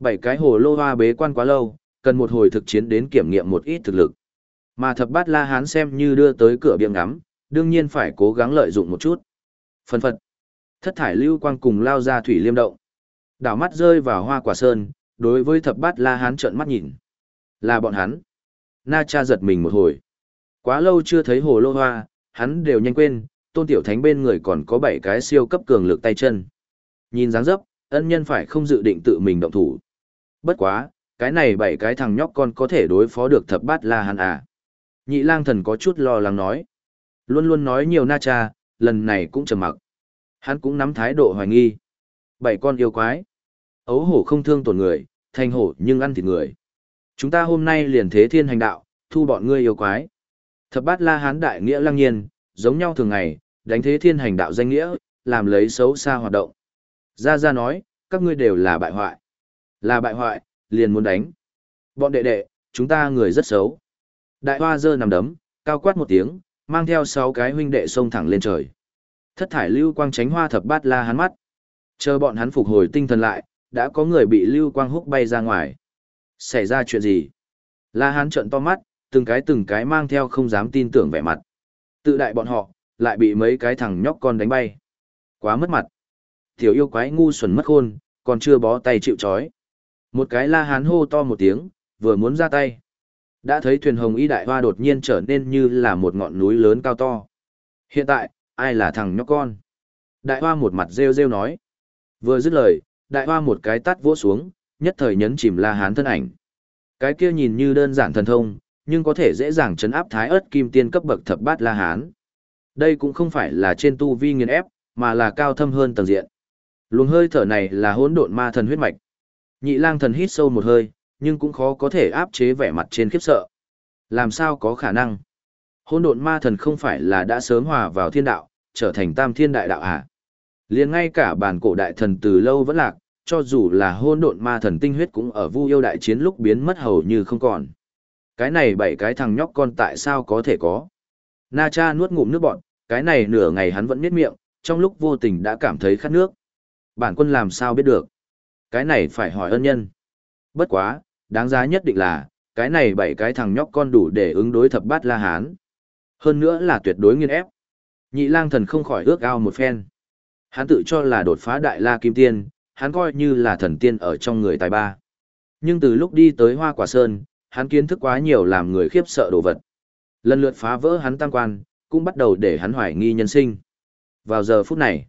Bảy cái hồ lô hoa bế quan quá lâu, cần một hồi thực chiến đến kiểm nghiệm một ít thực lực. Mà thập bát la hán xem như đưa tới cửa biếng ngắm, đương nhiên phải cố gắng lợi dụng một chút. Phần phật. Thất thải lưu quang cùng lao ra thủy liêm động. Đảo mắt rơi vào hoa quả sơn, đối với thập bát la hán trợn mắt nhìn. Là bọn hắn. Na cha giật mình một hồi. Quá lâu chưa thấy hồ lô hoa, hắn đều nhanh quên, tôn tiểu thánh bên người còn có bảy cái siêu cấp cường lực tay chân. Nhìn dáng dấp, ân nhân phải không dự định tự mình động thủ. Bất quá, cái này bảy cái thằng nhóc con có thể đối phó được thập bát la hán à. Nhị lang thần có chút lo lắng nói. Luôn luôn nói nhiều na cha, lần này cũng trầm mặc. Hắn cũng nắm thái độ hoài nghi. Bảy con yêu quái. Ấu hổ không thương tổn người, thanh hổ nhưng ăn thịt người. Chúng ta hôm nay liền thế thiên hành đạo, thu bọn ngươi yêu quái. Thập bát la hán đại nghĩa lăng nhiên, giống nhau thường ngày, đánh thế thiên hành đạo danh nghĩa, làm lấy xấu xa hoạt động. Gia Gia nói, các ngươi đều là bại hoại. Là bại hoại, liền muốn đánh. Bọn đệ đệ, chúng ta người rất xấu. Đại hoa dơ nằm đấm, cao quát một tiếng, mang theo sáu cái huynh đệ xông thẳng lên trời. Thất thải lưu quang tránh hoa thập bát la hắn mắt. Chờ bọn hắn phục hồi tinh thần lại, đã có người bị lưu quang húc bay ra ngoài. Xảy ra chuyện gì? La hắn trợn to mắt, từng cái từng cái mang theo không dám tin tưởng vẻ mặt. Tự đại bọn họ, lại bị mấy cái thằng nhóc con đánh bay. Quá mất mặt. Tiểu yêu quái ngu xuẩn mất khôn, còn chưa bó tay chịu chói. Một cái la hán hô to một tiếng, vừa muốn ra tay. Đã thấy thuyền hồng y đại hoa đột nhiên trở nên như là một ngọn núi lớn cao to. Hiện tại, ai là thằng nhóc con? Đại hoa một mặt rêu rêu nói. Vừa dứt lời, đại hoa một cái tát vỗ xuống, nhất thời nhấn chìm la hán thân ảnh. Cái kia nhìn như đơn giản thần thông, nhưng có thể dễ dàng chấn áp thái ớt kim tiên cấp bậc thập bát la hán. Đây cũng không phải là trên tu vi nghiền ép, mà là cao thâm hơn tầng diện. Luồng hơi thở này là hỗn độn ma thần huyết mạch. Nhị lang thần hít sâu một hơi, nhưng cũng khó có thể áp chế vẻ mặt trên khiếp sợ. Làm sao có khả năng? Hôn độn ma thần không phải là đã sớm hòa vào thiên đạo, trở thành tam thiên đại đạo à? liền ngay cả bản cổ đại thần từ lâu vẫn lạc, cho dù là hôn độn ma thần tinh huyết cũng ở vu yêu đại chiến lúc biến mất hầu như không còn. Cái này bảy cái thằng nhóc con tại sao có thể có? Na cha nuốt ngụm nước bọn, cái này nửa ngày hắn vẫn miết miệng, trong lúc vô tình đã cảm thấy khát nước. Bản quân làm sao biết được? Cái này phải hỏi ân nhân. Bất quá, đáng giá nhất định là, cái này bảy cái thằng nhóc con đủ để ứng đối thập bát la hán. Hơn nữa là tuyệt đối nghiên ép. Nhị lang thần không khỏi ước ao một phen. Hắn tự cho là đột phá đại la kim tiên, hắn coi như là thần tiên ở trong người tài ba. Nhưng từ lúc đi tới hoa quả sơn, hắn kiến thức quá nhiều làm người khiếp sợ đồ vật. Lần lượt phá vỡ hắn tăng quan, cũng bắt đầu để hắn hoài nghi nhân sinh. Vào giờ phút này,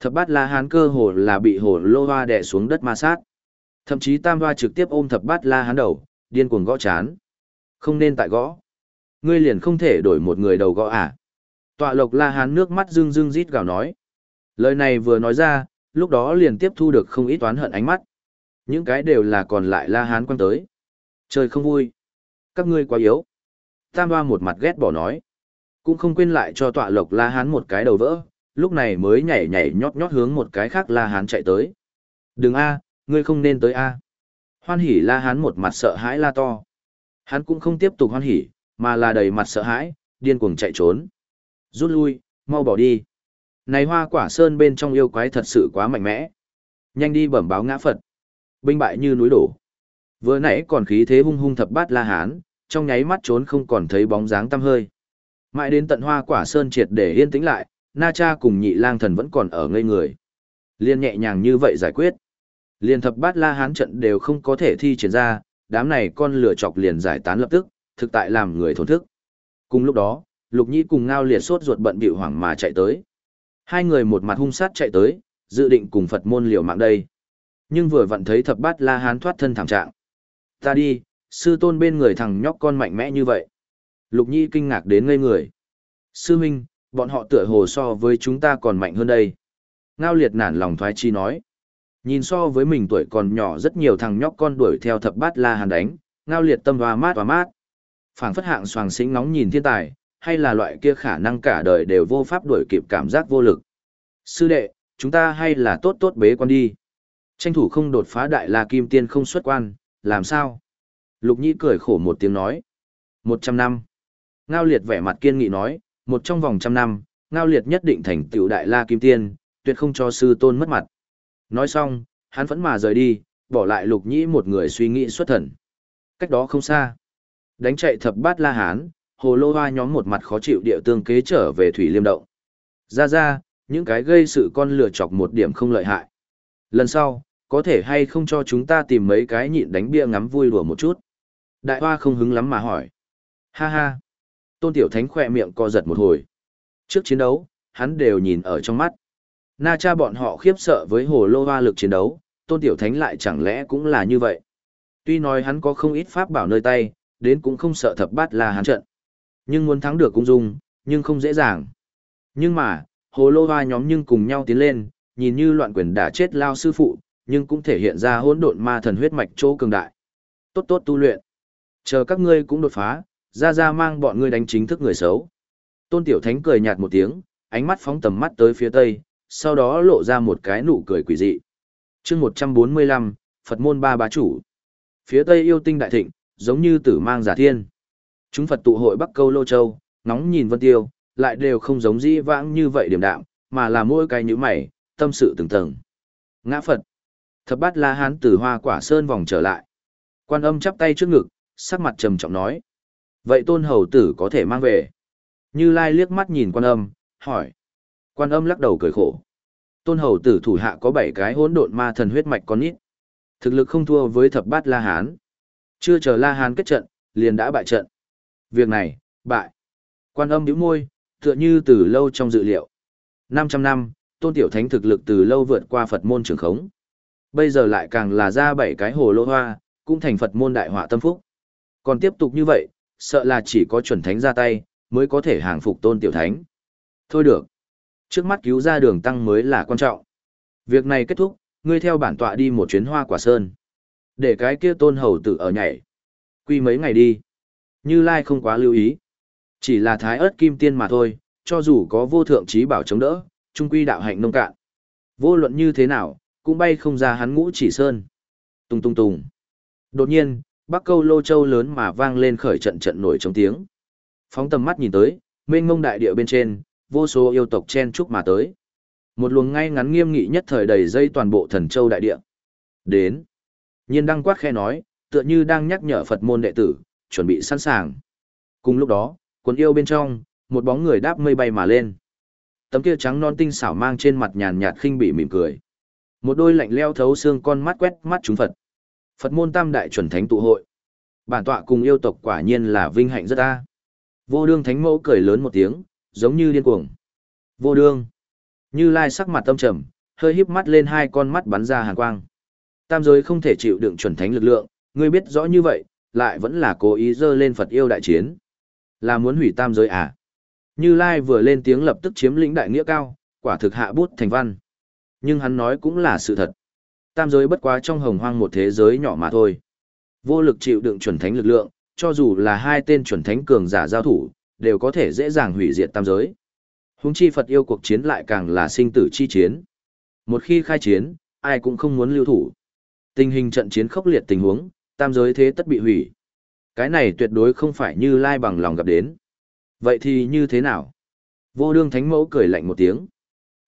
thập bát la hán cơ hồ là bị hồ lô hoa đè xuống đất ma sát. Thậm chí tam hoa trực tiếp ôm thập bát la hán đầu, điên cuồng gõ chán. Không nên tại gõ. Ngươi liền không thể đổi một người đầu gõ à. Tọa lộc la hán nước mắt rưng rưng rít gào nói. Lời này vừa nói ra, lúc đó liền tiếp thu được không ít toán hận ánh mắt. Những cái đều là còn lại la hán quan tới. Trời không vui. Các ngươi quá yếu. Tam hoa một mặt ghét bỏ nói. Cũng không quên lại cho tọa lộc la hán một cái đầu vỡ, lúc này mới nhảy nhảy nhót nhót hướng một cái khác la hán chạy tới. Đừng a, ngươi không nên tới a. Hoan hỉ la hán một mặt sợ hãi la to. Hắn cũng không tiếp tục hoan hỉ, mà là đầy mặt sợ hãi, điên cuồng chạy trốn. Rút lui, mau bỏ đi. Này hoa quả sơn bên trong yêu quái thật sự quá mạnh mẽ. Nhanh đi bẩm báo ngã Phật. Binh bại như núi đổ. Vừa nãy còn khí thế hung hung thập bát la hán, trong nháy mắt trốn không còn thấy bóng dáng tăm hơi. Mãi đến tận hoa quả sơn triệt để yên tĩnh lại, Na Cha cùng nhị lang thần vẫn còn ở ngây người. Liên nhẹ nhàng như vậy giải quyết. Liên thập bát la hán trận đều không có thể thi triển ra, đám này con lửa chọc liền giải tán lập tức, thực tại làm người thổn thức. Cùng lúc đó, Lục Nhĩ cùng Ngao Liệt sốt ruột bận bịu hoảng mà chạy tới. Hai người một mặt hung sát chạy tới, dự định cùng Phật môn liều mạng đây. Nhưng vừa vặn thấy thập bát la hán thoát thân thảm trạng. Ta đi, sư tôn bên người thằng nhóc con mạnh mẽ như vậy. Lục Nhi kinh ngạc đến ngây người. Sư Minh, bọn họ tựa hồ so với chúng ta còn mạnh hơn đây. Ngao liệt nản lòng thoái chi nói. Nhìn so với mình tuổi còn nhỏ rất nhiều thằng nhóc con đuổi theo thập bát la hàn đánh, ngao liệt tâm hoa mát và mát. phảng phất hạng soàng xính nóng nhìn thiên tài, hay là loại kia khả năng cả đời đều vô pháp đuổi kịp cảm giác vô lực. Sư đệ, chúng ta hay là tốt tốt bế quan đi. Tranh thủ không đột phá đại la kim tiên không xuất quan, làm sao? Lục Nhĩ cười khổ một tiếng nói. Một trăm năm. Ngao liệt vẻ mặt kiên nghị nói, một trong vòng trăm năm, Ngao liệt nhất định thành tiểu đại la kim tiên, tuyệt không cho sư tôn mất mặt. Nói xong, hắn vẫn mà rời đi, bỏ lại lục nhĩ một người suy nghĩ xuất thần. Cách đó không xa. Đánh chạy thập bát la hán, hồ lô hoa nhóm một mặt khó chịu địa tương kế trở về thủy liêm động. Ra ra, những cái gây sự con lừa chọc một điểm không lợi hại. Lần sau, có thể hay không cho chúng ta tìm mấy cái nhịn đánh bia ngắm vui đùa một chút. Đại hoa không hứng lắm mà hỏi. Ha ha. Tôn Tiểu Thánh khỏe miệng co giật một hồi. Trước chiến đấu, hắn đều nhìn ở trong mắt. Na cha bọn họ khiếp sợ với hồ lô hoa lực chiến đấu, Tôn Tiểu Thánh lại chẳng lẽ cũng là như vậy. Tuy nói hắn có không ít pháp bảo nơi tay, đến cũng không sợ thập bát là hắn trận. Nhưng muốn thắng được cũng dung, nhưng không dễ dàng. Nhưng mà, hồ lô hoa nhóm nhưng cùng nhau tiến lên, nhìn như loạn quyền đã chết lao sư phụ, nhưng cũng thể hiện ra hỗn độn ma thần huyết mạch chỗ cường đại. Tốt tốt tu luyện. Chờ các ngươi cũng đột phá, ra ra mang bọn ngươi đánh chính thức người xấu. Tôn Tiểu Thánh cười nhạt một tiếng, ánh mắt phóng tầm mắt tới phía tây, sau đó lộ ra một cái nụ cười quỷ dị. chương 145, Phật môn ba bá chủ. Phía tây yêu tinh đại thịnh, giống như tử mang giả thiên. Chúng Phật tụ hội Bắc Câu Lô Châu, nóng nhìn vân tiêu, lại đều không giống dĩ vãng như vậy điểm đạm, mà là mỗi cái như mày, tâm sự từng tầng. Ngã Phật. Thập bát La Hán từ hoa quả sơn vòng trở lại. Quan âm chắp tay trước ngực, sắc mặt trầm trọng nói. Vậy tôn hầu tử có thể mang về. Như Lai liếc mắt nhìn quan âm, hỏi. Quan âm lắc đầu cười khổ. Tôn hầu tử thủ hạ có bảy cái hỗn độn ma thần huyết mạch con nít. Thực lực không thua với thập bát La Hán. Chưa chờ La Hán kết trận, liền đã bại trận. Việc này, bại. Quan âm nhíu môi, tựa như từ lâu trong dự liệu. 500 năm, tôn tiểu thánh thực lực từ lâu vượt qua Phật môn trường khống. Bây giờ lại càng là ra bảy cái hồ lô hoa, cũng thành Phật môn đại họa tâm phúc. Còn tiếp tục như vậy, sợ là chỉ có chuẩn thánh ra tay, mới có thể hàng phục tôn tiểu thánh. Thôi được. Trước mắt cứu ra đường tăng mới là quan trọng. Việc này kết thúc, ngươi theo bản tọa đi một chuyến hoa quả sơn. Để cái kia tôn hầu tử ở nhảy. Quy mấy ngày đi. Như Lai không quá lưu ý. Chỉ là thái ớt kim tiên mà thôi, cho dù có vô thượng trí bảo chống đỡ, trung quy đạo hạnh nông cạn. Vô luận như thế nào, cũng bay không ra hắn ngũ chỉ sơn. Tung tung tung. Đột nhiên, bắc câu lô châu lớn mà vang lên khởi trận trận nổi trong tiếng. Phóng tầm mắt nhìn tới, mênh mông đại địa bên trên, vô số yêu tộc chen chúc mà tới. Một luồng ngay ngắn nghiêm nghị nhất thời đầy dây toàn bộ thần châu đại địa. Đến. Nhiên đăng quát khe nói, tựa như đang nhắc nhở Phật môn đệ tử, chuẩn bị sẵn sàng. Cùng lúc đó, quần yêu bên trong, một bóng người đáp mây bay mà lên. Tấm kia trắng non tinh xảo mang trên mặt nhàn nhạt khinh bị mỉm cười. Một đôi lạnh leo thấu xương con mắt quét mắt chúng Phật. Phật môn tam đại chuẩn thánh tụ hội. Bản tọa cùng yêu tộc quả nhiên là vinh hạnh rất ta. Vô đương thánh mẫu cười lớn một tiếng, giống như điên cuồng. Vô đương. Như lai sắc mặt tâm trầm, hơi híp mắt lên hai con mắt bắn ra hàn quang. Tam giới không thể chịu đựng chuẩn thánh lực lượng, ngươi biết rõ như vậy, lại vẫn là cố ý dơ lên Phật yêu đại chiến. Là muốn hủy tam giới à? Như Lai vừa lên tiếng lập tức chiếm lĩnh đại nghĩa cao, quả thực hạ bút thành văn. Nhưng hắn nói cũng là sự thật. Tam giới bất quá trong hồng hoang một thế giới nhỏ mà thôi. Vô lực chịu đựng chuẩn thánh lực lượng, cho dù là hai tên chuẩn thánh cường giả giao thủ, đều có thể dễ dàng hủy diệt tam giới. Húng chi Phật yêu cuộc chiến lại càng là sinh tử chi chiến. Một khi khai chiến, ai cũng không muốn lưu thủ. Tình hình trận chiến khốc liệt tình huống, tam giới thế tất bị hủy. Cái này tuyệt đối không phải như lai bằng lòng gặp đến. Vậy thì như thế nào? Vô đương thánh mẫu cười lạnh một tiếng.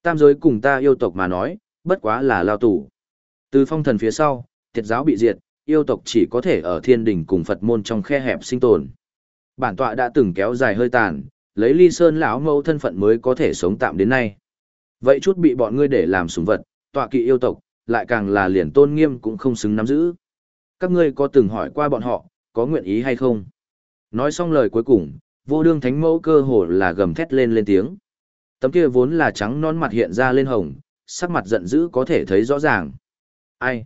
Tam giới cùng ta yêu tộc mà nói, bất quá là lao tù. Từ phong thần phía sau, thiệt giáo bị diệt, yêu tộc chỉ có thể ở thiên đình cùng Phật môn trong khe hẹp sinh tồn. Bản tọa đã từng kéo dài hơi tàn, lấy ly sơn lão mẫu thân phận mới có thể sống tạm đến nay. Vậy chút bị bọn ngươi để làm súng vật, tọa kỵ yêu tộc, lại càng là liền tôn nghiêm cũng không xứng nắm giữ. Các ngươi có từng hỏi qua bọn họ, có nguyện ý hay không? Nói xong lời cuối cùng, vô đương thánh mẫu cơ hồ là gầm thét lên lên tiếng. Tấm kia vốn là trắng non mặt hiện ra lên hồng, sắc mặt giận dữ có thể thấy rõ ràng. Ai?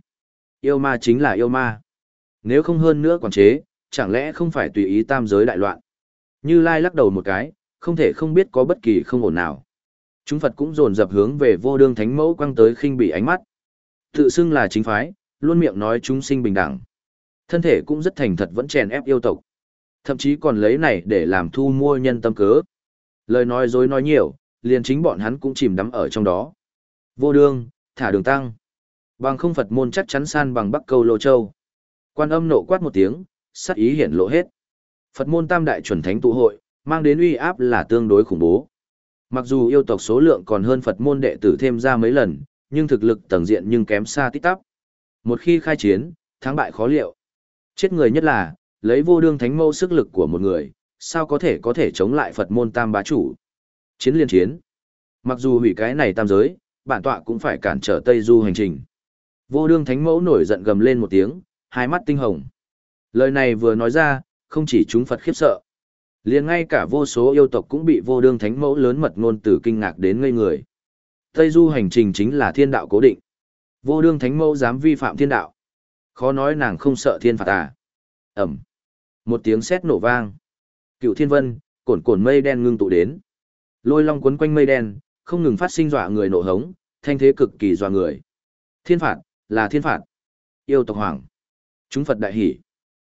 Yêu ma chính là yêu ma. Nếu không hơn nữa quản chế, chẳng lẽ không phải tùy ý tam giới đại loạn? Như Lai lắc đầu một cái, không thể không biết có bất kỳ không ổn nào. Chúng Phật cũng dồn dập hướng về vô đương thánh mẫu quăng tới khinh bị ánh mắt. Tự xưng là chính phái, luôn miệng nói chúng sinh bình đẳng. Thân thể cũng rất thành thật vẫn chèn ép yêu tộc. Thậm chí còn lấy này để làm thu mua nhân tâm cớ. Lời nói dối nói nhiều, liền chính bọn hắn cũng chìm đắm ở trong đó. Vô đương, thả đường tăng. Bằng không Phật môn chắc chắn san bằng Bắc Câu Lô Châu. Quan âm nộ quát một tiếng, sát ý hiển lộ hết. Phật môn tam đại chuẩn thánh tụ hội, mang đến uy áp là tương đối khủng bố. Mặc dù yêu tộc số lượng còn hơn Phật môn đệ tử thêm ra mấy lần, nhưng thực lực tầng diện nhưng kém xa tít tắp. Một khi khai chiến, thắng bại khó liệu. Chết người nhất là, lấy vô đương thánh mâu sức lực của một người, sao có thể có thể chống lại Phật môn tam bá chủ. Chiến liên chiến. Mặc dù hủy cái này tam giới, bản tọa cũng phải cản trở Tây Du hành trình. Vô đương thánh mẫu nổi giận gầm lên một tiếng, hai mắt tinh hồng. Lời này vừa nói ra, không chỉ chúng Phật khiếp sợ. liền ngay cả vô số yêu tộc cũng bị vô đương thánh mẫu lớn mật ngôn từ kinh ngạc đến ngây người. Tây du hành trình chính là thiên đạo cố định. Vô đương thánh mẫu dám vi phạm thiên đạo. Khó nói nàng không sợ thiên phạt à. Ẩm. Một tiếng sét nổ vang. Cựu thiên vân, cồn cồn mây đen ngưng tụ đến. Lôi long quấn quanh mây đen, không ngừng phát sinh dọa người nổ hống, thanh thế cực kỳ dọa người. Thiên phạt, là thiên phạt. Yêu tộc hoàng. Chúng Phật đại hỉ.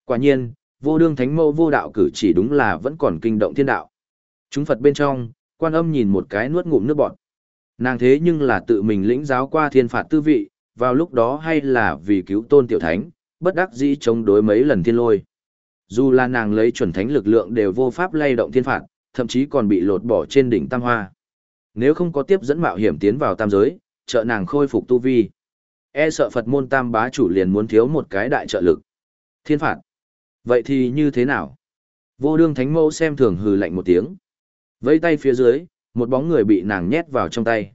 Quả nhiên, vô đương thánh mẫu vô đạo cử chỉ đúng là vẫn còn kinh động thiên đạo. Chúng Phật bên trong, quan âm nhìn một cái nuốt ngụm nước bọt. Nàng thế nhưng là tự mình lĩnh giáo qua thiên phạt tư vị, vào lúc đó hay là vì cứu tôn tiểu thánh, bất đắc dĩ chống đối mấy lần thiên lôi. Dù là nàng lấy chuẩn thánh lực lượng đều vô pháp lay động thiên phạt, thậm chí còn bị lột bỏ trên đỉnh tam hoa. Nếu không có tiếp dẫn mạo hiểm tiến vào tam giới, trợ nàng khôi phục tu vi. E sợ Phật môn tam bá chủ liền muốn thiếu một cái đại trợ lực. Thiên phạt. Vậy thì như thế nào? Vô đương thánh mẫu xem thường hừ lạnh một tiếng. Vây tay phía dưới, một bóng người bị nàng nhét vào trong tay.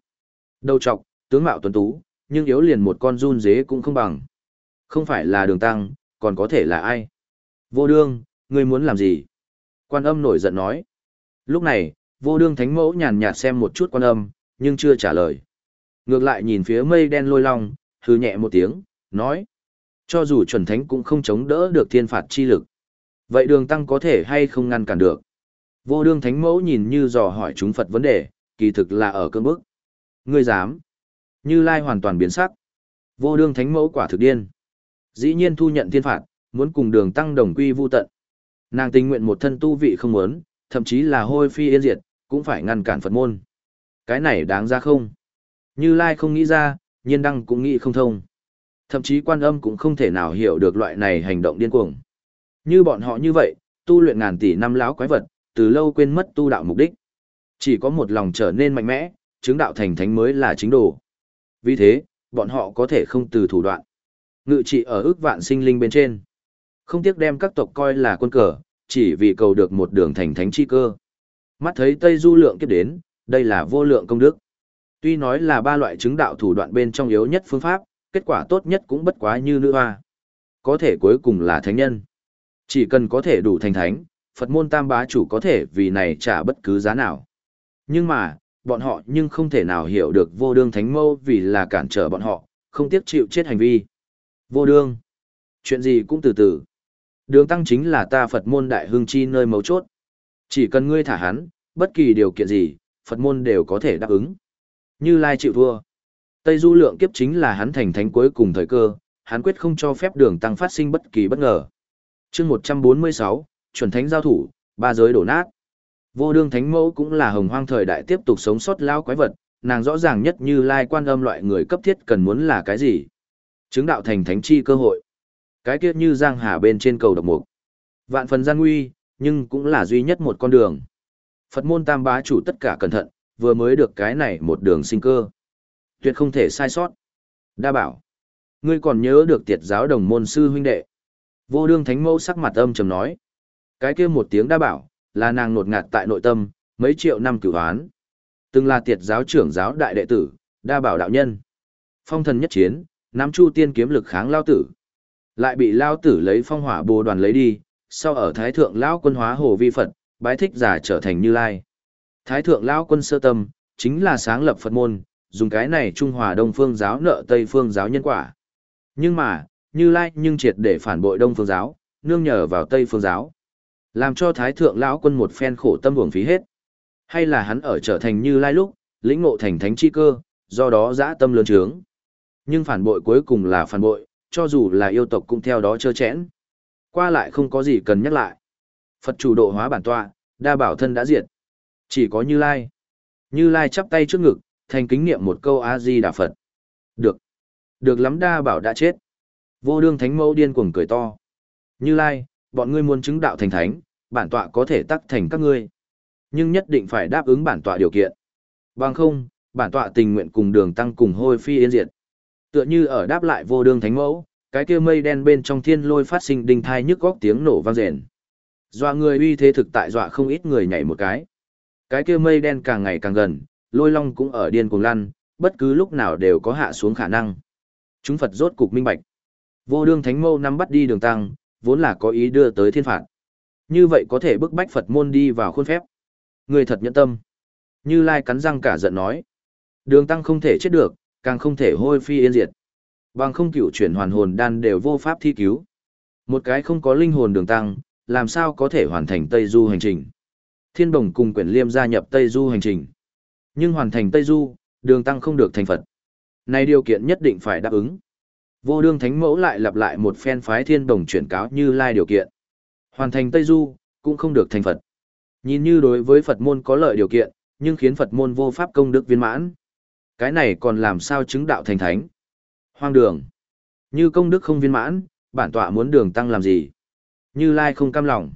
Đầu trọc, tướng mạo tuấn tú, nhưng yếu liền một con run dế cũng không bằng. Không phải là đường tăng, còn có thể là ai? Vô đương, ngươi muốn làm gì? Quan âm nổi giận nói. Lúc này, vô đương thánh mẫu nhàn nhạt xem một chút quan âm, nhưng chưa trả lời. Ngược lại nhìn phía mây đen lôi long, hừ nhẹ một tiếng, nói. Cho dù chuẩn thánh cũng không chống đỡ được thiên phạt chi lực. Vậy đường tăng có thể hay không ngăn cản được? Vô đương thánh mẫu nhìn như dò hỏi chúng Phật vấn đề, kỳ thực là ở cơn bức. Ngươi dám. Như Lai hoàn toàn biến sắc. Vô đương thánh mẫu quả thực điên. Dĩ nhiên thu nhận thiên phạt, muốn cùng đường tăng đồng quy vu tận. Nàng tình nguyện một thân tu vị không muốn, thậm chí là hôi phi yên diệt, cũng phải ngăn cản Phật môn. Cái này đáng ra không? Như Lai không nghĩ ra, nhiên đăng cũng nghĩ không thông. Thậm chí quan âm cũng không thể nào hiểu được loại này hành động điên cuồng. Như bọn họ như vậy, tu luyện ngàn tỷ năm láo quái vật, từ lâu quên mất tu đạo mục đích. Chỉ có một lòng trở nên mạnh mẽ, chứng đạo thành thánh mới là chính đồ. Vì thế, bọn họ có thể không từ thủ đoạn. Ngự trị ở ước vạn sinh linh bên trên. Không tiếc đem các tộc coi là quân cờ, chỉ vì cầu được một đường thành thánh chi cơ. Mắt thấy Tây Du lượng kiếp đến, đây là vô lượng công đức. Tuy nói là ba loại chứng đạo thủ đoạn bên trong yếu nhất phương pháp, kết quả tốt nhất cũng bất quá như nữ hoa. Có thể cuối cùng là thánh nhân. Chỉ cần có thể đủ thành thánh, Phật môn tam bá chủ có thể vì này trả bất cứ giá nào. Nhưng mà, bọn họ nhưng không thể nào hiểu được vô đương thánh mâu vì là cản trở bọn họ, không tiếc chịu chết hành vi. Vô đương. Chuyện gì cũng từ từ. Đường tăng chính là ta Phật môn đại hương chi nơi mấu chốt. Chỉ cần ngươi thả hắn, bất kỳ điều kiện gì, Phật môn đều có thể đáp ứng. Như Lai chịu thua. Tây Du lượng kiếp chính là hắn thành thánh cuối cùng thời cơ, hắn quyết không cho phép đường tăng phát sinh bất kỳ bất ngờ. chương 146, chuẩn thánh giao thủ, ba giới đổ nát. Vô đương thánh mẫu cũng là hồng hoang thời đại tiếp tục sống sót lao quái vật, nàng rõ ràng nhất như lai quan âm loại người cấp thiết cần muốn là cái gì. Chứng đạo thành thánh chi cơ hội. Cái kiếp như giang hà bên trên cầu độc mục. Vạn phần gian nguy, nhưng cũng là duy nhất một con đường. Phật môn tam bá chủ tất cả cẩn thận, vừa mới được cái này một đường sinh cơ. Tuyệt không thể sai sót. Đa bảo. Ngươi còn nhớ được tiệt giáo đồng môn sư huynh đệ. Vô đương thánh mẫu sắc mặt âm trầm nói. Cái kia một tiếng đa bảo, là nàng nột ngạt tại nội tâm, mấy triệu năm cửu hoán. Từng là tiệt giáo trưởng giáo đại đệ tử, đa bảo đạo nhân. Phong thần nhất chiến, nắm chu tiên kiếm lực kháng lao tử. Lại bị lao tử lấy phong hỏa bồ đoàn lấy đi, sau ở thái thượng lão quân hóa hồ vi Phật, bái thích giả trở thành như lai. Thái thượng lão quân sơ tâm, chính là sáng lập Phật môn, dùng cái này trung hòa đông phương giáo nợ tây phương giáo nhân quả. Nhưng mà, như lai nhưng triệt để phản bội đông phương giáo, nương nhờ vào tây phương giáo. Làm cho thái thượng lão quân một phen khổ tâm uổng phí hết. Hay là hắn ở trở thành như lai lúc, lĩnh ngộ thành thánh chi cơ, do đó dã tâm lớn trướng. Nhưng phản bội cuối cùng là phản bội, cho dù là yêu tộc cũng theo đó trơ chẽn. Qua lại không có gì cần nhắc lại. Phật chủ độ hóa bản tọa, đa bảo thân đã diệt. Chỉ có Như Lai. Như Lai chắp tay trước ngực, thành kính niệm một câu A-di Đà Phật. Được. Được lắm đa bảo đã chết. Vô đương thánh mẫu điên cuồng cười to. Như Lai, bọn ngươi muốn chứng đạo thành thánh, bản tọa có thể tắc thành các ngươi. Nhưng nhất định phải đáp ứng bản tọa điều kiện. Bằng không, bản tọa tình nguyện cùng đường tăng cùng hôi phi yên diệt. Tựa như ở đáp lại vô đương thánh mẫu, cái kia mây đen bên trong thiên lôi phát sinh đinh thai nhức góc tiếng nổ vang rền. Dọa người uy thế thực tại dọa không ít người nhảy một cái. Cái kia mây đen càng ngày càng gần, lôi long cũng ở điên cuồng lăn, bất cứ lúc nào đều có hạ xuống khả năng. Chúng Phật rốt cục minh bạch. Vô đương thánh mâu nắm bắt đi đường tăng, vốn là có ý đưa tới thiên phạt. Như vậy có thể bức bách Phật môn đi vào khuôn phép. Người thật nhẫn tâm. Như Lai cắn răng cả giận nói. Đường tăng không thể chết được, càng không thể hôi phi yên diệt. Bằng không cửu chuyển hoàn hồn đan đều vô pháp thi cứu. Một cái không có linh hồn đường tăng, làm sao có thể hoàn thành Tây Du hành trình. Thiên Đồng cùng Quyển Liêm gia nhập Tây Du hành trình. Nhưng hoàn thành Tây Du, đường tăng không được thành Phật. Này điều kiện nhất định phải đáp ứng. Vô đương thánh mẫu lại lặp lại một phen phái thiên đồng chuyển cáo như lai điều kiện. Hoàn thành Tây Du, cũng không được thành Phật. Nhìn như đối với Phật môn có lợi điều kiện, nhưng khiến Phật môn vô pháp công đức viên mãn. Cái này còn làm sao chứng đạo thành thánh? Hoang đường. Như công đức không viên mãn, bản tọa muốn đường tăng làm gì? Như Lai không cam lòng.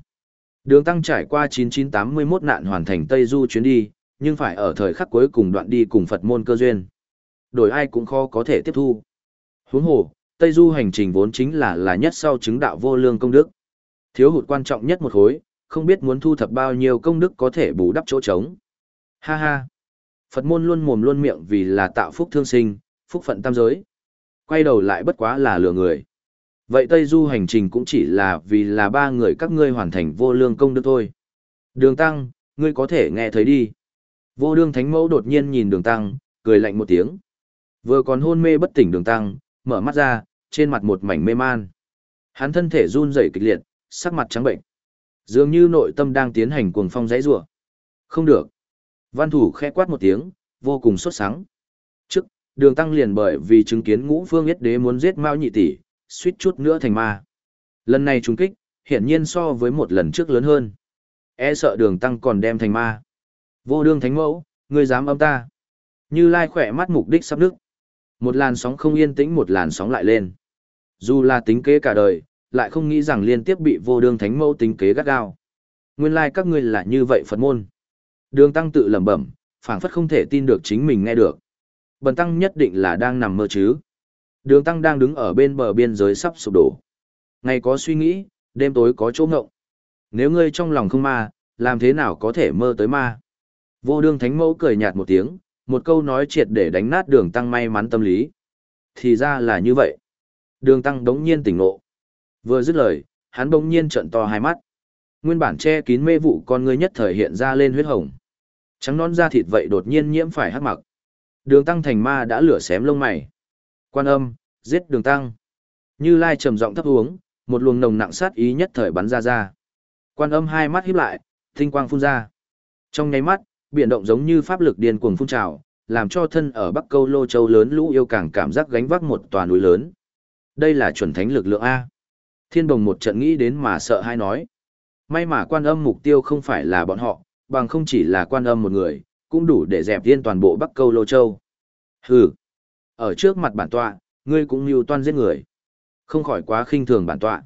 Đường tăng trải qua 9981 nạn hoàn thành Tây Du chuyến đi, nhưng phải ở thời khắc cuối cùng đoạn đi cùng Phật môn cơ duyên. Đổi ai cũng khó có thể tiếp thu. Huống hồ, Tây Du hành trình vốn chính là là nhất sau chứng đạo vô lương công đức. Thiếu hụt quan trọng nhất một khối, không biết muốn thu thập bao nhiêu công đức có thể bù đắp chỗ trống. Ha ha. Phật môn luôn mồm luôn miệng vì là tạo phúc thương sinh, phúc phận tam giới. Quay đầu lại bất quá là lừa người. Vậy Tây Du hành trình cũng chỉ là vì là ba người các ngươi hoàn thành vô lương công đức thôi. Đường Tăng, ngươi có thể nghe thấy đi. Vô đương thánh mẫu đột nhiên nhìn đường Tăng, cười lạnh một tiếng. Vừa còn hôn mê bất tỉnh đường Tăng, mở mắt ra, trên mặt một mảnh mê man. Hắn thân thể run rẩy kịch liệt, sắc mặt trắng bệnh. Dường như nội tâm đang tiến hành cuồng phong giấy rủa. Không được. Văn thủ khẽ quát một tiếng, vô cùng sốt sắng. Trước, đường tăng liền bởi vì chứng kiến ngũ phương yết đế muốn giết Mao nhị tỷ, suýt chút nữa thành ma. Lần này trùng kích, hiển nhiên so với một lần trước lớn hơn. E sợ đường tăng còn đem thành ma. Vô đương thánh mẫu, ngươi dám âm ta. Như Lai khỏe mắt mục đích sắp đức. Một làn sóng không yên tĩnh một làn sóng lại lên. Dù là tính kế cả đời, lại không nghĩ rằng liên tiếp bị vô đương thánh mẫu tính kế gắt gao. Nguyên lai các ngươi là như vậy Phật môn. Đường tăng tự lẩm bẩm, phảng phất không thể tin được chính mình nghe được. Bần tăng nhất định là đang nằm mơ chứ. Đường tăng đang đứng ở bên bờ biên giới sắp sụp đổ. Ngày có suy nghĩ, đêm tối có chỗ ngộng. Nếu ngươi trong lòng không ma, làm thế nào có thể mơ tới ma? Vô đương thánh mẫu cười nhạt một tiếng, một câu nói triệt để đánh nát đường tăng may mắn tâm lý. Thì ra là như vậy. Đường tăng đống nhiên tỉnh ngộ. Vừa dứt lời, hắn đống nhiên trợn to hai mắt. Nguyên bản che kín mê vụ con ngươi nhất thời hiện ra lên huyết hồng. Trắng nón da thịt vậy đột nhiên nhiễm phải hắc mặc. Đường tăng thành ma đã lửa xém lông mày. Quan âm, giết đường tăng. Như Lai trầm giọng thấp uống, một luồng nồng nặng sát ý nhất thời bắn ra ra. Quan âm hai mắt híp lại, tinh quang phun ra. Trong nháy mắt, biển động giống như pháp lực điên cuồng phun trào, làm cho thân ở Bắc Câu Lô Châu lớn lũ yêu càng cảm giác gánh vác một tòa núi lớn. Đây là chuẩn thánh lực lượng A. Thiên Đồng một trận nghĩ đến mà sợ hai nói. May mà quan âm mục tiêu không phải là bọn họ, bằng không chỉ là quan âm một người, cũng đủ để dẹp yên toàn bộ Bắc Câu Lô Châu. Hừ. Ở trước mặt bản tọa, ngươi cũng mưu toan giết người. Không khỏi quá khinh thường bản tọa.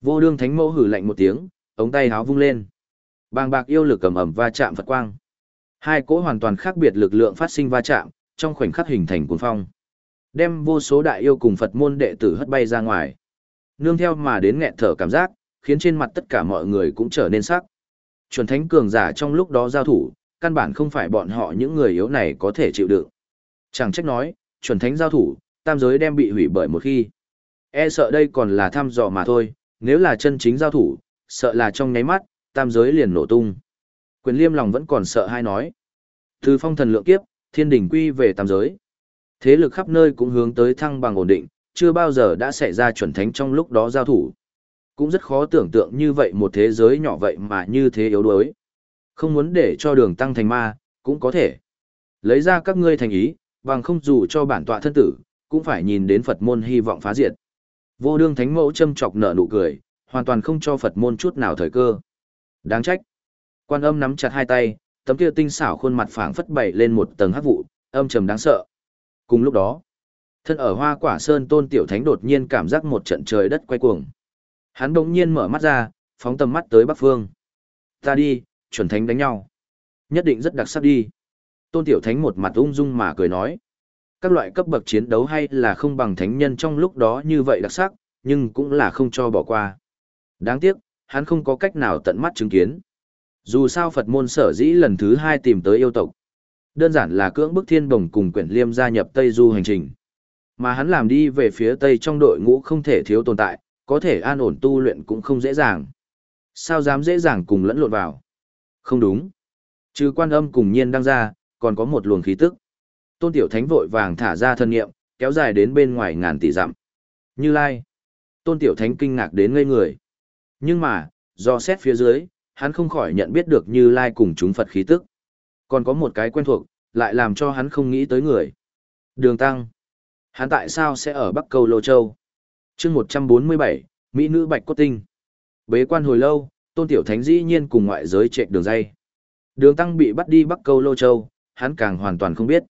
Vô đương thánh mẫu hử lạnh một tiếng, ống tay háo vung lên. Bàng bạc yêu lực cầm ẩm va chạm Phật quang. Hai cỗ hoàn toàn khác biệt lực lượng phát sinh va chạm, trong khoảnh khắc hình thành cuồng phong. Đem vô số đại yêu cùng Phật môn đệ tử hất bay ra ngoài. Nương theo mà đến nghẹn thở cảm giác, khiến trên mặt tất cả mọi người cũng trở nên sắc. Chuẩn thánh cường giả trong lúc đó giao thủ, căn bản không phải bọn họ những người yếu này có thể chịu đựng. Chẳng trách nói, chuẩn thánh giao thủ, tam giới đem bị hủy bởi một khi. E sợ đây còn là thăm dò mà thôi, nếu là chân chính giao thủ, sợ là trong nháy mắt, tam giới liền nổ tung. Quyền liêm lòng vẫn còn sợ hai nói. Từ phong thần lượng kiếp, thiên đỉnh quy về tam giới. Thế lực khắp nơi cũng hướng tới thăng bằng ổn định, chưa bao giờ đã xảy ra chuẩn thánh trong lúc đó giao thủ. Cũng rất khó tưởng tượng như vậy một thế giới nhỏ vậy mà như thế yếu đuối. Không muốn để cho đường tăng thành ma, cũng có thể. Lấy ra các ngươi thành ý, bằng không dù cho bản tọa thân tử, cũng phải nhìn đến Phật môn hy vọng phá diệt. Vô đương thánh mẫu châm chọc nở nụ cười, hoàn toàn không cho Phật môn chút nào thời cơ. Đáng trách. Quan âm nắm chặt hai tay, tấm kia tinh xảo khuôn mặt phảng phất bảy lên một tầng hắc vụ, âm trầm đáng sợ. Cùng lúc đó, thân ở hoa quả sơn tôn tiểu thánh đột nhiên cảm giác một trận trời đất quay cuồng. Hắn đột nhiên mở mắt ra, phóng tầm mắt tới bắc phương. Ta đi, chuẩn thánh đánh nhau. Nhất định rất đặc sắc đi. Tôn tiểu thánh một mặt ung dung mà cười nói. Các loại cấp bậc chiến đấu hay là không bằng thánh nhân trong lúc đó như vậy đặc sắc, nhưng cũng là không cho bỏ qua. Đáng tiếc, hắn không có cách nào tận mắt chứng kiến. Dù sao Phật môn sở dĩ lần thứ hai tìm tới yêu tộc. Đơn giản là cưỡng bức thiên bồng cùng quyển liêm gia nhập Tây Du hành trình. Mà hắn làm đi về phía Tây trong đội ngũ không thể thiếu tồn tại, có thể an ổn tu luyện cũng không dễ dàng. Sao dám dễ dàng cùng lẫn lộn vào? Không đúng. Trừ quan âm cùng nhiên đang ra, còn có một luồng khí tức. Tôn Tiểu Thánh vội vàng thả ra thân nghiệm, kéo dài đến bên ngoài ngàn tỷ dặm. Như Lai. Tôn Tiểu Thánh kinh ngạc đến ngây người. Nhưng mà, do xét phía dưới, hắn không khỏi nhận biết được Như Lai cùng chúng Phật khí tức. Còn có một cái quen thuộc, lại làm cho hắn không nghĩ tới người. Đường Tăng. Hắn tại sao sẽ ở Bắc Cầu Lô Châu? chương 147, Mỹ nữ Bạch Cốt Tinh. Bế quan hồi lâu, Tôn Tiểu Thánh dĩ nhiên cùng ngoại giới chạy đường dây. Đường Tăng bị bắt đi Bắc cầu Lô Châu, hắn càng hoàn toàn không biết.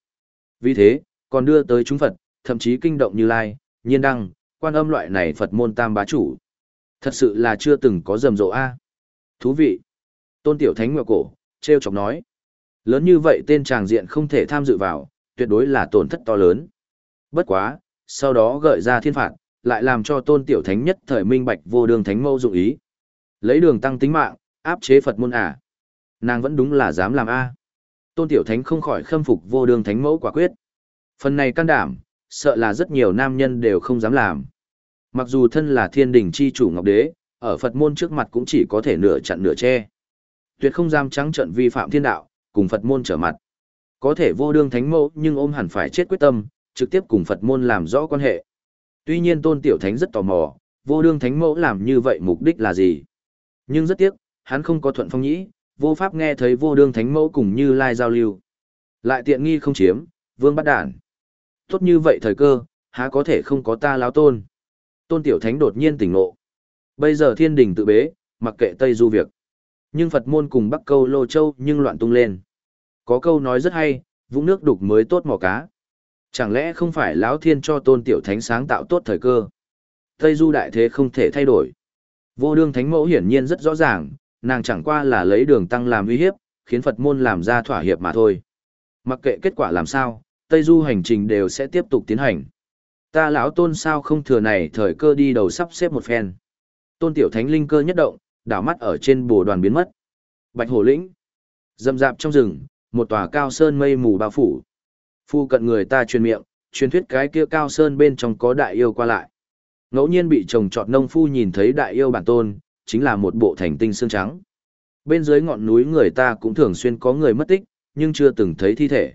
Vì thế, còn đưa tới chúng Phật, thậm chí kinh động như Lai, Nhiên Đăng, quan âm loại này Phật môn tam bá chủ. Thật sự là chưa từng có rầm rộ a. Thú vị. Tôn Tiểu Thánh ngựa cổ, treo chọc nói. Lớn như vậy tên tràng diện không thể tham dự vào, tuyệt đối là tổn thất to lớn. Bất quá, sau đó gợi ra thiên phạt, lại làm cho Tôn Tiểu Thánh nhất thời minh bạch vô đường thánh mâu dụng ý. Lấy đường tăng tính mạng, áp chế Phật môn à. Nàng vẫn đúng là dám làm a. Tôn Tiểu Thánh không khỏi khâm phục vô đường thánh mẫu quả quyết. Phần này can đảm, sợ là rất nhiều nam nhân đều không dám làm. Mặc dù thân là thiên đình chi chủ ngọc đế, ở Phật môn trước mặt cũng chỉ có thể nửa chặn nửa che. Tuyệt không dám trắng trận vi phạm thiên đạo, cùng Phật môn trở mặt. Có thể vô đương thánh mẫu nhưng ôm hẳn phải chết quyết tâm, trực tiếp cùng Phật môn làm rõ quan hệ. Tuy nhiên Tôn Tiểu Thánh rất tò mò, vô đương thánh mẫu làm như vậy mục đích là gì? Nhưng rất tiếc, hắn không có thuận phong nhĩ, vô pháp nghe thấy vô đương thánh mẫu cùng như lai giao lưu. Lại tiện nghi không chiếm, vương bắt đản. Tốt như vậy thời cơ, há có thể không có ta láo tôn. Tôn tiểu thánh đột nhiên tỉnh ngộ. Bây giờ thiên đình tự bế, mặc kệ Tây Du việc. Nhưng Phật môn cùng Bắc Câu Lô Châu nhưng loạn tung lên. Có câu nói rất hay, vũng nước đục mới tốt mò cá. Chẳng lẽ không phải lão thiên cho tôn tiểu thánh sáng tạo tốt thời cơ? Tây Du đại thế không thể thay đổi. Vô đương thánh mẫu hiển nhiên rất rõ ràng, nàng chẳng qua là lấy đường tăng làm uy hiếp, khiến Phật môn làm ra thỏa hiệp mà thôi. Mặc kệ kết quả làm sao, Tây Du hành trình đều sẽ tiếp tục tiến hành. Ta lão tôn sao không thừa này thời cơ đi đầu sắp xếp một phen. Tôn tiểu thánh linh cơ nhất động, đảo mắt ở trên bồ đoàn biến mất. Bạch Hổ lĩnh. Dâm dạp trong rừng, một tòa cao sơn mây mù bao phủ. Phu cận người ta truyền miệng, truyền thuyết cái kia cao sơn bên trong có đại yêu qua lại. Ngẫu nhiên bị chồng trọt nông phu nhìn thấy đại yêu bản tôn, chính là một bộ thành tinh xương trắng. Bên dưới ngọn núi người ta cũng thường xuyên có người mất tích, nhưng chưa từng thấy thi thể.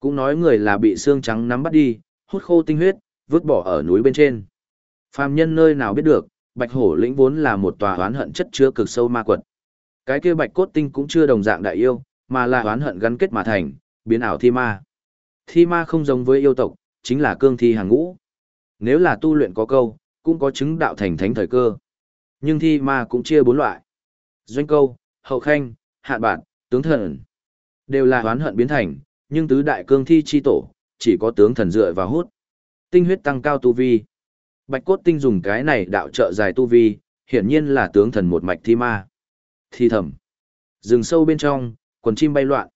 Cũng nói người là bị xương trắng nắm bắt đi, hút khô tinh huyết, vứt bỏ ở núi bên trên. Phàm nhân nơi nào biết được, Bạch Hổ lĩnh vốn là một tòa oán hận chất chứa cực sâu ma quật. Cái kia Bạch Cốt Tinh cũng chưa đồng dạng đại yêu, mà là oán hận gắn kết mà thành, biến ảo thi ma. Thi ma không giống với yêu tộc, chính là cương thi hàng ngũ. Nếu là tu luyện có câu, cũng có chứng đạo thành thánh thời cơ. Nhưng thi ma cũng chia bốn loại. Doanh câu, hậu khanh, hạ bản, tướng thần. Đều là oán hận biến thành, nhưng tứ đại cương thi chi tổ, chỉ có tướng thần dựa vào hút. Tinh huyết tăng cao tu vi. Bạch cốt tinh dùng cái này đạo trợ dài tu vi, hiển nhiên là tướng thần một mạch thi ma. Thi thầm. Rừng sâu bên trong, quần chim bay loạn.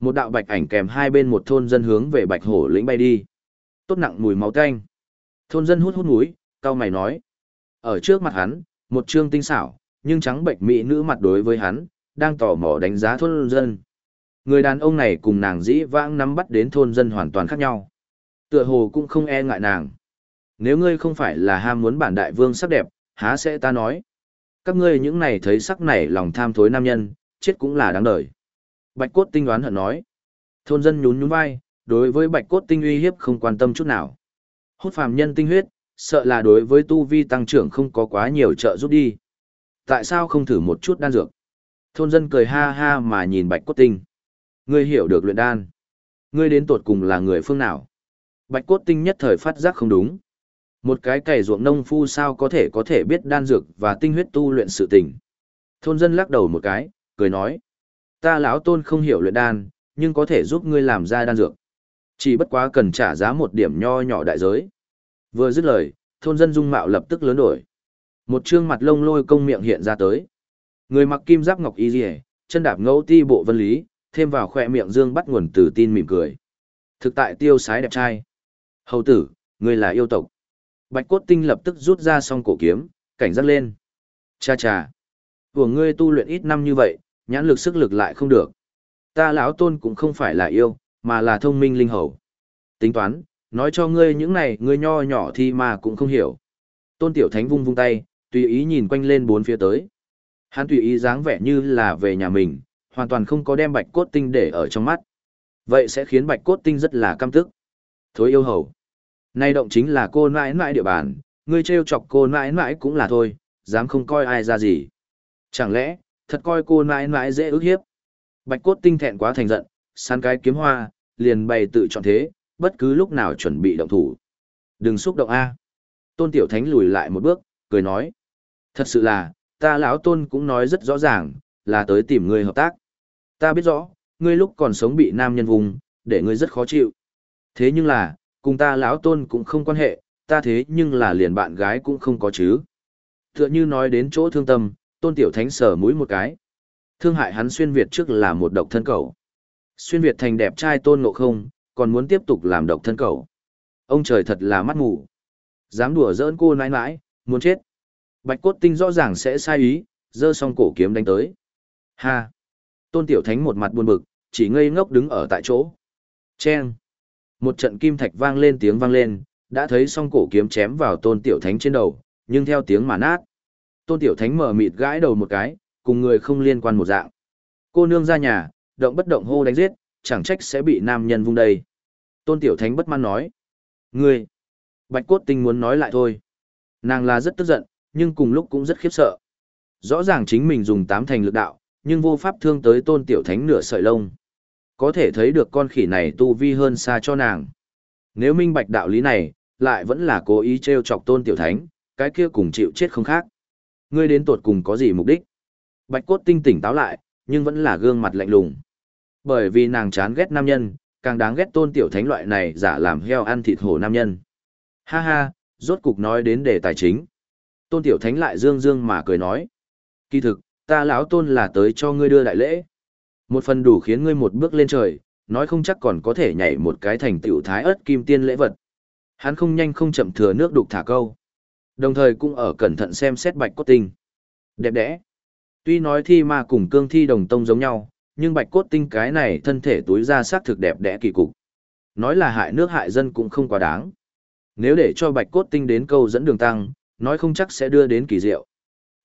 Một đạo bạch ảnh kèm hai bên một thôn dân hướng về bạch hổ lĩnh bay đi. Tốt nặng mùi máu tanh. Thôn dân hút hút mũi, cao mày nói. Ở trước mặt hắn, một trương tinh xảo, nhưng trắng bệnh mỹ nữ mặt đối với hắn, đang tò mò đánh giá thôn dân. Người đàn ông này cùng nàng dĩ vãng nắm bắt đến thôn dân hoàn toàn khác nhau. Tựa hồ cũng không e ngại nàng. Nếu ngươi không phải là ham muốn bản đại vương sắc đẹp, há sẽ ta nói. Các ngươi những này thấy sắc này lòng tham thối nam nhân, chết cũng là đáng đời. Bạch cốt tinh đoán hận nói. Thôn dân nhún nhún vai, đối với bạch cốt tinh uy hiếp không quan tâm chút nào. Hút phàm nhân tinh huyết, sợ là đối với tu vi tăng trưởng không có quá nhiều trợ giúp đi. Tại sao không thử một chút đan dược? Thôn dân cười ha ha mà nhìn bạch cốt tinh. Ngươi hiểu được luyện đan. Ngươi đến tột cùng là người phương nào? Bạch cốt tinh nhất thời phát giác không đúng. Một cái cày ruộng nông phu sao có thể có thể biết đan dược và tinh huyết tu luyện sự tình. Thôn dân lắc đầu một cái, cười nói. Ta lão tôn không hiểu luyện đan, nhưng có thể giúp ngươi làm ra đan dược. Chỉ bất quá cần trả giá một điểm nho nhỏ đại giới. Vừa dứt lời, thôn dân dung mạo lập tức lớn đổi. Một trương mặt lông lôi công miệng hiện ra tới. Người mặc kim giáp ngọc y rìa, chân đạp ngẫu ti bộ vân lý, thêm vào khoe miệng dương bắt nguồn từ tin mỉm cười. Thực tại tiêu sái đẹp trai. Hầu tử, ngươi là yêu tộc. Bạch cốt tinh lập tức rút ra song cổ kiếm, cảnh giác lên. Cha cha. Của ngươi tu luyện ít năm như vậy, nhãn lực sức lực lại không được. Ta lão tôn cũng không phải là yêu, mà là thông minh linh hầu. Tính toán, nói cho ngươi những này ngươi nho nhỏ thì mà cũng không hiểu. Tôn tiểu thánh vung vung tay, tùy ý nhìn quanh lên bốn phía tới. Hắn tùy ý dáng vẻ như là về nhà mình, hoàn toàn không có đem bạch cốt tinh để ở trong mắt. Vậy sẽ khiến bạch cốt tinh rất là căm tức. Thối yêu hầu. Nay động chính là cô nãi nãi địa bàn, ngươi trêu chọc cô nãi nãi cũng là thôi, dám không coi ai ra gì. Chẳng lẽ, thật coi cô nãi nãi dễ ức hiếp. Bạch cốt tinh thẹn quá thành giận, san cái kiếm hoa, liền bày tự chọn thế, bất cứ lúc nào chuẩn bị động thủ. Đừng xúc động A. Tôn Tiểu Thánh lùi lại một bước, cười nói. Thật sự là, ta lão tôn cũng nói rất rõ ràng, là tới tìm ngươi hợp tác. Ta biết rõ, ngươi lúc còn sống bị nam nhân vùng, để ngươi rất khó chịu. Thế nhưng là, cùng ta lão tôn cũng không quan hệ, ta thế nhưng là liền bạn gái cũng không có chứ. Tựa như nói đến chỗ thương tâm, tôn tiểu thánh sở mũi một cái. Thương hại hắn xuyên Việt trước là một độc thân cầu. Xuyên Việt thành đẹp trai tôn ngộ không, còn muốn tiếp tục làm độc thân cầu. Ông trời thật là mắt mù. Dám đùa giỡn cô nãi nãi, muốn chết. Bạch cốt tinh rõ ràng sẽ sai ý, dơ xong cổ kiếm đánh tới. Ha! Tôn tiểu thánh một mặt buồn bực, chỉ ngây ngốc đứng ở tại chỗ. Chen! Một trận kim thạch vang lên tiếng vang lên, đã thấy song cổ kiếm chém vào tôn tiểu thánh trên đầu, nhưng theo tiếng mà nát. Tôn tiểu thánh mở mịt gãi đầu một cái, cùng người không liên quan một dạng. Cô nương ra nhà, động bất động hô đánh giết, chẳng trách sẽ bị nam nhân vung đầy. Tôn tiểu thánh bất mãn nói. Ngươi! Bạch cốt tinh muốn nói lại thôi. Nàng là rất tức giận, nhưng cùng lúc cũng rất khiếp sợ. Rõ ràng chính mình dùng tám thành lực đạo, nhưng vô pháp thương tới tôn tiểu thánh nửa sợi lông. Có thể thấy được con khỉ này tu vi hơn xa cho nàng. Nếu minh bạch đạo lý này, lại vẫn là cố ý treo chọc tôn tiểu thánh, cái kia cùng chịu chết không khác. Ngươi đến tuột cùng có gì mục đích? Bạch cốt tinh tỉnh táo lại, nhưng vẫn là gương mặt lạnh lùng. Bởi vì nàng chán ghét nam nhân, càng đáng ghét tôn tiểu thánh loại này giả làm heo ăn thịt hổ nam nhân. Ha ha, rốt cục nói đến đề tài chính. Tôn tiểu thánh lại dương dương mà cười nói. Kỳ thực, ta lão tôn là tới cho ngươi đưa đại lễ. Một phần đủ khiến ngươi một bước lên trời, nói không chắc còn có thể nhảy một cái thành tiểu thái ớt kim tiên lễ vật. Hắn không nhanh không chậm thừa nước đục thả câu. Đồng thời cũng ở cẩn thận xem xét bạch cốt tinh. Đẹp đẽ. Tuy nói thi ma cùng cương thi đồng tông giống nhau, nhưng bạch cốt tinh cái này thân thể túi ra sắc thực đẹp đẽ kỳ cục. Nói là hại nước hại dân cũng không quá đáng. Nếu để cho bạch cốt tinh đến câu dẫn đường tăng, nói không chắc sẽ đưa đến kỳ diệu.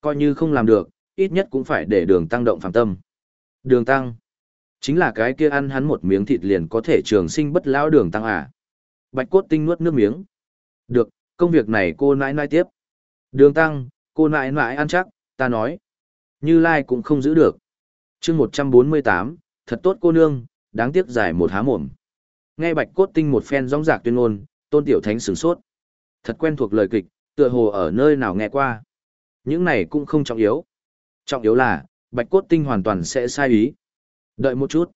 Coi như không làm được, ít nhất cũng phải để đường tăng động phàm tâm. Đường tăng. Chính là cái kia ăn hắn một miếng thịt liền có thể trường sinh bất lão đường tăng à. Bạch cốt tinh nuốt nước miếng. Được, công việc này cô nãi nãi tiếp. Đường tăng, cô nãi nãi ăn chắc, ta nói. Như Lai cũng không giữ được. chương 148, thật tốt cô nương, đáng tiếc giải một há mồm. Nghe bạch cốt tinh một phen rong rạc tuyên ngôn, tôn tiểu thánh sửng sốt. Thật quen thuộc lời kịch, tựa hồ ở nơi nào nghe qua. Những này cũng không trọng yếu. Trọng yếu là, bạch cốt tinh hoàn toàn sẽ sai ý. Đợi một chút.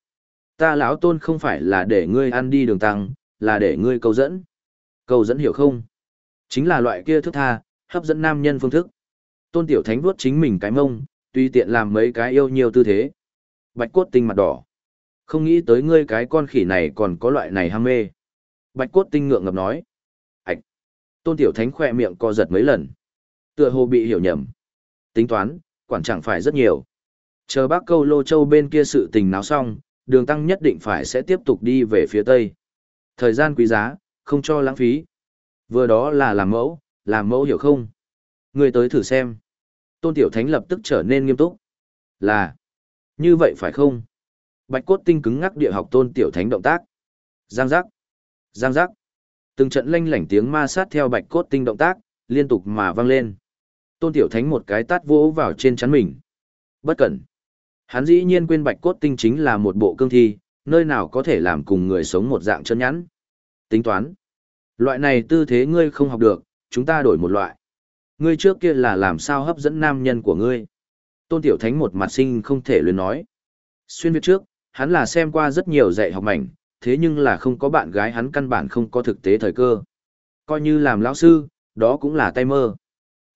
Ta lão tôn không phải là để ngươi ăn đi đường tăng, là để ngươi câu dẫn. Câu dẫn hiểu không? Chính là loại kia thức tha, hấp dẫn nam nhân phương thức. Tôn tiểu thánh vuốt chính mình cái mông, tùy tiện làm mấy cái yêu nhiều tư thế. Bạch cốt tinh mặt đỏ. Không nghĩ tới ngươi cái con khỉ này còn có loại này ham mê. Bạch cốt tinh ngượng ngập nói. Ảch. Tôn tiểu thánh khỏe miệng co giật mấy lần. Tựa hồ bị hiểu nhầm. Tính toán, quản chẳng phải rất nhiều. Chờ bác câu lô châu bên kia sự tình náo xong, đường tăng nhất định phải sẽ tiếp tục đi về phía tây. Thời gian quý giá, không cho lãng phí. Vừa đó là làm mẫu, làm mẫu hiểu không? Người tới thử xem. Tôn Tiểu Thánh lập tức trở nên nghiêm túc. Là, như vậy phải không? Bạch cốt tinh cứng ngắc địa học Tôn Tiểu Thánh động tác. Giang giác, giang giác. Từng trận lanh lảnh tiếng ma sát theo bạch cốt tinh động tác, liên tục mà vang lên. Tôn Tiểu Thánh một cái tát vỗ vào trên chắn mình. Bất cẩn. Hắn dĩ nhiên quên bạch cốt tinh chính là một bộ cương thi, nơi nào có thể làm cùng người sống một dạng chân nhắn. Tính toán. Loại này tư thế ngươi không học được, chúng ta đổi một loại. Ngươi trước kia là làm sao hấp dẫn nam nhân của ngươi. Tôn Tiểu Thánh một mặt sinh không thể luyến nói. Xuyên việc trước, hắn là xem qua rất nhiều dạy học mảnh, thế nhưng là không có bạn gái hắn căn bản không có thực tế thời cơ. Coi như làm lão sư, đó cũng là tay mơ.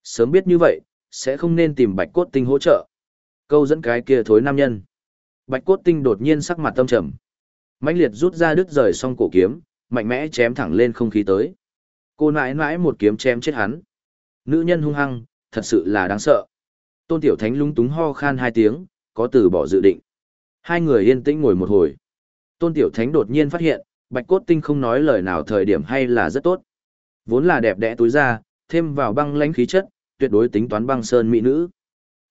Sớm biết như vậy, sẽ không nên tìm bạch cốt tinh hỗ trợ. Câu dẫn cái kia thối nam nhân. Bạch cốt tinh đột nhiên sắc mặt tâm trầm. mãnh liệt rút ra đứt rời song cổ kiếm, mạnh mẽ chém thẳng lên không khí tới. Cô nãi nãi một kiếm chém chết hắn. Nữ nhân hung hăng, thật sự là đáng sợ. Tôn Tiểu Thánh lung túng ho khan hai tiếng, có từ bỏ dự định. Hai người yên tĩnh ngồi một hồi. Tôn Tiểu Thánh đột nhiên phát hiện, Bạch Cốt Tinh không nói lời nào thời điểm hay là rất tốt. Vốn là đẹp đẽ túi ra, thêm vào băng lãnh khí chất, tuyệt đối tính toán băng sơn mỹ nữ.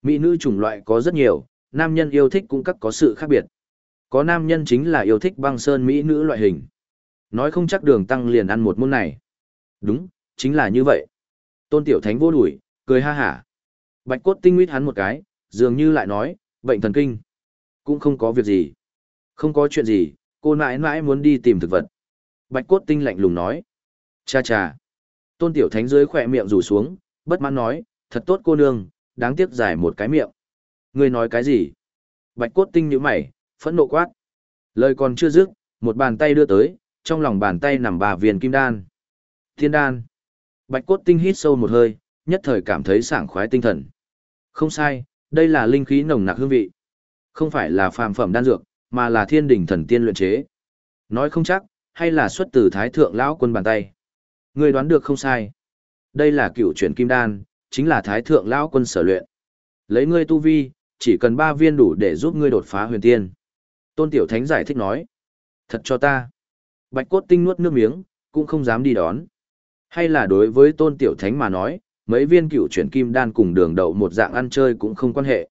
Mỹ nữ chủng loại có rất nhiều, nam nhân yêu thích cũng các có sự khác biệt. Có nam nhân chính là yêu thích băng sơn mỹ nữ loại hình. Nói không chắc đường tăng liền ăn một môn này. Đúng, chính là như vậy. Tôn Tiểu Thánh vô đuổi, cười ha hả. Bạch cốt tinh nguyết hắn một cái, dường như lại nói, bệnh thần kinh. Cũng không có việc gì. Không có chuyện gì, cô nãi nãi muốn đi tìm thực vật. Bạch cốt tinh lạnh lùng nói. Cha cha. Tôn Tiểu Thánh dưới khỏe miệng rủ xuống, bất mãn nói, thật tốt cô nương, đáng tiếc giải một cái miệng. Ngươi nói cái gì? Bạch cốt tinh như mày, phẫn nộ quát. Lời còn chưa dứt, một bàn tay đưa tới, trong lòng bàn tay nằm bà viên kim đan. Thiên đan. Bạch cốt tinh hít sâu một hơi, nhất thời cảm thấy sảng khoái tinh thần. Không sai, đây là linh khí nồng nặc hương vị. Không phải là phàm phẩm đan dược, mà là thiên đỉnh thần tiên luyện chế. Nói không chắc, hay là xuất từ thái thượng lão quân bàn tay. Người đoán được không sai. Đây là cựu chuyển kim đan, chính là thái thượng lão quân sở luyện. Lấy ngươi tu vi, chỉ cần ba viên đủ để giúp ngươi đột phá huyền tiên. Tôn Tiểu Thánh giải thích nói. Thật cho ta. Bạch cốt tinh nuốt nước miếng, cũng không dám đi đón. Hay là đối với tôn tiểu thánh mà nói, mấy viên cựu chuyển kim đan cùng đường đậu một dạng ăn chơi cũng không quan hệ.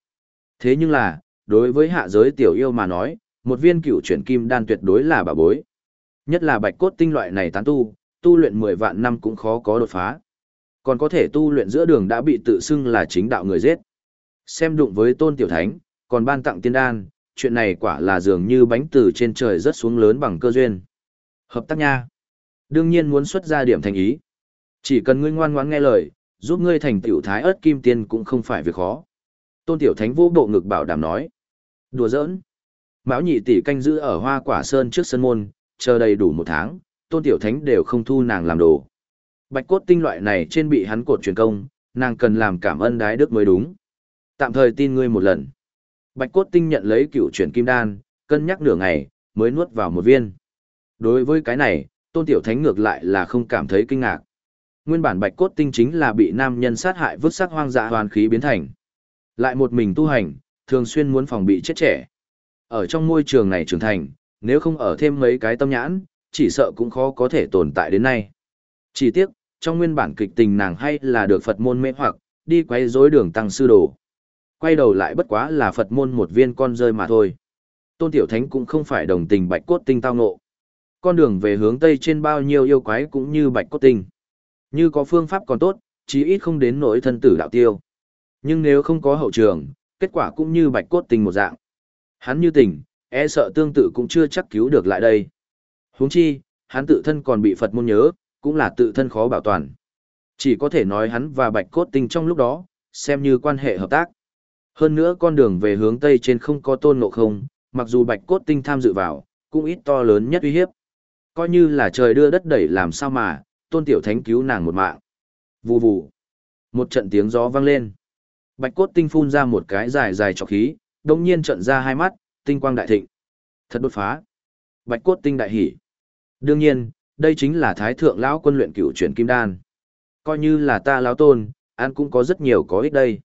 Thế nhưng là, đối với hạ giới tiểu yêu mà nói, một viên cựu chuyển kim đan tuyệt đối là bà bối. Nhất là bạch cốt tinh loại này tán tu, tu luyện 10 vạn năm cũng khó có đột phá. Còn có thể tu luyện giữa đường đã bị tự xưng là chính đạo người giết. Xem đụng với tôn tiểu thánh, còn ban tặng tiên đan, chuyện này quả là dường như bánh từ trên trời rớt xuống lớn bằng cơ duyên. Hợp tác nha. Đương nhiên muốn xuất ra điểm thành ý. Chỉ cần ngươi ngoan ngoãn nghe lời, giúp ngươi thành tiểu thái ớt kim tiên cũng không phải việc khó. Tôn Tiểu Thánh vô bộ ngực bảo đảm nói. Đùa giỡn. Mão nhị tỷ canh giữ ở hoa quả sơn trước sân môn, chờ đầy đủ một tháng, Tôn Tiểu Thánh đều không thu nàng làm đồ. Bạch cốt tinh loại này trên bị hắn cột truyền công, nàng cần làm cảm ơn đái đức mới đúng. Tạm thời tin ngươi một lần. Bạch cốt tinh nhận lấy cựu chuyển kim đan, cân nhắc nửa ngày, mới nuốt vào một viên. Đối với cái này, tôn tiểu thánh ngược lại là không cảm thấy kinh ngạc. Nguyên bản bạch cốt tinh chính là bị nam nhân sát hại vứt xác hoang dã hoàn khí biến thành. Lại một mình tu hành, thường xuyên muốn phòng bị chết trẻ. Ở trong môi trường này trưởng thành, nếu không ở thêm mấy cái tâm nhãn, chỉ sợ cũng khó có thể tồn tại đến nay. Chỉ tiếc, trong nguyên bản kịch tình nàng hay là được Phật môn mê hoặc, đi quay rối đường tăng sư đồ. Quay đầu lại bất quá là Phật môn một viên con rơi mà thôi. Tôn Tiểu Thánh cũng không phải đồng tình bạch cốt tinh tao ngộ. Con đường về hướng Tây trên bao nhiêu yêu quái cũng như bạch cốt tinh. Như có phương pháp còn tốt, chí ít không đến nỗi thân tử đạo tiêu. Nhưng nếu không có hậu trường, kết quả cũng như bạch cốt tinh một dạng. Hắn như tình, e sợ tương tự cũng chưa chắc cứu được lại đây. huống chi, hắn tự thân còn bị Phật môn nhớ, cũng là tự thân khó bảo toàn. Chỉ có thể nói hắn và bạch cốt tinh trong lúc đó, xem như quan hệ hợp tác. Hơn nữa con đường về hướng Tây trên không có tôn ngộ không, mặc dù bạch cốt tinh tham dự vào, cũng ít to lớn nhất uy hiếp. Coi như là trời đưa đất đẩy làm sao mà, tôn tiểu thánh cứu nàng một mạng. Vù vù. Một trận tiếng gió vang lên. Bạch cốt tinh phun ra một cái dài dài trọc khí, đồng nhiên trận ra hai mắt, tinh quang đại thịnh. Thật đột phá. Bạch cốt tinh đại hỉ. Đương nhiên, đây chính là thái thượng lão quân luyện cửu chuyển kim đan. Coi như là ta lão tôn, ăn cũng có rất nhiều có ích đây.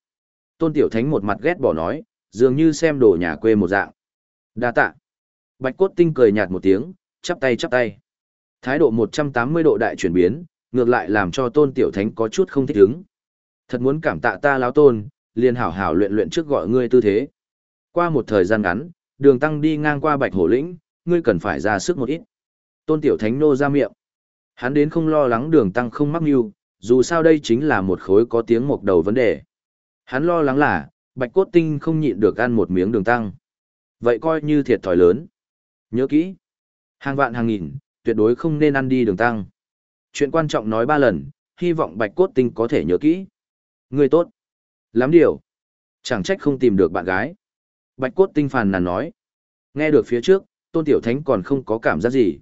Tôn tiểu thánh một mặt ghét bỏ nói, dường như xem đồ nhà quê một dạng. Đa tạ. Bạch cốt tinh cười nhạt một tiếng, chắp tay chắp tay. Thái độ 180 độ đại chuyển biến, ngược lại làm cho tôn tiểu thánh có chút không thích ứng. Thật muốn cảm tạ ta lão tôn, liền hảo hảo luyện luyện trước gọi ngươi tư thế. Qua một thời gian ngắn, đường tăng đi ngang qua bạch hổ lĩnh, ngươi cần phải ra sức một ít. Tôn tiểu thánh nô ra miệng. Hắn đến không lo lắng đường tăng không mắc mưu, dù sao đây chính là một khối có tiếng một đầu vấn đề. Hắn lo lắng là, bạch cốt tinh không nhịn được ăn một miếng đường tăng. Vậy coi như thiệt thòi lớn. Nhớ kỹ. Hàng vạn hàng nghìn, tuyệt đối không nên ăn đi đường tăng. Chuyện quan trọng nói ba lần, hy vọng bạch cốt tinh có thể nhớ kỹ. Người tốt. Lắm điều. Chẳng trách không tìm được bạn gái. Bạch cốt tinh phàn nàn nói. Nghe được phía trước, tôn tiểu thánh còn không có cảm giác gì.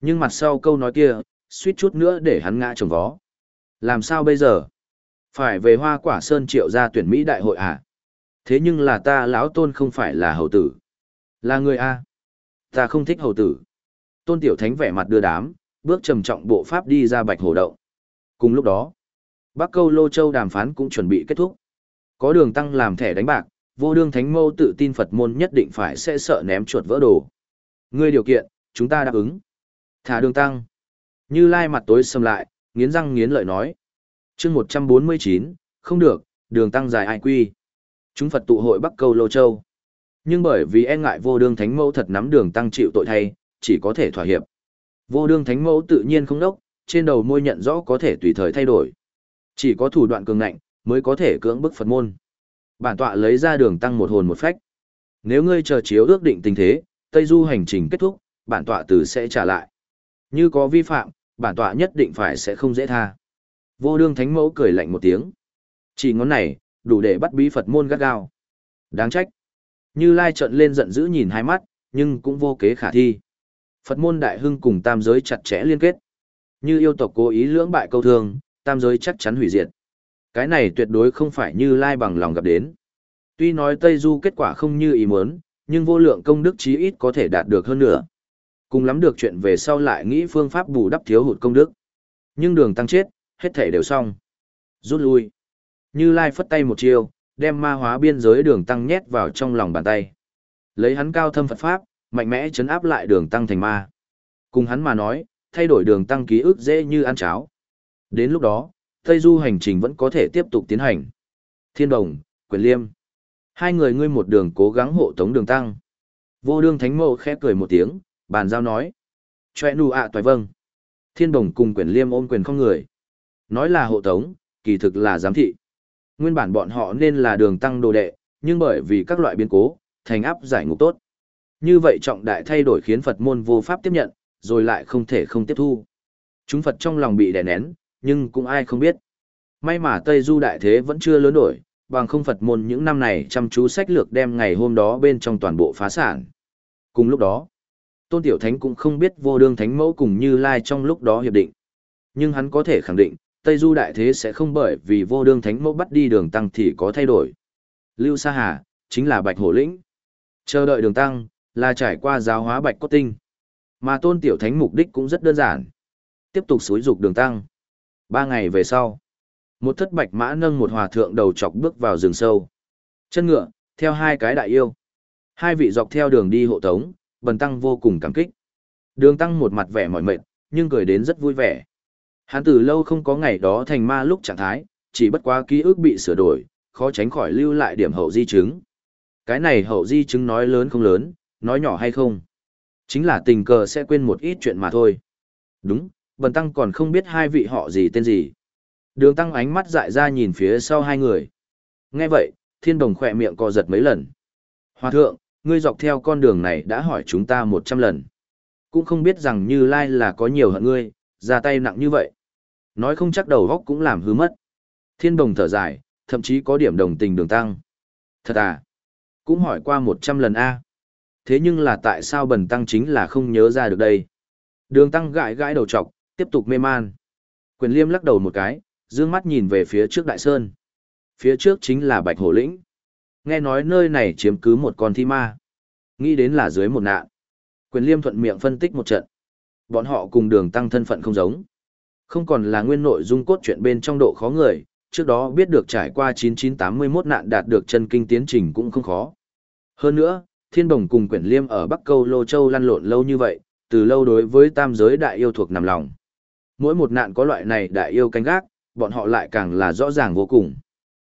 Nhưng mặt sau câu nói kia, suýt chút nữa để hắn ngã trồng vó. Làm sao bây giờ? Phải về hoa quả sơn triệu ra tuyển Mỹ đại hội à? Thế nhưng là ta lão tôn không phải là hầu tử. Là người A. Ta không thích hầu tử. Tôn tiểu thánh vẻ mặt đưa đám, bước trầm trọng bộ pháp đi ra bạch hồ động. Cùng lúc đó, Bắc Câu Lô Châu đàm phán cũng chuẩn bị kết thúc. Có đường tăng làm thẻ đánh bạc, vô đương thánh mâu tự tin Phật môn nhất định phải sẽ sợ ném chuột vỡ đồ. Ngươi điều kiện, chúng ta đáp ứng. Thả đường tăng. Như lai mặt tối sầm lại, nghiến răng nghiến lợi nói. chương 149, không được, đường tăng dài ai quy. Chúng Phật tụ hội Bắc Câu Lô Châu. Nhưng bởi vì e ngại vô đương thánh mẫu thật nắm đường tăng chịu tội thay, chỉ có thể thỏa hiệp. Vô đương thánh mẫu tự nhiên không đốc, trên đầu môi nhận rõ có thể tùy thời thay đổi. Chỉ có thủ đoạn cường ngạnh, mới có thể cưỡng bức Phật môn. Bản tọa lấy ra đường tăng một hồn một phách. Nếu ngươi chờ chiếu ước định tình thế, Tây Du hành trình kết thúc, bản tọa từ sẽ trả lại. Như có vi phạm, bản tọa nhất định phải sẽ không dễ tha. Vô đương thánh mẫu cười lạnh một tiếng. Chỉ ngón này, đủ để bắt bí Phật môn gắt gao. Đáng trách. Như Lai trận lên giận dữ nhìn hai mắt, nhưng cũng vô kế khả thi. Phật môn đại hưng cùng tam giới chặt chẽ liên kết. Như yêu tộc cố ý lưỡng bại câu thương, tam giới chắc chắn hủy diệt. Cái này tuyệt đối không phải Như Lai bằng lòng gặp đến. Tuy nói Tây Du kết quả không như ý muốn, nhưng vô lượng công đức chí ít có thể đạt được hơn nữa. Cùng lắm được chuyện về sau lại nghĩ phương pháp bù đắp thiếu hụt công đức. Nhưng đường tăng chết, hết thể đều xong. Rút lui. Như Lai phất tay một chiêu, đem ma hóa biên giới đường tăng nhét vào trong lòng bàn tay. Lấy hắn cao thâm Phật Pháp, mạnh mẽ chấn áp lại đường tăng thành ma. Cùng hắn mà nói, thay đổi đường tăng ký ức dễ như ăn cháo. Đến lúc đó, Tây Du hành trình vẫn có thể tiếp tục tiến hành. Thiên Đồng, Quyền Liêm. Hai người ngươi một đường cố gắng hộ tống đường tăng. Vô đương thánh mộ khẽ cười một tiếng, bàn giao nói. Chòe nụ ạ toài vâng. Thiên Đồng cùng Quyền Liêm ôm quyền không người. Nói là hộ tống, kỳ thực là giám thị. Nguyên bản bọn họ nên là đường tăng đồ đệ, nhưng bởi vì các loại biến cố, thành áp giải ngục tốt. Như vậy trọng đại thay đổi khiến Phật môn vô pháp tiếp nhận, rồi lại không thể không tiếp thu. Chúng Phật trong lòng bị đè nén, nhưng cũng ai không biết. may mà Tây Du đại thế vẫn chưa lớn đổi, bằng không Phật môn những năm này chăm chú sách lược đem ngày hôm đó bên trong toàn bộ phá sản. Cùng lúc đó, Tôn Tiểu Thánh cũng không biết vô đương thánh mẫu cùng Như Lai trong lúc đó hiệp định. Nhưng hắn có thể khẳng định, Tây Du đại thế sẽ không bởi vì vô đương thánh mẫu bắt đi đường tăng thì có thay đổi. Lưu Sa Hà, chính là Bạch Hổ Lĩnh. Chờ đợi đường tăng, là trải qua giáo hóa Bạch Cốt Tinh. Mà Tôn Tiểu Thánh mục đích cũng rất đơn giản. Tiếp tục xúi dục đường tăng. Ba ngày về sau, một thất bạch mã nâng một hòa thượng đầu chọc bước vào rừng sâu. Chân ngựa, theo hai cái đại yêu. Hai vị dọc theo đường đi hộ tống, bần tăng vô cùng cảm kích. Đường tăng một mặt vẻ mỏi mệt, nhưng cười đến rất vui vẻ. Hắn từ lâu không có ngày đó thành ma lúc trạng thái, chỉ bất quá ký ức bị sửa đổi, khó tránh khỏi lưu lại điểm hậu di chứng. Cái này hậu di chứng nói lớn không lớn, nói nhỏ hay không. Chính là tình cờ sẽ quên một ít chuyện mà thôi. Đúng, bần tăng còn không biết hai vị họ gì tên gì. Đường tăng ánh mắt dại ra nhìn phía sau hai người. Nghe vậy, thiên đồng khỏe miệng co giật mấy lần. Hòa thượng, ngươi dọc theo con đường này đã hỏi chúng ta một trăm lần. Cũng không biết rằng Như Lai là có nhiều hận ngươi, ra tay nặng như vậy. Nói không chắc đầu góc cũng làm hư mất. Thiên đồng thở dài, thậm chí có điểm đồng tình đường tăng. Thật à? Cũng hỏi qua một trăm lần a Thế nhưng là tại sao bần tăng chính là không nhớ ra được đây? Đường tăng gãi gãi đầu trọc, tiếp tục mê man. Quyền liêm lắc đầu một cái, dương mắt nhìn về phía trước đại sơn. Phía trước chính là bạch hổ lĩnh. Nghe nói nơi này chiếm cứ một con thi ma. Nghĩ đến là dưới một nạn. Quyền liêm thuận miệng phân tích một trận. Bọn họ cùng đường tăng thân phận không giống. Không còn là nguyên nội dung cốt truyện bên trong độ khó người, trước đó biết được trải qua 9981 nạn đạt được chân kinh tiến trình cũng không khó. Hơn nữa, Thiên Đồng cùng Quyển Liêm ở Bắc Câu Lô Châu lăn lộn lâu như vậy, từ lâu đối với tam giới đại yêu thuộc nằm lòng. Mỗi một nạn có loại này đại yêu canh gác, bọn họ lại càng là rõ ràng vô cùng.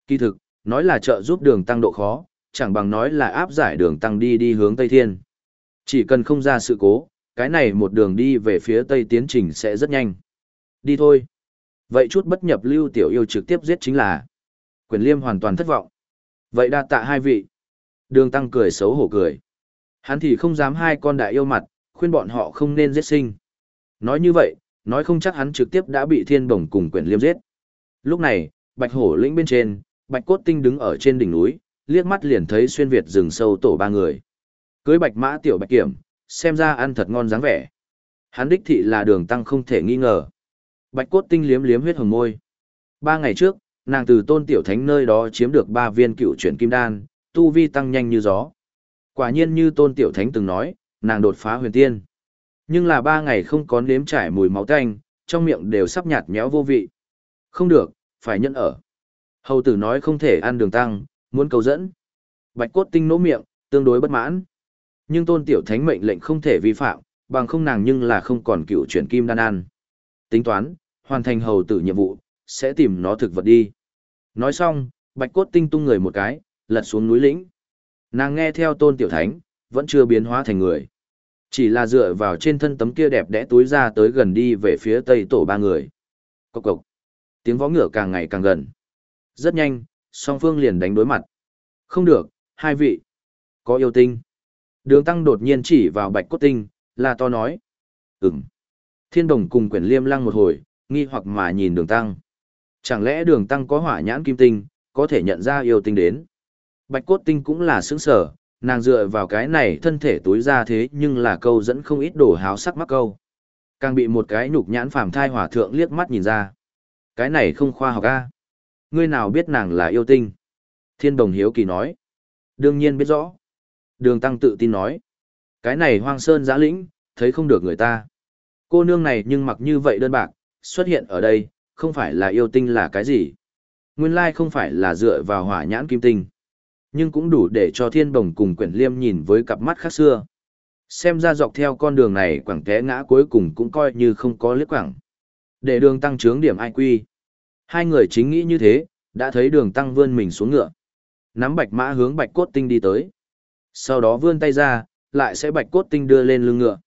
Kỳ thực, nói là trợ giúp đường tăng độ khó, chẳng bằng nói là áp giải đường tăng đi đi hướng Tây Thiên. Chỉ cần không ra sự cố, cái này một đường đi về phía Tây tiến trình sẽ rất nhanh. Đi thôi. Vậy chút bất nhập lưu tiểu yêu trực tiếp giết chính là. Quyền liêm hoàn toàn thất vọng. Vậy đa tạ hai vị. Đường tăng cười xấu hổ cười. Hắn thì không dám hai con đại yêu mặt, khuyên bọn họ không nên giết sinh. Nói như vậy, nói không chắc hắn trực tiếp đã bị thiên bổng cùng quyển liêm giết. Lúc này, bạch hổ lĩnh bên trên, bạch cốt tinh đứng ở trên đỉnh núi, liếc mắt liền thấy xuyên Việt rừng sâu tổ ba người. Cưới bạch mã tiểu bạch kiểm, xem ra ăn thật ngon dáng vẻ. Hắn đích thị là đường tăng không thể nghi ngờ. Bạch cốt tinh liếm liếm huyết hồng môi. Ba ngày trước, nàng từ tôn tiểu thánh nơi đó chiếm được ba viên cựu chuyển kim đan, tu vi tăng nhanh như gió. Quả nhiên như tôn tiểu thánh từng nói, nàng đột phá huyền tiên. Nhưng là ba ngày không có nếm trải mùi máu tanh, trong miệng đều sắp nhạt méo vô vị. Không được, phải nhẫn ở. Hầu tử nói không thể ăn đường tăng, muốn cầu dẫn. Bạch cốt tinh nỗ miệng, tương đối bất mãn. Nhưng tôn tiểu thánh mệnh lệnh không thể vi phạm, bằng không nàng nhưng là không còn cựu chuyển kim đan ăn. Tính toán, hoàn thành hầu tử nhiệm vụ, sẽ tìm nó thực vật đi. Nói xong, bạch cốt tinh tung người một cái, lật xuống núi lĩnh. Nàng nghe theo tôn tiểu thánh, vẫn chưa biến hóa thành người. Chỉ là dựa vào trên thân tấm kia đẹp đẽ túi ra tới gần đi về phía tây tổ ba người. Cốc cốc. Tiếng vó ngựa càng ngày càng gần. Rất nhanh, song phương liền đánh đối mặt. Không được, hai vị. Có yêu tinh. Đường tăng đột nhiên chỉ vào bạch cốt tinh, là to nói. Ừm. Thiên đồng cùng quyển liêm lăng một hồi, nghi hoặc mà nhìn đường tăng. Chẳng lẽ đường tăng có hỏa nhãn kim tinh, có thể nhận ra yêu tinh đến. Bạch cốt tinh cũng là sướng sở, nàng dựa vào cái này thân thể túi ra thế nhưng là câu dẫn không ít đồ háo sắc mắc câu. Càng bị một cái nhục nhãn phàm thai hỏa thượng liếc mắt nhìn ra. Cái này không khoa học a. Ngươi nào biết nàng là yêu tinh? Thiên đồng hiếu kỳ nói. Đương nhiên biết rõ. Đường tăng tự tin nói. Cái này hoang sơn giã lĩnh, thấy không được người ta. Cô nương này nhưng mặc như vậy đơn bạc, xuất hiện ở đây, không phải là yêu tinh là cái gì. Nguyên lai không phải là dựa vào hỏa nhãn kim tinh nhưng cũng đủ để cho thiên bồng cùng quyển liêm nhìn với cặp mắt khác xưa. Xem ra dọc theo con đường này quảng té ngã cuối cùng cũng coi như không có liếc quảng. Để đường tăng trướng điểm IQ. Hai người chính nghĩ như thế, đã thấy đường tăng vươn mình xuống ngựa. Nắm bạch mã hướng bạch cốt tinh đi tới. Sau đó vươn tay ra, lại sẽ bạch cốt tinh đưa lên lưng ngựa.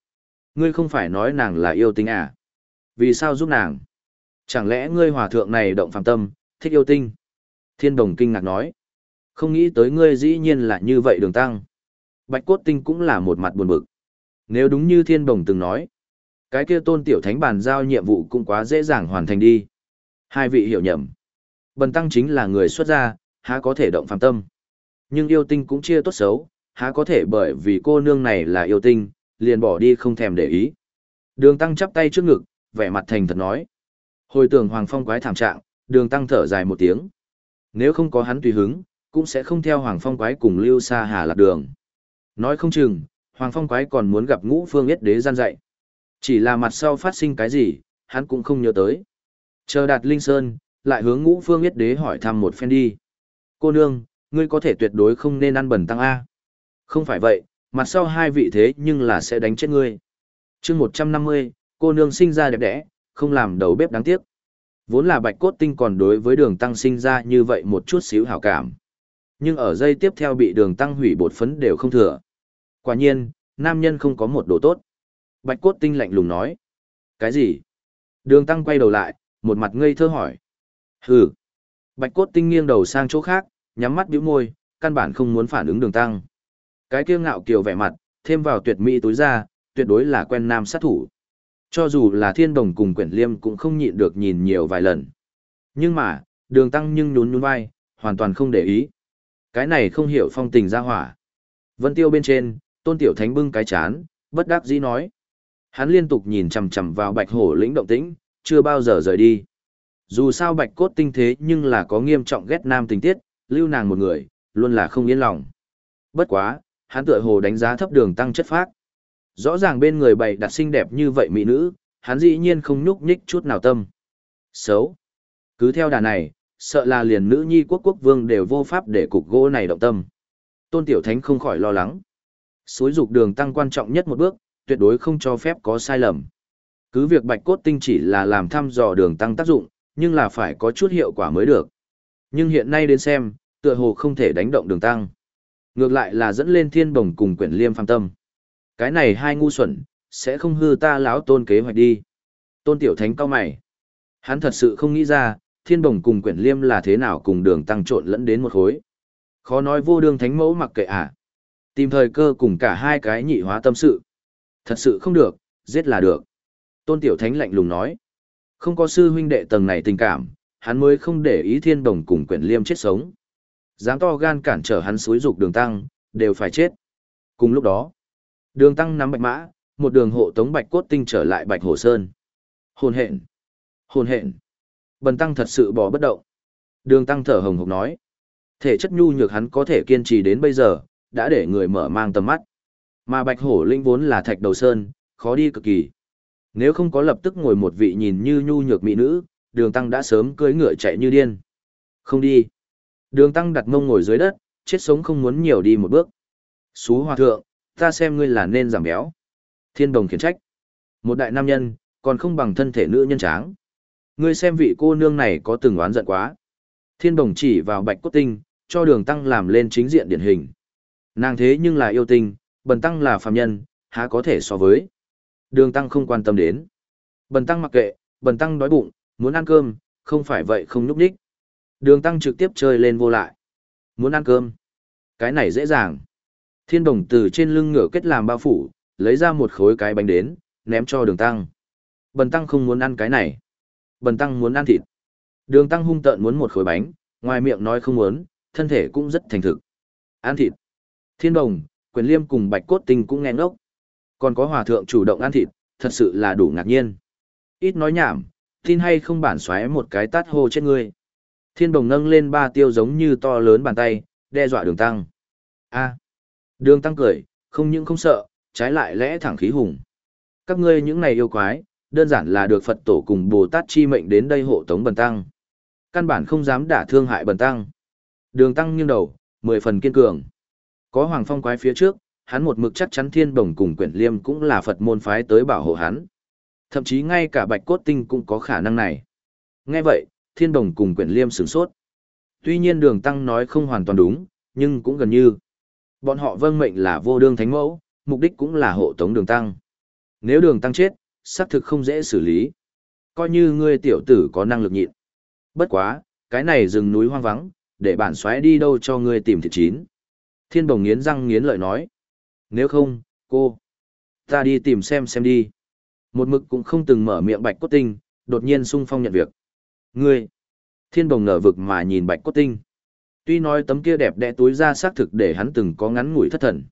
Ngươi không phải nói nàng là yêu tinh à? Vì sao giúp nàng? Chẳng lẽ ngươi hòa thượng này động phàm tâm, thích yêu tinh? Thiên đồng kinh ngạc nói. Không nghĩ tới ngươi dĩ nhiên là như vậy đường tăng. Bạch cốt tinh cũng là một mặt buồn bực. Nếu đúng như thiên đồng từng nói, cái kia tôn tiểu thánh bàn giao nhiệm vụ cũng quá dễ dàng hoàn thành đi. Hai vị hiểu nhầm. Bần tăng chính là người xuất gia, há có thể động phàm tâm. Nhưng yêu tinh cũng chia tốt xấu, há có thể bởi vì cô nương này là yêu tinh, liền bỏ đi không thèm để ý. Đường tăng chắp tay trước ngực, vẻ mặt thành thật nói. Hồi tưởng Hoàng Phong quái thảm trạng, đường tăng thở dài một tiếng. Nếu không có hắn tùy hứng, cũng sẽ không theo Hoàng Phong quái cùng lưu xa hà lạc đường. Nói không chừng, Hoàng Phong quái còn muốn gặp ngũ phương yết đế gian dạy. Chỉ là mặt sau phát sinh cái gì, hắn cũng không nhớ tới. Chờ đạt Linh Sơn, lại hướng ngũ phương yết đế hỏi thăm một phen đi. Cô nương, ngươi có thể tuyệt đối không nên ăn bẩn tăng A. Không phải vậy, mặt sau hai vị thế nhưng là sẽ đánh chết ngươi. chương 150, cô nương sinh ra đẹp đẽ, không làm đầu bếp đáng tiếc. Vốn là bạch cốt tinh còn đối với đường tăng sinh ra như vậy một chút xíu hảo cảm. Nhưng ở dây tiếp theo bị đường tăng hủy bột phấn đều không thừa. Quả nhiên, nam nhân không có một đồ tốt. Bạch cốt tinh lạnh lùng nói. Cái gì? Đường tăng quay đầu lại, một mặt ngây thơ hỏi. Hừ. Bạch cốt tinh nghiêng đầu sang chỗ khác, nhắm mắt bĩu môi, căn bản không muốn phản ứng đường tăng. Cái kiêu ngạo kiều vẻ mặt, thêm vào tuyệt mỹ tối ra, tuyệt đối là quen nam sát thủ. Cho dù là thiên đồng cùng quyển liêm cũng không nhịn được nhìn nhiều vài lần. Nhưng mà, đường tăng nhưng nhún nhún vai, hoàn toàn không để ý. Cái này không hiểu phong tình ra hỏa. Vân tiêu bên trên, tôn tiểu thánh bưng cái chán, bất đắc dĩ nói. Hắn liên tục nhìn chằm chằm vào bạch hổ lĩnh động tĩnh, chưa bao giờ rời đi. Dù sao bạch cốt tinh thế nhưng là có nghiêm trọng ghét nam tình tiết, lưu nàng một người, luôn là không yên lòng. Bất quá, hắn tựa hồ đánh giá thấp đường tăng chất phác. Rõ ràng bên người bày đặt xinh đẹp như vậy mỹ nữ, hắn dĩ nhiên không nhúc nhích chút nào tâm. Xấu. Cứ theo đà này, sợ là liền nữ nhi quốc quốc vương đều vô pháp để cục gỗ này động tâm. Tôn Tiểu Thánh không khỏi lo lắng. Suối dục đường tăng quan trọng nhất một bước, tuyệt đối không cho phép có sai lầm. Cứ việc bạch cốt tinh chỉ là làm thăm dò đường tăng tác dụng, nhưng là phải có chút hiệu quả mới được. Nhưng hiện nay đến xem, tựa hồ không thể đánh động đường tăng. Ngược lại là dẫn lên thiên bồng cùng quyển liêm phàm tâm. Cái này hai ngu xuẩn, sẽ không hư ta lão tôn kế hoạch đi. Tôn tiểu thánh cao mày. Hắn thật sự không nghĩ ra, thiên bồng cùng quyển liêm là thế nào cùng đường tăng trộn lẫn đến một khối. Khó nói vô đường thánh mẫu mặc kệ à. Tìm thời cơ cùng cả hai cái nhị hóa tâm sự. Thật sự không được, giết là được. Tôn tiểu thánh lạnh lùng nói. Không có sư huynh đệ tầng này tình cảm, hắn mới không để ý thiên đồng cùng quyển liêm chết sống. Dám to gan cản trở hắn xúi dục đường tăng, đều phải chết. Cùng lúc đó, đường tăng nắm bạch mã, một đường hộ tống bạch cốt tinh trở lại bạch hồ sơn. Hồn hện, hồn hện. Bần tăng thật sự bỏ bất động. Đường tăng thở hồng hộc nói. Thể chất nhu nhược hắn có thể kiên trì đến bây giờ, đã để người mở mang tầm mắt. Mà bạch hổ linh vốn là thạch đầu sơn, khó đi cực kỳ. Nếu không có lập tức ngồi một vị nhìn như nhu nhược mỹ nữ, đường tăng đã sớm cưỡi ngựa chạy như điên. Không đi. Đường tăng đặt mông ngồi dưới đất, chết sống không muốn nhiều đi một bước. Xú hòa thượng, ta xem ngươi là nên giảm béo. Thiên đồng khiển trách. Một đại nam nhân, còn không bằng thân thể nữ nhân tráng. Ngươi xem vị cô nương này có từng oán giận quá. Thiên đồng chỉ vào bạch cốt tinh, cho đường tăng làm lên chính diện điển hình. Nàng thế nhưng là yêu tinh, bần tăng là phàm nhân, há có thể so với. Đường tăng không quan tâm đến. Bần tăng mặc kệ, bần tăng đói bụng, muốn ăn cơm, không phải vậy không núp đích. Đường tăng trực tiếp chơi lên vô lại. Muốn ăn cơm. Cái này dễ dàng. Thiên đồng từ trên lưng ngựa kết làm bao phủ, lấy ra một khối cái bánh đến, ném cho đường tăng. Bần tăng không muốn ăn cái này. Bần tăng muốn ăn thịt. Đường tăng hung tợn muốn một khối bánh, ngoài miệng nói không muốn, thân thể cũng rất thành thực. Ăn thịt. Thiên đồng, quyền liêm cùng bạch cốt tinh cũng nghe ngốc. Còn có hòa thượng chủ động ăn thịt, thật sự là đủ ngạc nhiên. Ít nói nhảm, tin hay không bản xoáy một cái tát hô chết ngươi. Thiên đồng nâng lên ba tiêu giống như to lớn bàn tay, đe dọa đường tăng. a đường tăng cười, không những không sợ, trái lại lẽ thẳng khí hùng. Các ngươi những này yêu quái, đơn giản là được Phật tổ cùng Bồ Tát chi mệnh đến đây hộ tống bần tăng. Căn bản không dám đả thương hại bần tăng. Đường tăng nghiêng đầu, mười phần kiên cường. Có hoàng phong quái phía trước, hắn một mực chắc chắn thiên đồng cùng quyển liêm cũng là Phật môn phái tới bảo hộ hắn. Thậm chí ngay cả bạch cốt tinh cũng có khả năng này. Nghe vậy, thiên đồng cùng quyển liêm sửng sốt. Tuy nhiên đường tăng nói không hoàn toàn đúng, nhưng cũng gần như. Bọn họ vâng mệnh là vô đương thánh mẫu, mục đích cũng là hộ tống đường tăng. Nếu đường tăng chết, xác thực không dễ xử lý. Coi như ngươi tiểu tử có năng lực nhịn. Bất quá, cái này rừng núi hoang vắng, để bản xoáy đi đâu cho ngươi tìm thịt chín. Thiên bồng nghiến răng nghiến lợi nói. Nếu không, cô, ta đi tìm xem xem đi. Một mực cũng không từng mở miệng bạch cốt tinh, đột nhiên sung phong nhận việc. Ngươi, thiên bồng ngờ vực mà nhìn bạch cốt tinh. Tuy nói tấm kia đẹp đẽ túi ra xác thực để hắn từng có ngắn ngủi thất thần.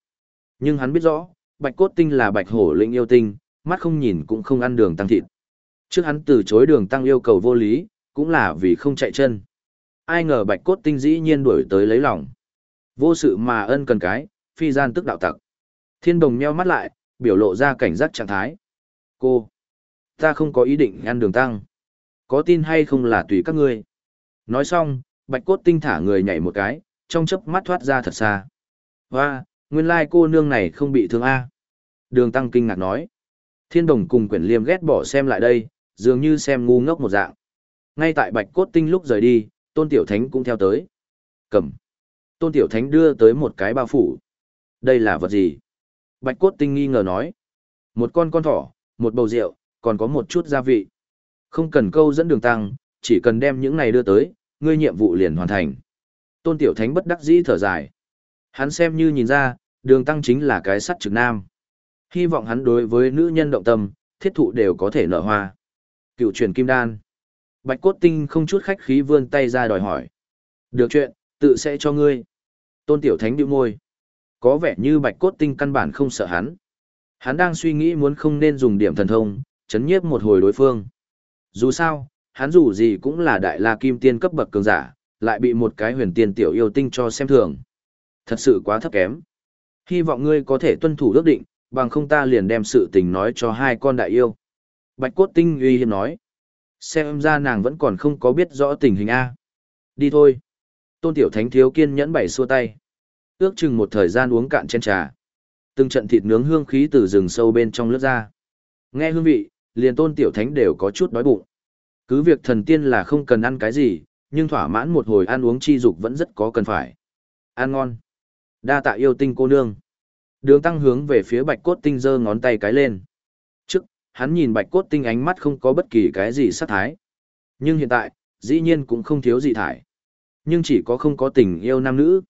Nhưng hắn biết rõ, bạch cốt tinh là bạch hổ lĩnh yêu tinh, mắt không nhìn cũng không ăn đường tăng thịt. Trước hắn từ chối đường tăng yêu cầu vô lý, cũng là vì không chạy chân. Ai ngờ bạch cốt tinh dĩ nhiên đuổi tới lấy lòng. Vô sự mà ân cần cái, phi gian tức đạo tặc. Thiên đồng nheo mắt lại, biểu lộ ra cảnh giác trạng thái. Cô, ta không có ý định ăn đường tăng. Có tin hay không là tùy các ngươi. Nói xong, bạch cốt tinh thả người nhảy một cái, trong chớp mắt thoát ra thật xa. Hoa, nguyên lai cô nương này không bị thương A. Đường tăng kinh ngạc nói. Thiên đồng cùng quyển liêm ghét bỏ xem lại đây, dường như xem ngu ngốc một dạng. Ngay tại bạch cốt tinh lúc rời đi, tôn tiểu thánh cũng theo tới. Cầm. Tôn tiểu thánh đưa tới một cái bao phủ. Đây là vật gì? Bạch cốt tinh nghi ngờ nói. Một con con thỏ, một bầu rượu, còn có một chút gia vị. Không cần câu dẫn đường tăng, chỉ cần đem những này đưa tới, ngươi nhiệm vụ liền hoàn thành. Tôn tiểu thánh bất đắc dĩ thở dài. Hắn xem như nhìn ra, đường tăng chính là cái sắt trực nam. Hy vọng hắn đối với nữ nhân động tâm, thiết thụ đều có thể nở hoa. Cựu truyền kim đan. Bạch cốt tinh không chút khách khí vươn tay ra đòi hỏi. Được chuyện, tự sẽ cho ngươi. Tôn tiểu thánh điệu môi. Có vẻ như bạch cốt tinh căn bản không sợ hắn. Hắn đang suy nghĩ muốn không nên dùng điểm thần thông, chấn nhiếp một hồi đối phương. Dù sao, hắn dù gì cũng là đại la kim tiên cấp bậc cường giả, lại bị một cái huyền tiên tiểu yêu tinh cho xem thường. Thật sự quá thấp kém. Hy vọng ngươi có thể tuân thủ ước định, bằng không ta liền đem sự tình nói cho hai con đại yêu. Bạch cốt tinh uy hiếm nói. Xem ra nàng vẫn còn không có biết rõ tình hình A. Đi thôi. Tôn tiểu thánh thiếu kiên nhẫn bảy xua tay. Ước chừng một thời gian uống cạn chén trà. Từng trận thịt nướng hương khí từ rừng sâu bên trong lướt ra. Nghe hương vị, liền tôn tiểu thánh đều có chút đói bụng. Cứ việc thần tiên là không cần ăn cái gì, nhưng thỏa mãn một hồi ăn uống chi dục vẫn rất có cần phải. Ăn ngon. Đa tạ yêu tinh cô nương. Đường tăng hướng về phía bạch cốt tinh giơ ngón tay cái lên. Trước, hắn nhìn bạch cốt tinh ánh mắt không có bất kỳ cái gì sát thái. Nhưng hiện tại, dĩ nhiên cũng không thiếu gì thải. Nhưng chỉ có không có tình yêu nam nữ.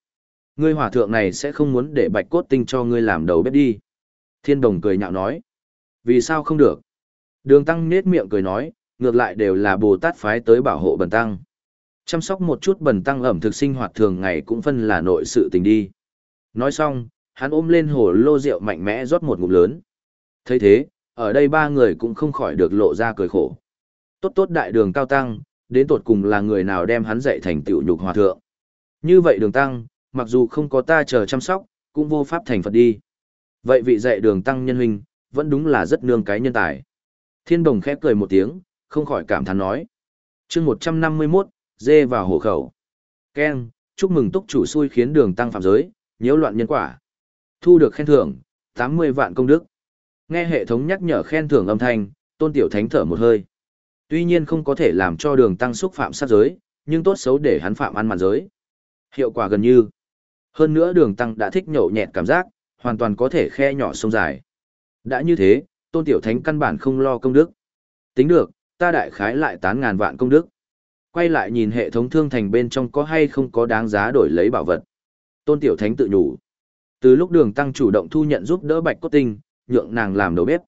Ngươi hỏa thượng này sẽ không muốn để bạch cốt tinh cho ngươi làm đầu bếp đi. Thiên đồng cười nhạo nói. Vì sao không được? Đường tăng nết miệng cười nói, ngược lại đều là Bồ Tát phái tới bảo hộ bần tăng. Chăm sóc một chút bần tăng ẩm thực sinh hoạt thường ngày cũng phân là nội sự tình đi. Nói xong, hắn ôm lên hồ lô rượu mạnh mẽ rót một ngụm lớn. thấy thế, ở đây ba người cũng không khỏi được lộ ra cười khổ. Tốt tốt đại đường cao tăng, đến tột cùng là người nào đem hắn dạy thành tiểu nhục hòa thượng. Như vậy đường tăng, mặc dù không có ta chờ chăm sóc, cũng vô pháp thành Phật đi. Vậy vị dạy đường tăng nhân huynh, vẫn đúng là rất nương cái nhân tài. Thiên đồng khép cười một tiếng, không khỏi cảm thán nói. chương 151, dê vào hộ khẩu. Ken, chúc mừng túc chủ xui khiến đường tăng phạm giới, nhiễu loạn nhân quả. Thu được khen thưởng, 80 vạn công đức. Nghe hệ thống nhắc nhở khen thưởng âm thanh, tôn tiểu thánh thở một hơi. Tuy nhiên không có thể làm cho đường tăng xúc phạm sát giới, nhưng tốt xấu để hắn phạm ăn mặn giới. Hiệu quả gần như. Hơn nữa đường tăng đã thích nhậu nhẹt cảm giác, hoàn toàn có thể khe nhỏ sông dài. Đã như thế, tôn tiểu thánh căn bản không lo công đức. Tính được, ta đại khái lại tán ngàn vạn công đức. Quay lại nhìn hệ thống thương thành bên trong có hay không có đáng giá đổi lấy bảo vật. Tôn tiểu thánh tự nhủ. Từ lúc đường tăng chủ động thu nhận giúp đỡ bạch cốt tinh, nhượng nàng làm đầu bếp.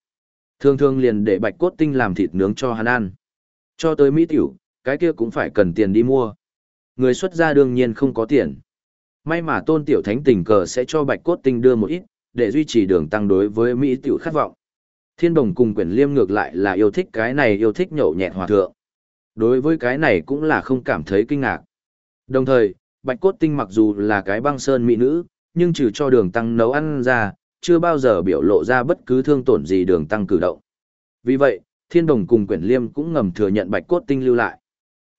Thường thường liền để bạch cốt tinh làm thịt nướng cho hắn ăn. Cho tới Mỹ tiểu, cái kia cũng phải cần tiền đi mua. Người xuất gia đương nhiên không có tiền. May mà tôn tiểu thánh tình cờ sẽ cho bạch cốt tinh đưa một ít, để duy trì đường tăng đối với Mỹ tiểu khát vọng. Thiên đồng cùng quyển liêm ngược lại là yêu thích cái này yêu thích nhậu nhẹt hòa thượng. Đối với cái này cũng là không cảm thấy kinh ngạc. Đồng thời, bạch cốt tinh mặc dù là cái băng sơn mỹ nữ, nhưng trừ cho đường tăng nấu ăn ra, chưa bao giờ biểu lộ ra bất cứ thương tổn gì đường tăng cử động. Vì vậy, thiên đồng cùng quyển liêm cũng ngầm thừa nhận bạch cốt tinh lưu lại.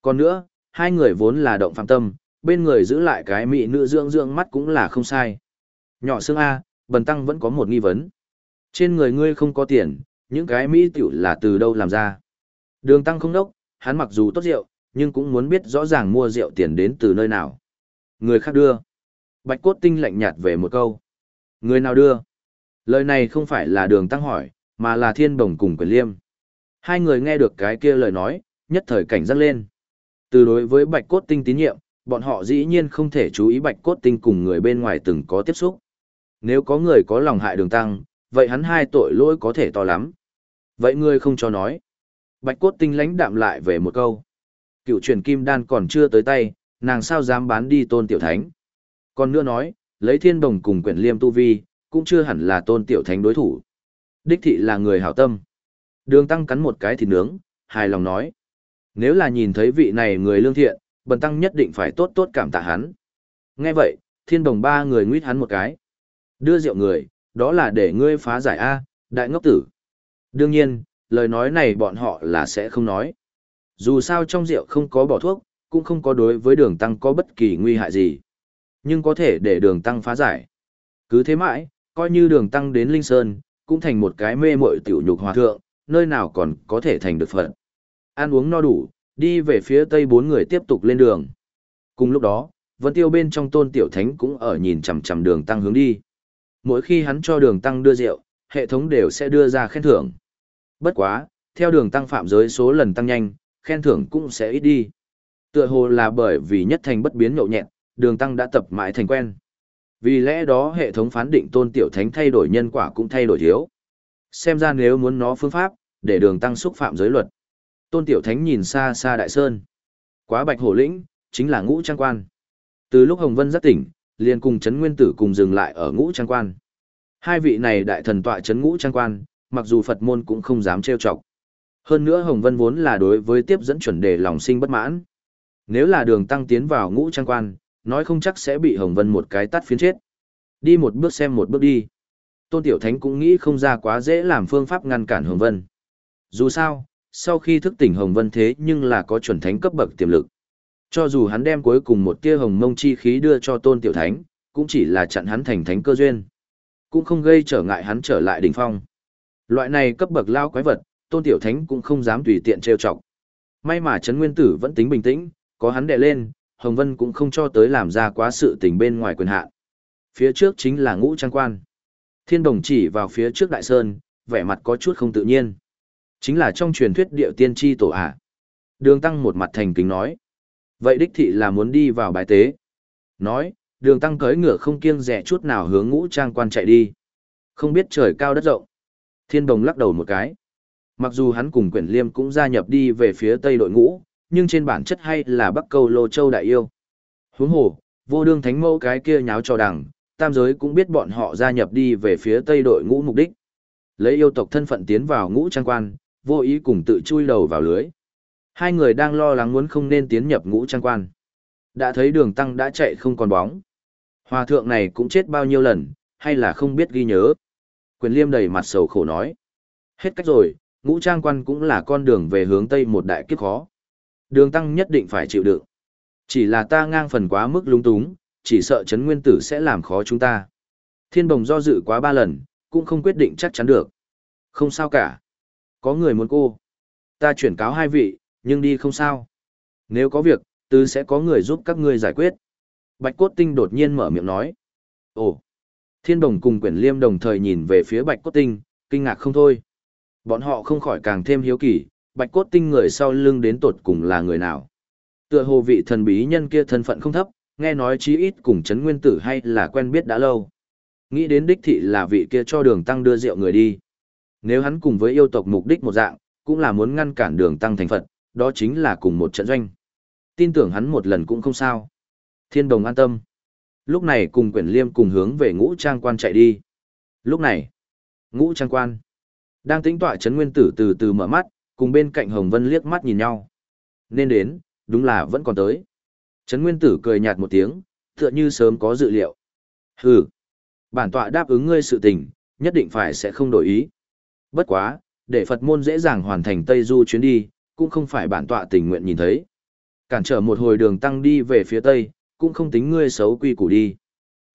Còn nữa, hai người vốn là động phạm tâm, bên người giữ lại cái mỹ nữ dưỡng dưỡng mắt cũng là không sai. Nhỏ xương A, bần tăng vẫn có một nghi vấn. Trên người ngươi không có tiền, những cái mỹ tiểu là từ đâu làm ra. Đường tăng không đốc, hắn mặc dù tốt rượu, nhưng cũng muốn biết rõ ràng mua rượu tiền đến từ nơi nào. Người khác đưa. Bạch cốt tinh lạnh nhạt về một câu. Người nào đưa? Lời này không phải là đường tăng hỏi, mà là thiên bồng cùng quyền liêm. Hai người nghe được cái kia lời nói, nhất thời cảnh giác lên. Từ đối với bạch cốt tinh tín nhiệm, bọn họ dĩ nhiên không thể chú ý bạch cốt tinh cùng người bên ngoài từng có tiếp xúc. Nếu có người có lòng hại đường tăng, vậy hắn hai tội lỗi có thể to lắm. Vậy ngươi không cho nói. Bạch cốt tinh lãnh đạm lại về một câu. Cựu truyền kim đan còn chưa tới tay, nàng sao dám bán đi tôn tiểu thánh. Còn nữa nói, lấy thiên đồng cùng quyển liêm tu vi, cũng chưa hẳn là tôn tiểu thánh đối thủ. Đích thị là người hảo tâm. Đường tăng cắn một cái thịt nướng, hài lòng nói. Nếu là nhìn thấy vị này người lương thiện, bần tăng nhất định phải tốt tốt cảm tạ hắn. Nghe vậy, thiên đồng ba người nguyết hắn một cái. Đưa rượu người, đó là để ngươi phá giải A, đại ngốc tử. Đương nhiên, lời nói này bọn họ là sẽ không nói. Dù sao trong rượu không có bỏ thuốc, cũng không có đối với đường tăng có bất kỳ nguy hại gì. Nhưng có thể để đường tăng phá giải. Cứ thế mãi, coi như đường tăng đến Linh Sơn, cũng thành một cái mê mội tiểu nhục hòa thượng, nơi nào còn có thể thành được phận. Ăn uống no đủ, đi về phía tây bốn người tiếp tục lên đường. Cùng lúc đó, Vân Tiêu bên trong tôn tiểu thánh cũng ở nhìn chằm chằm đường tăng hướng đi. Mỗi khi hắn cho đường tăng đưa rượu, hệ thống đều sẽ đưa ra khen thưởng. Bất quá, theo đường tăng phạm giới số lần tăng nhanh, khen thưởng cũng sẽ ít đi. Tựa hồ là bởi vì nhất thành bất biến nhậu nhẹn, đường tăng đã tập mãi thành quen. Vì lẽ đó hệ thống phán định tôn tiểu thánh thay đổi nhân quả cũng thay đổi thiếu. Xem ra nếu muốn nó phương pháp, để đường tăng xúc phạm giới luật. Tôn tiểu thánh nhìn xa xa đại sơn. Quá bạch hổ lĩnh, chính là ngũ trang quan. Từ lúc Hồng Vân giác tỉnh, liền cùng Trấn Nguyên Tử cùng dừng lại ở ngũ trang quan. Hai vị này đại thần tọa Trấn ngũ trang quan, mặc dù Phật môn cũng không dám trêu chọc. Hơn nữa Hồng Vân vốn là đối với tiếp dẫn chuẩn đề lòng sinh bất mãn. Nếu là đường tăng tiến vào ngũ trang quan, nói không chắc sẽ bị Hồng Vân một cái tắt phiến chết. Đi một bước xem một bước đi. Tôn Tiểu Thánh cũng nghĩ không ra quá dễ làm phương pháp ngăn cản Hồng Vân. Dù sao, sau khi thức tỉnh Hồng Vân thế nhưng là có chuẩn thánh cấp bậc tiềm lực. Cho dù hắn đem cuối cùng một tia hồng mông chi khí đưa cho Tôn Tiểu Thánh, cũng chỉ là chặn hắn thành thánh cơ duyên. Cũng không gây trở ngại hắn trở lại đỉnh phong. Loại này cấp bậc lao quái vật, Tôn Tiểu Thánh cũng không dám tùy tiện trêu chọc. May mà Trấn Nguyên Tử vẫn tính bình tĩnh, có hắn đè lên, Hồng Vân cũng không cho tới làm ra quá sự tình bên ngoài quyền hạn. Phía trước chính là ngũ trang quan. Thiên đồng chỉ vào phía trước đại sơn, vẻ mặt có chút không tự nhiên. Chính là trong truyền thuyết điệu tiên tri tổ à Đường tăng một mặt thành kính nói. Vậy đích thị là muốn đi vào bài tế. Nói, đường tăng cưỡi ngựa không kiêng rẻ chút nào hướng ngũ trang quan chạy đi. Không biết trời cao đất rộng. Thiên đồng lắc đầu một cái. Mặc dù hắn cùng quyển liêm cũng gia nhập đi về phía tây đội ngũ, nhưng trên bản chất hay là bắc câu lô châu đại yêu. Huống hồ, vô đương thánh mẫu cái kia nháo cho đằng, tam giới cũng biết bọn họ gia nhập đi về phía tây đội ngũ mục đích. Lấy yêu tộc thân phận tiến vào ngũ trang quan, vô ý cùng tự chui đầu vào lưới. Hai người đang lo lắng muốn không nên tiến nhập ngũ trang quan. Đã thấy đường tăng đã chạy không còn bóng. Hòa thượng này cũng chết bao nhiêu lần, hay là không biết ghi nhớ. Quyền liêm đầy mặt sầu khổ nói. Hết cách rồi, ngũ trang quan cũng là con đường về hướng Tây một đại kiếp khó. Đường tăng nhất định phải chịu đựng. Chỉ là ta ngang phần quá mức lung túng, chỉ sợ chấn nguyên tử sẽ làm khó chúng ta. Thiên bồng do dự quá ba lần, cũng không quyết định chắc chắn được. Không sao cả. Có người muốn cô. Ta chuyển cáo hai vị, nhưng đi không sao. Nếu có việc, tứ sẽ có người giúp các ngươi giải quyết. Bạch Cốt Tinh đột nhiên mở miệng nói. Ồ! Thiên đồng cùng quyển liêm đồng thời nhìn về phía Bạch Cốt Tinh, kinh ngạc không thôi. Bọn họ không khỏi càng thêm hiếu kỳ, Bạch Cốt Tinh người sau lưng đến tột cùng là người nào. Tựa hồ vị thần bí nhân kia thân phận không thấp, nghe nói chí ít cùng chấn nguyên tử hay là quen biết đã lâu. Nghĩ đến đích thị là vị kia cho đường tăng đưa rượu người đi. Nếu hắn cùng với yêu tộc mục đích một dạng, cũng là muốn ngăn cản đường tăng thành Phật, đó chính là cùng một trận doanh. Tin tưởng hắn một lần cũng không sao. Thiên đồng an tâm. Lúc này cùng quyển liêm cùng hướng về ngũ trang quan chạy đi. Lúc này, ngũ trang quan, đang tính tọa chấn nguyên tử từ từ mở mắt, cùng bên cạnh Hồng Vân liếc mắt nhìn nhau. Nên đến, đúng là vẫn còn tới. Trấn Nguyên Tử cười nhạt một tiếng, tựa như sớm có dự liệu. Hừ, bản tọa đáp ứng ngươi sự tình, nhất định phải sẽ không đổi ý. Bất quá, để Phật môn dễ dàng hoàn thành Tây Du chuyến đi, cũng không phải bản tọa tình nguyện nhìn thấy. Cản trở một hồi đường tăng đi về phía Tây, cũng không tính ngươi xấu quy củ đi.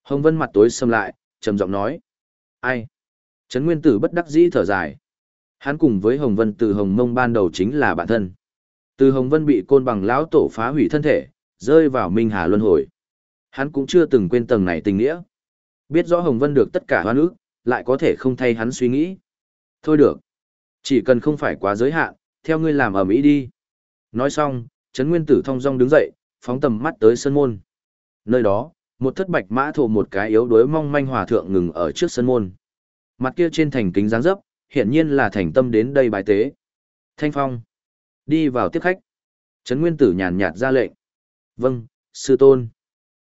Hồng Vân mặt tối xâm lại, trầm giọng nói. Ai? Trấn Nguyên Tử bất đắc dĩ thở dài. Hắn cùng với Hồng Vân từ Hồng Mông ban đầu chính là bạn thân. Từ Hồng Vân bị côn bằng lão tổ phá hủy thân thể, rơi vào Minh Hà Luân Hồi. Hắn cũng chưa từng quên tầng này tình nghĩa. Biết rõ Hồng Vân được tất cả hoan ước, lại có thể không thay hắn suy nghĩ. Thôi được. Chỉ cần không phải quá giới hạn, theo ngươi làm ở Mỹ đi. Nói xong, Trấn Nguyên Tử thong dong đứng dậy, phóng tầm mắt tới sân môn. Nơi đó, một thất bạch mã thổ một cái yếu đuối mong manh hòa thượng ngừng ở trước sân môn. Mặt kia trên thành kính dáng dấp, hiển nhiên là thành tâm đến đây bài tế. Thanh Phong, đi vào tiếp khách. Trấn Nguyên Tử nhàn nhạt ra lệnh. Vâng, sư tôn.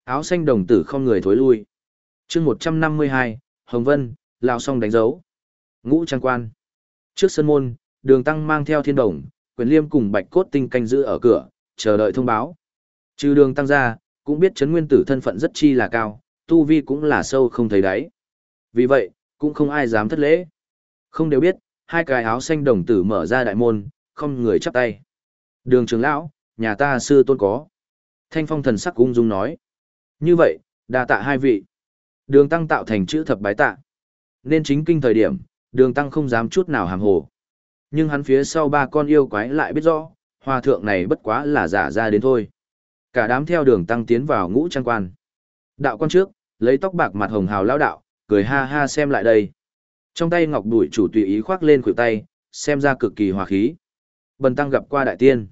Áo xanh đồng tử không người thối lui. chương 152, Hồng Vân, lao song đánh dấu. Ngũ trang quan. Trước sân môn, đường tăng mang theo thiên đồng, quyền liêm cùng bạch cốt tinh canh giữ ở cửa, chờ đợi thông báo. Trừ đường tăng ra, cũng biết Trấn Nguyên Tử thân phận rất chi là cao, tu vi cũng là sâu không thấy đáy. Vì vậy, cũng không ai dám thất lễ. Không đều biết, hai cái áo xanh đồng tử mở ra đại môn, không người chắp tay. Đường trưởng lão, nhà ta sư tôn có. Thanh phong thần sắc ung dung nói. Như vậy, đa tạ hai vị. Đường tăng tạo thành chữ thập bái tạ. Nên chính kinh thời điểm, đường tăng không dám chút nào hàm hồ. Nhưng hắn phía sau ba con yêu quái lại biết rõ, hòa thượng này bất quá là giả ra đến thôi. Cả đám theo đường tăng tiến vào ngũ trang quan. Đạo quan trước, lấy tóc bạc mặt hồng hào lão đạo, cười ha ha xem lại đây. Trong tay ngọc đuổi chủ tùy ý khoác lên khuỷu tay, xem ra cực kỳ hòa khí. Bần tăng gặp qua đại tiên.